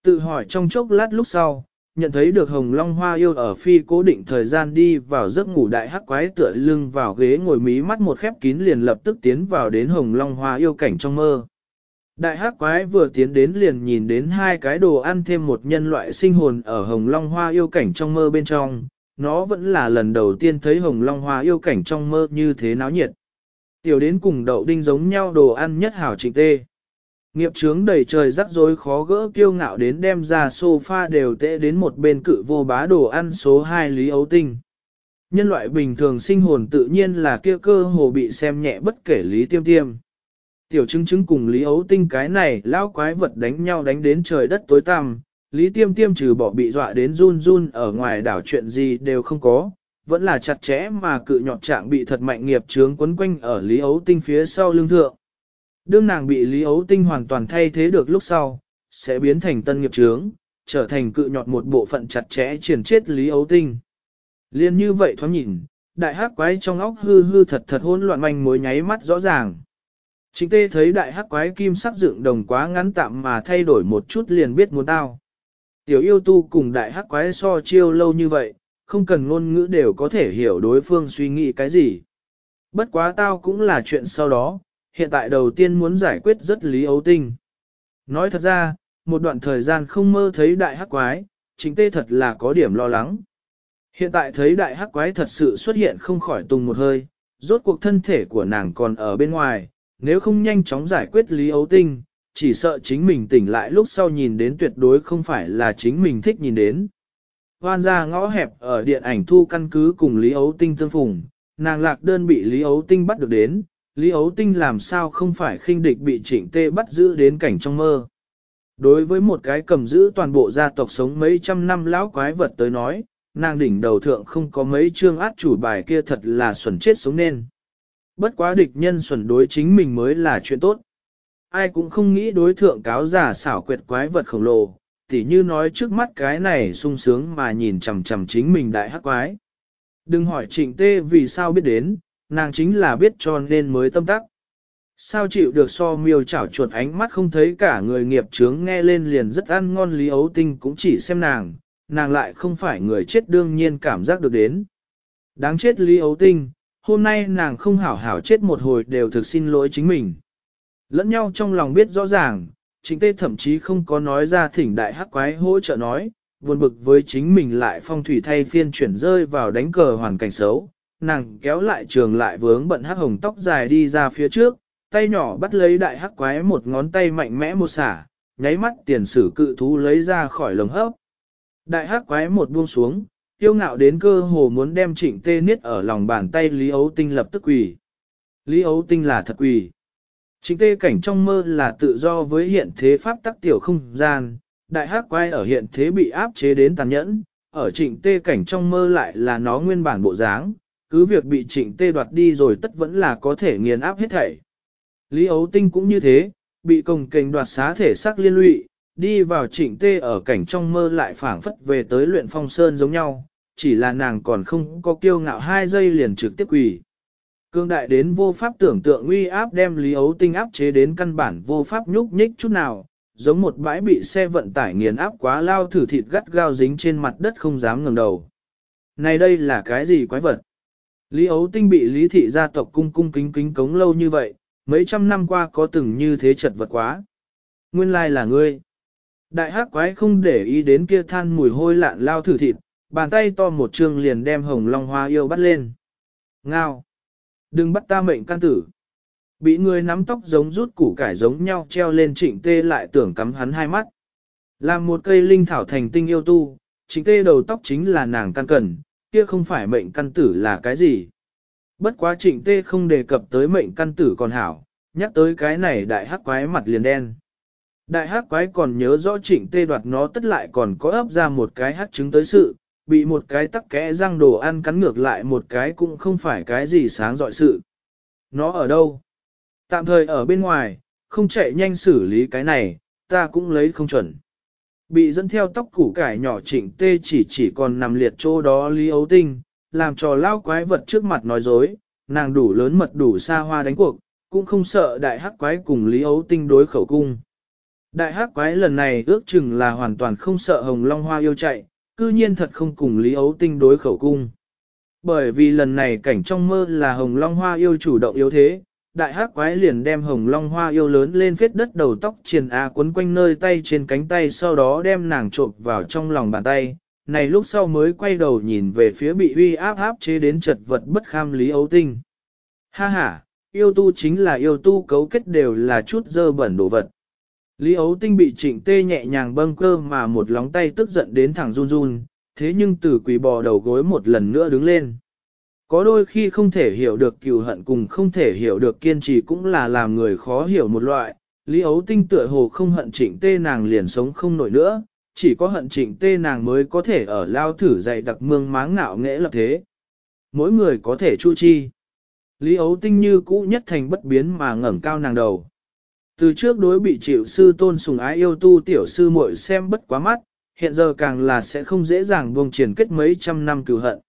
Tự hỏi trong chốc lát lúc sau, nhận thấy được hồng long hoa yêu ở phi cố định thời gian đi vào giấc ngủ đại hắc quái tựa lưng vào ghế ngồi mí mắt một khép kín liền lập tức tiến vào đến hồng long hoa yêu cảnh trong mơ. Đại hắc quái vừa tiến đến liền nhìn đến hai cái đồ ăn thêm một nhân loại sinh hồn ở hồng long hoa yêu cảnh trong mơ bên trong, nó vẫn là lần đầu tiên thấy hồng long hoa yêu cảnh trong mơ như thế náo nhiệt. Tiểu đến cùng đậu đinh giống nhau đồ ăn nhất hảo trịnh tê. Nghiệp trướng đầy trời rắc rối khó gỡ kiêu ngạo đến đem ra sofa đều tệ đến một bên cự vô bá đồ ăn số 2 Lý Ấu Tinh. Nhân loại bình thường sinh hồn tự nhiên là kia cơ hồ bị xem nhẹ bất kể Lý Tiêm Tiêm. Tiểu chứng chứng cùng Lý Ấu Tinh cái này lão quái vật đánh nhau đánh đến trời đất tối tăm, Lý Tiêm Tiêm trừ bỏ bị dọa đến run run ở ngoài đảo chuyện gì đều không có, vẫn là chặt chẽ mà cự nhọt trạng bị thật mạnh nghiệp trướng quấn quanh ở Lý Ấu Tinh phía sau lưng thượng. Đương nàng bị Lý Ấu Tinh hoàn toàn thay thế được lúc sau, sẽ biến thành tân nghiệp trướng, trở thành cự nhọt một bộ phận chặt chẽ triển chết Lý Ấu Tinh. Liên như vậy thoáng nhìn, đại hắc quái trong óc hư hư thật thật hỗn loạn manh mối nháy mắt rõ ràng. Chính tê thấy đại hắc quái kim sắc dựng đồng quá ngắn tạm mà thay đổi một chút liền biết muốn tao. Tiểu yêu tu cùng đại hắc quái so chiêu lâu như vậy, không cần ngôn ngữ đều có thể hiểu đối phương suy nghĩ cái gì. Bất quá tao cũng là chuyện sau đó, hiện tại đầu tiên muốn giải quyết rất lý ấu tinh. Nói thật ra, một đoạn thời gian không mơ thấy đại hắc quái, chính tê thật là có điểm lo lắng. Hiện tại thấy đại hắc quái thật sự xuất hiện không khỏi tung một hơi, rốt cuộc thân thể của nàng còn ở bên ngoài, nếu không nhanh chóng giải quyết lý ấu tinh, chỉ sợ chính mình tỉnh lại lúc sau nhìn đến tuyệt đối không phải là chính mình thích nhìn đến. Hoan ra ngõ hẹp ở điện ảnh thu căn cứ cùng Lý Ấu Tinh tương phùng, nàng lạc đơn bị Lý Ấu Tinh bắt được đến, Lý Ấu Tinh làm sao không phải khinh địch bị trịnh tê bắt giữ đến cảnh trong mơ. Đối với một cái cầm giữ toàn bộ gia tộc sống mấy trăm năm lão quái vật tới nói, nàng đỉnh đầu thượng không có mấy chương át chủ bài kia thật là xuẩn chết sống nên. Bất quá địch nhân xuẩn đối chính mình mới là chuyện tốt. Ai cũng không nghĩ đối thượng cáo giả xảo quyệt quái vật khổng lồ, tỉ như nói trước mắt cái này sung sướng mà nhìn chằm chằm chính mình đại hắc quái. Đừng hỏi trịnh tê vì sao biết đến, nàng chính là biết cho nên mới tâm tắc. Sao chịu được so miêu chảo chuột ánh mắt không thấy cả người nghiệp chướng nghe lên liền rất ăn ngon lý ấu tinh cũng chỉ xem nàng, nàng lại không phải người chết đương nhiên cảm giác được đến. Đáng chết lý ấu tinh, hôm nay nàng không hảo hảo chết một hồi đều thực xin lỗi chính mình. Lẫn nhau trong lòng biết rõ ràng, chính tê thậm chí không có nói ra thỉnh đại hắc quái hỗ trợ nói, buồn bực với chính mình lại phong thủy thay phiên chuyển rơi vào đánh cờ hoàn cảnh xấu, nàng kéo lại trường lại vướng bận hắc hồng tóc dài đi ra phía trước, tay nhỏ bắt lấy đại hắc quái một ngón tay mạnh mẽ một xả, nháy mắt tiền sử cự thú lấy ra khỏi lồng hấp. Đại hắc quái một buông xuống, tiêu ngạo đến cơ hồ muốn đem trịnh tê niết ở lòng bàn tay Lý Ấu Tinh lập tức quỳ. Lý Ấu Tinh là thật quỳ. Trịnh tê cảnh trong mơ là tự do với hiện thế pháp tắc tiểu không gian, đại hắc quái ở hiện thế bị áp chế đến tàn nhẫn, ở trịnh tê cảnh trong mơ lại là nó nguyên bản bộ dáng, cứ việc bị trịnh tê đoạt đi rồi tất vẫn là có thể nghiền áp hết thảy. Lý Ấu Tinh cũng như thế, bị công kềnh đoạt xá thể xác liên lụy, đi vào trịnh tê ở cảnh trong mơ lại phảng phất về tới luyện phong sơn giống nhau, chỉ là nàng còn không có kiêu ngạo hai giây liền trực tiếp quỳ. Cương đại đến vô pháp tưởng tượng uy áp đem Lý Ấu Tinh áp chế đến căn bản vô pháp nhúc nhích chút nào, giống một bãi bị xe vận tải nghiền áp quá lao thử thịt gắt gao dính trên mặt đất không dám ngẩng đầu. Này đây là cái gì quái vật? Lý Ấu Tinh bị Lý Thị gia tộc cung cung kính kính cống lâu như vậy, mấy trăm năm qua có từng như thế chật vật quá. Nguyên lai là ngươi. Đại hắc quái không để ý đến kia than mùi hôi lạn lao thử thịt, bàn tay to một trường liền đem hồng long hoa yêu bắt lên. Ngao. Đừng bắt ta mệnh can tử. Bị người nắm tóc giống rút củ cải giống nhau treo lên trịnh tê lại tưởng cắm hắn hai mắt. Làm một cây linh thảo thành tinh yêu tu, trịnh tê đầu tóc chính là nàng can cần, kia không phải mệnh căn tử là cái gì. Bất quá trịnh tê không đề cập tới mệnh căn tử còn hảo, nhắc tới cái này đại hắc quái mặt liền đen. Đại hắc quái còn nhớ rõ trịnh tê đoạt nó tất lại còn có ấp ra một cái hắc trứng tới sự, bị một cái tắc kẽ răng đồ ăn cắn ngược lại một cái cũng không phải cái gì sáng dọi sự. Nó ở đâu? Tạm thời ở bên ngoài, không chạy nhanh xử lý cái này, ta cũng lấy không chuẩn. Bị dẫn theo tóc củ cải nhỏ trịnh tê chỉ chỉ còn nằm liệt chỗ đó Lý Ấu Tinh, làm trò lao quái vật trước mặt nói dối, nàng đủ lớn mật đủ xa hoa đánh cuộc, cũng không sợ đại hắc quái cùng Lý Ấu Tinh đối khẩu cung. Đại hắc quái lần này ước chừng là hoàn toàn không sợ hồng long hoa yêu chạy, cư nhiên thật không cùng Lý Ấu Tinh đối khẩu cung. Bởi vì lần này cảnh trong mơ là hồng long hoa yêu chủ động yếu thế, đại hắc quái liền đem hồng long hoa yêu lớn lên phết đất đầu tóc triền a quấn quanh nơi tay trên cánh tay sau đó đem nàng trộn vào trong lòng bàn tay. Này lúc sau mới quay đầu nhìn về phía bị uy áp áp chế đến chật vật bất kham Lý Ấu Tinh. Ha ha, yêu tu chính là yêu tu cấu kết đều là chút dơ bẩn đồ vật. Lý Ấu Tinh bị trịnh tê nhẹ nhàng bâng cơ mà một lóng tay tức giận đến thẳng run run, thế nhưng từ quỳ bò đầu gối một lần nữa đứng lên. Có đôi khi không thể hiểu được cừu hận cùng không thể hiểu được kiên trì cũng là làm người khó hiểu một loại. Lý Ấu Tinh tựa hồ không hận trịnh tê nàng liền sống không nổi nữa, chỉ có hận trịnh tê nàng mới có thể ở lao thử dạy đặc mương máng ngạo nghễ lập thế. Mỗi người có thể chu chi. Lý Ấu Tinh như cũ nhất thành bất biến mà ngẩng cao nàng đầu. Từ trước đối bị chịu sư tôn sùng ái yêu tu tiểu sư muội xem bất quá mắt, hiện giờ càng là sẽ không dễ dàng buông triển kết mấy trăm năm cửu hận.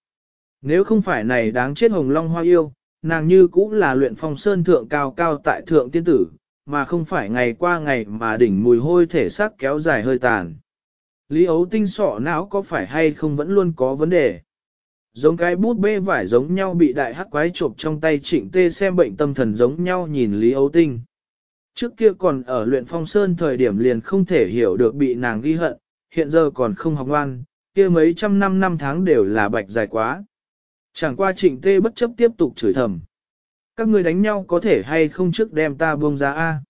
Nếu không phải này đáng chết hồng long hoa yêu, nàng như cũng là luyện phong sơn thượng cao cao tại thượng tiên tử, mà không phải ngày qua ngày mà đỉnh mùi hôi thể xác kéo dài hơi tàn. Lý ấu tinh sọ não có phải hay không vẫn luôn có vấn đề. Giống cái bút bê vải giống nhau bị đại hắc quái chộp trong tay trịnh tê xem bệnh tâm thần giống nhau nhìn Lý ấu tinh. Trước kia còn ở luyện phong sơn thời điểm liền không thể hiểu được bị nàng ghi hận, hiện giờ còn không học ngoan, kia mấy trăm năm năm tháng đều là bạch dài quá. Chẳng qua trịnh tê bất chấp tiếp tục chửi thầm. Các người đánh nhau có thể hay không trước đem ta buông ra A.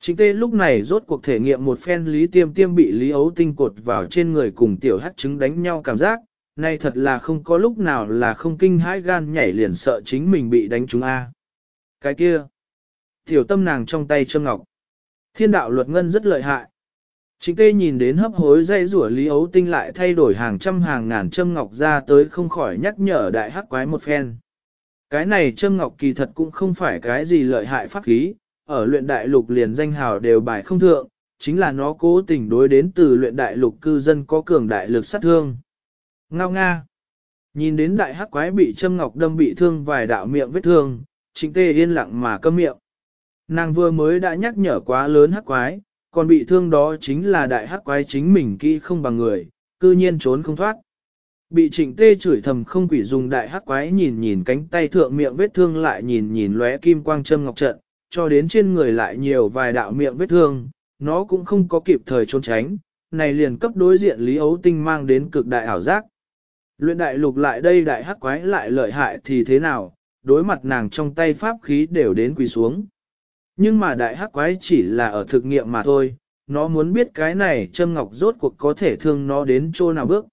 Trịnh tê lúc này rốt cuộc thể nghiệm một phen lý tiêm tiêm bị lý ấu tinh cột vào trên người cùng tiểu hắt trứng đánh nhau cảm giác, nay thật là không có lúc nào là không kinh hãi gan nhảy liền sợ chính mình bị đánh trúng A. Cái kia, tiểu tâm nàng trong tay châm ngọc. Thiên đạo luật ngân rất lợi hại. Trịnh tê nhìn đến hấp hối dây rủa Lý Ấu Tinh lại thay đổi hàng trăm hàng ngàn châm ngọc ra tới không khỏi nhắc nhở đại hắc quái một phen. Cái này châm ngọc kỳ thật cũng không phải cái gì lợi hại pháp khí, ở luyện đại lục liền danh hào đều bài không thượng, chính là nó cố tình đối đến từ luyện đại lục cư dân có cường đại lực sát thương. Ngao nga. Nhìn đến đại hắc quái bị châm ngọc đâm bị thương vài đạo miệng vết thương, trịnh tê yên lặng mà câm miệng. Nàng vừa mới đã nhắc nhở quá lớn hắc quái, còn bị thương đó chính là đại hắc quái chính mình kỹ không bằng người, cư nhiên trốn không thoát. Bị trịnh tê chửi thầm không quỷ dùng đại hắc quái nhìn nhìn cánh tay thượng miệng vết thương lại nhìn nhìn lóe kim quang châm ngọc trận, cho đến trên người lại nhiều vài đạo miệng vết thương, nó cũng không có kịp thời trốn tránh, này liền cấp đối diện Lý Ấu Tinh mang đến cực đại ảo giác. Luyện đại lục lại đây đại hắc quái lại lợi hại thì thế nào, đối mặt nàng trong tay pháp khí đều đến quỳ xuống. Nhưng mà đại hắc quái chỉ là ở thực nghiệm mà thôi, nó muốn biết cái này châm ngọc rốt cuộc có thể thương nó đến chỗ nào bước.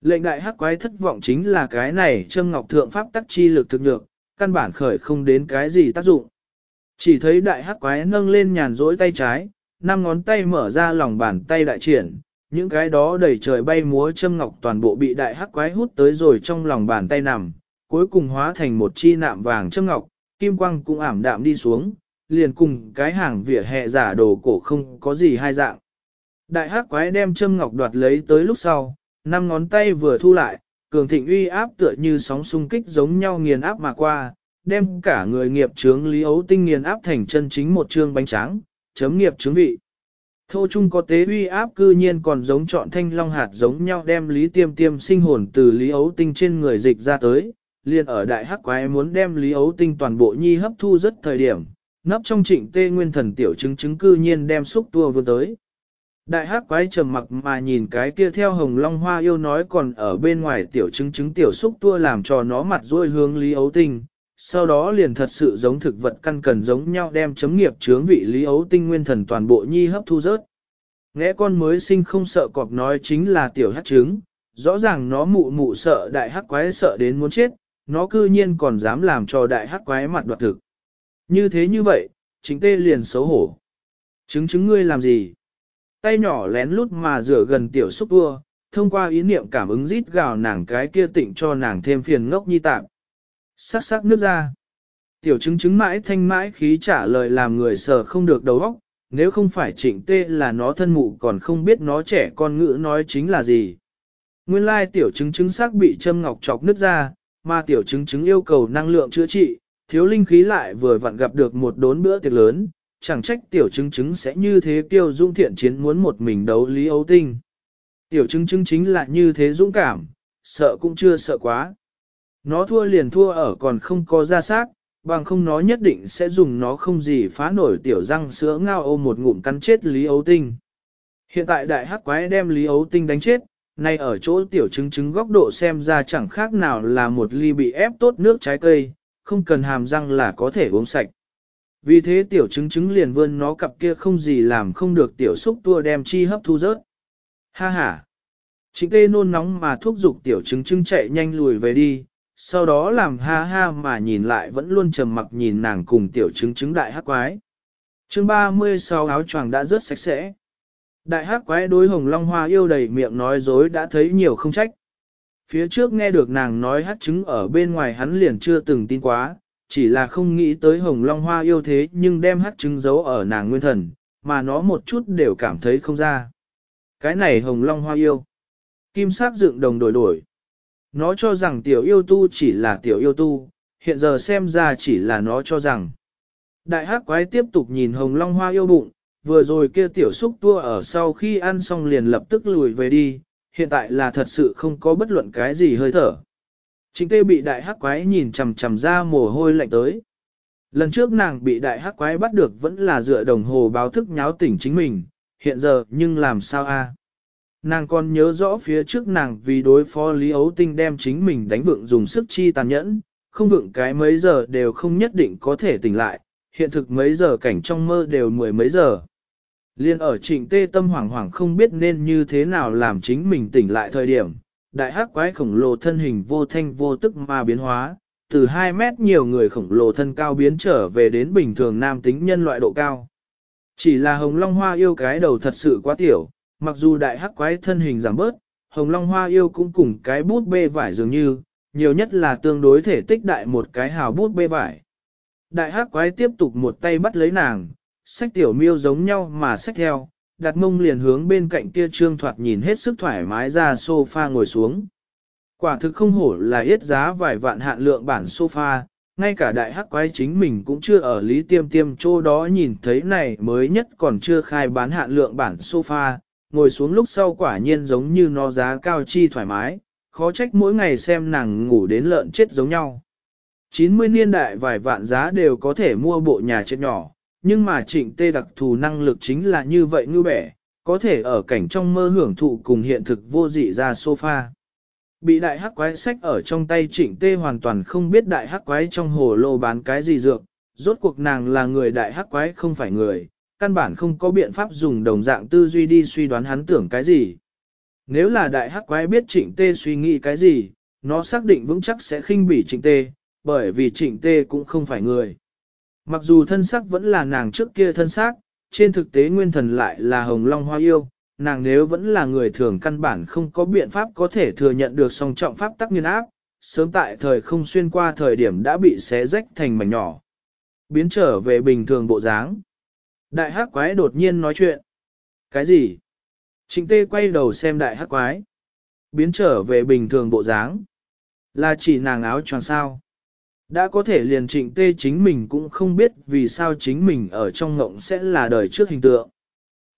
Lệnh đại hắc quái thất vọng chính là cái này châm ngọc thượng pháp tắc chi lực thực nhược, căn bản khởi không đến cái gì tác dụng. Chỉ thấy đại hắc quái nâng lên nhàn rỗi tay trái, năm ngón tay mở ra lòng bàn tay đại triển, những cái đó đầy trời bay múa châm ngọc toàn bộ bị đại hắc quái hút tới rồi trong lòng bàn tay nằm, cuối cùng hóa thành một chi nạm vàng châm ngọc, kim quang cũng ảm đạm đi xuống, liền cùng cái hàng vỉa hè giả đồ cổ không có gì hai dạng. Đại hắc quái đem châm ngọc đoạt lấy tới lúc sau, năm ngón tay vừa thu lại, cường thịnh uy áp tựa như sóng xung kích giống nhau nghiền áp mà qua, đem cả người nghiệp chướng lý ấu tinh nghiền áp thành chân chính một trương bánh tráng chấm nghiệp chướng vị. Thô chung có tế uy áp cư nhiên còn giống chọn thanh long hạt giống nhau đem lý tiêm tiêm sinh hồn từ lý ấu tinh trên người dịch ra tới, liền ở đại hắc quái muốn đem lý ấu tinh toàn bộ nhi hấp thu rất thời điểm, nấp trong trịnh tê nguyên thần tiểu chứng chứng cư nhiên đem xúc tua vươn tới. Đại hắc quái trầm mặc mà nhìn cái kia theo hồng long hoa yêu nói còn ở bên ngoài tiểu chứng chứng tiểu xúc tua làm cho nó mặt ruôi hướng lý ấu tinh, sau đó liền thật sự giống thực vật căn cần giống nhau đem chấm nghiệp chướng vị lý ấu tinh nguyên thần toàn bộ nhi hấp thu rớt. Nghe con mới sinh không sợ cọp nói chính là tiểu hắc trứng, rõ ràng nó mụ mụ sợ đại hắc quái sợ đến muốn chết, nó cư nhiên còn dám làm cho đại hắc quái mặt đoạt thực. Như thế như vậy, chính tê liền xấu hổ. Chứng chứng ngươi làm gì? Tay nhỏ lén lút mà rửa gần tiểu xúc vua, thông qua ý niệm cảm ứng rít gào nàng cái kia tịnh cho nàng thêm phiền ngốc nhi tạm. Sắc sắc nước ra. Tiểu chứng chứng mãi thanh mãi khí trả lời làm người sờ không được đầu óc, nếu không phải trịnh tê là nó thân mụ còn không biết nó trẻ con ngữ nói chính là gì. Nguyên lai tiểu chứng chứng sắc bị châm ngọc chọc nứt ra, mà tiểu chứng chứng yêu cầu năng lượng chữa trị, thiếu linh khí lại vừa vặn gặp được một đốn bữa tiệc lớn, chẳng trách tiểu chứng chứng sẽ như thế tiêu dung thiện chiến muốn một mình đấu lý ấu tinh. Tiểu chứng chứng chính là như thế dũng cảm, sợ cũng chưa sợ quá. Nó thua liền thua ở còn không có ra xác, bằng không nó nhất định sẽ dùng nó không gì phá nổi tiểu răng sữa ngao ô một ngụm cắn chết Lý Ấu Tinh. Hiện tại đại hắc quái đem Lý Ấu Tinh đánh chết, nay ở chỗ tiểu chứng chứng góc độ xem ra chẳng khác nào là một ly bị ép tốt nước trái cây, không cần hàm răng là có thể uống sạch. Vì thế tiểu chứng chứng liền vươn nó cặp kia không gì làm không được tiểu xúc tua đem chi hấp thu rớt. Ha ha! Chính tê nôn nóng mà thúc giục tiểu chứng chứng chạy nhanh lùi về đi, sau đó làm ha ha mà nhìn lại vẫn luôn trầm mặc nhìn nàng cùng tiểu chứng chứng đại hắc quái. chương 36 áo choàng đã rớt sạch sẽ. Đại hắc quái đối hồng long hoa yêu đầy miệng nói dối đã thấy nhiều không trách. Phía trước nghe được nàng nói hát chứng ở bên ngoài hắn liền chưa từng tin quá, chỉ là không nghĩ tới hồng long hoa yêu thế nhưng đem hát chứng giấu ở nàng nguyên thần, mà nó một chút đều cảm thấy không ra. Cái này hồng long hoa yêu. Kim sắc dựng đồng đổi đổi. Nó cho rằng tiểu yêu tu chỉ là tiểu yêu tu, hiện giờ xem ra chỉ là nó cho rằng. Đại hắc quái tiếp tục nhìn hồng long hoa yêu bụng, vừa rồi kia tiểu xúc tua ở sau khi ăn xong liền lập tức lùi về đi, hiện tại là thật sự không có bất luận cái gì hơi thở. Chính tê bị đại hắc quái nhìn chằm chằm ra mồ hôi lạnh tới. Lần trước nàng bị đại hắc quái bắt được vẫn là dựa đồng hồ báo thức nháo tỉnh chính mình, hiện giờ nhưng làm sao a? Nàng còn nhớ rõ phía trước nàng vì đối phó Lý Ấu Tinh đem chính mình đánh vượng dùng sức chi tàn nhẫn, không vượng cái mấy giờ đều không nhất định có thể tỉnh lại, hiện thực mấy giờ cảnh trong mơ đều mười mấy giờ. Liên ở trịnh tê tâm hoảng hoảng không biết nên như thế nào làm chính mình tỉnh lại thời điểm, đại hắc quái khổng lồ thân hình vô thanh vô tức mà biến hóa, từ 2 mét nhiều người khổng lồ thân cao biến trở về đến bình thường nam tính nhân loại độ cao. Chỉ là hồng long hoa yêu cái đầu thật sự quá tiểu, mặc dù đại hắc quái thân hình giảm bớt, hồng long hoa yêu cũng cùng cái bút bê vải dường như, nhiều nhất là tương đối thể tích đại một cái hào bút bê vải. Đại hắc quái tiếp tục một tay bắt lấy nàng, sách tiểu miêu giống nhau mà sách theo, đặt mông liền hướng bên cạnh kia trương thoạt nhìn hết sức thoải mái ra sofa ngồi xuống. Quả thực không hổ là ít giá vài vạn hạn lượng bản sofa, ngay cả đại hắc quái chính mình cũng chưa ở lý tiêm tiêm chỗ đó nhìn thấy này mới nhất còn chưa khai bán hạn lượng bản sofa, ngồi xuống lúc sau quả nhiên giống như nó giá cao chi thoải mái, khó trách mỗi ngày xem nàng ngủ đến lợn chết giống nhau. 90 niên đại vài vạn giá đều có thể mua bộ nhà chết nhỏ, nhưng mà trịnh tê đặc thù năng lực chính là như vậy ngư bẻ, có thể ở cảnh trong mơ hưởng thụ cùng hiện thực vô dị ra sofa. Bị đại hắc quái sách ở trong tay trịnh tê hoàn toàn không biết đại hắc quái trong hồ lô bán cái gì dược, rốt cuộc nàng là người đại hắc quái không phải người, căn bản không có biện pháp dùng đồng dạng tư duy đi suy đoán hắn tưởng cái gì. Nếu là đại hắc quái biết trịnh tê suy nghĩ cái gì, nó xác định vững chắc sẽ khinh bỉ trịnh tê, bởi vì trịnh tê cũng không phải người. Mặc dù thân xác vẫn là nàng trước kia thân xác, trên thực tế nguyên thần lại là hồng long hoa yêu, nàng nếu vẫn là người thường căn bản không có biện pháp có thể thừa nhận được song trọng pháp tắc nghiên áp, sớm tại thời không xuyên qua thời điểm đã bị xé rách thành mảnh nhỏ. Biến trở về bình thường bộ dáng. Đại hắc quái đột nhiên nói chuyện. Cái gì? Trịnh tê quay đầu xem đại hắc quái. Biến trở về bình thường bộ dáng. Là chỉ nàng áo choàng sao. Đã có thể liền trịnh tê chính mình cũng không biết vì sao chính mình ở trong ngộng sẽ là đời trước hình tượng.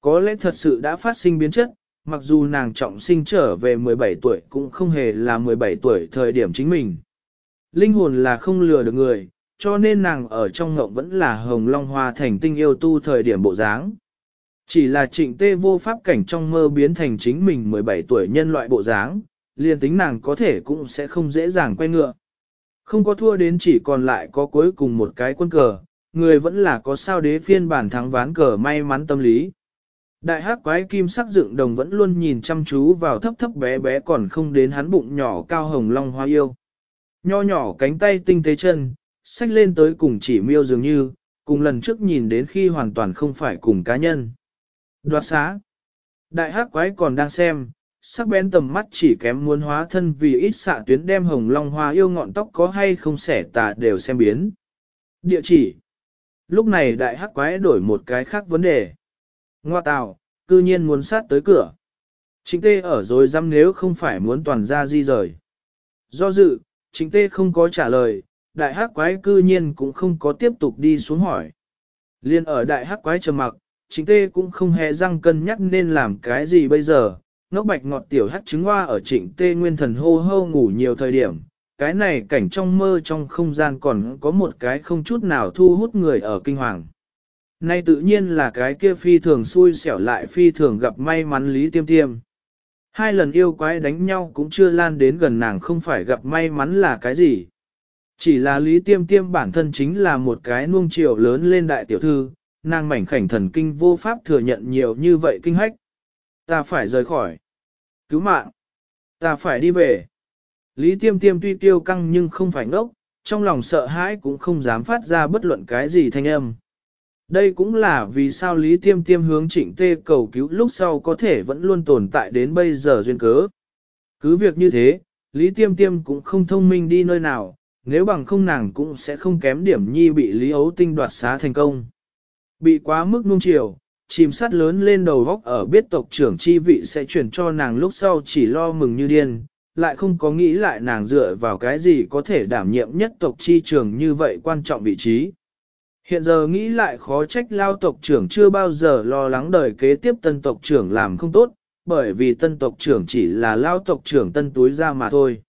Có lẽ thật sự đã phát sinh biến chất, mặc dù nàng trọng sinh trở về 17 tuổi cũng không hề là 17 tuổi thời điểm chính mình. Linh hồn là không lừa được người, cho nên nàng ở trong ngộng vẫn là hồng long hoa thành tinh yêu tu thời điểm bộ dáng. Chỉ là trịnh tê vô pháp cảnh trong mơ biến thành chính mình 17 tuổi nhân loại bộ dáng, liền tính nàng có thể cũng sẽ không dễ dàng quay ngựa. Không có thua đến chỉ còn lại có cuối cùng một cái quân cờ, người vẫn là có sao đế phiên bản thắng ván cờ may mắn tâm lý. Đại hắc quái kim sắc dựng đồng vẫn luôn nhìn chăm chú vào thấp thấp bé bé còn không đến hắn bụng nhỏ cao hồng long hoa yêu. Nho nhỏ cánh tay tinh tế chân, xách lên tới cùng chỉ miêu dường như, cùng lần trước nhìn đến khi hoàn toàn không phải cùng cá nhân. Đoạt xá. Đại hắc quái còn đang xem, sắc bén tầm mắt chỉ kém muốn hóa thân vì ít xạ tuyến đem hồng long hoa yêu ngọn tóc có hay không xẻ tà đều xem biến. Địa chỉ. Lúc này đại hắc quái đổi một cái khác vấn đề. Ngoa tào, cư nhiên muốn sát tới cửa. Chính tê ở rồi dám nếu không phải muốn toàn ra di rời. Do dự, chính tê không có trả lời, đại hắc quái cư nhiên cũng không có tiếp tục đi xuống hỏi. Liên ở đại hắc quái trầm mặc, chính tê cũng không hề răng cân nhắc nên làm cái gì bây giờ. Ngốc bạch ngọt tiểu hắt trứng hoa ở trịnh tê nguyên thần hô hô ngủ nhiều thời điểm. Cái này cảnh trong mơ trong không gian còn có một cái không chút nào thu hút người ở kinh hoàng. Nay tự nhiên là cái kia phi thường xui xẻo lại phi thường gặp may mắn lý tiêm tiêm. Hai lần yêu quái đánh nhau cũng chưa lan đến gần nàng không phải gặp may mắn là cái gì. Chỉ là lý tiêm tiêm bản thân chính là một cái nuông chiều lớn lên đại tiểu thư, nàng mảnh khảnh thần kinh vô pháp thừa nhận nhiều như vậy kinh hách. Ta phải rời khỏi. Cứu mạng. Ta phải đi về. Lý tiêm tiêm tuy tiêu căng nhưng không phải ngốc, trong lòng sợ hãi cũng không dám phát ra bất luận cái gì thanh âm. Đây cũng là vì sao Lý Tiêm Tiêm hướng trịnh tê cầu cứu lúc sau có thể vẫn luôn tồn tại đến bây giờ duyên cớ. Cứ việc như thế, Lý Tiêm Tiêm cũng không thông minh đi nơi nào, nếu bằng không nàng cũng sẽ không kém điểm nhi bị Lý Ấu Tinh đoạt xá thành công. Bị quá mức nung chiều, chìm sắt lớn lên đầu góc ở biết tộc trưởng chi vị sẽ chuyển cho nàng lúc sau chỉ lo mừng như điên, lại không có nghĩ lại nàng dựa vào cái gì có thể đảm nhiệm nhất tộc chi trường như vậy quan trọng vị trí. Hiện giờ nghĩ lại khó trách lao tộc trưởng chưa bao giờ lo lắng đời kế tiếp tân tộc trưởng làm không tốt, bởi vì tân tộc trưởng chỉ là lao tộc trưởng tân túi ra mà thôi.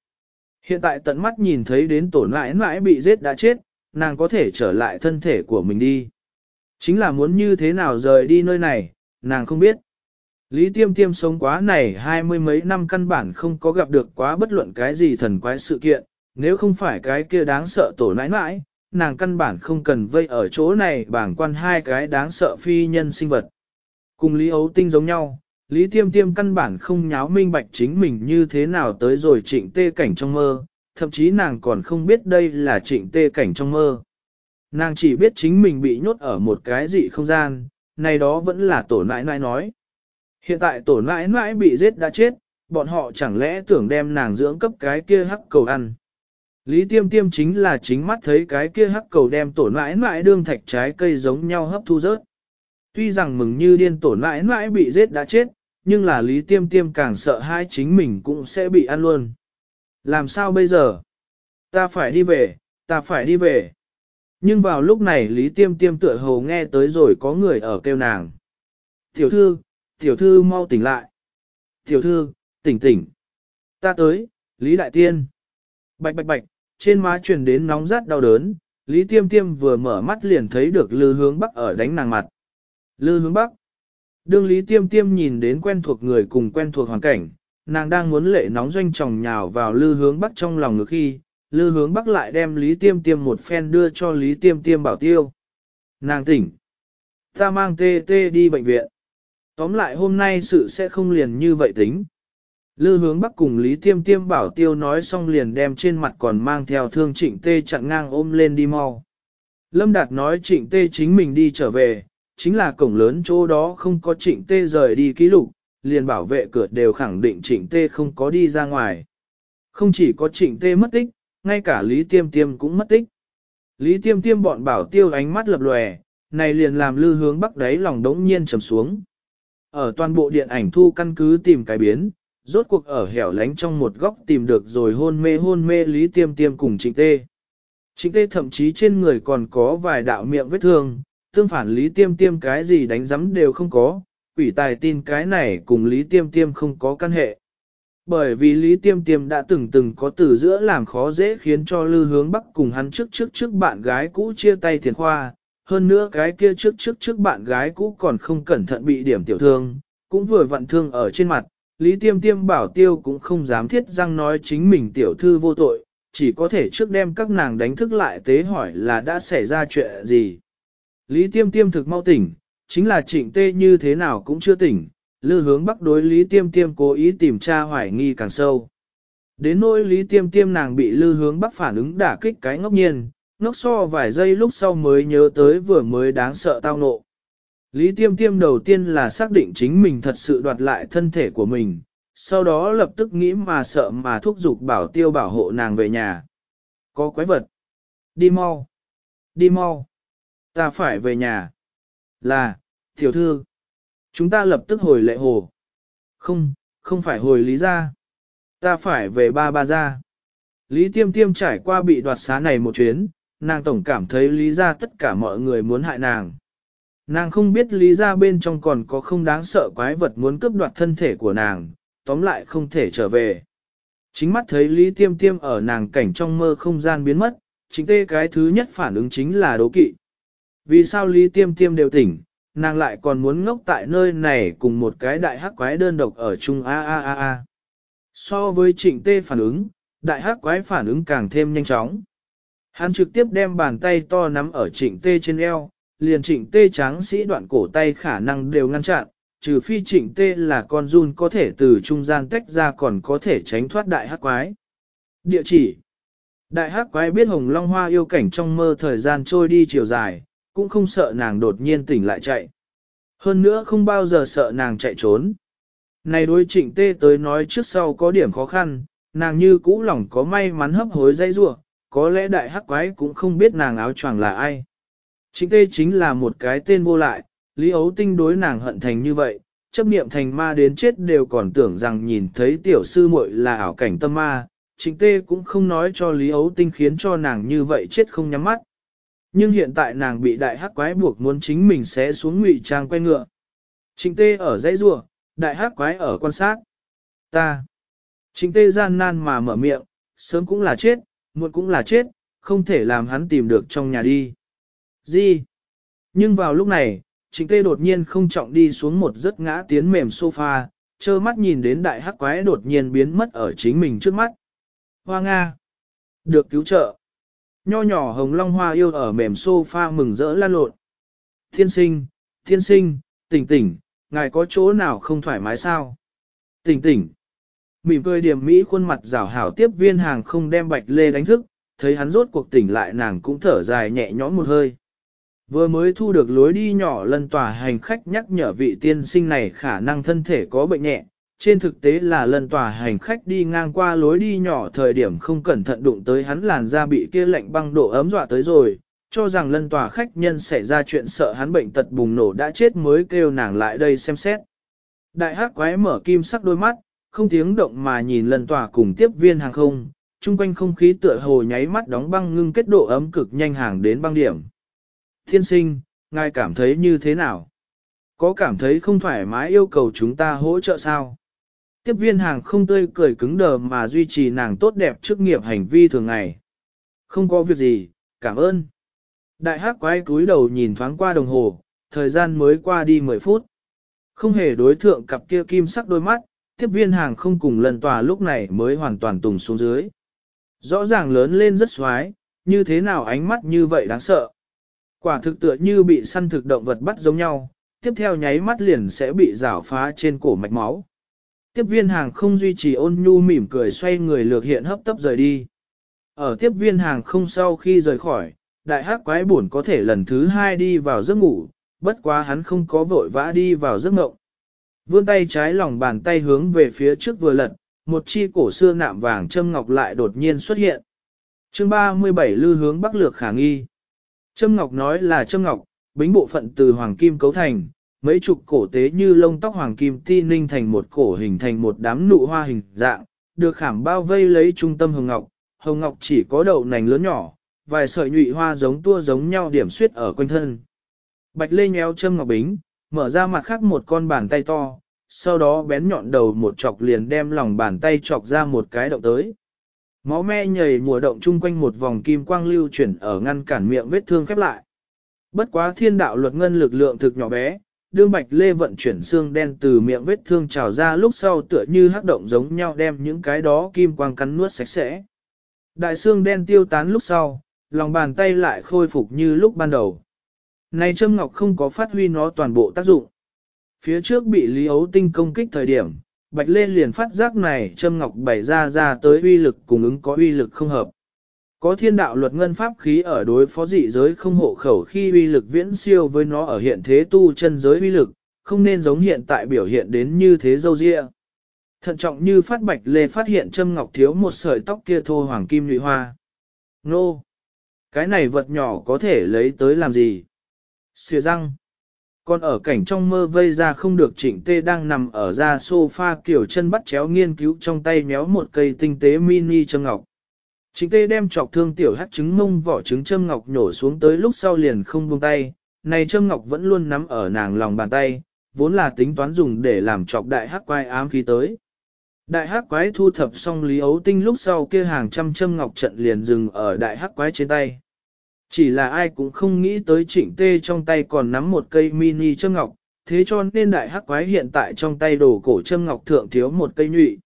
Hiện tại tận mắt nhìn thấy đến tổn mãi mãi bị giết đã chết, nàng có thể trở lại thân thể của mình đi. Chính là muốn như thế nào rời đi nơi này, nàng không biết. Lý tiêm tiêm sống quá này hai mươi mấy năm căn bản không có gặp được quá bất luận cái gì thần quái sự kiện, nếu không phải cái kia đáng sợ tổ nãi nãi, nàng căn bản không cần vây ở chỗ này bảng quan hai cái đáng sợ phi nhân sinh vật. Cùng Lý Ấu Tinh giống nhau, Lý Tiêm Tiêm căn bản không nháo minh bạch chính mình như thế nào tới rồi trịnh tê cảnh trong mơ, thậm chí nàng còn không biết đây là trịnh tê cảnh trong mơ. Nàng chỉ biết chính mình bị nhốt ở một cái dị không gian, này đó vẫn là tổ nãi nãi nói. Hiện tại tổ nãi nãi bị giết đã chết, bọn họ chẳng lẽ tưởng đem nàng dưỡng cấp cái kia hắc cầu ăn. Lý tiêm tiêm chính là chính mắt thấy cái kia hắc cầu đem tổn nãi nãi đương thạch trái cây giống nhau hấp thu rớt. Tuy rằng mừng như điên tổn nãi nãi bị giết đã chết, nhưng là lý tiêm tiêm càng sợ hai chính mình cũng sẽ bị ăn luôn. Làm sao bây giờ? Ta phải đi về, ta phải đi về. Nhưng vào lúc này lý tiêm tiêm tựa hồ nghe tới rồi có người ở kêu nàng. Tiểu thư, tiểu thư mau tỉnh lại. Tiểu thư, tỉnh tỉnh. Ta tới, Lý Đại Tiên. Bạch bạch bạch, trên má truyền đến nóng rát đau đớn, Lý Tiêm Tiêm vừa mở mắt liền thấy được Lư Hướng Bắc ở đánh nàng mặt. Lư Hướng Bắc. Đương Lý Tiêm Tiêm nhìn đến quen thuộc người cùng quen thuộc hoàn cảnh, nàng đang muốn lệ nóng doanh tròng nhào vào Lư Hướng Bắc trong lòng ngực khi, Lư Hướng Bắc lại đem Lý Tiêm Tiêm một phen đưa cho Lý Tiêm Tiêm bảo tiêu. Nàng tỉnh. Ta mang tê tê đi bệnh viện. Tóm lại hôm nay sự sẽ không liền như vậy tính, Lư hướng bắc cùng Lý Tiêm Tiêm bảo tiêu nói xong liền đem trên mặt còn mang theo thương trịnh tê chặn ngang ôm lên đi mau. Lâm Đạt nói trịnh tê chính mình đi trở về, chính là cổng lớn chỗ đó không có trịnh tê rời đi ký lục, liền bảo vệ cửa đều khẳng định trịnh tê không có đi ra ngoài. Không chỉ có trịnh tê mất tích, ngay cả Lý Tiêm Tiêm cũng mất tích. Lý Tiêm Tiêm bọn bảo tiêu ánh mắt lập lòe, này liền làm lư hướng bắc đấy lòng đống nhiên trầm xuống. Ở toàn bộ điện ảnh thu căn cứ tìm cái biến, rốt cuộc ở hẻo lánh trong một góc tìm được rồi hôn mê hôn mê Lý Tiêm Tiêm cùng Trịnh Tê. Trịnh Tê thậm chí trên người còn có vài đạo miệng vết thương, tương phản Lý Tiêm Tiêm cái gì đánh giấm đều không có, quỷ tài tin cái này cùng Lý Tiêm Tiêm không có căn hệ. Bởi vì Lý Tiêm Tiêm đã từng từng có từ giữa làm khó dễ khiến cho Lư Hướng Bắc cùng hắn trước trước trước bạn gái cũ chia tay thiền khoa, hơn nữa cái kia trước trước trước bạn gái cũ còn không cẩn thận bị điểm tiểu thương, cũng vừa vặn thương ở trên mặt, Lý Tiêm Tiêm bảo tiêu cũng không dám thiết răng nói chính mình tiểu thư vô tội, chỉ có thể trước đem các nàng đánh thức lại tế hỏi là đã xảy ra chuyện gì. Lý Tiêm Tiêm thực mau tỉnh, chính là trịnh tê như thế nào cũng chưa tỉnh, lư hướng bắc đối Lý Tiêm Tiêm cố ý tìm tra hoài nghi càng sâu. Đến nỗi Lý Tiêm Tiêm nàng bị lư hướng bắc phản ứng đả kích cái ngốc nhiên, ngốc so vài giây lúc sau mới nhớ tới vừa mới đáng sợ tao nộ. Lý tiêm tiêm đầu tiên là xác định chính mình thật sự đoạt lại thân thể của mình, sau đó lập tức nghĩ mà sợ mà thúc giục bảo tiêu bảo hộ nàng về nhà. Có quái vật. Đi mau. Đi mau. Ta phải về nhà. Là, tiểu thư. Chúng ta lập tức hồi lệ hồ. Không, không phải hồi lý ra. Ta phải về ba ba ra. Lý tiêm tiêm trải qua bị đoạt xá này một chuyến, nàng tổng cảm thấy lý ra tất cả mọi người muốn hại nàng. Nàng không biết lý ra bên trong còn có không đáng sợ quái vật muốn cướp đoạt thân thể của nàng, tóm lại không thể trở về. Chính mắt thấy lý tiêm tiêm ở nàng cảnh trong mơ không gian biến mất, chính tê cái thứ nhất phản ứng chính là đố kỵ. Vì sao lý tiêm tiêm đều tỉnh, nàng lại còn muốn ngốc tại nơi này cùng một cái đại hắc quái đơn độc ở chung a a a a. So với trịnh tê phản ứng, đại hắc quái phản ứng càng thêm nhanh chóng. Hắn trực tiếp đem bàn tay to nắm ở trịnh tê trên eo, liền trịnh tê tráng sĩ đoạn cổ tay khả năng đều ngăn chặn, trừ phi trịnh tê là con run có thể từ trung gian tách ra còn có thể tránh thoát đại hắc quái. Địa chỉ Đại hắc quái biết hồng long hoa yêu cảnh trong mơ thời gian trôi đi chiều dài, cũng không sợ nàng đột nhiên tỉnh lại chạy. Hơn nữa không bao giờ sợ nàng chạy trốn. Này đối trịnh tê tới nói trước sau có điểm khó khăn, nàng như cũ lòng có may mắn hấp hối dây rua, có lẽ đại hắc quái cũng không biết nàng áo choàng là ai. Trịnh tê chính là một cái tên vô lại, Lý Ấu Tinh đối nàng hận thành như vậy, chấp niệm thành ma đến chết đều còn tưởng rằng nhìn thấy tiểu sư muội là ảo cảnh tâm ma, Trịnh tê cũng không nói cho Lý Ấu Tinh khiến cho nàng như vậy chết không nhắm mắt. Nhưng hiện tại nàng bị đại hắc quái buộc muốn chính mình sẽ xuống ngụy trang quay ngựa. Trịnh tê ở dãy rùa, đại hắc quái ở quan sát. Ta. Trịnh tê gian nan mà mở miệng, sớm cũng là chết, muộn cũng là chết, không thể làm hắn tìm được trong nhà đi. Gì? Nhưng vào lúc này, trịnh tê đột nhiên không trọng đi xuống một giấc ngã tiến mềm sofa, trơ mắt nhìn đến đại hắc quái đột nhiên biến mất ở chính mình trước mắt. Hoa Nga! Được cứu trợ! Nho nhỏ hồng long hoa yêu ở mềm sofa mừng rỡ lan lộn. Thiên sinh, thiên sinh, tỉnh tỉnh, ngài có chỗ nào không thoải mái sao? Tỉnh tỉnh. Mỉm cười điểm mỹ khuôn mặt rảo hảo tiếp viên hàng không đem bạch lê đánh thức, thấy hắn rốt cuộc tỉnh lại nàng cũng thở dài nhẹ nhõm một hơi. Vừa mới thu được lối đi nhỏ lần tòa hành khách nhắc nhở vị tiên sinh này khả năng thân thể có bệnh nhẹ, trên thực tế là lần tòa hành khách đi ngang qua lối đi nhỏ thời điểm không cẩn thận đụng tới hắn làn da bị kia lạnh băng độ ấm dọa tới rồi, cho rằng lần tòa khách nhân xảy ra chuyện sợ hắn bệnh tật bùng nổ đã chết mới kêu nàng lại đây xem xét. Đại hắc quái mở kim sắc đôi mắt, không tiếng động mà nhìn lần tòa cùng tiếp viên hàng không, chung quanh không khí tựa hồ nháy mắt đóng băng ngưng kết độ ấm cực nhanh hàng đến băng điểm. Thiên sinh, ngài cảm thấy như thế nào? Có cảm thấy không thoải mái yêu cầu chúng ta hỗ trợ sao? Tiếp viên hàng không tươi cười cứng đờ mà duy trì nàng tốt đẹp trước nghiệp hành vi thường ngày. Không có việc gì, cảm ơn. Đại hắc quái cúi đầu nhìn thoáng qua đồng hồ, thời gian mới qua đi 10 phút. Không hề đối thượng cặp kia kim sắc đôi mắt, tiếp viên hàng không cùng lần tòa lúc này mới hoàn toàn tùng xuống dưới. Rõ ràng lớn lên rất xoái, như thế nào ánh mắt như vậy đáng sợ. Quả thực tựa như bị săn thực động vật bắt giống nhau, tiếp theo nháy mắt liền sẽ bị rảo phá trên cổ mạch máu. Tiếp viên hàng không duy trì ôn nhu mỉm cười xoay người lược hiện hấp tấp rời đi. Ở tiếp viên hàng không sau khi rời khỏi, đại hắc quái buồn có thể lần thứ hai đi vào giấc ngủ, bất quá hắn không có vội vã đi vào giấc ngộng. Vươn tay trái lòng bàn tay hướng về phía trước vừa lật, một chi cổ xưa nạm vàng châm ngọc lại đột nhiên xuất hiện. chương 37 lưu hướng bắc lược khả nghi. Châm ngọc nói là châm ngọc, bính bộ phận từ hoàng kim cấu thành, mấy chục cổ tế như lông tóc hoàng kim ti ninh thành một cổ hình thành một đám nụ hoa hình dạng, được khảm bao vây lấy trung tâm hồng ngọc, hồng ngọc chỉ có đậu nành lớn nhỏ, vài sợi nhụy hoa giống tua giống nhau điểm suyết ở quanh thân. Bạch lê nhéo châm ngọc bính, mở ra mặt khác một con bàn tay to, sau đó bén nhọn đầu một chọc liền đem lòng bàn tay chọc ra một cái động tới. Máu me nhảy mùa động chung quanh một vòng kim quang lưu chuyển ở ngăn cản miệng vết thương khép lại. Bất quá thiên đạo luật ngân lực lượng thực nhỏ bé, đương bạch lê vận chuyển xương đen từ miệng vết thương trào ra lúc sau tựa như hắc động giống nhau đem những cái đó kim quang cắn nuốt sạch sẽ. Đại xương đen tiêu tán lúc sau, lòng bàn tay lại khôi phục như lúc ban đầu. Này châm ngọc không có phát huy nó toàn bộ tác dụng. Phía trước bị Lý Ấu Tinh công kích thời điểm, Bạch Lê liền phát giác này châm ngọc bày ra ra tới uy lực cùng ứng có uy lực không hợp. Có thiên đạo luật ngân pháp khí ở đối phó dị giới không hộ khẩu khi uy lực viễn siêu với nó ở hiện thế tu chân giới uy lực, không nên giống hiện tại biểu hiện đến như thế dâu dịa. Thận trọng như phát bạch lê phát hiện châm ngọc thiếu một sợi tóc kia thô hoàng kim nhụy hoa. Nô! Cái này vật nhỏ có thể lấy tới làm gì? Xìa răng! Còn ở cảnh trong mơ vây ra không được chỉnh tê đang nằm ở ra sofa kiểu chân bắt chéo nghiên cứu trong tay méo một cây tinh tế mini châm ngọc. Trịnh tê đem chọc thương tiểu hắc trứng mông vỏ trứng châm ngọc nhổ xuống tới lúc sau liền không buông tay, này châm ngọc vẫn luôn nắm ở nàng lòng bàn tay, vốn là tính toán dùng để làm chọc đại hắc quái ám khí tới. Đại hắc quái thu thập xong lý ấu tinh lúc sau kia hàng trăm châm ngọc trận liền dừng ở đại hắc quái trên tay. Chỉ là ai cũng không nghĩ tới trịnh tê trong tay còn nắm một cây mini châm ngọc, thế cho nên đại hắc quái hiện tại trong tay đồ cổ châm ngọc thượng thiếu một cây nhụy.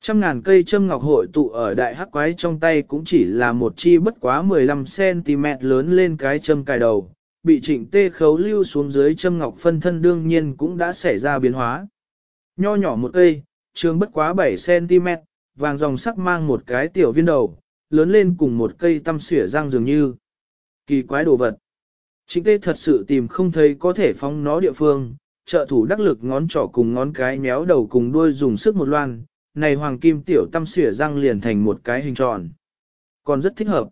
Trăm ngàn cây châm ngọc hội tụ ở đại hắc quái trong tay cũng chỉ là một chi bất quá 15cm lớn lên cái châm cài đầu, bị trịnh tê khấu lưu xuống dưới châm ngọc phân thân đương nhiên cũng đã xảy ra biến hóa. Nho nhỏ một cây, trường bất quá 7cm, vàng dòng sắc mang một cái tiểu viên đầu, lớn lên cùng một cây tăm xỉa răng dường như. Kỳ quái đồ vật. Trịnh tê thật sự tìm không thấy có thể phóng nó địa phương, trợ thủ đắc lực ngón trỏ cùng ngón cái méo đầu cùng đuôi dùng sức một loan, này hoàng kim tiểu tâm xỉa răng liền thành một cái hình tròn. Còn rất thích hợp.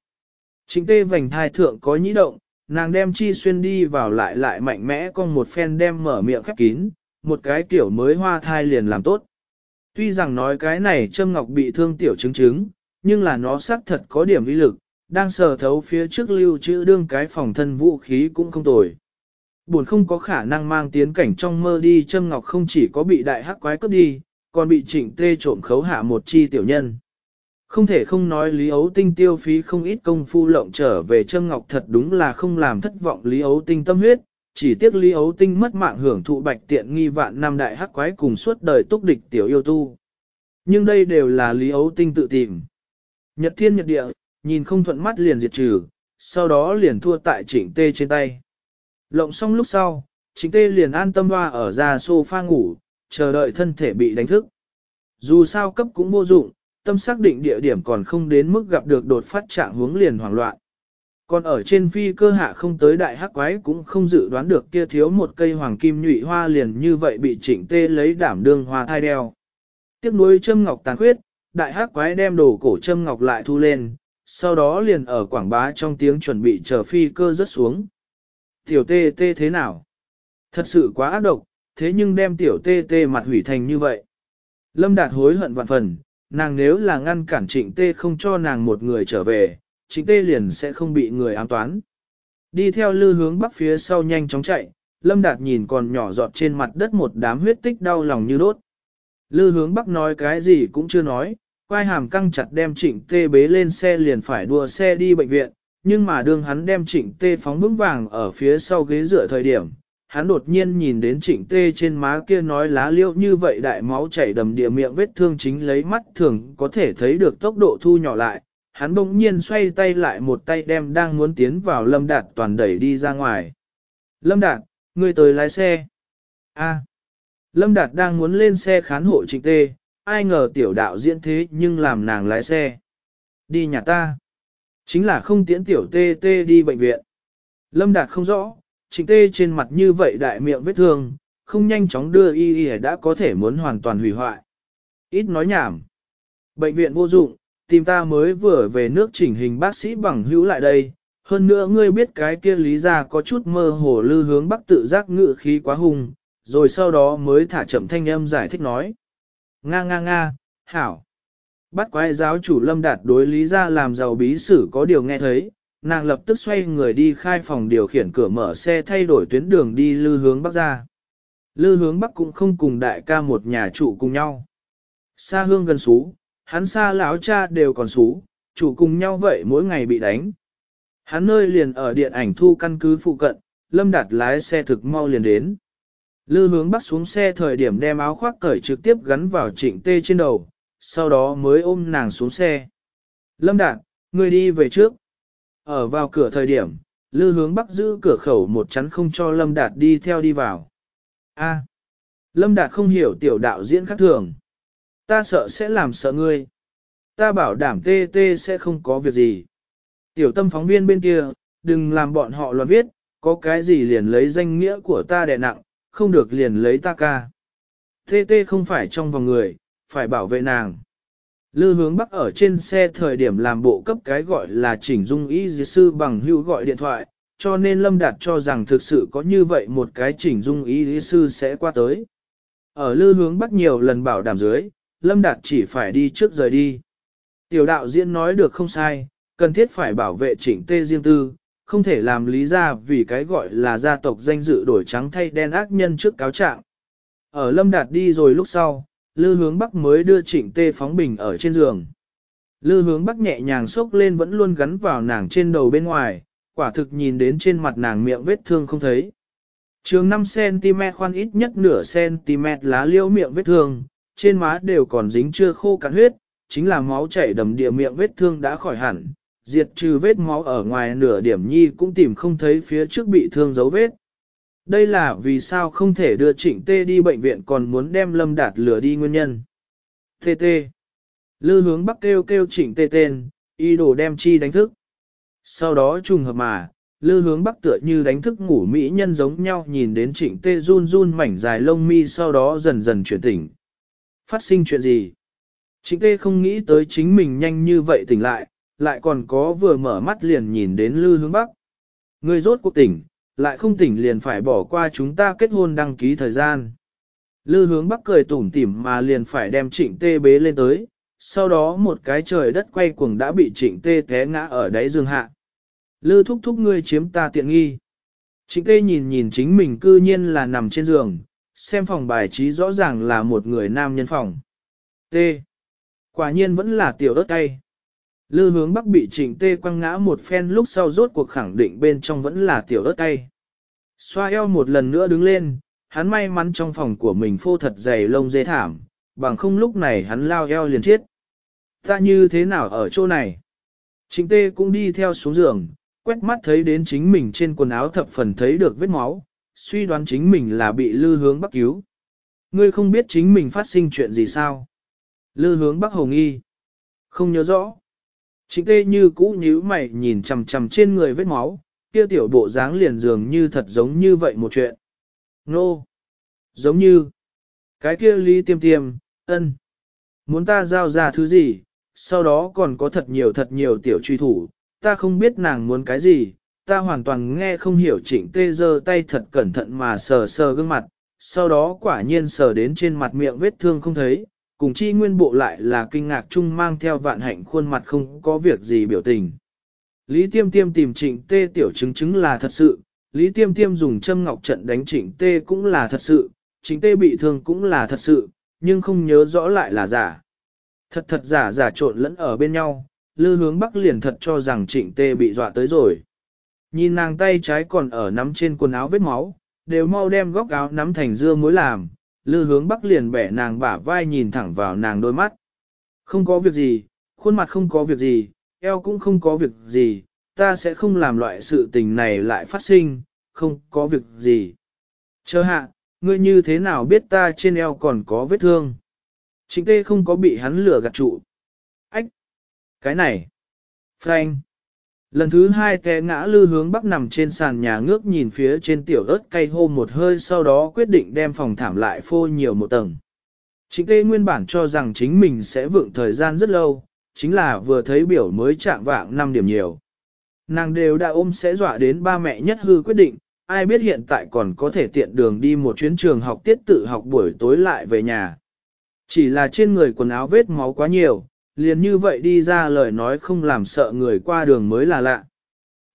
chính tê vành thai thượng có nhĩ động, nàng đem chi xuyên đi vào lại lại mạnh mẽ con một phen đem mở miệng khép kín, một cái tiểu mới hoa thai liền làm tốt. Tuy rằng nói cái này châm ngọc bị thương tiểu chứng chứng, nhưng là nó xác thật có điểm uy lực, đang sờ thấu phía trước lưu trữ đương cái phòng thân vũ khí cũng không tồi. Buồn không có khả năng mang tiến cảnh trong mơ đi châm ngọc không chỉ có bị đại hắc quái cướp đi, còn bị trịnh tê trộm khấu hạ một chi tiểu nhân. Không thể không nói Lý Ấu Tinh tiêu phí không ít công phu lộng trở về Trâm ngọc thật đúng là không làm thất vọng Lý Ấu Tinh tâm huyết, chỉ tiếc Lý Ấu Tinh mất mạng hưởng thụ bạch tiện nghi vạn năm đại hắc quái cùng suốt đời túc địch tiểu yêu tu. Nhưng đây đều là Lý Ấu Tinh tự tìm. Nhật thiên nhật địa, nhìn không thuận mắt liền diệt trừ, sau đó liền thua tại trịnh tê trên tay. Lộng xong lúc sau, trịnh tê liền an tâm hoa ở ra sofa ngủ, chờ đợi thân thể bị đánh thức. Dù sao cấp cũng vô dụng, tâm xác định địa điểm còn không đến mức gặp được đột phát trạng hướng liền hoảng loạn. Còn ở trên phi cơ hạ không tới đại hắc quái cũng không dự đoán được kia thiếu một cây hoàng kim nhụy hoa liền như vậy bị chỉnh tê lấy đảm đương hoa thai đeo. tiếc nuối châm ngọc tàn khuyết, đại hắc quái đem đồ cổ châm ngọc lại thu lên, sau đó liền ở quảng bá trong tiếng chuẩn bị chờ phi cơ rớt xuống. Tiểu tê tê thế nào? Thật sự quá ác độc, thế nhưng đem tiểu tê tê mặt hủy thành như vậy. Lâm Đạt hối hận vạn phần, nàng nếu là ngăn cản trịnh tê không cho nàng một người trở về, trịnh tê liền sẽ không bị người ám toán. Đi theo lư hướng bắc phía sau nhanh chóng chạy, Lâm Đạt nhìn còn nhỏ giọt trên mặt đất một đám huyết tích đau lòng như đốt. Lư hướng bắc nói cái gì cũng chưa nói, quai hàm căng chặt đem trịnh tê bế lên xe liền phải đua xe đi bệnh viện, nhưng mà đương hắn đem trịnh tê phóng vững vàng ở phía sau ghế dựa thời điểm, hắn đột nhiên nhìn đến trịnh tê trên má kia nói lá liễu như vậy đại máu chảy đầm địa miệng vết thương chính lấy mắt thường có thể thấy được tốc độ thu nhỏ lại, hắn bỗng nhiên xoay tay lại một tay đem đang muốn tiến vào lâm đạt toàn đẩy đi ra ngoài. Lâm đạt, ngươi tới lái xe. A. Lâm đạt đang muốn lên xe khán hộ trịnh tê, ai ngờ tiểu đạo diễn thế nhưng làm nàng lái xe. Đi nhà ta. Chính là không tiễn tiểu tê tê đi bệnh viện. Lâm đạt không rõ, trịnh tê trên mặt như vậy đại miệng vết thương, không nhanh chóng đưa y y đã có thể muốn hoàn toàn hủy hoại. Ít nói nhảm. Bệnh viện vô dụng, tìm ta mới vừa về nước chỉnh hình bác sĩ bằng hữu lại đây. Hơn nữa ngươi biết cái kia lý ra có chút mơ hồ lư hướng bắc tự giác ngự khí quá hùng, rồi sau đó mới thả chậm thanh âm giải thích nói. Nga nga nga, hảo. Bắt quái giáo chủ lâm đạt đối lý ra làm giàu bí sử có điều nghe thấy, nàng lập tức xoay người đi khai phòng điều khiển cửa mở xe thay đổi tuyến đường đi lư hướng bắc ra. Lư hướng bắc cũng không cùng đại ca một nhà trụ cùng nhau. Xa hương gần xú, hắn xa lão cha đều còn xú, chủ cùng nhau vậy mỗi ngày bị đánh. Hắn nơi liền ở điện ảnh thu căn cứ phụ cận, lâm đạt lái xe thực mau liền đến. Lư hướng bắc xuống xe thời điểm đem áo khoác cởi trực tiếp gắn vào trịnh tê trên đầu, sau đó mới ôm nàng xuống xe. Lâm Đạt, người đi về trước. Ở vào cửa thời điểm, Lư hướng bắc giữ cửa khẩu một chắn không cho Lâm Đạt đi theo đi vào. A. Lâm Đạt không hiểu tiểu đạo diễn khác thường. Ta sợ sẽ làm sợ ngươi. Ta bảo đảm tê tê sẽ không có việc gì. Tiểu tâm phóng viên bên kia, đừng làm bọn họ loạn viết, có cái gì liền lấy danh nghĩa của ta đè nặng, không được liền lấy ta ca. Tê tê không phải trong vòng người, phải bảo vệ nàng. Lư hướng bắc ở trên xe thời điểm làm bộ cấp cái gọi là chỉnh dung y dì sư bằng hữu gọi điện thoại, cho nên Lâm Đạt cho rằng thực sự có như vậy một cái chỉnh dung y dì sư sẽ qua tới. Ở lư hướng bắc nhiều lần bảo đảm dưới, Lâm Đạt chỉ phải đi trước rời đi. Tiểu đạo diễn nói được không sai, cần thiết phải bảo vệ chỉnh tê riêng tư, không thể làm lý ra vì cái gọi là gia tộc danh dự đổi trắng thay đen ác nhân trước cáo trạng. Ở Lâm Đạt đi rồi lúc sau, Lư hướng Bắc mới đưa trịnh tê phóng bình ở trên giường. Lư hướng Bắc nhẹ nhàng xốc lên vẫn luôn gắn vào nàng trên đầu bên ngoài, quả thực nhìn đến trên mặt nàng miệng vết thương không thấy. Trường 5cm khoan ít nhất nửa cm lá liêu miệng vết thương, trên má đều còn dính chưa khô cạn huyết, chính là máu chảy đầm địa miệng vết thương đã khỏi hẳn, diệt trừ vết máu ở ngoài nửa điểm nhi cũng tìm không thấy phía trước bị thương dấu vết. Đây là vì sao không thể đưa trịnh tê đi bệnh viện còn muốn đem lâm đạt lửa đi nguyên nhân. Tê tê. Lư hướng bắc kêu kêu trịnh tê tên, y đồ đem chi đánh thức. Sau đó trùng hợp mà, lư hướng bắc tựa như đánh thức ngủ mỹ nhân giống nhau nhìn đến trịnh tê run run mảnh dài lông mi sau đó dần dần chuyển tỉnh. Phát sinh chuyện gì? Trịnh tê không nghĩ tới chính mình nhanh như vậy tỉnh lại, lại còn có vừa mở mắt liền nhìn đến lư hướng bắc. Người rốt cuộc tỉnh, lại không tỉnh liền phải bỏ qua chúng ta kết hôn đăng ký thời gian. Lư hướng bắc cười tủm tỉm mà liền phải đem trịnh tê bế lên tới, sau đó một cái trời đất quay cuồng đã bị trịnh tê té ngã ở đáy giường hạ. Lư thúc thúc ngươi chiếm ta tiện nghi. Trịnh tê nhìn nhìn chính mình cư nhiên là nằm trên giường, xem phòng bài trí rõ ràng là một người nam nhân phòng. T. Quả nhiên vẫn là tiểu ớt cay. Lư hướng bắc bị trịnh tê quăng ngã một phen lúc sau rốt cuộc khẳng định bên trong vẫn là tiểu ớt cay. Xoa eo một lần nữa đứng lên, hắn may mắn trong phòng của mình phô thật dày lông dê thảm, bằng không lúc này hắn lao eo liền chết. Ta như thế nào ở chỗ này? Trịnh tê cũng đi theo xuống giường, quét mắt thấy đến chính mình trên quần áo thập phần thấy được vết máu, suy đoán chính mình là bị lư hướng bắc cứu. Ngươi không biết chính mình phát sinh chuyện gì sao? Lư hướng bắc hồng y. Không nhớ rõ. Trịnh tê như cũ nhíu mày nhìn chằm chằm trên người vết máu, kia tiểu bộ dáng liền dường như thật giống như vậy một chuyện. Nô! Giống như! Cái kia lý tiêm tiêm, ân! Muốn ta giao ra thứ gì, sau đó còn có thật nhiều thật nhiều tiểu truy thủ, ta không biết nàng muốn cái gì, ta hoàn toàn nghe không hiểu trịnh tê giơ tay thật cẩn thận mà sờ sờ gương mặt, sau đó quả nhiên sờ đến trên mặt miệng vết thương không thấy, cùng chi nguyên bộ lại là kinh ngạc chung mang theo vạn hạnh khuôn mặt không có việc gì biểu tình. Lý Tiêm Tiêm tìm trịnh tê tiểu chứng chứng là thật sự, Lý Tiêm Tiêm dùng châm ngọc trận đánh trịnh tê cũng là thật sự, trịnh tê bị thương cũng là thật sự, nhưng không nhớ rõ lại là giả. Thật thật giả giả trộn lẫn ở bên nhau, lư hướng bắc liền thật cho rằng trịnh tê bị dọa tới rồi. Nhìn nàng tay trái còn ở nắm trên quần áo vết máu, đều mau đem góc áo nắm thành dưa muối làm, lư hướng bắc liền bẻ nàng bả vai nhìn thẳng vào nàng đôi mắt. Không có việc gì, khuôn mặt không có việc gì, eo cũng không có việc gì, ta sẽ không làm loại sự tình này lại phát sinh, không có việc gì. Chờ hạ, ngươi như thế nào biết ta trên eo còn có vết thương? Chính tê không có bị hắn lửa gạt trụ. Ách! Cái này! Frank! Lần thứ hai té ngã lư hướng bắc nằm trên sàn nhà ngước nhìn phía trên tiểu ớt cây hô một hơi sau đó quyết định đem phòng thảm lại phô nhiều một tầng. Chính tê nguyên bản cho rằng chính mình sẽ vượng thời gian rất lâu, chính là vừa thấy biểu mới chạm vạng 5 điểm nhiều. Nàng đều đã ôm sẽ dọa đến ba mẹ nhất hư quyết định, ai biết hiện tại còn có thể tiện đường đi một chuyến trường học tiết tự học buổi tối lại về nhà. Chỉ là trên người quần áo vết máu quá nhiều, liền như vậy đi ra lời nói không làm sợ người qua đường mới là lạ.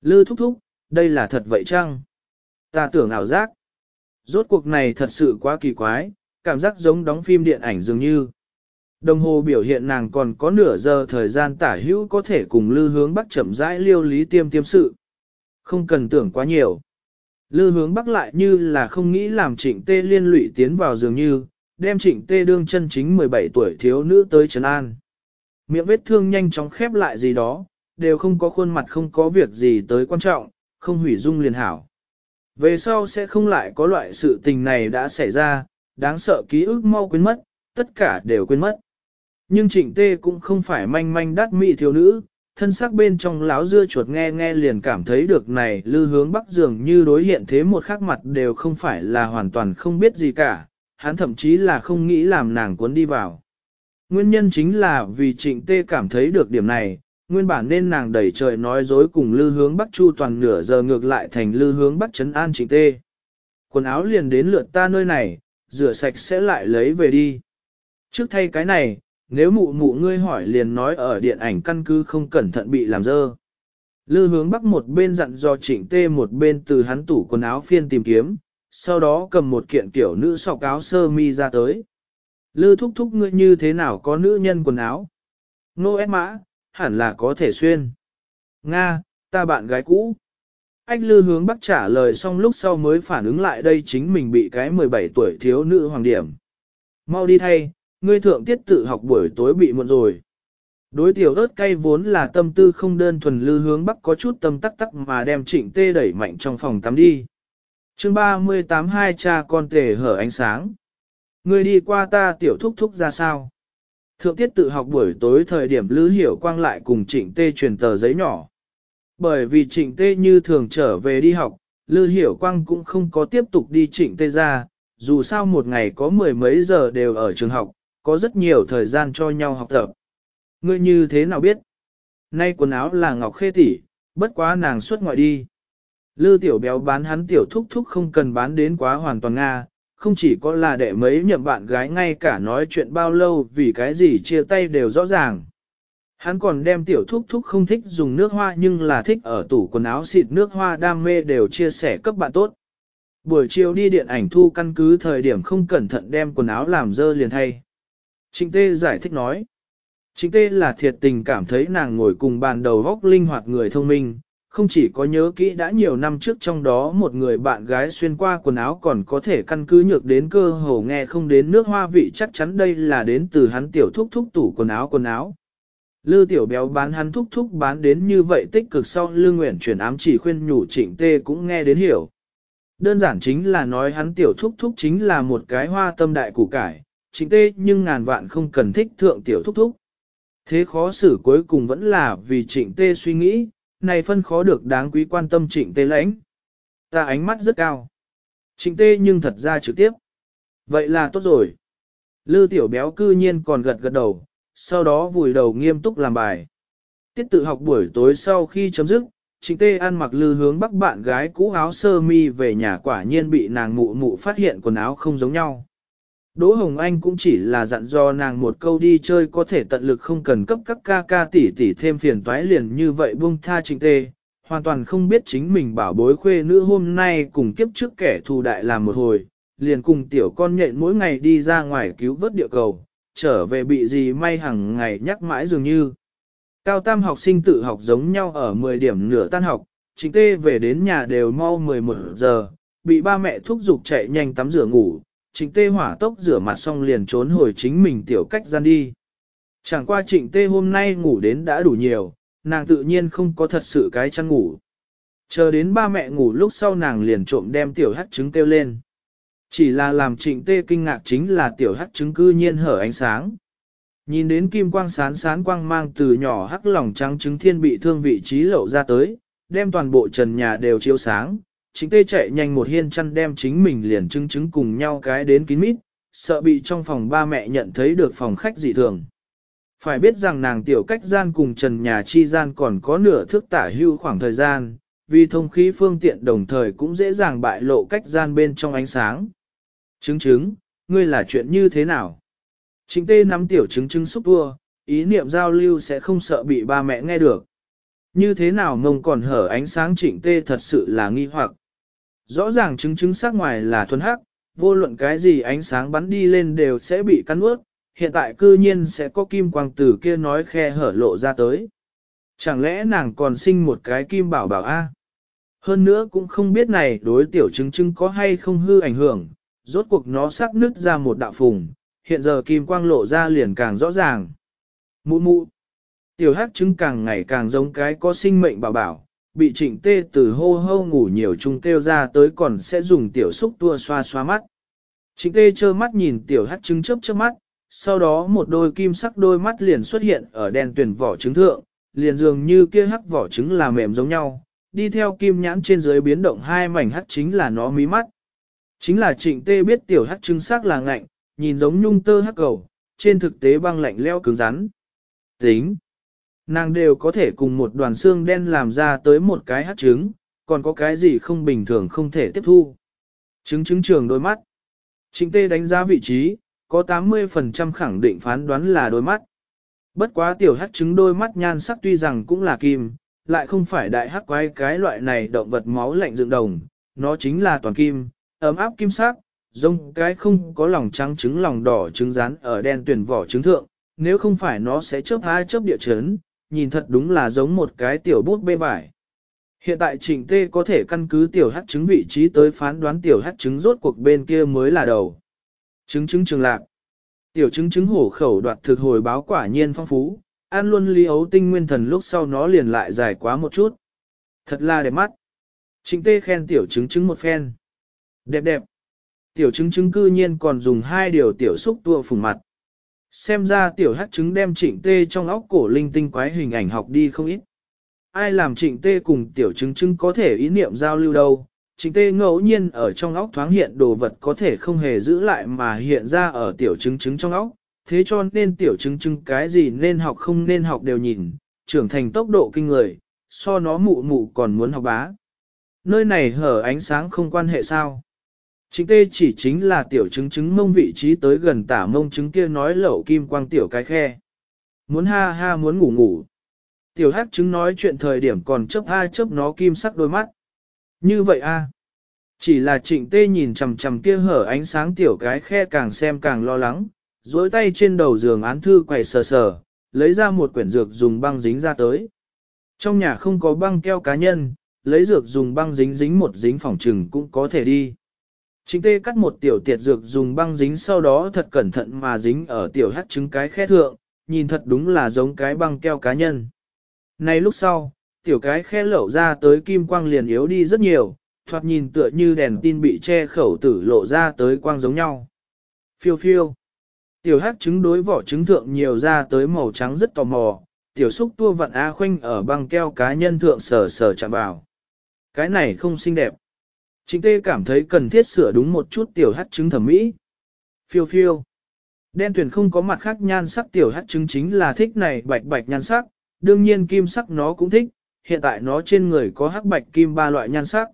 Lư thúc thúc, đây là thật vậy chăng? Ta tưởng ảo giác. Rốt cuộc này thật sự quá kỳ quái, cảm giác giống đóng phim điện ảnh dường như. Đồng hồ biểu hiện nàng còn có nửa giờ thời gian tả hữu có thể cùng lư hướng bắc chậm rãi liêu lý tiêm tiêm sự. Không cần tưởng quá nhiều. Lư hướng bắc lại như là không nghĩ làm trịnh tê liên lụy tiến vào dường như, đem trịnh tê đương chân chính 17 tuổi thiếu nữ tới Trấn An. Miệng vết thương nhanh chóng khép lại gì đó, đều không có khuôn mặt không có việc gì tới quan trọng, không hủy dung liền hảo. Về sau sẽ không lại có loại sự tình này đã xảy ra, đáng sợ ký ức mau quên mất, tất cả đều quên mất. Nhưng trịnh tê cũng không phải manh manh đắt mị thiếu nữ, thân xác bên trong láo dưa chuột nghe nghe liền cảm thấy được này lư hướng bắc dường như đối hiện thế một khắc mặt đều không phải là hoàn toàn không biết gì cả, hắn thậm chí là không nghĩ làm nàng cuốn đi vào. Nguyên nhân chính là vì trịnh tê cảm thấy được điểm này, nguyên bản nên nàng đẩy trời nói dối cùng lư hướng bắc chu toàn nửa giờ ngược lại thành lư hướng bắc trấn an trịnh tê. Quần áo liền đến lượt ta nơi này, rửa sạch sẽ lại lấy về đi. Trước thay cái này, nếu mụ mụ ngươi hỏi liền nói ở điện ảnh căn cứ không cẩn thận bị làm dơ. Lư hướng bắc một bên dặn do trịnh tê một bên từ hắn tủ quần áo phiên tìm kiếm, sau đó cầm một kiện tiểu nữ sọc áo sơ mi ra tới. Lư thúc thúc ngươi như thế nào có nữ nhân quần áo? Nô ép mã, hẳn là có thể xuyên. Nga, ta bạn gái cũ. Anh lư hướng bắc trả lời xong lúc sau mới phản ứng lại đây chính mình bị cái 17 tuổi thiếu nữ hoàng điểm. Mau đi thay, ngươi thượng tiết tự học buổi tối bị muộn rồi. Đối tiểu ớt cay vốn là tâm tư không đơn thuần lư hướng bắc có chút tâm tắc tắc mà đem trịnh tê đẩy mạnh trong phòng tắm đi. chương 38 hai cha con tề hở ánh sáng. Ngươi đi qua ta tiểu thúc thúc ra sao? Thượng tiết tự học buổi tối thời điểm Lữ Hiểu Quang lại cùng Trịnh Tê truyền tờ giấy nhỏ. Bởi vì Trịnh Tê như thường trở về đi học, Lữ Hiểu Quang cũng không có tiếp tục đi Trịnh Tê ra, dù sao một ngày có mười mấy giờ đều ở trường học, có rất nhiều thời gian cho nhau học tập. Ngươi như thế nào biết? Nay quần áo là Ngọc Khê tỷ, bất quá nàng xuất ngoại đi. Lư tiểu béo bán hắn tiểu thúc thúc không cần bán đến quá hoàn toàn Nga, không chỉ có là đệ mấy nhậm bạn gái ngay cả nói chuyện bao lâu vì cái gì chia tay đều rõ ràng. Hắn còn đem tiểu thúc thúc không thích dùng nước hoa nhưng là thích ở tủ quần áo xịt nước hoa đam mê đều chia sẻ cấp bạn tốt. Buổi chiều đi điện ảnh thu căn cứ thời điểm không cẩn thận đem quần áo làm dơ liền thay. Trịnh Tê giải thích nói. Trịnh Tê là thiệt tình cảm thấy nàng ngồi cùng bàn đầu góc linh hoạt người thông minh, không chỉ có nhớ kỹ đã nhiều năm trước trong đó một người bạn gái xuyên qua quần áo còn có thể căn cứ nhược đến cơ hồ nghe không đến nước hoa vị chắc chắn đây là đến từ hắn tiểu thúc thúc tủ quần áo quần áo. Lư tiểu béo bán hắn thúc thúc bán đến như vậy tích cực sau lư nguyện chuyển ám chỉ khuyên nhủ trịnh tê cũng nghe đến hiểu. Đơn giản chính là nói hắn tiểu thúc thúc chính là một cái hoa tâm đại củ cải, trịnh tê nhưng ngàn vạn không cần thích thượng tiểu thúc thúc. Thế khó xử cuối cùng vẫn là vì trịnh tê suy nghĩ, này phân khó được đáng quý quan tâm trịnh tê lãnh. Ta ánh mắt rất cao. Trịnh tê nhưng thật ra trực tiếp. Vậy là tốt rồi. Lư tiểu béo cư nhiên còn gật gật đầu, sau đó vùi đầu nghiêm túc làm bài. Tiết tự học buổi tối sau khi chấm dứt, Trịnh Tê ăn mặc lư hướng bắc bạn gái cũ áo sơ mi về nhà quả nhiên bị nàng mụ mụ phát hiện quần áo không giống nhau. Đỗ Hồng Anh cũng chỉ là dặn do nàng một câu đi chơi có thể tận lực không cần cấp các ca ca tỷ tỷ thêm phiền toái liền như vậy buông tha trịnh tê, hoàn toàn không biết chính mình bảo bối khuê nữ hôm nay cùng kiếp trước kẻ thù đại làm một hồi, liền cùng tiểu con nhện mỗi ngày đi ra ngoài cứu vớt địa cầu, trở về bị gì may hằng ngày nhắc mãi dường như. Cao tam học sinh tự học giống nhau ở 10 điểm nửa tan học, trịnh tê về đến nhà đều mau 11 giờ, bị ba mẹ thúc giục chạy nhanh tắm rửa ngủ trịnh tê hỏa tốc rửa mặt xong liền trốn hồi chính mình tiểu cách gian đi. Chẳng qua trịnh tê hôm nay ngủ đến đã đủ nhiều, nàng tự nhiên không có thật sự cái chăn ngủ. Chờ đến ba mẹ ngủ lúc sau nàng liền trộm đem tiểu hắc trứng kêu lên. Chỉ là làm trịnh tê kinh ngạc chính là tiểu hắc trứng cư nhiên hở ánh sáng. Nhìn đến kim quang sán sán quang mang từ nhỏ hắc lòng trắng trứng thiên bị thương vị trí lậu ra tới, đem toàn bộ trần nhà đều chiếu sáng, chính tê chạy nhanh một hiên chăn đem chính mình liền chứng chứng cùng nhau cái đến kín mít, sợ bị trong phòng ba mẹ nhận thấy được phòng khách dị thường. Phải biết rằng nàng tiểu cách gian cùng trần nhà chi gian còn có nửa thước tả hưu khoảng thời gian, vì thông khí phương tiện đồng thời cũng dễ dàng bại lộ cách gian bên trong ánh sáng. Chứng chứng, ngươi là chuyện như thế nào? Chính tê nắm tiểu chứng chứng xúc vua, ý niệm giao lưu sẽ không sợ bị ba mẹ nghe được. Như thế nào mông còn hở ánh sáng chỉnh tê thật sự là nghi hoặc. Rõ ràng chứng chứng sắc ngoài là thuần hắc, vô luận cái gì ánh sáng bắn đi lên đều sẽ bị cắn ướt, hiện tại cư nhiên sẽ có kim quang tử kia nói khe hở lộ ra tới. Chẳng lẽ nàng còn sinh một cái kim bảo bảo A? Hơn nữa cũng không biết này đối tiểu chứng chứng có hay không hư ảnh hưởng, rốt cuộc nó sắc nứt ra một đạo phùng, hiện giờ kim quang lộ ra liền càng rõ ràng. Mụ mụ, tiểu hắc trứng càng ngày càng giống cái có sinh mệnh bảo bảo, bị trịnh tê từ hô hô ngủ nhiều chung kêu ra tới còn sẽ dùng tiểu xúc tua xoa xoa mắt. Trịnh tê trơ mắt nhìn tiểu hắt trứng chớp chớp mắt, sau đó một đôi kim sắc đôi mắt liền xuất hiện ở đèn tuyển vỏ trứng thượng, liền dường như kia hắc vỏ trứng là mềm giống nhau, đi theo kim nhãn trên dưới biến động hai mảnh hắc chính là nó mí mắt. Chính là trịnh tê biết tiểu hắc trứng sắc là ngạnh, nhìn giống nhung tơ hắc cầu, trên thực tế băng lạnh leo cứng rắn. Tính, nàng đều có thể cùng một đoàn xương đen làm ra tới một cái hắc trứng, còn có cái gì không bình thường không thể tiếp thu. Trứng trứng trường đôi mắt. Trịnh tê đánh giá vị trí, có 80% khẳng định phán đoán là đôi mắt. Bất quá tiểu hắc trứng đôi mắt nhan sắc tuy rằng cũng là kim, lại không phải đại hắc quái cái loại này động vật máu lạnh dựng đồng, nó chính là toàn kim, ấm áp kim sắc, rông cái không có lòng trắng trứng lòng đỏ trứng rán ở đen tuyển vỏ trứng thượng, nếu không phải nó sẽ chớp hai chớp địa chấn, nhìn thật đúng là giống một cái tiểu bút bê vải. Hiện tại trịnh tê có thể căn cứ tiểu hắc trứng vị trí tới phán đoán tiểu hắc trứng rốt cuộc bên kia mới là đầu. Trứng trứng trường lạc. Tiểu trứng trứng hổ khẩu đoạt thực hồi báo quả nhiên phong phú, ăn luôn ly ấu tinh nguyên thần lúc sau nó liền lại dài quá một chút. Thật là đẹp mắt. Trịnh tê khen tiểu trứng trứng một phen. Đẹp đẹp. Tiểu trứng trứng cư nhiên còn dùng hai điều tiểu xúc tua phùng mặt. Xem ra tiểu hát trứng đem trịnh tê trong óc cổ linh tinh quái hình ảnh học đi không ít. Ai làm trịnh tê cùng tiểu trứng trứng có thể ý niệm giao lưu đâu. Trịnh tê ngẫu nhiên ở trong óc thoáng hiện đồ vật có thể không hề giữ lại mà hiện ra ở tiểu trứng trứng trong óc. Thế cho nên tiểu trứng trứng cái gì nên học không nên học đều nhìn, trưởng thành tốc độ kinh người, so nó mụ mụ còn muốn học bá. Nơi này hở ánh sáng không quan hệ sao. Chính tê chỉ chính là tiểu chứng chứng mông vị trí tới gần tả mông chứng kia nói lẩu kim quang tiểu cái khe. Muốn ha ha muốn ngủ ngủ. Tiểu hắc chứng nói chuyện thời điểm còn chớp ha chớp nó kim sắc đôi mắt. Như vậy a Chỉ là trịnh tê nhìn chằm chằm kia hở ánh sáng tiểu cái khe càng xem càng lo lắng, dối tay trên đầu giường án thư quầy sờ sờ, lấy ra một quyển dược dùng băng dính ra tới. Trong nhà không có băng keo cá nhân, lấy dược dùng băng dính dính một dính phòng trừng cũng có thể đi. Trịnh tê cắt một tiểu tiệt dược dùng băng dính sau đó thật cẩn thận mà dính ở tiểu hắc trứng cái khe thượng, nhìn thật đúng là giống cái băng keo cá nhân. Này lúc sau, tiểu cái khe lẩu ra tới kim quang liền yếu đi rất nhiều, thoạt nhìn tựa như đèn tin bị che khẩu tử lộ ra tới quang giống nhau. Phiêu phiêu. Tiểu hắc trứng đối vỏ trứng thượng nhiều ra tới màu trắng rất tò mò, tiểu xúc tua vặn A khoanh ở băng keo cá nhân thượng sờ sờ chạm vào. Cái này không xinh đẹp. Trịnh tê cảm thấy cần thiết sửa đúng một chút tiểu hát trứng thẩm mỹ. Phiêu phiêu. Đen tuyển không có mặt khác nhan sắc tiểu hát trứng chính là thích này bạch bạch nhan sắc, đương nhiên kim sắc nó cũng thích, hiện tại nó trên người có hắc bạch kim ba loại nhan sắc.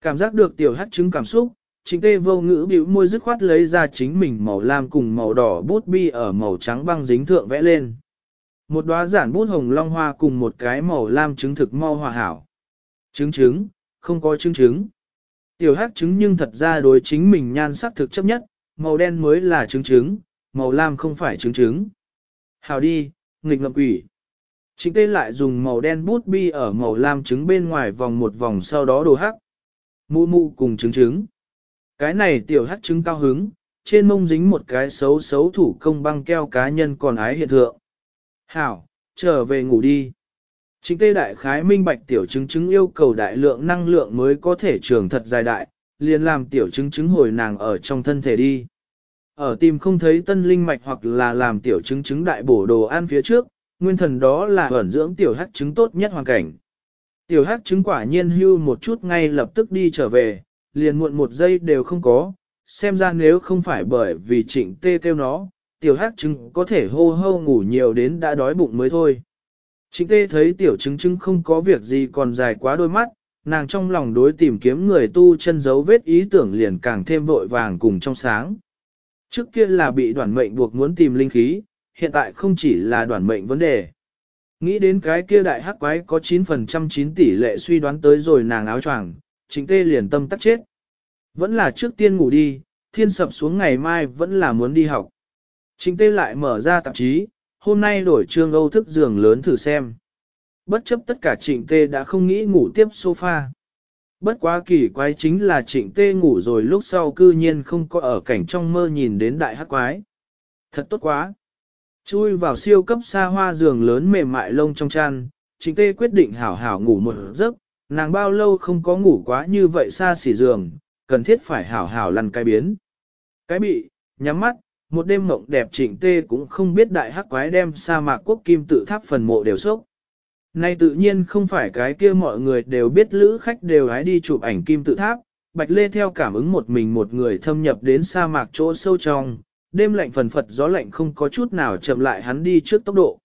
Cảm giác được tiểu hát trứng cảm xúc, Trịnh tê vô ngữ bĩu môi dứt khoát lấy ra chính mình màu lam cùng màu đỏ bút bi ở màu trắng băng dính thượng vẽ lên. Một đóa giản bút hồng long hoa cùng một cái màu lam trứng thực mau hòa hảo. Trứng trứng, không có trứng trứng. Tiểu hắc trứng nhưng thật ra đối chính mình nhan sắc thực chấp nhất, màu đen mới là trứng trứng, màu lam không phải trứng trứng. Hào đi, nghịch ngậm quỷ. chính tê lại dùng màu đen bút bi ở màu lam trứng bên ngoài vòng một vòng sau đó đồ hắc. Mụ mụ cùng trứng trứng. Cái này tiểu hắc trứng cao hứng, trên mông dính một cái xấu xấu thủ công băng keo cá nhân còn ái hiện thượng. Hảo, trở về ngủ đi. Chính tê đại khái minh bạch tiểu chứng chứng yêu cầu đại lượng năng lượng mới có thể trường thật dài đại, liền làm tiểu chứng chứng hồi nàng ở trong thân thể đi. Ở tìm không thấy tân linh mạch hoặc là làm tiểu chứng chứng đại bổ đồ ăn phía trước, nguyên thần đó là ẩn dưỡng tiểu hắc chứng tốt nhất hoàn cảnh. Tiểu hắc chứng quả nhiên hưu một chút ngay lập tức đi trở về, liền muộn một giây đều không có, xem ra nếu không phải bởi vì trịnh tê kêu nó, tiểu hắc chứng có thể hô hô ngủ nhiều đến đã đói bụng mới thôi. Trịnh tê thấy tiểu chứng chứng không có việc gì còn dài quá đôi mắt, nàng trong lòng đối tìm kiếm người tu chân dấu vết ý tưởng liền càng thêm vội vàng cùng trong sáng. Trước kia là bị đoàn mệnh buộc muốn tìm linh khí, hiện tại không chỉ là đoàn mệnh vấn đề. Nghĩ đến cái kia đại hắc quái có 9% 9 tỷ lệ suy đoán tới rồi nàng áo choàng, chính tê liền tâm tắc chết. Vẫn là trước tiên ngủ đi, thiên sập xuống ngày mai vẫn là muốn đi học. Chính tê lại mở ra tạp chí, hôm nay đổi trương Âu thức giường lớn thử xem. Bất chấp tất cả trịnh tê đã không nghĩ ngủ tiếp sofa. Bất quá kỳ quái chính là trịnh tê ngủ rồi lúc sau cư nhiên không có ở cảnh trong mơ nhìn đến đại hắc quái. Thật tốt quá. Chui vào siêu cấp xa hoa giường lớn mềm mại lông trong chăn, trịnh tê quyết định hảo hảo ngủ một giấc, nàng bao lâu không có ngủ quá như vậy xa xỉ giường, cần thiết phải hảo hảo lăn cái biến. Cái bị, nhắm mắt, một đêm mộng đẹp trịnh tê cũng không biết đại hắc quái đem sa mạc quốc kim tự tháp phần mộ đều sốc. Nay tự nhiên không phải cái kia mọi người đều biết lữ khách đều hái đi chụp ảnh kim tự tháp, Bạch Lê theo cảm ứng một mình một người thâm nhập đến sa mạc chỗ sâu trong, đêm lạnh phần phật gió lạnh không có chút nào chậm lại hắn đi trước tốc độ.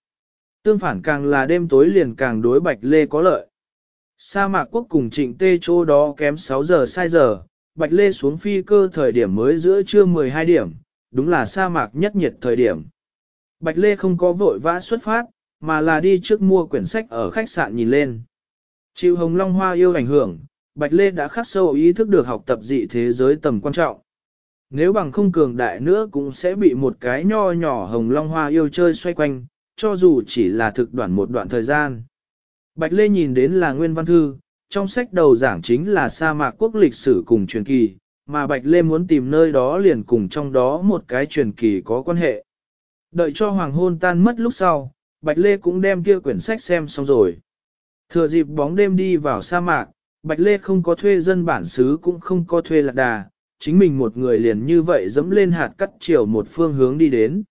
Tương phản càng là đêm tối liền càng đối Bạch Lê có lợi. Sa mạc quốc cùng trịnh tê chỗ đó kém 6 giờ sai giờ, Bạch Lê xuống phi cơ thời điểm mới giữa trưa 12 điểm, đúng là sa mạc nhất nhiệt thời điểm. Bạch Lê không có vội vã xuất phát, mà là đi trước mua quyển sách ở khách sạn nhìn lên. Chịu hồng long hoa yêu ảnh hưởng, Bạch Lê đã khắc sâu ý thức được học tập dị thế giới tầm quan trọng. Nếu bằng không cường đại nữa cũng sẽ bị một cái nho nhỏ hồng long hoa yêu chơi xoay quanh, cho dù chỉ là thực đoạn một đoạn thời gian. Bạch Lê nhìn đến là nguyên văn thư, trong sách đầu giảng chính là sa mạc quốc lịch sử cùng truyền kỳ, mà Bạch Lê muốn tìm nơi đó liền cùng trong đó một cái truyền kỳ có quan hệ. Đợi cho hoàng hôn tan mất lúc sau, Bạch Lê cũng đem kia quyển sách xem xong rồi. Thừa dịp bóng đêm đi vào sa mạc, Bạch Lê không có thuê dân bản xứ cũng không có thuê lạc đà, chính mình một người liền như vậy dẫm lên hạt cắt chiều một phương hướng đi đến.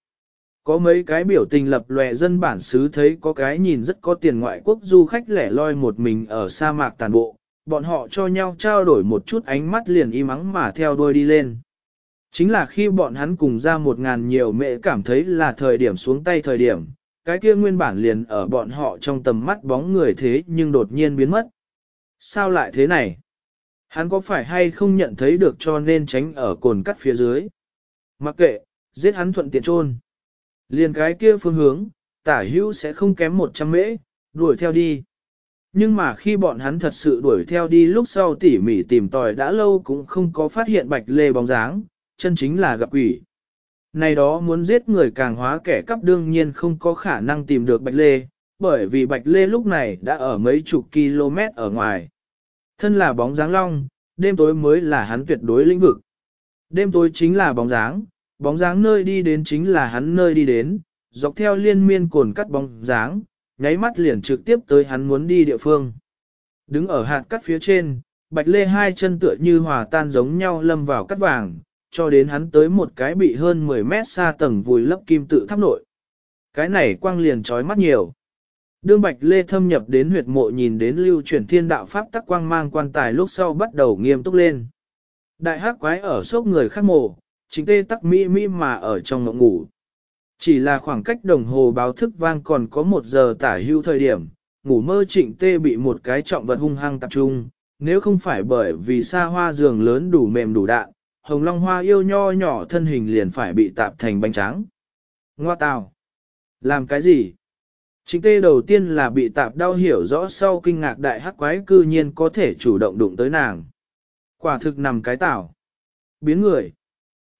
Có mấy cái biểu tình lập lòe dân bản xứ thấy có cái nhìn rất có tiền ngoại quốc du khách lẻ loi một mình ở sa mạc tàn bộ, bọn họ cho nhau trao đổi một chút ánh mắt liền im ắng mà theo đuôi đi lên. Chính là khi bọn hắn cùng ra một ngàn nhiều mẹ cảm thấy là thời điểm xuống tay thời điểm, cái kia nguyên bản liền ở bọn họ trong tầm mắt bóng người thế nhưng đột nhiên biến mất. Sao lại thế này? Hắn có phải hay không nhận thấy được cho nên tránh ở cồn cắt phía dưới? Mặc kệ, giết hắn thuận tiện trôn. Liền cái kia phương hướng, tả hữu sẽ không kém một trăm mễ, đuổi theo đi. Nhưng mà khi bọn hắn thật sự đuổi theo đi lúc sau tỉ mỉ tìm tòi đã lâu cũng không có phát hiện bạch lê bóng dáng, chân chính là gặp quỷ. Này đó muốn giết người càng hóa kẻ cắp đương nhiên không có khả năng tìm được bạch lê, bởi vì bạch lê lúc này đã ở mấy chục km ở ngoài. Thân là bóng dáng long, đêm tối mới là hắn tuyệt đối lĩnh vực. Đêm tối chính là bóng dáng, bóng dáng nơi đi đến chính là hắn nơi đi đến, dọc theo liên miên cồn cắt bóng dáng, nháy mắt liền trực tiếp tới hắn muốn đi địa phương. Đứng ở hạt cắt phía trên, bạch lê hai chân tựa như hòa tan giống nhau lâm vào cắt vàng, cho đến hắn tới một cái bị hơn 10 mét xa tầng vùi lấp kim tự tháp nội. Cái này quang liền trói mắt nhiều. Đương Bạch Lê thâm nhập đến huyệt mộ nhìn đến lưu chuyển thiên đạo pháp tắc quang mang quan tài lúc sau bắt đầu nghiêm túc lên. Đại hắc quái ở sốc người khác mộ, chính tê tắc mỹ mỹ mà ở trong ngộng ngủ. Chỉ là khoảng cách đồng hồ báo thức vang còn có một giờ tả hưu thời điểm, ngủ mơ trịnh tê bị một cái trọng vật hung hăng tập trung, nếu không phải bởi vì xa hoa giường lớn đủ mềm đủ đạn, hồng long hoa yêu nho nhỏ thân hình liền phải bị tạp thành bánh trắng. Ngoa tào! Làm cái gì? Trịnh tê đầu tiên là bị tạp đau hiểu rõ sau kinh ngạc đại hắc quái cư nhiên có thể chủ động đụng tới nàng. Quả thực nằm cái tảo. Biến người.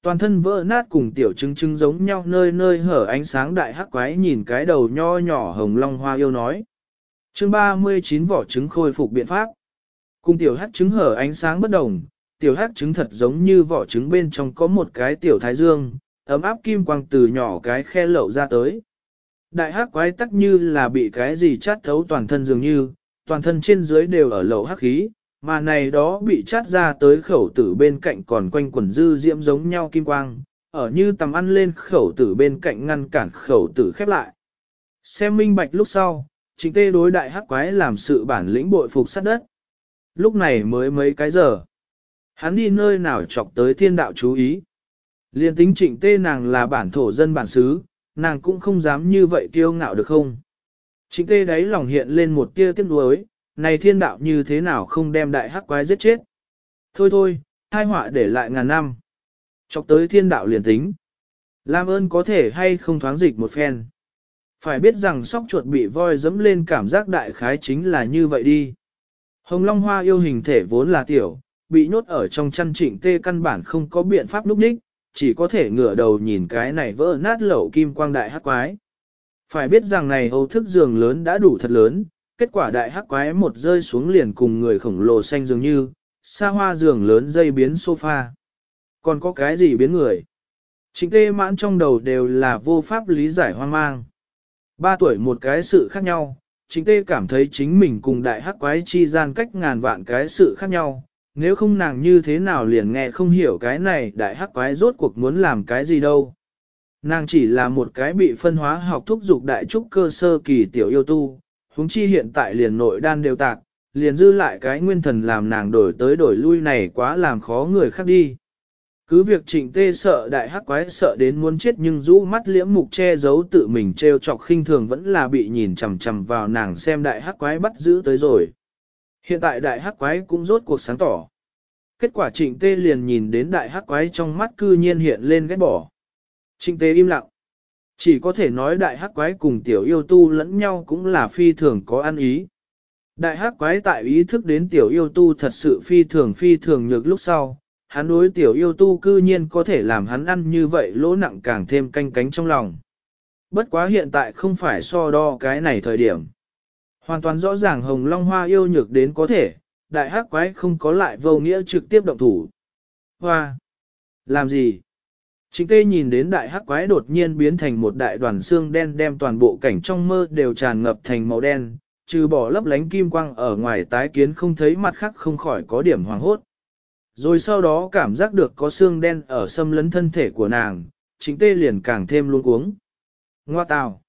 Toàn thân vỡ nát cùng tiểu trứng trứng giống nhau nơi nơi hở ánh sáng đại hắc quái nhìn cái đầu nho nhỏ hồng long hoa yêu nói. chương 39 vỏ trứng khôi phục biện pháp. Cùng tiểu hắc trứng hở ánh sáng bất đồng, tiểu hắc trứng thật giống như vỏ trứng bên trong có một cái tiểu thái dương, ấm áp kim quang từ nhỏ cái khe lậu ra tới. Đại hắc quái tắc như là bị cái gì chát thấu toàn thân dường như, toàn thân trên dưới đều ở lậu hắc khí, mà này đó bị chát ra tới khẩu tử bên cạnh còn quanh quần dư diễm giống nhau kim quang, ở như tầm ăn lên khẩu tử bên cạnh ngăn cản khẩu tử khép lại. Xem minh bạch lúc sau, chính tê đối đại hắc quái làm sự bản lĩnh bội phục sát đất. Lúc này mới mấy cái giờ. Hắn đi nơi nào chọc tới thiên đạo chú ý. Liên tính trịnh tê nàng là bản thổ dân bản xứ, nàng cũng không dám như vậy kiêu ngạo được không. Trịnh tê đáy lòng hiện lên một tia tiếc nuối, này thiên đạo như thế nào không đem đại hắc quái giết chết. Thôi thôi, hai họa để lại ngàn năm. Chọc tới thiên đạo liền tính. Làm ơn có thể hay không thoáng dịch một phen. Phải biết rằng sóc chuột bị voi dẫm lên cảm giác đại khái chính là như vậy đi. Hồng Long Hoa yêu hình thể vốn là tiểu, bị nhốt ở trong chăn trịnh tê căn bản không có biện pháp núp đích, chỉ có thể ngửa đầu nhìn cái này vỡ nát lẩu kim quang đại hắc quái. Phải biết rằng này âu thức giường lớn đã đủ thật lớn, kết quả đại hắc quái một rơi xuống liền cùng người khổng lồ xanh dường như, xa hoa giường lớn dây biến sofa. Còn có cái gì biến người? Chính tê mãn trong đầu đều là vô pháp lý giải hoang mang. Ba tuổi một cái sự khác nhau, chính tê cảm thấy chính mình cùng đại hắc quái chi gian cách ngàn vạn cái sự khác nhau, nếu không nàng như thế nào liền nghe không hiểu cái này đại hắc quái rốt cuộc muốn làm cái gì đâu. Nàng chỉ là một cái bị phân hóa học thúc dục đại trúc cơ sơ kỳ tiểu yêu tu, huống chi hiện tại liền nội đan đều tạc, liền dư lại cái nguyên thần làm nàng đổi tới đổi lui này quá làm khó người khác đi. Cứ việc trịnh tê sợ đại hắc quái sợ đến muốn chết nhưng rũ mắt liễm mục che giấu tự mình treo chọc khinh thường vẫn là bị nhìn chằm chằm vào nàng xem đại hắc quái bắt giữ tới rồi. Hiện tại đại hắc quái cũng rốt cuộc sáng tỏ. Kết quả trịnh tê liền nhìn đến đại hắc quái trong mắt cư nhiên hiện lên ghét bỏ. Trịnh tê im lặng. Chỉ có thể nói đại hắc quái cùng tiểu yêu tu lẫn nhau cũng là phi thường có ăn ý. Đại hắc quái tại ý thức đến tiểu yêu tu thật sự phi thường phi thường nhược lúc sau, hắn đối tiểu yêu tu cư nhiên có thể làm hắn ăn như vậy lỗ nặng càng thêm canh cánh trong lòng. Bất quá hiện tại không phải so đo cái này thời điểm. Hoàn toàn rõ ràng hồng long hoa yêu nhược đến có thể, đại hắc quái không có lại vô nghĩa trực tiếp động thủ. Hoa! Làm gì? Chính tê nhìn đến đại hắc quái đột nhiên biến thành một đại đoàn xương đen đem toàn bộ cảnh trong mơ đều tràn ngập thành màu đen, trừ bỏ lấp lánh kim quang ở ngoài tái kiến không thấy mặt khác không khỏi có điểm hoàng hốt. Rồi sau đó cảm giác được có xương đen ở xâm lấn thân thể của nàng, chính tê liền càng thêm luôn uống. Ngoa tào.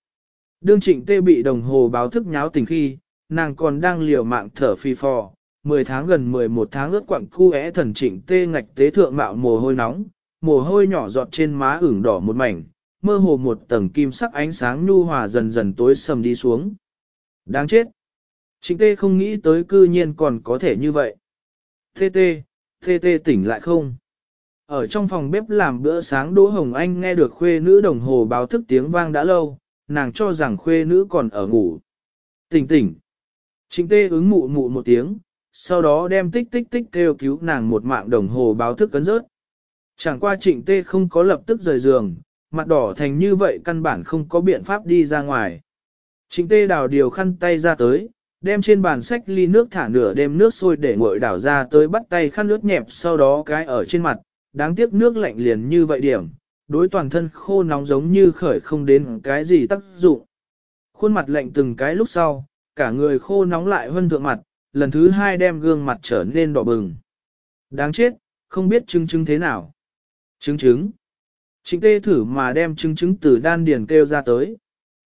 Đương trịnh tê bị đồng hồ báo thức nháo tình khi, nàng còn đang liều mạng thở phi phò, 10 tháng gần 11 tháng ướt quặng cu é thần trịnh tê ngạch tế thượng mạo mồ hôi nóng, mồ hôi nhỏ giọt trên má ửng đỏ một mảnh, mơ hồ một tầng kim sắc ánh sáng nhu hòa dần dần tối sầm đi xuống. Đáng chết! Trịnh tê không nghĩ tới cư nhiên còn có thể như vậy. Tê tê, tê tê tỉnh lại không? Ở trong phòng bếp làm bữa sáng Đỗ Hồng Anh nghe được khuê nữ đồng hồ báo thức tiếng vang đã lâu, nàng cho rằng khuê nữ còn ở ngủ. Tỉnh tỉnh. Trịnh tê ứng mụ mụ một tiếng, sau đó đem tích tích tích kêu cứu nàng một mạng đồng hồ báo thức cấn rớt. Chẳng qua trịnh tê không có lập tức rời giường, mặt đỏ thành như vậy căn bản không có biện pháp đi ra ngoài. Trịnh tê đào điều khăn tay ra tới, đem trên bàn sách ly nước thả nửa đêm nước sôi để nguội đảo ra tới bắt tay khăn nước nhẹp sau đó cái ở trên mặt, đáng tiếc nước lạnh liền như vậy điểm, đối toàn thân khô nóng giống như khởi không đến cái gì tác dụng. Khuôn mặt lạnh từng cái lúc sau, cả người khô nóng lại hơn thượng mặt, lần thứ hai đem gương mặt trở nên đỏ bừng. Đáng chết, không biết chứng chứng thế nào. Chứng chứng. Trịnh tê thử mà đem chứng chứng từ đan điền kêu ra tới.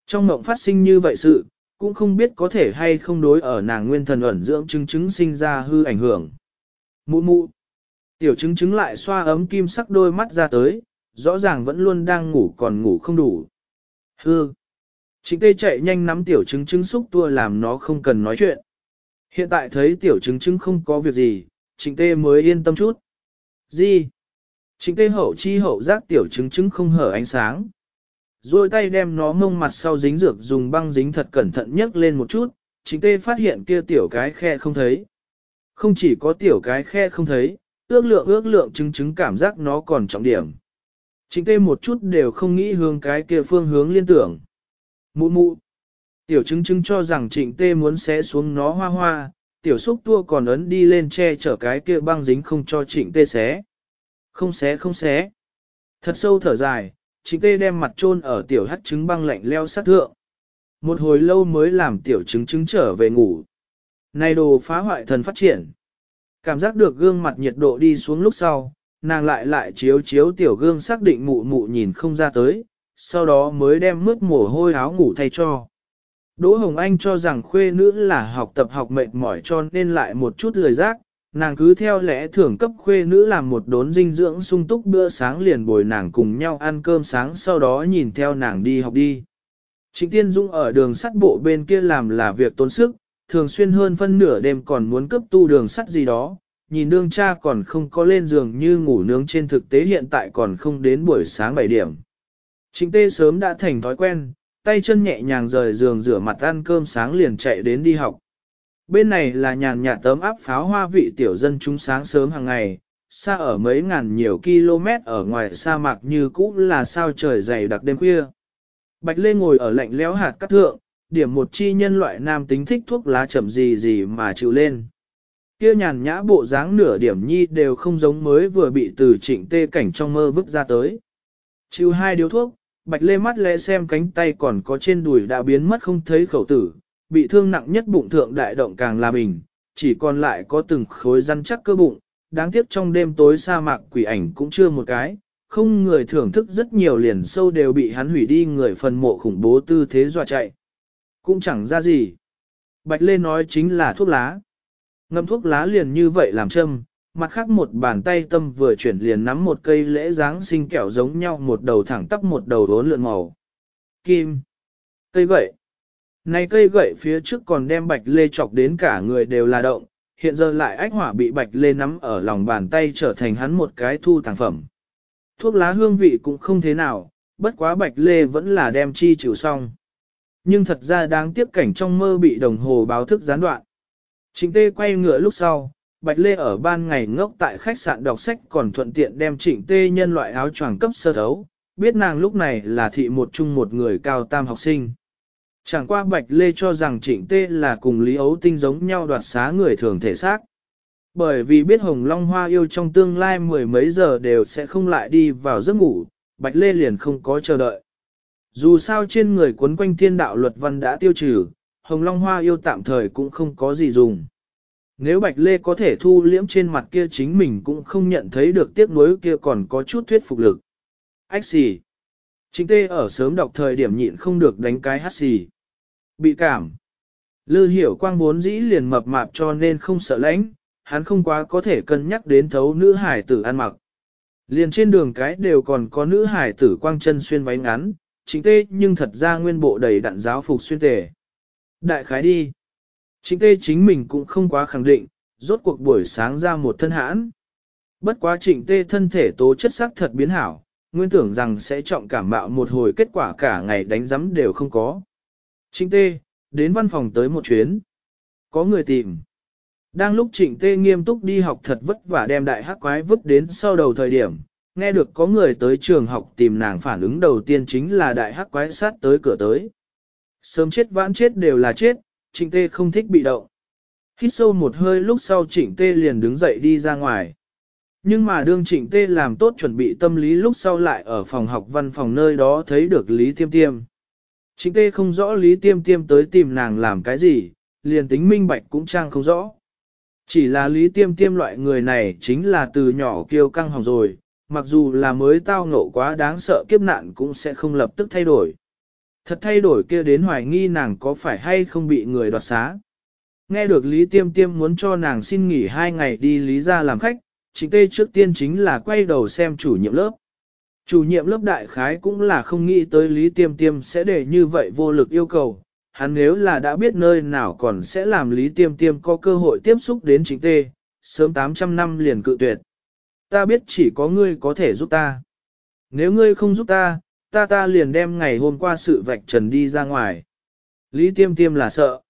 Trong mộng phát sinh như vậy sự, cũng không biết có thể hay không đối ở nàng nguyên thần ẩn dưỡng chứng chứng sinh ra hư ảnh hưởng. Mụ mụ. Tiểu chứng chứng lại xoa ấm kim sắc đôi mắt ra tới, rõ ràng vẫn luôn đang ngủ còn ngủ không đủ. Hư. Trịnh tê chạy nhanh nắm tiểu chứng chứng xúc tua làm nó không cần nói chuyện. Hiện tại thấy tiểu chứng chứng không có việc gì, trịnh tê mới yên tâm chút. Gì? Trịnh tê hậu chi hậu giác tiểu chứng chứng không hở ánh sáng. Rồi tay đem nó mông mặt sau dính dược dùng băng dính thật cẩn thận nhấc lên một chút, trịnh tê phát hiện kia tiểu cái khe không thấy. Không chỉ có tiểu cái khe không thấy, ước lượng ước lượng chứng chứng cảm giác nó còn trọng điểm. Trịnh tê một chút đều không nghĩ hướng cái kia phương hướng liên tưởng. Mụ mụ. Tiểu chứng chứng cho rằng trịnh tê muốn xé xuống nó hoa hoa, tiểu xúc tua còn ấn đi lên che chở cái kia băng dính không cho trịnh tê xé. Không xé không xé. Thật sâu thở dài, chính tê đem mặt chôn ở tiểu hắt trứng băng lạnh leo sát thượng. Một hồi lâu mới làm tiểu trứng trứng trở về ngủ. Này đồ phá hoại thần phát triển. Cảm giác được gương mặt nhiệt độ đi xuống lúc sau, nàng lại lại chiếu chiếu tiểu gương xác định mụ mụ nhìn không ra tới, sau đó mới đem mướt mồ hôi áo ngủ thay cho. Đỗ Hồng Anh cho rằng khuê nữ là học tập học mệt mỏi cho nên lại một chút lười giác, nàng cứ theo lẽ thưởng cấp khuê nữ làm một đốn dinh dưỡng sung túc bữa sáng liền bồi nàng cùng nhau ăn cơm sáng sau đó nhìn theo nàng đi học đi. Trịnh Tiên Dung ở đường sắt bộ bên kia làm là việc tốn sức, thường xuyên hơn phân nửa đêm còn muốn cấp tu đường sắt gì đó, nhìn đương cha còn không có lên giường như ngủ nướng trên thực tế hiện tại còn không đến buổi sáng 7 điểm. Trịnh Tê sớm đã thành thói quen, tay chân nhẹ nhàng rời giường rửa mặt ăn cơm sáng liền chạy đến đi học. Bên này là nhàn nhạt tấm áp pháo hoa vị tiểu dân chúng sáng sớm hàng ngày, xa ở mấy ngàn nhiều km ở ngoài sa mạc như cũ là sao trời dày đặc đêm khuya. Bạch Lê ngồi ở lạnh lẽo hạt cắt thượng, điểm một chi nhân loại nam tính thích thuốc lá chậm gì gì mà chịu lên. Kia nhàn nhã bộ dáng nửa điểm nhi đều không giống mới vừa bị từ trịnh tê cảnh trong mơ vứt ra tới. Chịu hai điếu thuốc, Bạch Lê mắt lẽ xem cánh tay còn có trên đùi đã biến mất không thấy khẩu tử, bị thương nặng nhất bụng thượng đại động càng là bình, chỉ còn lại có từng khối răn chắc cơ bụng, đáng tiếc trong đêm tối sa mạc quỷ ảnh cũng chưa một cái, không người thưởng thức rất nhiều liền sâu đều bị hắn hủy đi người phần mộ khủng bố tư thế dọa chạy. Cũng chẳng ra gì. Bạch Lê nói chính là thuốc lá. Ngâm thuốc lá liền như vậy làm châm, mặt khác một bàn tay tâm vừa chuyển liền nắm một cây lễ dáng sinh kẹo giống nhau một đầu thẳng tắp một đầu đốn lượn màu. Kim. Cây gậy. Này cây gậy phía trước còn đem bạch lê chọc đến cả người đều là động, hiện giờ lại ách hỏa bị bạch lê nắm ở lòng bàn tay trở thành hắn một cái thu tàng phẩm. Thuốc lá hương vị cũng không thế nào, bất quá bạch lê vẫn là đem chi chịu xong. Nhưng thật ra đáng tiếc cảnh trong mơ bị đồng hồ báo thức gián đoạn. Trịnh tê quay ngựa lúc sau, Bạch Lê ở ban ngày ngốc tại khách sạn đọc sách còn thuận tiện đem trịnh tê nhân loại áo choàng cấp sơ thấu, biết nàng lúc này là thị một chung một người cao tam học sinh. Chẳng qua Bạch Lê cho rằng trịnh tê là cùng Lý Ấu Tinh giống nhau đoạt xá người thường thể xác. Bởi vì biết Hồng Long Hoa yêu trong tương lai mười mấy giờ đều sẽ không lại đi vào giấc ngủ, Bạch Lê liền không có chờ đợi. Dù sao trên người quấn quanh thiên đạo luật văn đã tiêu trừ, Hồng Long Hoa yêu tạm thời cũng không có gì dùng. Nếu Bạch Lê có thể thu liễm trên mặt kia chính mình cũng không nhận thấy được tiếc nuối kia còn có chút thuyết phục lực. Ách xì. Chính tê ở sớm đọc thời điểm nhịn không được đánh cái hát xì. Bị cảm. Lư hiểu quang vốn dĩ liền mập mạp cho nên không sợ lãnh, hắn không quá có thể cân nhắc đến thấu nữ hải tử ăn mặc. Liền trên đường cái đều còn có nữ hải tử quang chân xuyên váy ngắn, chính tê nhưng thật ra nguyên bộ đầy đặn giáo phục xuyên tề. Đại khái đi. Chính tê chính mình cũng không quá khẳng định, rốt cuộc buổi sáng ra một thân hãn. Bất quá trịnh tê thân thể tố chất sắc thật biến hảo, nguyên tưởng rằng sẽ trọng cảm bạo một hồi kết quả cả ngày đánh giấm đều không có. Trịnh tê, đến văn phòng tới một chuyến. Có người tìm. Đang lúc trịnh tê nghiêm túc đi học thật vất vả đem đại hắc quái vứt đến sau đầu thời điểm, nghe được có người tới trường học tìm nàng phản ứng đầu tiên chính là đại hắc quái sát tới cửa tới. Sớm chết vãn chết đều là chết, trịnh tê không thích bị động. Hít sâu một hơi lúc sau trịnh tê liền đứng dậy đi ra ngoài. Nhưng mà đương trịnh tê làm tốt chuẩn bị tâm lý lúc sau lại ở phòng học văn phòng nơi đó thấy được Lý Tiêm Tiêm. Trịnh tê không rõ Lý Tiêm Tiêm tới tìm nàng làm cái gì, liền tính minh bạch cũng trang không rõ. Chỉ là Lý Tiêm Tiêm loại người này chính là từ nhỏ kiêu căng hỏng rồi, mặc dù là mới tao ngộ quá đáng sợ kiếp nạn cũng sẽ không lập tức thay đổi. Thật thay đổi kia đến hoài nghi nàng có phải hay không bị người đoạt xá. Nghe được Lý Tiêm Tiêm muốn cho nàng xin nghỉ hai ngày đi Lý ra làm khách, chính tê trước tiên chính là quay đầu xem chủ nhiệm lớp. Chủ nhiệm lớp đại khái cũng là không nghĩ tới Lý Tiêm Tiêm sẽ để như vậy vô lực yêu cầu. Hắn nếu là đã biết nơi nào còn sẽ làm Lý Tiêm Tiêm có cơ hội tiếp xúc đến chính tê, sớm 800 năm liền cự tuyệt. Ta biết chỉ có ngươi có thể giúp ta. Nếu ngươi không giúp ta, ta ta liền đem ngày hôm qua sự vạch trần đi ra ngoài. Lý tiêm tiêm là sợ.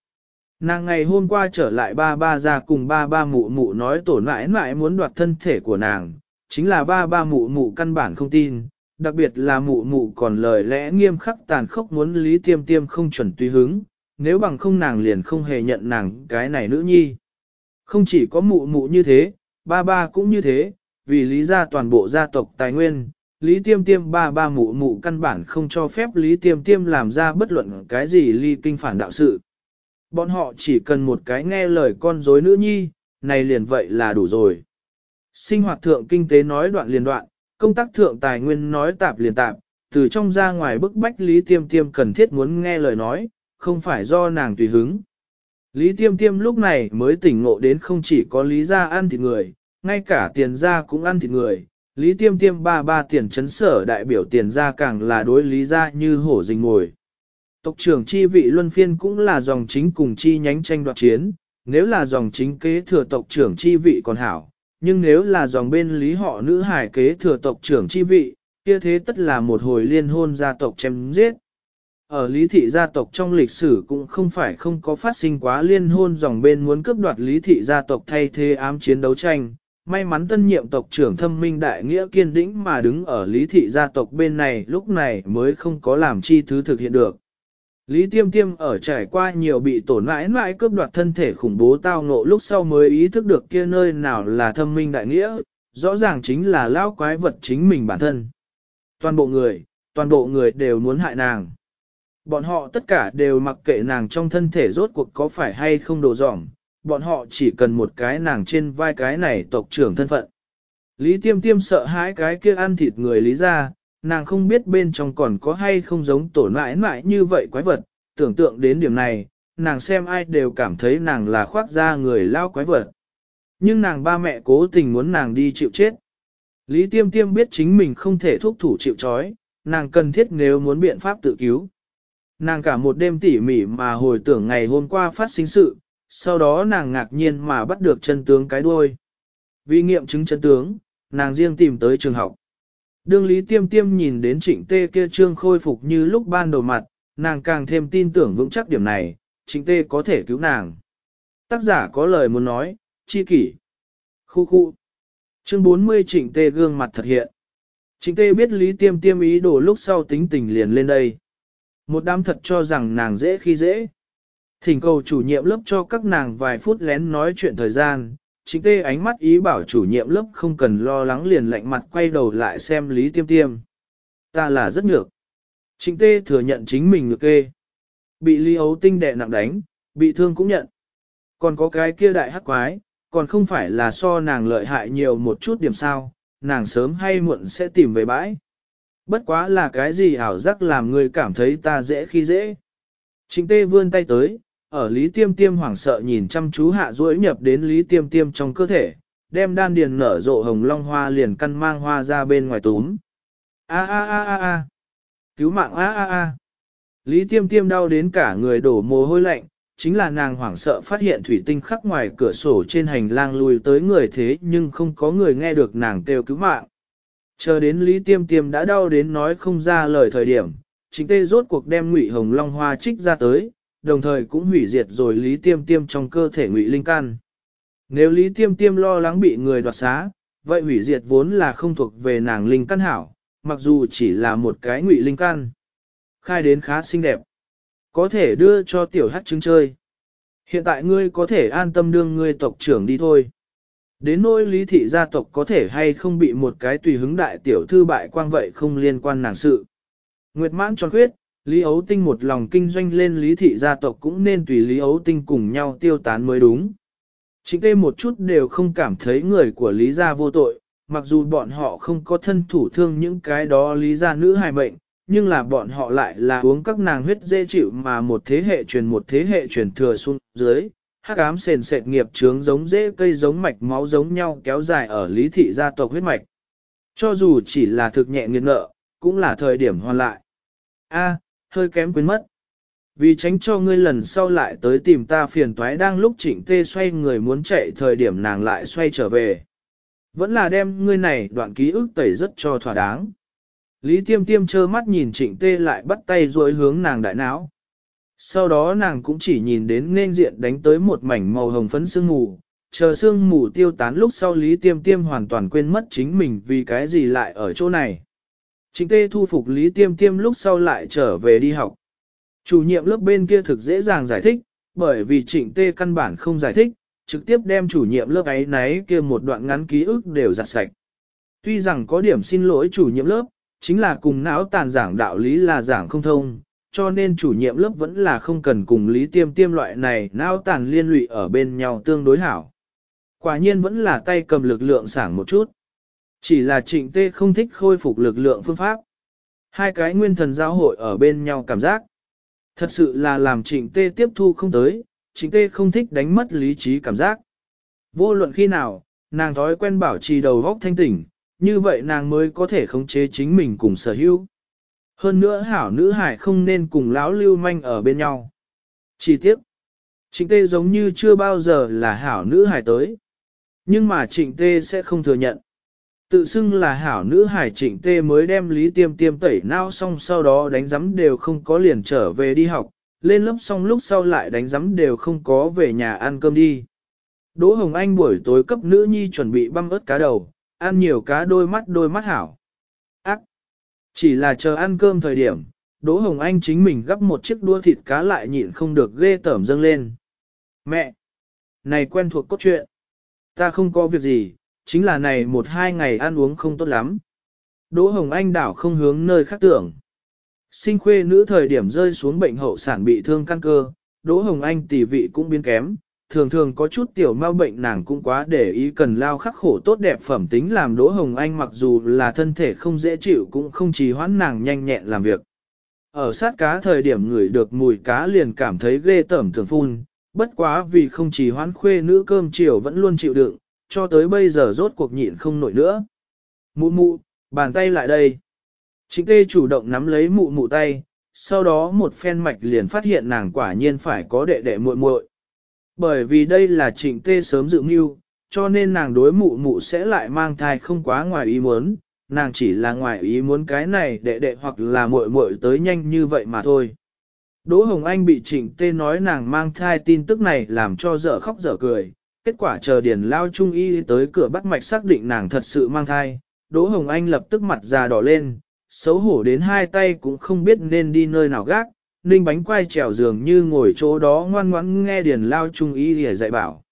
Nàng ngày hôm qua trở lại ba ba ra cùng ba ba mụ mụ nói tổ nãi nãi muốn đoạt thân thể của nàng, chính là ba ba mụ mụ căn bản không tin, đặc biệt là mụ mụ còn lời lẽ nghiêm khắc tàn khốc muốn lý tiêm tiêm không chuẩn tùy hứng, nếu bằng không nàng liền không hề nhận nàng cái này nữ nhi. Không chỉ có mụ mụ như thế, ba ba cũng như thế, vì lý ra toàn bộ gia tộc tài nguyên, Lý Tiêm Tiêm ba ba mụ mụ căn bản không cho phép Lý Tiêm Tiêm làm ra bất luận cái gì ly kinh phản đạo sự. Bọn họ chỉ cần một cái nghe lời con dối nữ nhi, này liền vậy là đủ rồi. Sinh hoạt thượng kinh tế nói đoạn liền đoạn, công tác thượng tài nguyên nói tạp liền tạp, từ trong ra ngoài bức bách Lý Tiêm Tiêm cần thiết muốn nghe lời nói, không phải do nàng tùy hứng. Lý Tiêm Tiêm lúc này mới tỉnh ngộ đến không chỉ có lý gia ăn thịt người, ngay cả tiền gia cũng ăn thịt người, Lý tiêm tiêm ba ba tiền chấn sở đại biểu tiền gia càng là đối lý gia như hổ rình ngồi. Tộc trưởng chi vị luân phiên cũng là dòng chính cùng chi nhánh tranh đoạt chiến, nếu là dòng chính kế thừa tộc trưởng chi vị còn hảo, nhưng nếu là dòng bên lý họ nữ hải kế thừa tộc trưởng chi vị, kia thế tất là một hồi liên hôn gia tộc chém giết. Ở lý thị gia tộc trong lịch sử cũng không phải không có phát sinh quá liên hôn dòng bên muốn cướp đoạt lý thị gia tộc thay thế ám chiến đấu tranh, May mắn tân nhiệm tộc trưởng thâm minh đại nghĩa kiên đĩnh mà đứng ở lý thị gia tộc bên này lúc này mới không có làm chi thứ thực hiện được. Lý tiêm tiêm ở trải qua nhiều bị tổn mãi mãi cướp đoạt thân thể khủng bố tao ngộ lúc sau mới ý thức được kia nơi nào là thâm minh đại nghĩa, rõ ràng chính là lao quái vật chính mình bản thân. Toàn bộ người, toàn bộ người đều muốn hại nàng. Bọn họ tất cả đều mặc kệ nàng trong thân thể rốt cuộc có phải hay không đồ dỏng, bọn họ chỉ cần một cái nàng trên vai cái này tộc trưởng thân phận. Lý tiêm tiêm sợ hãi cái kia ăn thịt người lý ra, nàng không biết bên trong còn có hay không giống tổn mãi mãi như vậy quái vật, tưởng tượng đến điểm này, nàng xem ai đều cảm thấy nàng là khoác ra người lao quái vật. Nhưng nàng ba mẹ cố tình muốn nàng đi chịu chết. Lý Tiêm Tiêm biết chính mình không thể thúc thủ chịu trói, nàng cần thiết nếu muốn biện pháp tự cứu. Nàng cả một đêm tỉ mỉ mà hồi tưởng ngày hôm qua phát sinh sự, sau đó nàng ngạc nhiên mà bắt được chân tướng cái đuôi. Vì nghiệm chứng chân tướng, nàng riêng tìm tới trường học. Đương Lý Tiêm Tiêm nhìn đến trịnh tê kia trương khôi phục như lúc ban đầu mặt, nàng càng thêm tin tưởng vững chắc điểm này, trịnh tê có thể cứu nàng. Tác giả có lời muốn nói, chi kỷ. Khu khu. Chương 40 trịnh tê gương mặt thật hiện. Trịnh tê biết Lý Tiêm Tiêm ý đồ lúc sau tính tình liền lên đây. Một đám thật cho rằng nàng dễ khi dễ. Thỉnh cầu chủ nhiệm lớp cho các nàng vài phút lén nói chuyện thời gian, chính tê ánh mắt ý bảo chủ nhiệm lớp không cần lo lắng liền lạnh mặt quay đầu lại xem Lý Tiêm Tiêm. Ta là rất nhược. Chính tê thừa nhận chính mình ngược kê. Bị Lý Ấu Tinh đè nặng đánh, bị thương cũng nhận. Còn có cái kia đại hắc quái, còn không phải là so nàng lợi hại nhiều một chút điểm sao, nàng sớm hay muộn sẽ tìm về bãi. Bất quá là cái gì ảo giác làm người cảm thấy ta dễ khi dễ. Chính tê vươn tay tới, ở Lý Tiêm Tiêm hoảng sợ nhìn chăm chú hạ duỗi nhập đến Lý Tiêm Tiêm trong cơ thể, đem đan điền nở rộ hồng long hoa liền căn mang hoa ra bên ngoài túm. A a a a a. Cứu mạng a a a. Lý Tiêm Tiêm đau đến cả người đổ mồ hôi lạnh, chính là nàng hoảng sợ phát hiện thủy tinh khắc ngoài cửa sổ trên hành lang lùi tới người thế nhưng không có người nghe được nàng kêu cứu mạng. Chờ đến Lý Tiêm Tiêm đã đau đến nói không ra lời thời điểm, chính tê rốt cuộc đem ngụy hồng long hoa trích ra tới, đồng thời cũng hủy diệt rồi Lý Tiêm Tiêm trong cơ thể ngụy linh căn. Nếu Lý Tiêm Tiêm lo lắng bị người đoạt xá, vậy hủy diệt vốn là không thuộc về nàng linh căn hảo, mặc dù chỉ là một cái ngụy linh căn. Khai đến khá xinh đẹp. Có thể đưa cho tiểu hát trứng chơi. Hiện tại ngươi có thể an tâm đương ngươi tộc trưởng đi thôi. Đến nỗi lý thị gia tộc có thể hay không bị một cái tùy hứng đại tiểu thư bại quang vậy không liên quan nàng sự. Nguyệt mãn tròn khuyết, Lý Ấu Tinh một lòng kinh doanh lên lý thị gia tộc cũng nên tùy Lý Ấu Tinh cùng nhau tiêu tán mới đúng. Chính tê một chút đều không cảm thấy người của Lý gia vô tội, mặc dù bọn họ không có thân thủ thương những cái đó Lý gia nữ hài mệnh, nhưng là bọn họ lại là uống các nàng huyết dễ chịu mà một thế hệ truyền một thế hệ truyền thừa xuống dưới, hắc ám sền sệt nghiệp trướng giống dễ cây giống mạch máu giống nhau kéo dài ở lý thị gia tộc huyết mạch. Cho dù chỉ là thực nhẹ nghiệt nợ, cũng là thời điểm hoàn lại. A, hơi kém quên mất. Vì tránh cho ngươi lần sau lại tới tìm ta phiền toái đang lúc trịnh tê xoay người muốn chạy thời điểm nàng lại xoay trở về. Vẫn là đem ngươi này đoạn ký ức tẩy rất cho thỏa đáng. Lý tiêm tiêm trơ mắt nhìn trịnh tê lại bắt tay rồi hướng nàng đại não. Sau đó nàng cũng chỉ nhìn đến nên diện đánh tới một mảnh màu hồng phấn sương mù, chờ sương mù tiêu tán lúc sau Lý Tiêm Tiêm hoàn toàn quên mất chính mình vì cái gì lại ở chỗ này. Trịnh tê thu phục Lý Tiêm Tiêm lúc sau lại trở về đi học. Chủ nhiệm lớp bên kia thực dễ dàng giải thích, bởi vì trịnh tê căn bản không giải thích, trực tiếp đem chủ nhiệm lớp ấy náy kia một đoạn ngắn ký ức đều giặt sạch. Tuy rằng có điểm xin lỗi chủ nhiệm lớp, chính là cùng não tàn giảng đạo lý là giảng không thông, cho nên chủ nhiệm lớp vẫn là không cần cùng lý tiêm tiêm loại này não tàn liên lụy ở bên nhau tương đối hảo. Quả nhiên vẫn là tay cầm lực lượng sảng một chút. Chỉ là trịnh tê không thích khôi phục lực lượng phương pháp. Hai cái nguyên thần giao hội ở bên nhau cảm giác. Thật sự là làm trịnh tê tiếp thu không tới, trịnh tê không thích đánh mất lý trí cảm giác. Vô luận khi nào, nàng thói quen bảo trì đầu góc thanh tỉnh, như vậy nàng mới có thể khống chế chính mình cùng sở hữu. Hơn nữa hảo nữ hải không nên cùng lão lưu manh ở bên nhau. Chỉ tiếc, trịnh tê giống như chưa bao giờ là hảo nữ hải tới. Nhưng mà trịnh tê sẽ không thừa nhận. Tự xưng là hảo nữ hải trịnh tê mới đem lý tiêm tiêm tẩy nao xong sau đó đánh giấm đều không có liền trở về đi học, lên lớp xong lúc sau lại đánh giấm đều không có về nhà ăn cơm đi. Đỗ Hồng Anh buổi tối cấp nữ nhi chuẩn bị băm ớt cá đầu, ăn nhiều cá đôi mắt đôi mắt hảo. Ác! Chỉ là chờ ăn cơm thời điểm, Đỗ Hồng Anh chính mình gắp một chiếc đua thịt cá lại nhịn không được ghê tởm dâng lên. Mẹ! Này quen thuộc cốt truyện. Ta không có việc gì, chính là này một hai ngày ăn uống không tốt lắm. Đỗ Hồng Anh đảo không hướng nơi khác tưởng. Sinh khuê nữ thời điểm rơi xuống bệnh hậu sản bị thương căn cơ, Đỗ Hồng Anh tỷ vị cũng biến kém, thường thường có chút tiểu mau bệnh nàng cũng quá để ý cần lao khắc khổ tốt đẹp phẩm tính làm Đỗ Hồng Anh mặc dù là thân thể không dễ chịu cũng không trì hoãn nàng nhanh nhẹn làm việc. ở sát cá thời điểm ngửi được mùi cá liền cảm thấy ghê tởm thường phun, bất quá vì không trì hoãn khuê nữ cơm chiều vẫn luôn chịu đựng, cho tới bây giờ rốt cuộc nhịn không nổi nữa. Mụ mụ, bàn tay lại đây. Trịnh tê chủ động nắm lấy mụ mụ tay, sau đó một phen mạch liền phát hiện nàng quả nhiên phải có đệ đệ muội muội. Bởi vì đây là trịnh tê sớm dự mưu, cho nên nàng đối mụ mụ sẽ lại mang thai không quá ngoài ý muốn, nàng chỉ là ngoài ý muốn cái này đệ đệ hoặc là muội muội tới nhanh như vậy mà thôi. Đỗ Hồng Anh bị trịnh tê nói nàng mang thai tin tức này làm cho dở khóc dở cười, kết quả chờ điền lao trung y tới cửa bắt mạch xác định nàng thật sự mang thai, Đỗ Hồng Anh lập tức mặt già đỏ lên, xấu hổ đến hai tay cũng không biết nên đi nơi nào gác, ninh bánh quay trèo giường như ngồi chỗ đó ngoan ngoãn nghe điền lao trung y để dạy bảo.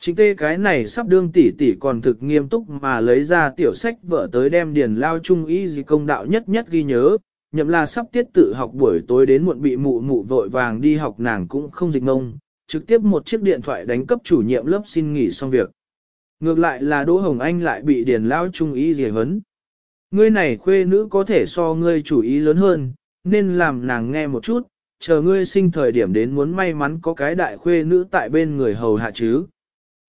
Chính tê cái này sắp đương tỷ tỷ còn thực nghiêm túc mà lấy ra tiểu sách vợ tới đem điền lao trung y gì công đạo nhất nhất ghi nhớ, nhậm là sắp tiết tự học buổi tối đến muộn bị mụ mụ vội vàng đi học nàng cũng không dịch ngông, trực tiếp một chiếc điện thoại đánh cấp chủ nhiệm lớp xin nghỉ xong việc. Ngược lại là Đỗ Hồng Anh lại bị điền lao trung ý dề hấn. Ngươi này khuê nữ có thể so ngươi chủ ý lớn hơn, nên làm nàng nghe một chút, chờ ngươi sinh thời điểm đến muốn may mắn có cái đại khuê nữ tại bên người hầu hạ chứ.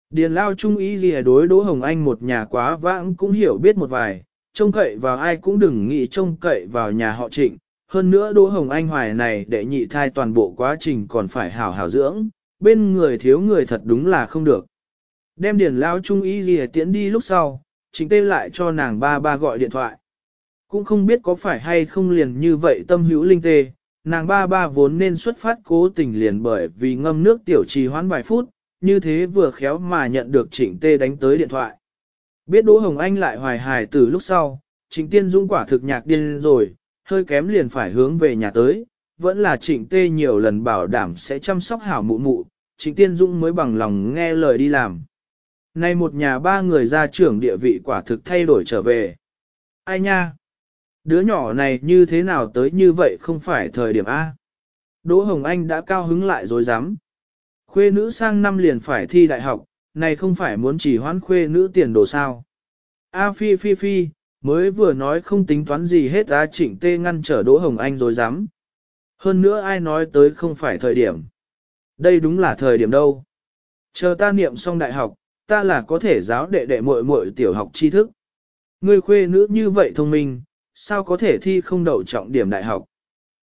Điền lao trung ý gì đối Đỗ Hồng Anh một nhà quá vãng cũng hiểu biết một vài, trông cậy vào ai cũng đừng nghĩ trông cậy vào nhà họ trịnh. Hơn nữa Đỗ Hồng Anh hoài này để nhị thai toàn bộ quá trình còn phải hảo hảo dưỡng, bên người thiếu người thật đúng là không được. Đem điển lao trung ý gì tiễn đi lúc sau, chính tê lại cho nàng ba ba gọi điện thoại. Cũng không biết có phải hay không liền như vậy tâm hữu linh tê, nàng ba ba vốn nên xuất phát cố tình liền bởi vì ngâm nước tiểu trì hoãn vài phút, như thế vừa khéo mà nhận được trịnh tê đánh tới điện thoại. Biết Đỗ Hồng Anh lại hoài hài từ lúc sau, trịnh tiên dũng quả thực nhạc điên rồi, hơi kém liền phải hướng về nhà tới, vẫn là trịnh tê nhiều lần bảo đảm sẽ chăm sóc hảo mụ mụ, trịnh tiên dũng mới bằng lòng nghe lời đi làm. Nay một nhà ba người ra trưởng địa vị quả thực thay đổi trở về. Ai nha? Đứa nhỏ này như thế nào tới như vậy không phải thời điểm A. Đỗ Hồng Anh đã cao hứng lại rồi dám. Khuê nữ sang năm liền phải thi đại học, này không phải muốn chỉ hoãn khuê nữ tiền đồ sao. A phi phi phi, mới vừa nói không tính toán gì hết A trịnh tê ngăn trở Đỗ Hồng Anh rồi dám. Hơn nữa ai nói tới không phải thời điểm. Đây đúng là thời điểm đâu. Chờ ta niệm xong đại học, ta là có thể giáo đệ đệ muội muội tiểu học tri thức. Ngươi khuê nữ như vậy thông minh, sao có thể thi không đậu trọng điểm đại học.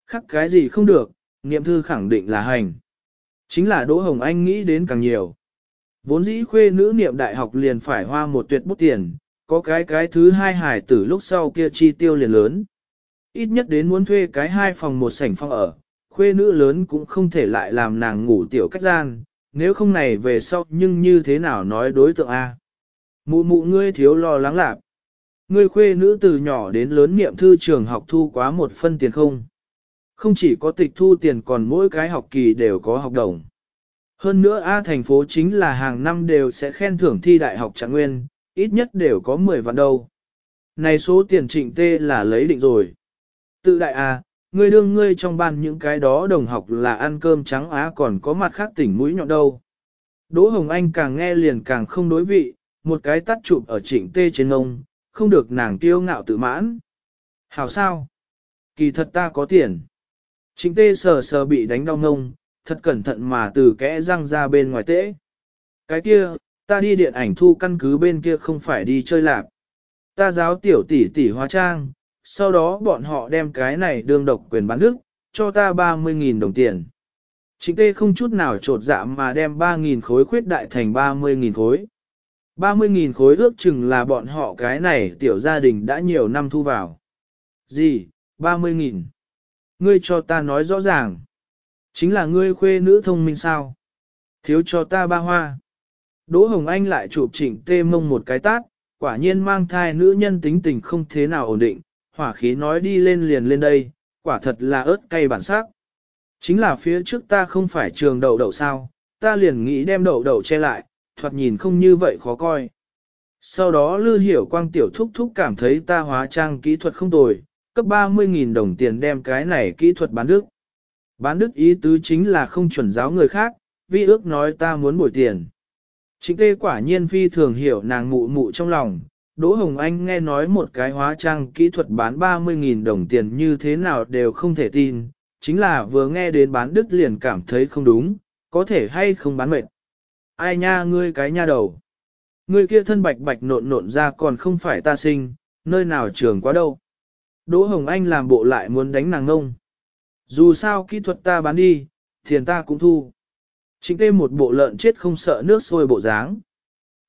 Khắc cái gì không được, niệm thư khẳng định là hành. Chính là Đỗ Hồng Anh nghĩ đến càng nhiều. Vốn dĩ khuê nữ niệm đại học liền phải hoa một tuyệt bút tiền, có cái cái thứ hai hải tử lúc sau kia chi tiêu liền lớn. Ít nhất đến muốn thuê cái hai phòng một sảnh phòng ở, khuê nữ lớn cũng không thể lại làm nàng ngủ tiểu cách gian, nếu không này về sau nhưng như thế nào nói đối tượng A. Mụ mụ ngươi thiếu lo lắng lạc. Ngươi khuê nữ từ nhỏ đến lớn niệm thư trường học thu quá một phân tiền không. Không chỉ có tịch thu tiền còn mỗi cái học kỳ đều có học đồng. Hơn nữa A thành phố chính là hàng năm đều sẽ khen thưởng thi đại học trạng nguyên, ít nhất đều có 10 vạn đâu. Này số tiền trịnh tê là lấy định rồi. Tự đại à, ngươi đương ngươi trong ban những cái đó đồng học là ăn cơm trắng á còn có mặt khác tỉnh mũi nhọn đâu. Đỗ Hồng Anh càng nghe liền càng không đối vị, một cái tắt chụp ở trịnh tê trên ông, không được nàng kiêu ngạo tự mãn. Hảo sao? Kỳ thật ta có tiền. Trịnh tê sờ sờ bị đánh đau ngông, thật cẩn thận mà từ kẽ răng ra bên ngoài tễ. Cái kia, ta đi điện ảnh thu căn cứ bên kia không phải đi chơi lạp. Ta giáo tiểu tỷ tỷ hóa trang, sau đó bọn họ đem cái này đương độc quyền bán đức, cho ta 30.000 đồng tiền. Chính tê không chút nào trột dạ mà đem 3.000 khối khuyết đại thành 30.000 khối. 30.000 khối ước chừng là bọn họ cái này tiểu gia đình đã nhiều năm thu vào. Gì, 30.000? Ngươi cho ta nói rõ ràng. Chính là ngươi khuê nữ thông minh sao? Thiếu cho ta ba hoa. Đỗ Hồng Anh lại chụp chỉnh tê mông một cái tát, quả nhiên mang thai nữ nhân tính tình không thế nào ổn định, hỏa khí nói đi lên liền lên đây, quả thật là ớt cay bản sắc. Chính là phía trước ta không phải trường đậu đậu sao, ta liền nghĩ đem đậu đậu che lại, thoạt nhìn không như vậy khó coi. Sau đó Lư Hiểu Quang tiểu thúc thúc cảm thấy ta hóa trang kỹ thuật không tồi, cấp 30.000 đồng tiền đem cái này kỹ thuật bán đức. Bán đức ý tứ chính là không chuẩn giáo người khác, vi ước nói ta muốn bồi tiền. Chính tê quả nhiên phi thường hiểu nàng mụ mụ trong lòng, Đỗ Hồng Anh nghe nói một cái hóa trang kỹ thuật bán 30.000 đồng tiền như thế nào đều không thể tin, chính là vừa nghe đến bán đứt liền cảm thấy không đúng, có thể hay không bán mệt. Ai nha ngươi cái nha đầu. Ngươi kia thân bạch bạch nộn nộn ra còn không phải ta sinh, nơi nào trường quá đâu. Đỗ Hồng Anh làm bộ lại muốn đánh nàng ngông. Dù sao kỹ thuật ta bán đi, tiền ta cũng thu. Chính tê một bộ lợn chết không sợ nước sôi bộ dáng.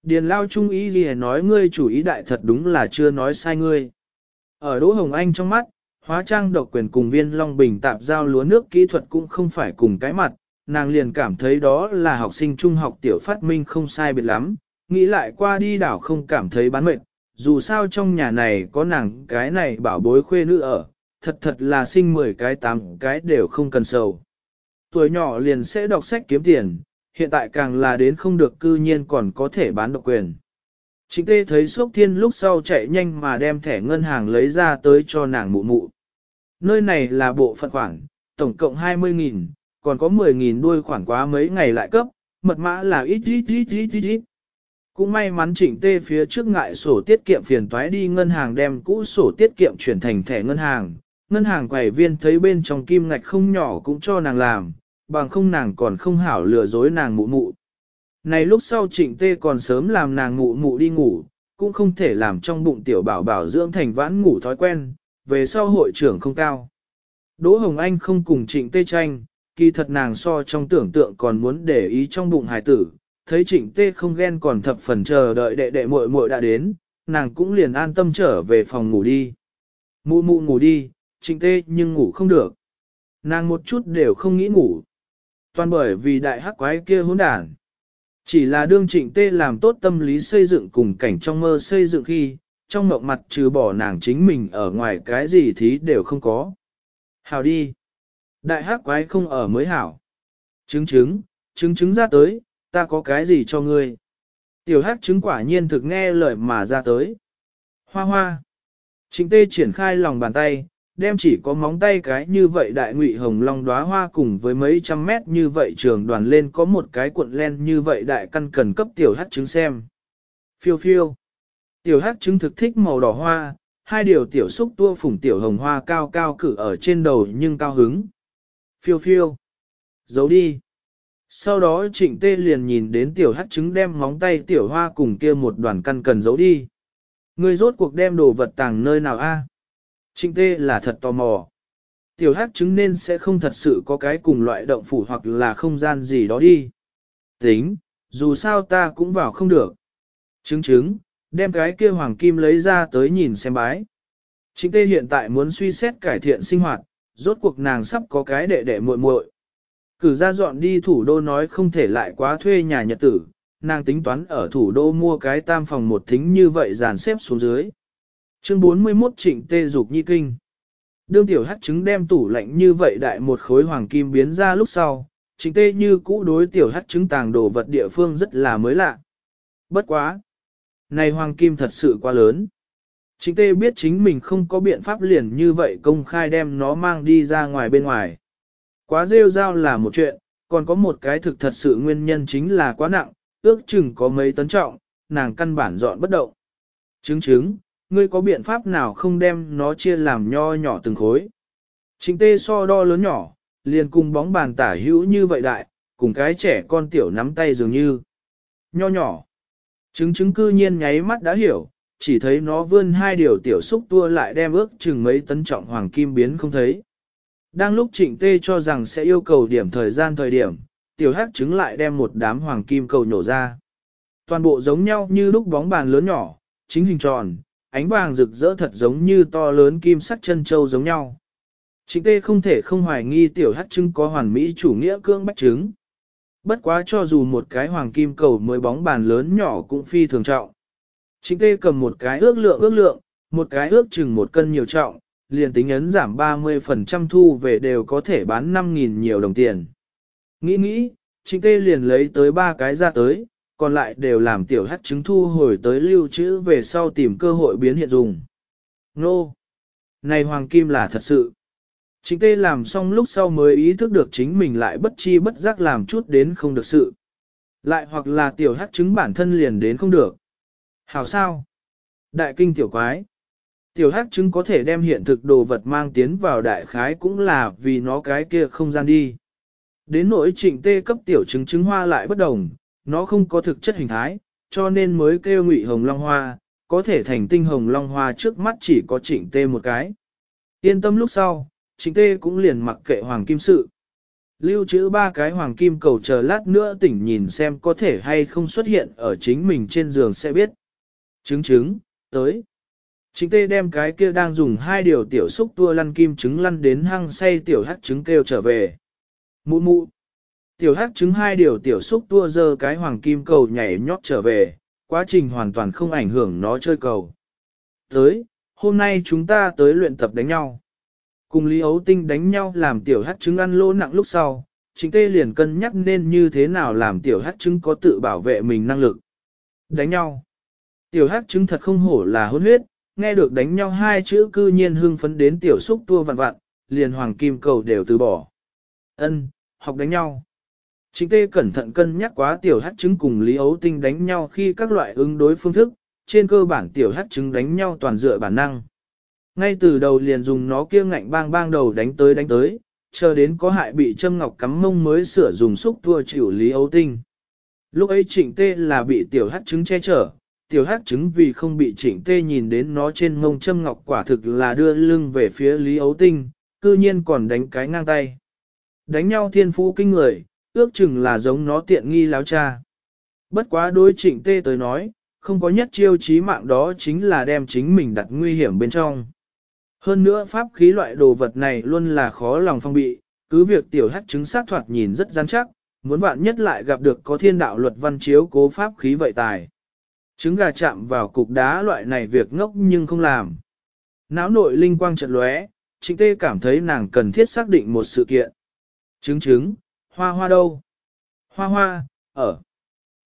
Điền lao trung ý gì nói ngươi chủ ý đại thật đúng là chưa nói sai ngươi. Ở Đỗ Hồng Anh trong mắt, hóa trang độc quyền cùng viên Long Bình tạp giao lúa nước kỹ thuật cũng không phải cùng cái mặt, nàng liền cảm thấy đó là học sinh trung học tiểu phát minh không sai biệt lắm, nghĩ lại qua đi đảo không cảm thấy bán mệt, dù sao trong nhà này có nàng cái này bảo bối khuê nữ ở, thật thật là sinh 10 cái 8 cái đều không cần sầu. Tuổi nhỏ liền sẽ đọc sách kiếm tiền, hiện tại càng là đến không được cư nhiên còn có thể bán độc quyền. Trịnh tê thấy sốc thiên lúc sau chạy nhanh mà đem thẻ ngân hàng lấy ra tới cho nàng mụ mụ. Nơi này là bộ phận khoản, tổng cộng 20.000, còn có 10.000 đuôi khoản quá mấy ngày lại cấp, mật mã là ít ít ít ít ít ít. Cũng may mắn Trịnh tê phía trước ngại sổ tiết kiệm phiền toái đi ngân hàng đem cũ sổ tiết kiệm chuyển thành thẻ ngân hàng. Ngân hàng quầy viên thấy bên trong kim ngạch không nhỏ cũng cho nàng làm, bằng không nàng còn không hảo lừa dối nàng mụ mụ. Này lúc sau trịnh tê còn sớm làm nàng mụ mụ đi ngủ, cũng không thể làm trong bụng tiểu bảo bảo dưỡng thành vãn ngủ thói quen, về sau hội trưởng không cao. Đỗ Hồng Anh không cùng trịnh tê tranh, kỳ thật nàng so trong tưởng tượng còn muốn để ý trong bụng hài tử, thấy trịnh tê không ghen còn thập phần chờ đợi đệ đệ muội muội đã đến, nàng cũng liền an tâm trở về phòng ngủ đi. Mụ mụ ngủ đi, trịnh tê nhưng ngủ không được. Nàng một chút đều không nghĩ ngủ. Toàn bởi vì đại hắc quái kia hỗn đản. Chỉ là đương trịnh tê làm tốt tâm lý xây dựng cùng cảnh trong mơ xây dựng khi, trong mộng mặt trừ bỏ nàng chính mình ở ngoài cái gì thì đều không có. Hảo đi. Đại hắc quái không ở mới hảo. Trứng trứng, trứng trứng ra tới, ta có cái gì cho ngươi? Tiểu hắc trứng quả nhiên thực nghe lời mà ra tới. Hoa hoa. Trịnh tê triển khai lòng bàn tay, đem chỉ có móng tay cái như vậy đại ngụy hồng long đóa hoa cùng với mấy trăm mét như vậy trường đoàn lên có một cái cuộn len như vậy đại căn cần cấp tiểu hát trứng xem. Phiêu phiêu. Tiểu hát trứng thực thích màu đỏ hoa, hai điều tiểu xúc tua phủng tiểu hồng hoa cao cao cử ở trên đầu nhưng cao hứng. Phiêu phiêu. Giấu đi. Sau đó trịnh tê liền nhìn đến tiểu hát trứng đem móng tay tiểu hoa cùng kia một đoàn căn cần giấu đi. Người rốt cuộc đem đồ vật tàng nơi nào a? Trịnh tê là thật tò mò. Tiểu hắc chứng nên sẽ không thật sự có cái cùng loại động phủ hoặc là không gian gì đó đi. Tính, dù sao ta cũng vào không được. Chứng chứng, đem cái kia hoàng kim lấy ra tới nhìn xem bái. Trịnh tê hiện tại muốn suy xét cải thiện sinh hoạt, rốt cuộc nàng sắp có cái đệ đệ muội muội. Cử ra dọn đi thủ đô nói không thể lại quá thuê nhà nhật tử, nàng tính toán ở thủ đô mua cái tam phòng một thính như vậy dàn xếp xuống dưới. Chương 41 trịnh tê dục nhi kinh. Đương tiểu hắc trứng đem tủ lạnh như vậy đại một khối hoàng kim biến ra lúc sau, trịnh tê như cũ đối tiểu hắc trứng tàng đồ vật địa phương rất là mới lạ. Bất quá. Này hoàng kim thật sự quá lớn. Trịnh tê biết chính mình không có biện pháp liền như vậy công khai đem nó mang đi ra ngoài bên ngoài. Quá rêu rao là một chuyện, còn có một cái thực thật sự nguyên nhân chính là quá nặng, ước chừng có mấy tấn trọng, nàng căn bản dọn bất động. Chứng chứng, ngươi có biện pháp nào không đem nó chia làm nho nhỏ từng khối. Trịnh tê so đo lớn nhỏ, liền cùng bóng bàn tả hữu như vậy đại, cùng cái trẻ con tiểu nắm tay dường như. Nho nhỏ. Chứng chứng cư nhiên nháy mắt đã hiểu, chỉ thấy nó vươn hai điều tiểu xúc tua lại đem ước chừng mấy tấn trọng hoàng kim biến không thấy. Đang lúc trịnh tê cho rằng sẽ yêu cầu điểm thời gian thời điểm, tiểu hắc trứng lại đem một đám hoàng kim cầu nhổ ra. Toàn bộ giống nhau như lúc bóng bàn lớn nhỏ, chính hình tròn, ánh vàng rực rỡ thật giống như to lớn kim sắt chân châu giống nhau. Trịnh tê không thể không hoài nghi tiểu hắc trứng có hoàn mỹ chủ nghĩa cương bách trứng. Bất quá cho dù một cái hoàng kim cầu mới bóng bàn lớn nhỏ cũng phi thường trọng. Trịnh tê cầm một cái ước lượng ước lượng, một cái ước chừng một cân nhiều trọng, liền tính ấn giảm 30% thu về đều có thể bán 5.000 nhiều đồng tiền. Nghĩ nghĩ, trịnh tê liền lấy tới ba cái ra tới, còn lại đều làm tiểu hắt chứng thu hồi tới lưu trữ về sau tìm cơ hội biến hiện dùng. Nô! Này hoàng kim là thật sự. Chính tê làm xong lúc sau mới ý thức được chính mình lại bất chi bất giác làm chút đến không được sự. Lại hoặc là tiểu hắt chứng bản thân liền đến không được. Hảo sao? Đại kinh tiểu quái. Tiểu hắc trứng có thể đem hiện thực đồ vật mang tiến vào đại khái cũng là vì nó cái kia không gian đi. Đến nỗi trịnh tê cấp tiểu trứng trứng hoa lại bất đồng, nó không có thực chất hình thái, cho nên mới kêu ngụy hồng long hoa, có thể thành tinh hồng long hoa trước mắt chỉ có trịnh tê một cái. Yên tâm lúc sau, trịnh tê cũng liền mặc kệ hoàng kim sự. Lưu trữ ba cái hoàng kim cầu chờ lát nữa tỉnh nhìn xem có thể hay không xuất hiện ở chính mình trên giường sẽ biết. Trứng trứng, tới. Trịnh tê đem cái kia đang dùng hai điều tiểu xúc tua lăn kim trứng lăn đến hăng say tiểu hắc trứng kêu trở về. Mụ mụ. Tiểu hắc trứng hai điều tiểu xúc tua dơ cái hoàng kim cầu nhảy nhót trở về, quá trình hoàn toàn không ảnh hưởng nó chơi cầu. Tới, hôm nay chúng ta tới luyện tập đánh nhau. Cùng Lý Ấu Tinh đánh nhau làm tiểu hắc trứng ăn lỗ nặng lúc sau, chính tê liền cân nhắc nên như thế nào làm tiểu hắc trứng có tự bảo vệ mình năng lực. Đánh nhau. Tiểu hắc trứng thật không hổ là hôn huyết, nghe được đánh nhau hai chữ cư nhiên hưng phấn đến tiểu xúc tua vặn vặn, liền hoàng kim cầu đều từ bỏ. Ân, học đánh nhau. Trịnh tê cẩn thận cân nhắc quá tiểu hát trứng cùng Lý Ấu Tinh đánh nhau khi các loại ứng đối phương thức, trên cơ bản tiểu hát trứng đánh nhau toàn dựa bản năng. Ngay từ đầu liền dùng nó kia ngạnh bang bang đầu đánh tới đánh tới, chờ đến có hại bị châm ngọc cắm mông mới sửa dùng xúc tua chịu Lý Ấu Tinh. Lúc ấy trịnh tê là bị tiểu hát trứng che chở, tiểu hát trứng vì không bị trịnh tê nhìn đến nó trên mông châm ngọc quả thực là đưa lưng về phía Lý Ấu Tinh, cư nhiên còn đánh cái ngang tay. Đánh nhau thiên phú kinh người, ước chừng là giống nó tiện nghi láo cha. Bất quá đối trịnh tê tới nói, không có nhất chiêu chí mạng đó chính là đem chính mình đặt nguy hiểm bên trong. Hơn nữa pháp khí loại đồ vật này luôn là khó lòng phong bị, cứ việc tiểu hắc chứng sát thoạt nhìn rất gian chắc, muốn bạn nhất lại gặp được có thiên đạo luật văn chiếu cố pháp khí vậy tài. Trứng gà chạm vào cục đá loại này việc ngốc nhưng không làm. Náo nội linh quang trận lóe, trịnh tê cảm thấy nàng cần thiết xác định một sự kiện. Trứng trứng, hoa hoa đâu? Hoa hoa, ở.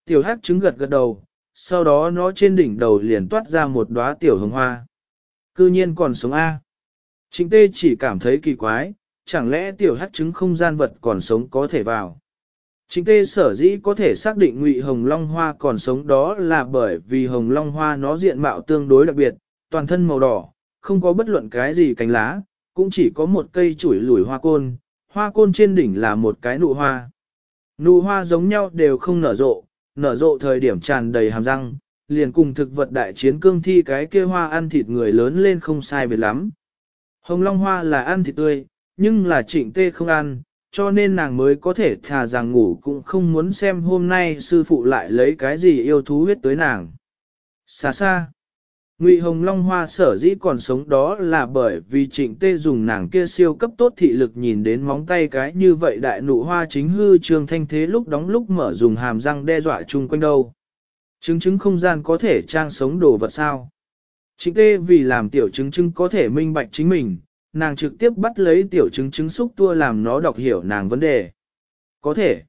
Tiểu hắc trứng gật gật đầu, sau đó nó trên đỉnh đầu liền toát ra một đóa tiểu hồng hoa. Cư nhiên còn sống A. chính tê chỉ cảm thấy kỳ quái, chẳng lẽ tiểu hắc trứng không gian vật còn sống có thể vào. chính tê sở dĩ có thể xác định ngụy hồng long hoa còn sống đó là bởi vì hồng long hoa nó diện mạo tương đối đặc biệt, toàn thân màu đỏ, không có bất luận cái gì cánh lá, cũng chỉ có một cây chuỗi lùi hoa côn, hoa côn trên đỉnh là một cái nụ hoa. Nụ hoa giống nhau đều không nở rộ, nở rộ thời điểm tràn đầy hàm răng, liền cùng thực vật đại chiến cương thi cái kia hoa ăn thịt người lớn lên không sai biệt lắm. Hồng Long Hoa là ăn thịt tươi, nhưng là trịnh tê không ăn, cho nên nàng mới có thể thà rằng ngủ cũng không muốn xem hôm nay sư phụ lại lấy cái gì yêu thú huyết tới nàng. Xa xa, Ngụy Hồng Long Hoa sở dĩ còn sống đó là bởi vì trịnh tê dùng nàng kia siêu cấp tốt thị lực nhìn đến móng tay cái như vậy đại nụ hoa chính hư trường thanh thế lúc đóng lúc mở dùng hàm răng đe dọa chung quanh đâu. Chứng chứng không gian có thể trang sống đồ vật sao. Trịnh tê vì làm tiểu chứng chứng có thể minh bạch chính mình, nàng trực tiếp bắt lấy tiểu chứng chứng xúc tua làm nó đọc hiểu nàng vấn đề. Có thể.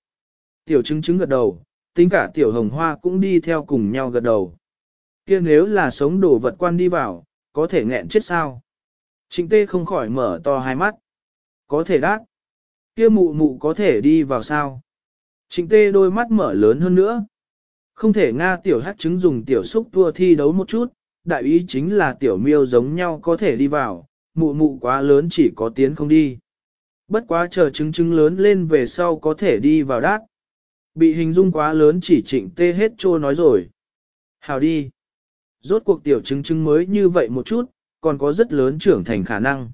Tiểu chứng chứng gật đầu, tính cả tiểu hồng hoa cũng đi theo cùng nhau gật đầu kia nếu là sống đồ vật quan đi vào, có thể nghẹn chết sao? Trịnh tê không khỏi mở to hai mắt. Có thể đát. kia mụ mụ có thể đi vào sao? Trịnh tê đôi mắt mở lớn hơn nữa. Không thể Nga tiểu hát chứng dùng tiểu xúc tua thi đấu một chút, đại ý chính là tiểu miêu giống nhau có thể đi vào, mụ mụ quá lớn chỉ có tiến không đi. Bất quá chờ trứng trứng lớn lên về sau có thể đi vào đát. Bị hình dung quá lớn chỉ Trịnh tê hết trô nói rồi. Hào đi. Rốt cuộc tiểu chứng chứng mới như vậy một chút, còn có rất lớn trưởng thành khả năng.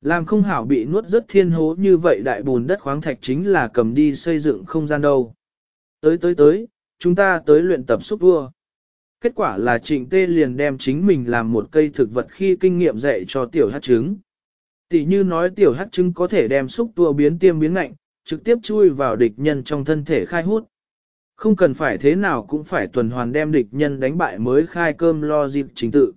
Làm không hảo bị nuốt rất thiên hố như vậy đại bùn đất khoáng thạch chính là cầm đi xây dựng không gian đâu. Tới tới tới, chúng ta tới luyện tập xúc vua. Kết quả là trịnh tê liền đem chính mình làm một cây thực vật khi kinh nghiệm dạy cho tiểu hát trứng. Tỷ như nói tiểu hát trứng có thể đem xúc tua biến tiêm biến ngạnh, trực tiếp chui vào địch nhân trong thân thể khai hút. Không cần phải thế nào cũng phải tuần hoàn đem địch nhân đánh bại mới khai cơm lo dịp chính tự.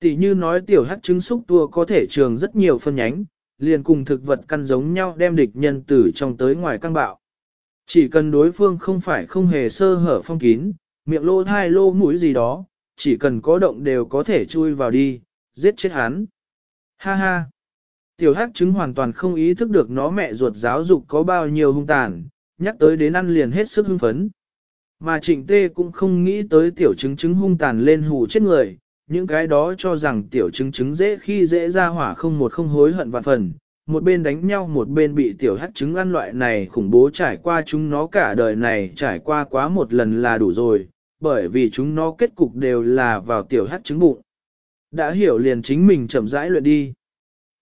Tỷ như nói tiểu hắc trứng xúc tua có thể trường rất nhiều phân nhánh, liền cùng thực vật căn giống nhau đem địch nhân từ trong tới ngoài căng bạo. Chỉ cần đối phương không phải không hề sơ hở phong kín, miệng lô thai lô mũi gì đó, chỉ cần có động đều có thể chui vào đi, giết chết hắn. Ha ha! Tiểu hắc trứng hoàn toàn không ý thức được nó mẹ ruột giáo dục có bao nhiêu hung tàn, nhắc tới đến ăn liền hết sức hưng phấn. Mà trịnh tê cũng không nghĩ tới tiểu chứng chứng hung tàn lên hù chết người, những cái đó cho rằng tiểu chứng chứng dễ khi dễ ra hỏa không một không hối hận vạn phần, một bên đánh nhau một bên bị tiểu hắc trứng ăn loại này khủng bố trải qua chúng nó cả đời này trải qua quá một lần là đủ rồi, bởi vì chúng nó kết cục đều là vào tiểu hắc trứng bụng. Đã hiểu liền chính mình chậm rãi luyện đi.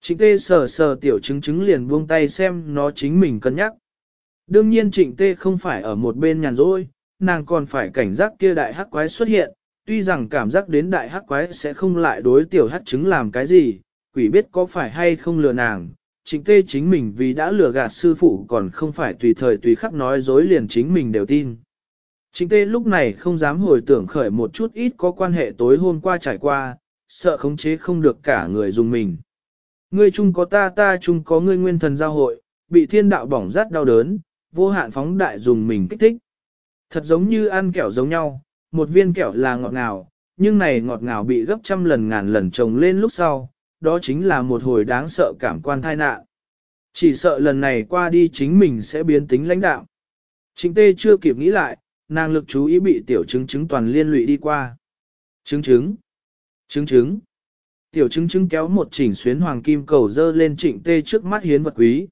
Trịnh tê sờ sờ tiểu chứng chứng liền buông tay xem nó chính mình cân nhắc. Đương nhiên trịnh tê không phải ở một bên nhàn rỗi, nàng còn phải cảnh giác kia đại hắc quái xuất hiện, tuy rằng cảm giác đến đại hắc quái sẽ không lại đối tiểu hắc chứng làm cái gì, quỷ biết có phải hay không lừa nàng. chính tê chính mình vì đã lừa gạt sư phụ còn không phải tùy thời tùy khắc nói dối liền chính mình đều tin. chính tê lúc này không dám hồi tưởng khởi một chút ít có quan hệ tối hôm qua trải qua, sợ khống chế không được cả người dùng mình. Ngươi chung có ta ta chung có ngươi nguyên thần giao hội, bị thiên đạo bỏng rát đau đớn, vô hạn phóng đại dùng mình kích thích. Thật giống như ăn kẹo giống nhau, một viên kẹo là ngọt ngào, nhưng này ngọt ngào bị gấp trăm lần ngàn lần trồng lên lúc sau, đó chính là một hồi đáng sợ cảm quan thai nạn. Chỉ sợ lần này qua đi chính mình sẽ biến tính lãnh đạo. Chính tê chưa kịp nghĩ lại, nàng lực chú ý bị tiểu chứng chứng toàn liên lụy đi qua. Chứng chứng, chứng chứng. Tiểu chứng chứng kéo một chỉnh xuyến hoàng kim cầu dơ lên trịnh tê trước mắt hiến vật quý.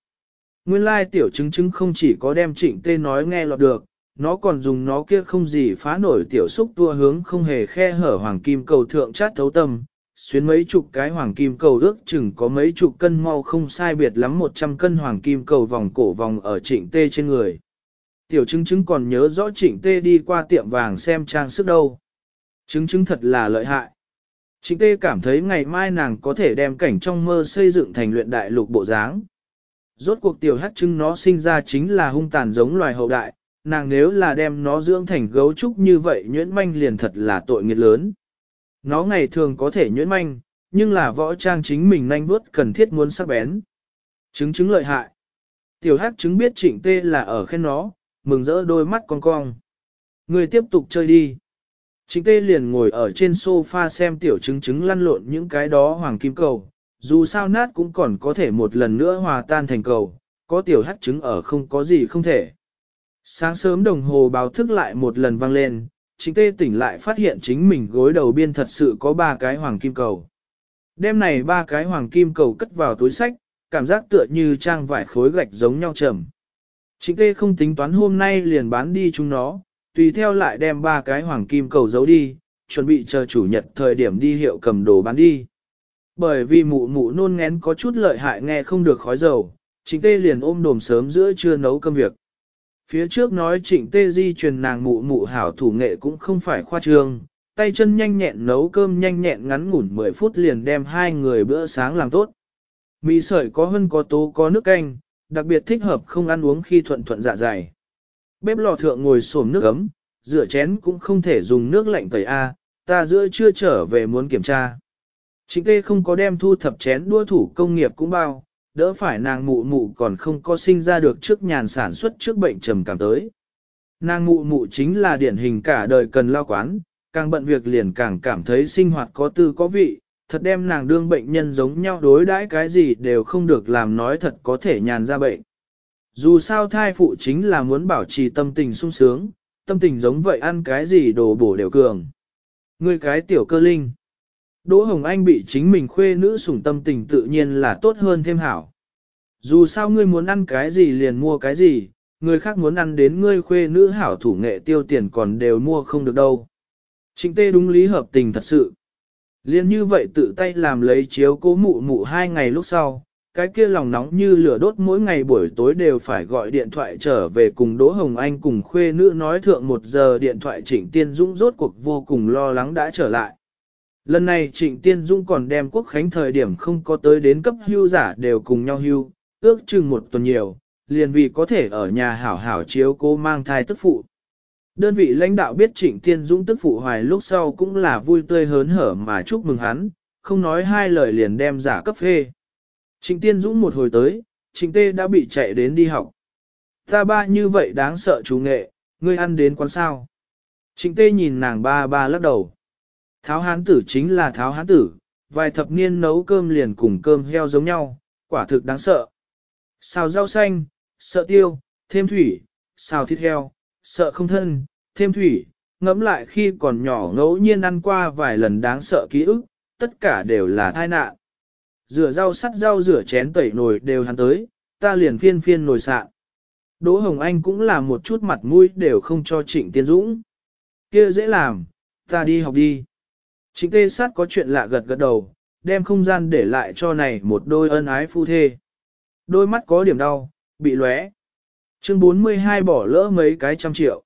Nguyên lai tiểu chứng chứng không chỉ có đem trịnh tê nói nghe lọt được, nó còn dùng nó kia không gì phá nổi tiểu xúc tua hướng không hề khe hở hoàng kim cầu thượng chát thấu tâm, xuyến mấy chục cái hoàng kim cầu ước chừng có mấy chục cân mau không sai biệt lắm một trăm cân hoàng kim cầu vòng cổ vòng ở trịnh tê trên người. Tiểu chứng chứng còn nhớ rõ trịnh tê đi qua tiệm vàng xem trang sức đâu. Chứng chứng thật là lợi hại. Trịnh tê cảm thấy ngày mai nàng có thể đem cảnh trong mơ xây dựng thành luyện đại lục bộ dáng. Rốt cuộc tiểu hát chứng nó sinh ra chính là hung tàn giống loài hậu đại, nàng nếu là đem nó dưỡng thành gấu trúc như vậy nhuyễn manh liền thật là tội nghiệt lớn. Nó ngày thường có thể nhuyễn manh, nhưng là võ trang chính mình nhanh bước cần thiết muốn sắc bén. Chứng chứng lợi hại. Tiểu hát chứng biết trịnh tê là ở khen nó, mừng rỡ đôi mắt con cong. Người tiếp tục chơi đi. Trịnh tê liền ngồi ở trên sofa xem tiểu chứng chứng lăn lộn những cái đó hoàng kim cầu, dù sao nát cũng còn có thể một lần nữa hòa tan thành cầu, có tiểu hắc chứng ở không có gì không thể. Sáng sớm đồng hồ báo thức lại một lần vang lên, chính tê tỉnh lại phát hiện chính mình gối đầu biên thật sự có ba cái hoàng kim cầu. Đêm này ba cái hoàng kim cầu cất vào túi sách, cảm giác tựa như trang vải khối gạch giống nhau trầm. Chính tê không tính toán hôm nay liền bán đi chúng nó, tùy theo lại đem ba cái hoàng kim cầu giấu đi, chuẩn bị chờ chủ nhật thời điểm đi hiệu cầm đồ bán đi. Bởi vì mụ mụ nôn ngén có chút lợi hại nghe không được khói dầu, chính tê liền ôm đồm sớm giữa trưa nấu cơm việc. Phía trước nói trịnh tê di truyền nàng mụ mụ hảo thủ nghệ cũng không phải khoa trương, tay chân nhanh nhẹn nấu cơm nhanh nhẹn ngắn ngủn 10 phút liền đem hai người bữa sáng làm tốt. Mì sợi có hơn có tố có nước canh, đặc biệt thích hợp không ăn uống khi thuận thuận dạ dày. Bếp lò thượng ngồi xổm nước ấm, rửa chén cũng không thể dùng nước lạnh tẩy A, ta giữa chưa trở về muốn kiểm tra. Trịnh tê không có đem thu thập chén đua thủ công nghiệp cũng bao, đỡ phải nàng mụ mụ còn không có sinh ra được trước nhàn sản xuất trước bệnh trầm cảm tới. Nàng mụ mụ chính là điển hình cả đời cần lao quán, càng bận việc liền càng cảm thấy sinh hoạt có tư có vị, thật đem nàng đương bệnh nhân giống nhau đối đãi cái gì đều không được làm nói thật có thể nhàn ra bệnh. Dù sao thai phụ chính là muốn bảo trì tâm tình sung sướng, tâm tình giống vậy ăn cái gì đồ bổ đều cường. Ngươi cái tiểu cơ linh. Đỗ Hồng Anh bị chính mình khuê nữ sủng tâm tình tự nhiên là tốt hơn thêm hảo. Dù sao ngươi muốn ăn cái gì liền mua cái gì, người khác muốn ăn đến ngươi khuê nữ hảo thủ nghệ tiêu tiền còn đều mua không được đâu. Trịnh tê đúng lý hợp tình thật sự. Liên như vậy tự tay làm lấy chiếu cố mụ mụ hai ngày lúc sau, cái kia lòng nóng như lửa đốt mỗi ngày buổi tối đều phải gọi điện thoại trở về cùng Đỗ Hồng Anh cùng khuê nữ nói thượng một giờ điện thoại Trịnh Tiên Dũng rốt cuộc vô cùng lo lắng đã trở lại. Lần này Trịnh Tiên Dung còn đem quốc khánh thời điểm không có tới đến cấp hưu giả đều cùng nhau hưu, ước chừng một tuần nhiều, liền vì có thể ở nhà hảo hảo chiếu cô mang thai tức phụ. Đơn vị lãnh đạo biết Trịnh Tiên Dũng tức phụ hoài lúc sau cũng là vui tươi hớn hở mà chúc mừng hắn, không nói hai lời liền đem giả cấp phê. Trịnh Tiên Dũng một hồi tới, Trịnh Tê đã bị chạy đến đi học. Ta ba như vậy đáng sợ chú nghệ, ngươi ăn đến quán sao. Trịnh Tê nhìn nàng ba ba lắc đầu. Tháo hán tử chính là tháo hán tử, vài thập niên nấu cơm liền cùng cơm heo giống nhau, quả thực đáng sợ. Xào rau xanh, sợ tiêu, thêm thủy, xào thịt heo, sợ không thân, thêm thủy, ngẫm lại khi còn nhỏ ngẫu nhiên ăn qua vài lần đáng sợ ký ức, tất cả đều là tai nạn. Rửa rau sắt rau rửa chén tẩy nồi đều hắn tới, ta liền phiên phiên nồi sạn. Đỗ Hồng Anh cũng là một chút mặt mũi đều không cho Trịnh Tiên Dũng. kia dễ làm, ta đi học đi. Trịnh Tê Sát có chuyện lạ gật gật đầu, đem không gian để lại cho này một đôi ân ái phu thê. Đôi mắt có điểm đau, bị lóe. Chương 42 bỏ lỡ mấy cái trăm triệu.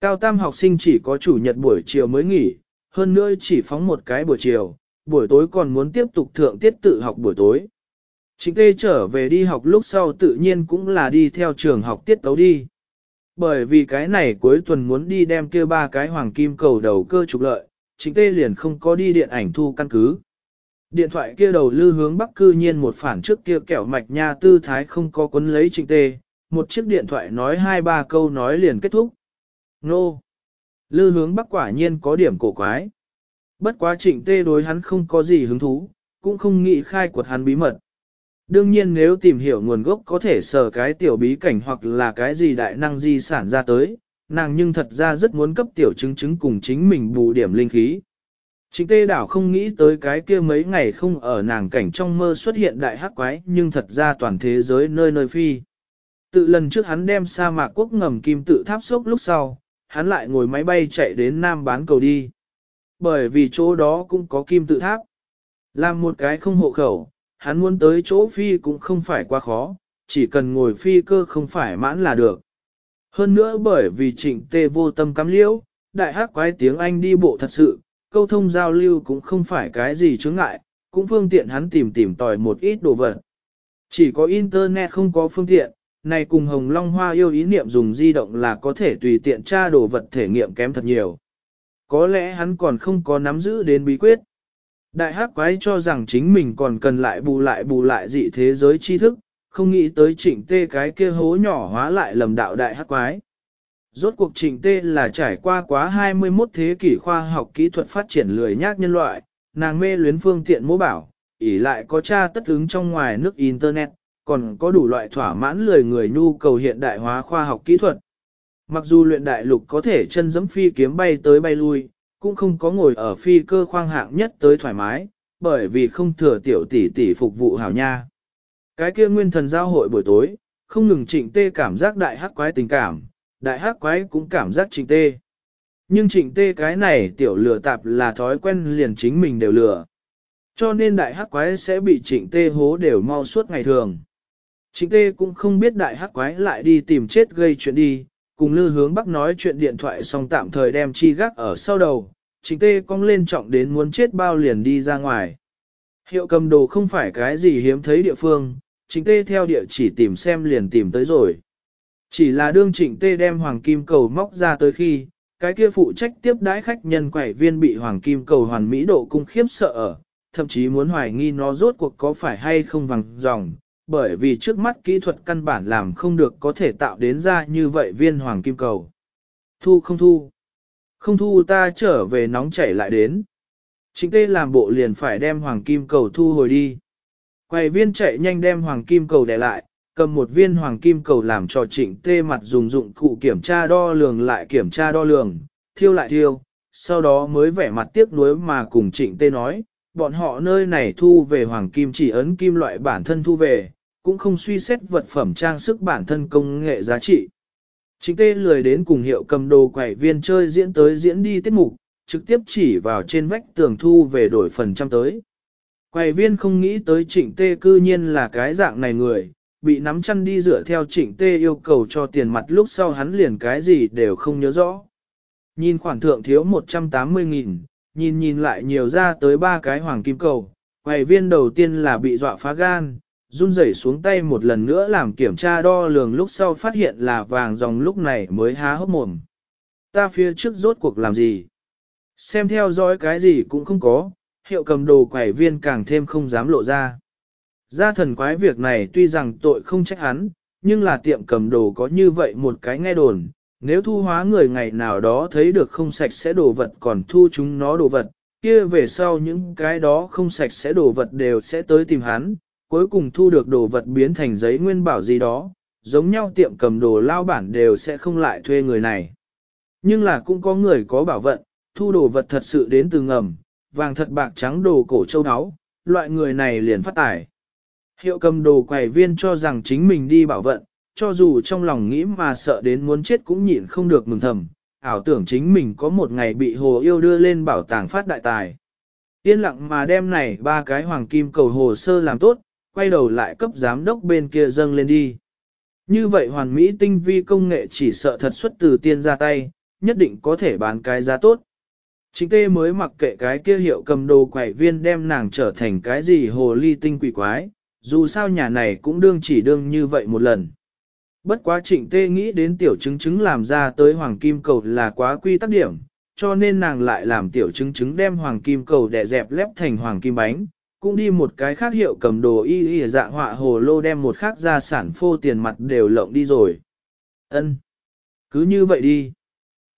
Cao tam học sinh chỉ có chủ nhật buổi chiều mới nghỉ, hơn nữa chỉ phóng một cái buổi chiều, buổi tối còn muốn tiếp tục thượng tiết tự học buổi tối. Trịnh Tê trở về đi học lúc sau tự nhiên cũng là đi theo trường học tiết tấu đi. Bởi vì cái này cuối tuần muốn đi đem kia ba cái hoàng kim cầu đầu cơ trục lợi, Trịnh Tê liền không có đi điện ảnh thu căn cứ. Điện thoại kia đầu lư hướng bắc cư nhiên một phản trước kia kẹo mạch nha tư thái không có quấn lấy Trịnh Tê, một chiếc điện thoại nói hai ba câu nói liền kết thúc. Nô! Lư hướng bắc quả nhiên có điểm cổ quái. Bất quá trịnh tê đối hắn không có gì hứng thú, cũng không nghĩ khai quật hắn bí mật. Đương nhiên nếu tìm hiểu nguồn gốc có thể sở cái tiểu bí cảnh hoặc là cái gì đại năng di sản ra tới, nàng nhưng thật ra rất muốn cấp tiểu chứng chứng cùng chính mình bù điểm linh khí. Chính tê đảo không nghĩ tới cái kia mấy ngày không ở nàng cảnh trong mơ xuất hiện đại hắc quái nhưng thật ra toàn thế giới nơi nơi phi. Tự lần trước hắn đem sa mạc quốc ngầm kim tự tháp sốc lúc sau, hắn lại ngồi máy bay chạy đến Nam bán cầu đi. Bởi vì chỗ đó cũng có kim tự tháp. Làm một cái không hộ khẩu, hắn muốn tới chỗ phi cũng không phải quá khó, chỉ cần ngồi phi cơ không phải mãn là được. Hơn nữa bởi vì trịnh tê vô tâm cắm liễu, đại hắc quái tiếng Anh đi bộ thật sự, câu thông giao lưu cũng không phải cái gì chướng ngại, cũng phương tiện hắn tìm tìm tòi một ít đồ vật. Chỉ có internet không có phương tiện, này cùng Hồng Long Hoa yêu ý niệm dùng di động là có thể tùy tiện tra đồ vật thể nghiệm kém thật nhiều. Có lẽ hắn còn không có nắm giữ đến bí quyết. Đại hắc quái cho rằng chính mình còn cần lại bù lại bù lại dị thế giới tri thức, không nghĩ tới trịnh tê cái kia hố nhỏ hóa lại lầm đạo đại hắc quái. Rốt cuộc trịnh tê là trải qua quá 21 thế kỷ khoa học kỹ thuật phát triển lười nhác nhân loại, nàng mê luyến phương tiện mô bảo, ỉ lại có tra tất ứng trong ngoài nước Internet, còn có đủ loại thỏa mãn lười người nhu cầu hiện đại hóa khoa học kỹ thuật. Mặc dù luyện đại lục có thể chân dẫm phi kiếm bay tới bay lui, cũng không có ngồi ở phi cơ khoang hạng nhất tới thoải mái, bởi vì không thừa tiểu tỷ tỷ phục vụ hảo nha. Cái kia nguyên thần giao hội buổi tối, không ngừng trịnh tê cảm giác đại hắc quái tình cảm, đại hắc quái cũng cảm giác trịnh tê. Nhưng trịnh tê cái này tiểu lừa tạp là thói quen liền chính mình đều lừa. Cho nên đại hắc quái sẽ bị trịnh tê hố đều mau suốt ngày thường. Trịnh tê cũng không biết đại hắc quái lại đi tìm chết gây chuyện đi, cùng lư hướng bắc nói chuyện điện thoại xong tạm thời đem chi gác ở sau đầu, trịnh tê cong lên trọng đến muốn chết bao liền đi ra ngoài. Hiệu cầm đồ không phải cái gì hiếm thấy địa phương, trịnh tê theo địa chỉ tìm xem liền tìm tới rồi. Chỉ là đương trịnh tê đem hoàng kim cầu móc ra tới khi, cái kia phụ trách tiếp đãi khách nhân quẩy viên bị hoàng kim cầu hoàn mỹ độ cung khiếp sợ ở, thậm chí muốn hoài nghi nó rốt cuộc có phải hay không vàng dòng, bởi vì trước mắt kỹ thuật căn bản làm không được có thể tạo đến ra như vậy viên hoàng kim cầu. Thu không thu. Không thu ta trở về nóng chảy lại đến. Chính tê làm bộ liền phải đem hoàng kim cầu thu hồi đi. Quầy viên chạy nhanh đem hoàng kim cầu để lại, cầm một viên hoàng kim cầu làm cho trịnh tê mặt dùng dụng cụ kiểm tra đo lường lại kiểm tra đo lường, thiêu lại thiêu, sau đó mới vẻ mặt tiếc nuối mà cùng trịnh tê nói, bọn họ nơi này thu về hoàng kim chỉ ấn kim loại bản thân thu về, cũng không suy xét vật phẩm trang sức bản thân công nghệ giá trị. Trịnh tê lười đến cùng hiệu cầm đồ quầy viên chơi diễn tới diễn đi tiết mục, trực tiếp chỉ vào trên vách tường thu về đổi phần trăm tới. Quầy viên không nghĩ tới trịnh tê cư nhiên là cái dạng này người, bị nắm chăn đi dựa theo trịnh tê yêu cầu cho tiền mặt lúc sau hắn liền cái gì đều không nhớ rõ. Nhìn khoản thượng thiếu 180.000, nhìn nhìn lại nhiều ra tới ba cái hoàng kim cầu, quầy viên đầu tiên là bị dọa phá gan, run rẩy xuống tay một lần nữa làm kiểm tra đo lường lúc sau phát hiện là vàng dòng lúc này mới há hốc mồm. Ta phía trước rốt cuộc làm gì? Xem theo dõi cái gì cũng không có, hiệu cầm đồ quầy viên càng thêm không dám lộ ra. Gia thần quái việc này tuy rằng tội không trách hắn, nhưng là tiệm cầm đồ có như vậy một cái nghe đồn, nếu thu hóa người ngày nào đó thấy được không sạch sẽ đồ vật còn thu chúng nó đồ vật, kia về sau những cái đó không sạch sẽ đồ vật đều sẽ tới tìm hắn, cuối cùng thu được đồ vật biến thành giấy nguyên bảo gì đó, giống nhau tiệm cầm đồ lao bản đều sẽ không lại thuê người này. Nhưng là cũng có người có bảo vận, thu đồ vật thật sự đến từ ngầm, vàng thật bạc trắng đồ cổ châu áo, loại người này liền phát tài. Hiệu cầm đồ quầy viên cho rằng chính mình đi bảo vận, cho dù trong lòng nghĩ mà sợ đến muốn chết cũng nhịn không được mừng thầm, ảo tưởng chính mình có một ngày bị hồ yêu đưa lên bảo tàng phát đại tài. Yên lặng mà đem này ba cái hoàng kim cầu hồ sơ làm tốt, quay đầu lại cấp giám đốc bên kia dâng lên đi. Như vậy hoàn mỹ tinh vi công nghệ chỉ sợ thật xuất từ tiên ra tay, nhất định có thể bán cái giá tốt. Chính tê mới mặc kệ cái kia hiệu cầm đồ quẩy viên đem nàng trở thành cái gì hồ ly tinh quỷ quái, dù sao nhà này cũng đương chỉ đương như vậy một lần. Bất quá trịnh tê nghĩ đến tiểu chứng chứng làm ra tới hoàng kim cầu là quá quy tắc điểm, cho nên nàng lại làm tiểu chứng chứng đem hoàng kim cầu đẻ dẹp lép thành hoàng kim bánh, cũng đi một cái khác hiệu cầm đồ y y dạng họa hồ lô đem một khác gia sản phô tiền mặt đều lộng đi rồi. ân Cứ như vậy đi.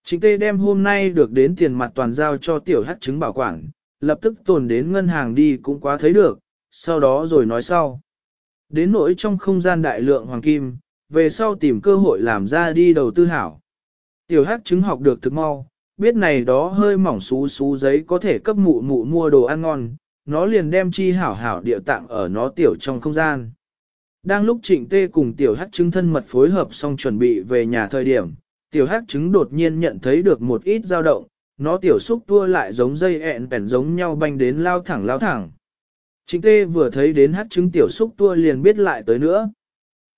Trịnh tê đem hôm nay được đến tiền mặt toàn giao cho tiểu hắc chứng bảo quản, lập tức tồn đến ngân hàng đi cũng quá thấy được, sau đó rồi nói sau. Đến nỗi trong không gian đại lượng hoàng kim, về sau tìm cơ hội làm ra đi đầu tư hảo. Tiểu hắc chứng học được thực mau, biết này đó hơi mỏng xú xú giấy có thể cấp mụ mụ mua đồ ăn ngon, nó liền đem chi hảo hảo địa tạng ở nó tiểu trong không gian. Đang lúc trịnh tê cùng tiểu hắc chứng thân mật phối hợp xong chuẩn bị về nhà thời điểm, tiểu hắc trứng đột nhiên nhận thấy được một ít dao động, nó tiểu xúc tua lại giống dây ẹn bèn giống nhau banh đến lao thẳng lao thẳng. Trịnh tê vừa thấy đến hắc trứng tiểu xúc tua liền biết lại tới nữa.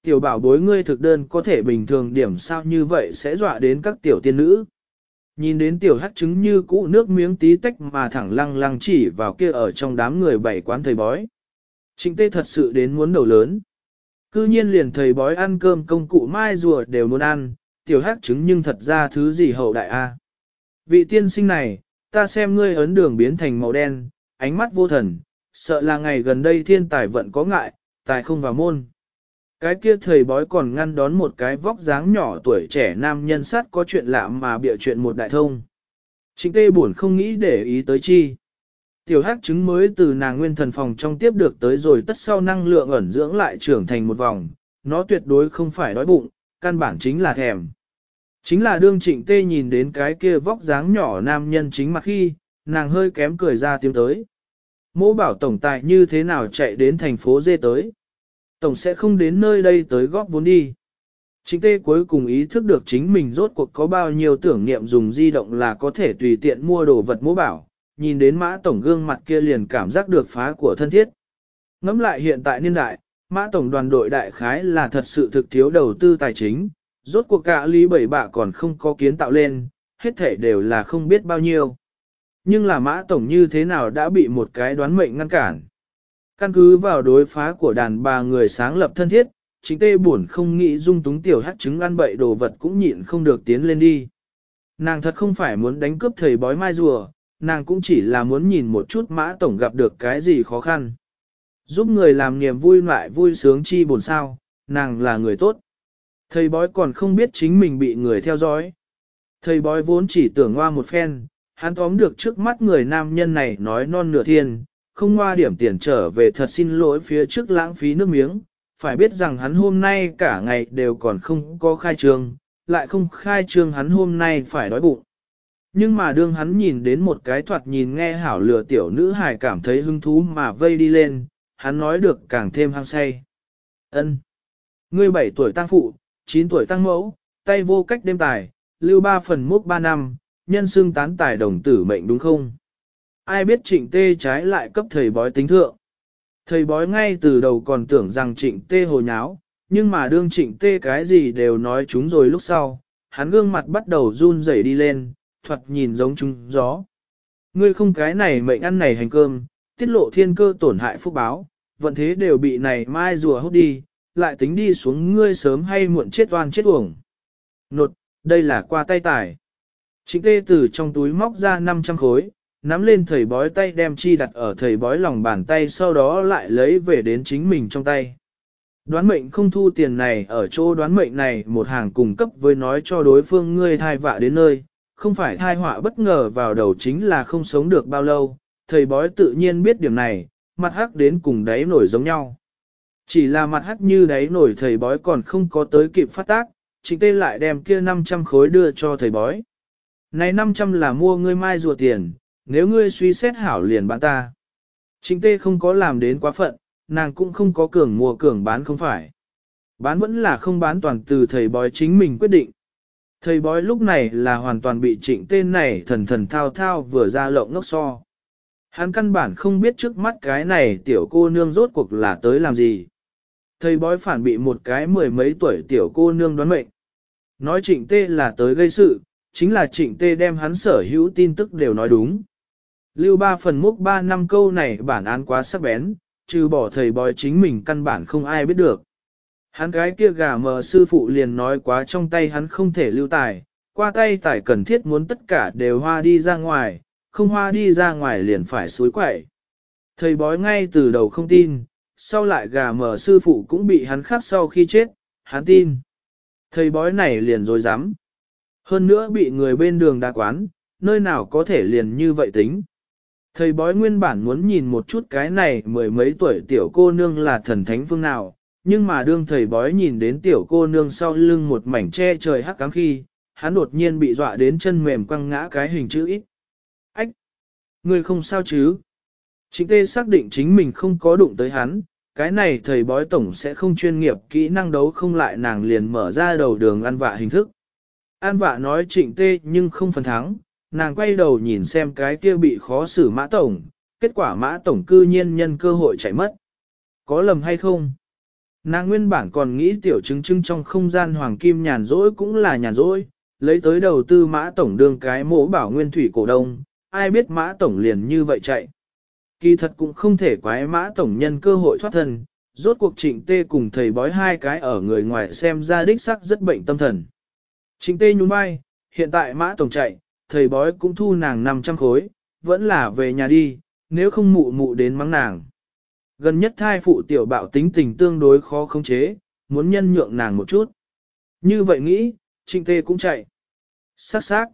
Tiểu bảo bối ngươi thực đơn có thể bình thường điểm sao như vậy sẽ dọa đến các tiểu tiên nữ. Nhìn đến tiểu hắc trứng như cũ nước miếng tí tách mà thẳng lăng lăng chỉ vào kia ở trong đám người bảy quán thầy bói. Trịnh tê thật sự đến muốn đầu lớn. Cư nhiên liền thầy bói ăn cơm công cụ mai rùa đều muốn ăn, tiểu hắc trứng nhưng thật ra thứ gì hậu đại a. Vị tiên sinh này, ta xem ngươi ấn đường biến thành màu đen, ánh mắt vô thần, sợ là ngày gần đây thiên tài vận có ngại, tài không vào môn. Cái kia thầy bói còn ngăn đón một cái vóc dáng nhỏ tuổi trẻ nam nhân sát có chuyện lạ mà bịa chuyện một đại thông. chính tê buồn không nghĩ để ý tới chi. Tiểu hắc trứng mới từ nàng nguyên thần phòng trong tiếp được tới rồi tất sau năng lượng ẩn dưỡng lại trưởng thành một vòng, nó tuyệt đối không phải đói bụng, căn bản chính là thèm. Chính là đương trịnh tê nhìn đến cái kia vóc dáng nhỏ nam nhân chính mặt khi, nàng hơi kém cười ra tiếng tới. Mô bảo tổng tài như thế nào chạy đến thành phố dê tới. Tổng sẽ không đến nơi đây tới góp vốn đi. Chính tê cuối cùng ý thức được chính mình rốt cuộc có bao nhiêu tưởng niệm dùng di động là có thể tùy tiện mua đồ vật mô bảo, nhìn đến mã tổng gương mặt kia liền cảm giác được phá của thân thiết. Ngắm lại hiện tại niên đại, mã tổng đoàn đội đại khái là thật sự thực thiếu đầu tư tài chính, rốt cuộc cả lý bảy bạ còn không có kiến tạo lên, hết thể đều là không biết bao nhiêu. Nhưng là mã tổng như thế nào đã bị một cái đoán mệnh ngăn cản. Căn cứ vào đối phá của đàn bà người sáng lập thân thiết, chính tê buồn không nghĩ dung túng tiểu hát trứng ăn bậy đồ vật cũng nhịn không được tiến lên đi. Nàng thật không phải muốn đánh cướp thầy bói mai rùa, nàng cũng chỉ là muốn nhìn một chút mã tổng gặp được cái gì khó khăn. Giúp người làm niềm vui lại vui sướng chi buồn sao, nàng là người tốt. Thầy bói còn không biết chính mình bị người theo dõi. Thầy bói vốn chỉ tưởng hoa một phen, hắn tóm được trước mắt người nam nhân này nói non nửa thiên, không hoa điểm tiền trở về thật xin lỗi phía trước lãng phí nước miếng, phải biết rằng hắn hôm nay cả ngày đều còn không có khai trương, lại không khai trương hắn hôm nay phải đói bụng. Nhưng mà đương hắn nhìn đến một cái thoạt nhìn nghe hảo lừa tiểu nữ hài cảm thấy hứng thú mà vây đi lên, hắn nói được càng thêm hăng say. ân Ngươi bảy tuổi tăng phụ, 9 tuổi tăng mẫu, tay vô cách đêm tài, lưu ba phần mốc 3 năm, nhân xương tán tài đồng tử mệnh đúng không? ai biết trịnh tê trái lại cấp thầy bói tính thượng. Thầy bói ngay từ đầu còn tưởng rằng trịnh tê hồ nháo, nhưng mà đương trịnh tê cái gì đều nói chúng rồi lúc sau, hắn gương mặt bắt đầu run rẩy đi lên, thuật nhìn giống chúng gió. Ngươi không cái này mệnh ăn này hành cơm, tiết lộ thiên cơ tổn hại phúc báo, vận thế đều bị này mai rùa hút đi, lại tính đi xuống ngươi sớm hay muộn chết oan chết uổng. Nột, đây là qua tay tải. Trịnh tê từ trong túi móc ra 500 khối, nắm lên thầy bói tay đem chi đặt ở thầy bói lòng bàn tay sau đó lại lấy về đến chính mình trong tay. Đoán mệnh không thu tiền này ở chỗ đoán mệnh này một hàng cung cấp với nói cho đối phương ngươi thai vạ đến nơi, không phải thai họa bất ngờ vào đầu chính là không sống được bao lâu, thầy bói tự nhiên biết điểm này, mặt hắc đến cùng đáy nổi giống nhau. Chỉ là mặt hắc như đáy nổi thầy bói còn không có tới kịp phát tác, chính tê lại đem kia 500 khối đưa cho thầy bói. Này 500 là mua ngươi mai rùa tiền, nếu ngươi suy xét hảo liền bán ta. Trịnh tê không có làm đến quá phận, nàng cũng không có cường mua cường bán không phải. Bán vẫn là không bán toàn từ thầy bói chính mình quyết định. Thầy bói lúc này là hoàn toàn bị trịnh tên này thần thần thao thao vừa ra lộng ngốc so. Hắn căn bản không biết trước mắt cái này tiểu cô nương rốt cuộc là tới làm gì. Thầy bói phản bị một cái mười mấy tuổi tiểu cô nương đoán mệnh. Nói trịnh tê là tới gây sự, chính là trịnh tê đem hắn sở hữu tin tức đều nói đúng. Lưu ba phần múc ba năm câu này bản án quá sắc bén, trừ bỏ thầy bói chính mình căn bản không ai biết được. Hắn cái kia gà mờ sư phụ liền nói quá trong tay hắn không thể lưu tài, qua tay tài cần thiết muốn tất cả đều hoa đi ra ngoài, không hoa đi ra ngoài liền phải suối quậy. Thầy bói ngay từ đầu không tin, sau lại gà mờ sư phụ cũng bị hắn khắc sau khi chết, hắn tin. Thầy bói này liền rồi dám. Hơn nữa bị người bên đường đa quán, nơi nào có thể liền như vậy tính. Thầy bói nguyên bản muốn nhìn một chút cái này mười mấy tuổi tiểu cô nương là thần thánh phương nào, nhưng mà đương thầy bói nhìn đến tiểu cô nương sau lưng một mảnh che trời hắc cám khi, hắn đột nhiên bị dọa đến chân mềm quăng ngã cái hình chữ ít. Ách! Người không sao chứ? Trịnh tê xác định chính mình không có đụng tới hắn, cái này thầy bói tổng sẽ không chuyên nghiệp kỹ năng đấu không lại nàng liền mở ra đầu đường ăn vạ hình thức. An vạ nói trịnh tê nhưng không phần thắng, nàng quay đầu nhìn xem cái kia bị khó xử mã tổng, kết quả mã tổng cư nhiên nhân cơ hội chạy mất. Có lầm hay không? Nàng nguyên bản còn nghĩ tiểu chứng chứng trong không gian hoàng kim nhàn rỗi cũng là nhàn rỗi, lấy tới đầu tư mã tổng đương cái mỗ bảo nguyên thủy cổ đông, ai biết mã tổng liền như vậy chạy. Kỳ thật cũng không thể quái mã tổng nhân cơ hội thoát thân, rốt cuộc trịnh tê cùng thầy bói hai cái ở người ngoài xem ra đích sắc rất bệnh tâm thần. Trịnh tê nhún vai, hiện tại mã tổng chạy, thầy bói cũng thu nàng 500 khối, vẫn là về nhà đi, nếu không mụ mụ đến mắng nàng. Gần nhất thai phụ tiểu bạo tính tình tương đối khó khống chế, muốn nhân nhượng nàng một chút. Như vậy nghĩ, trịnh tê cũng chạy. Sắc sắc.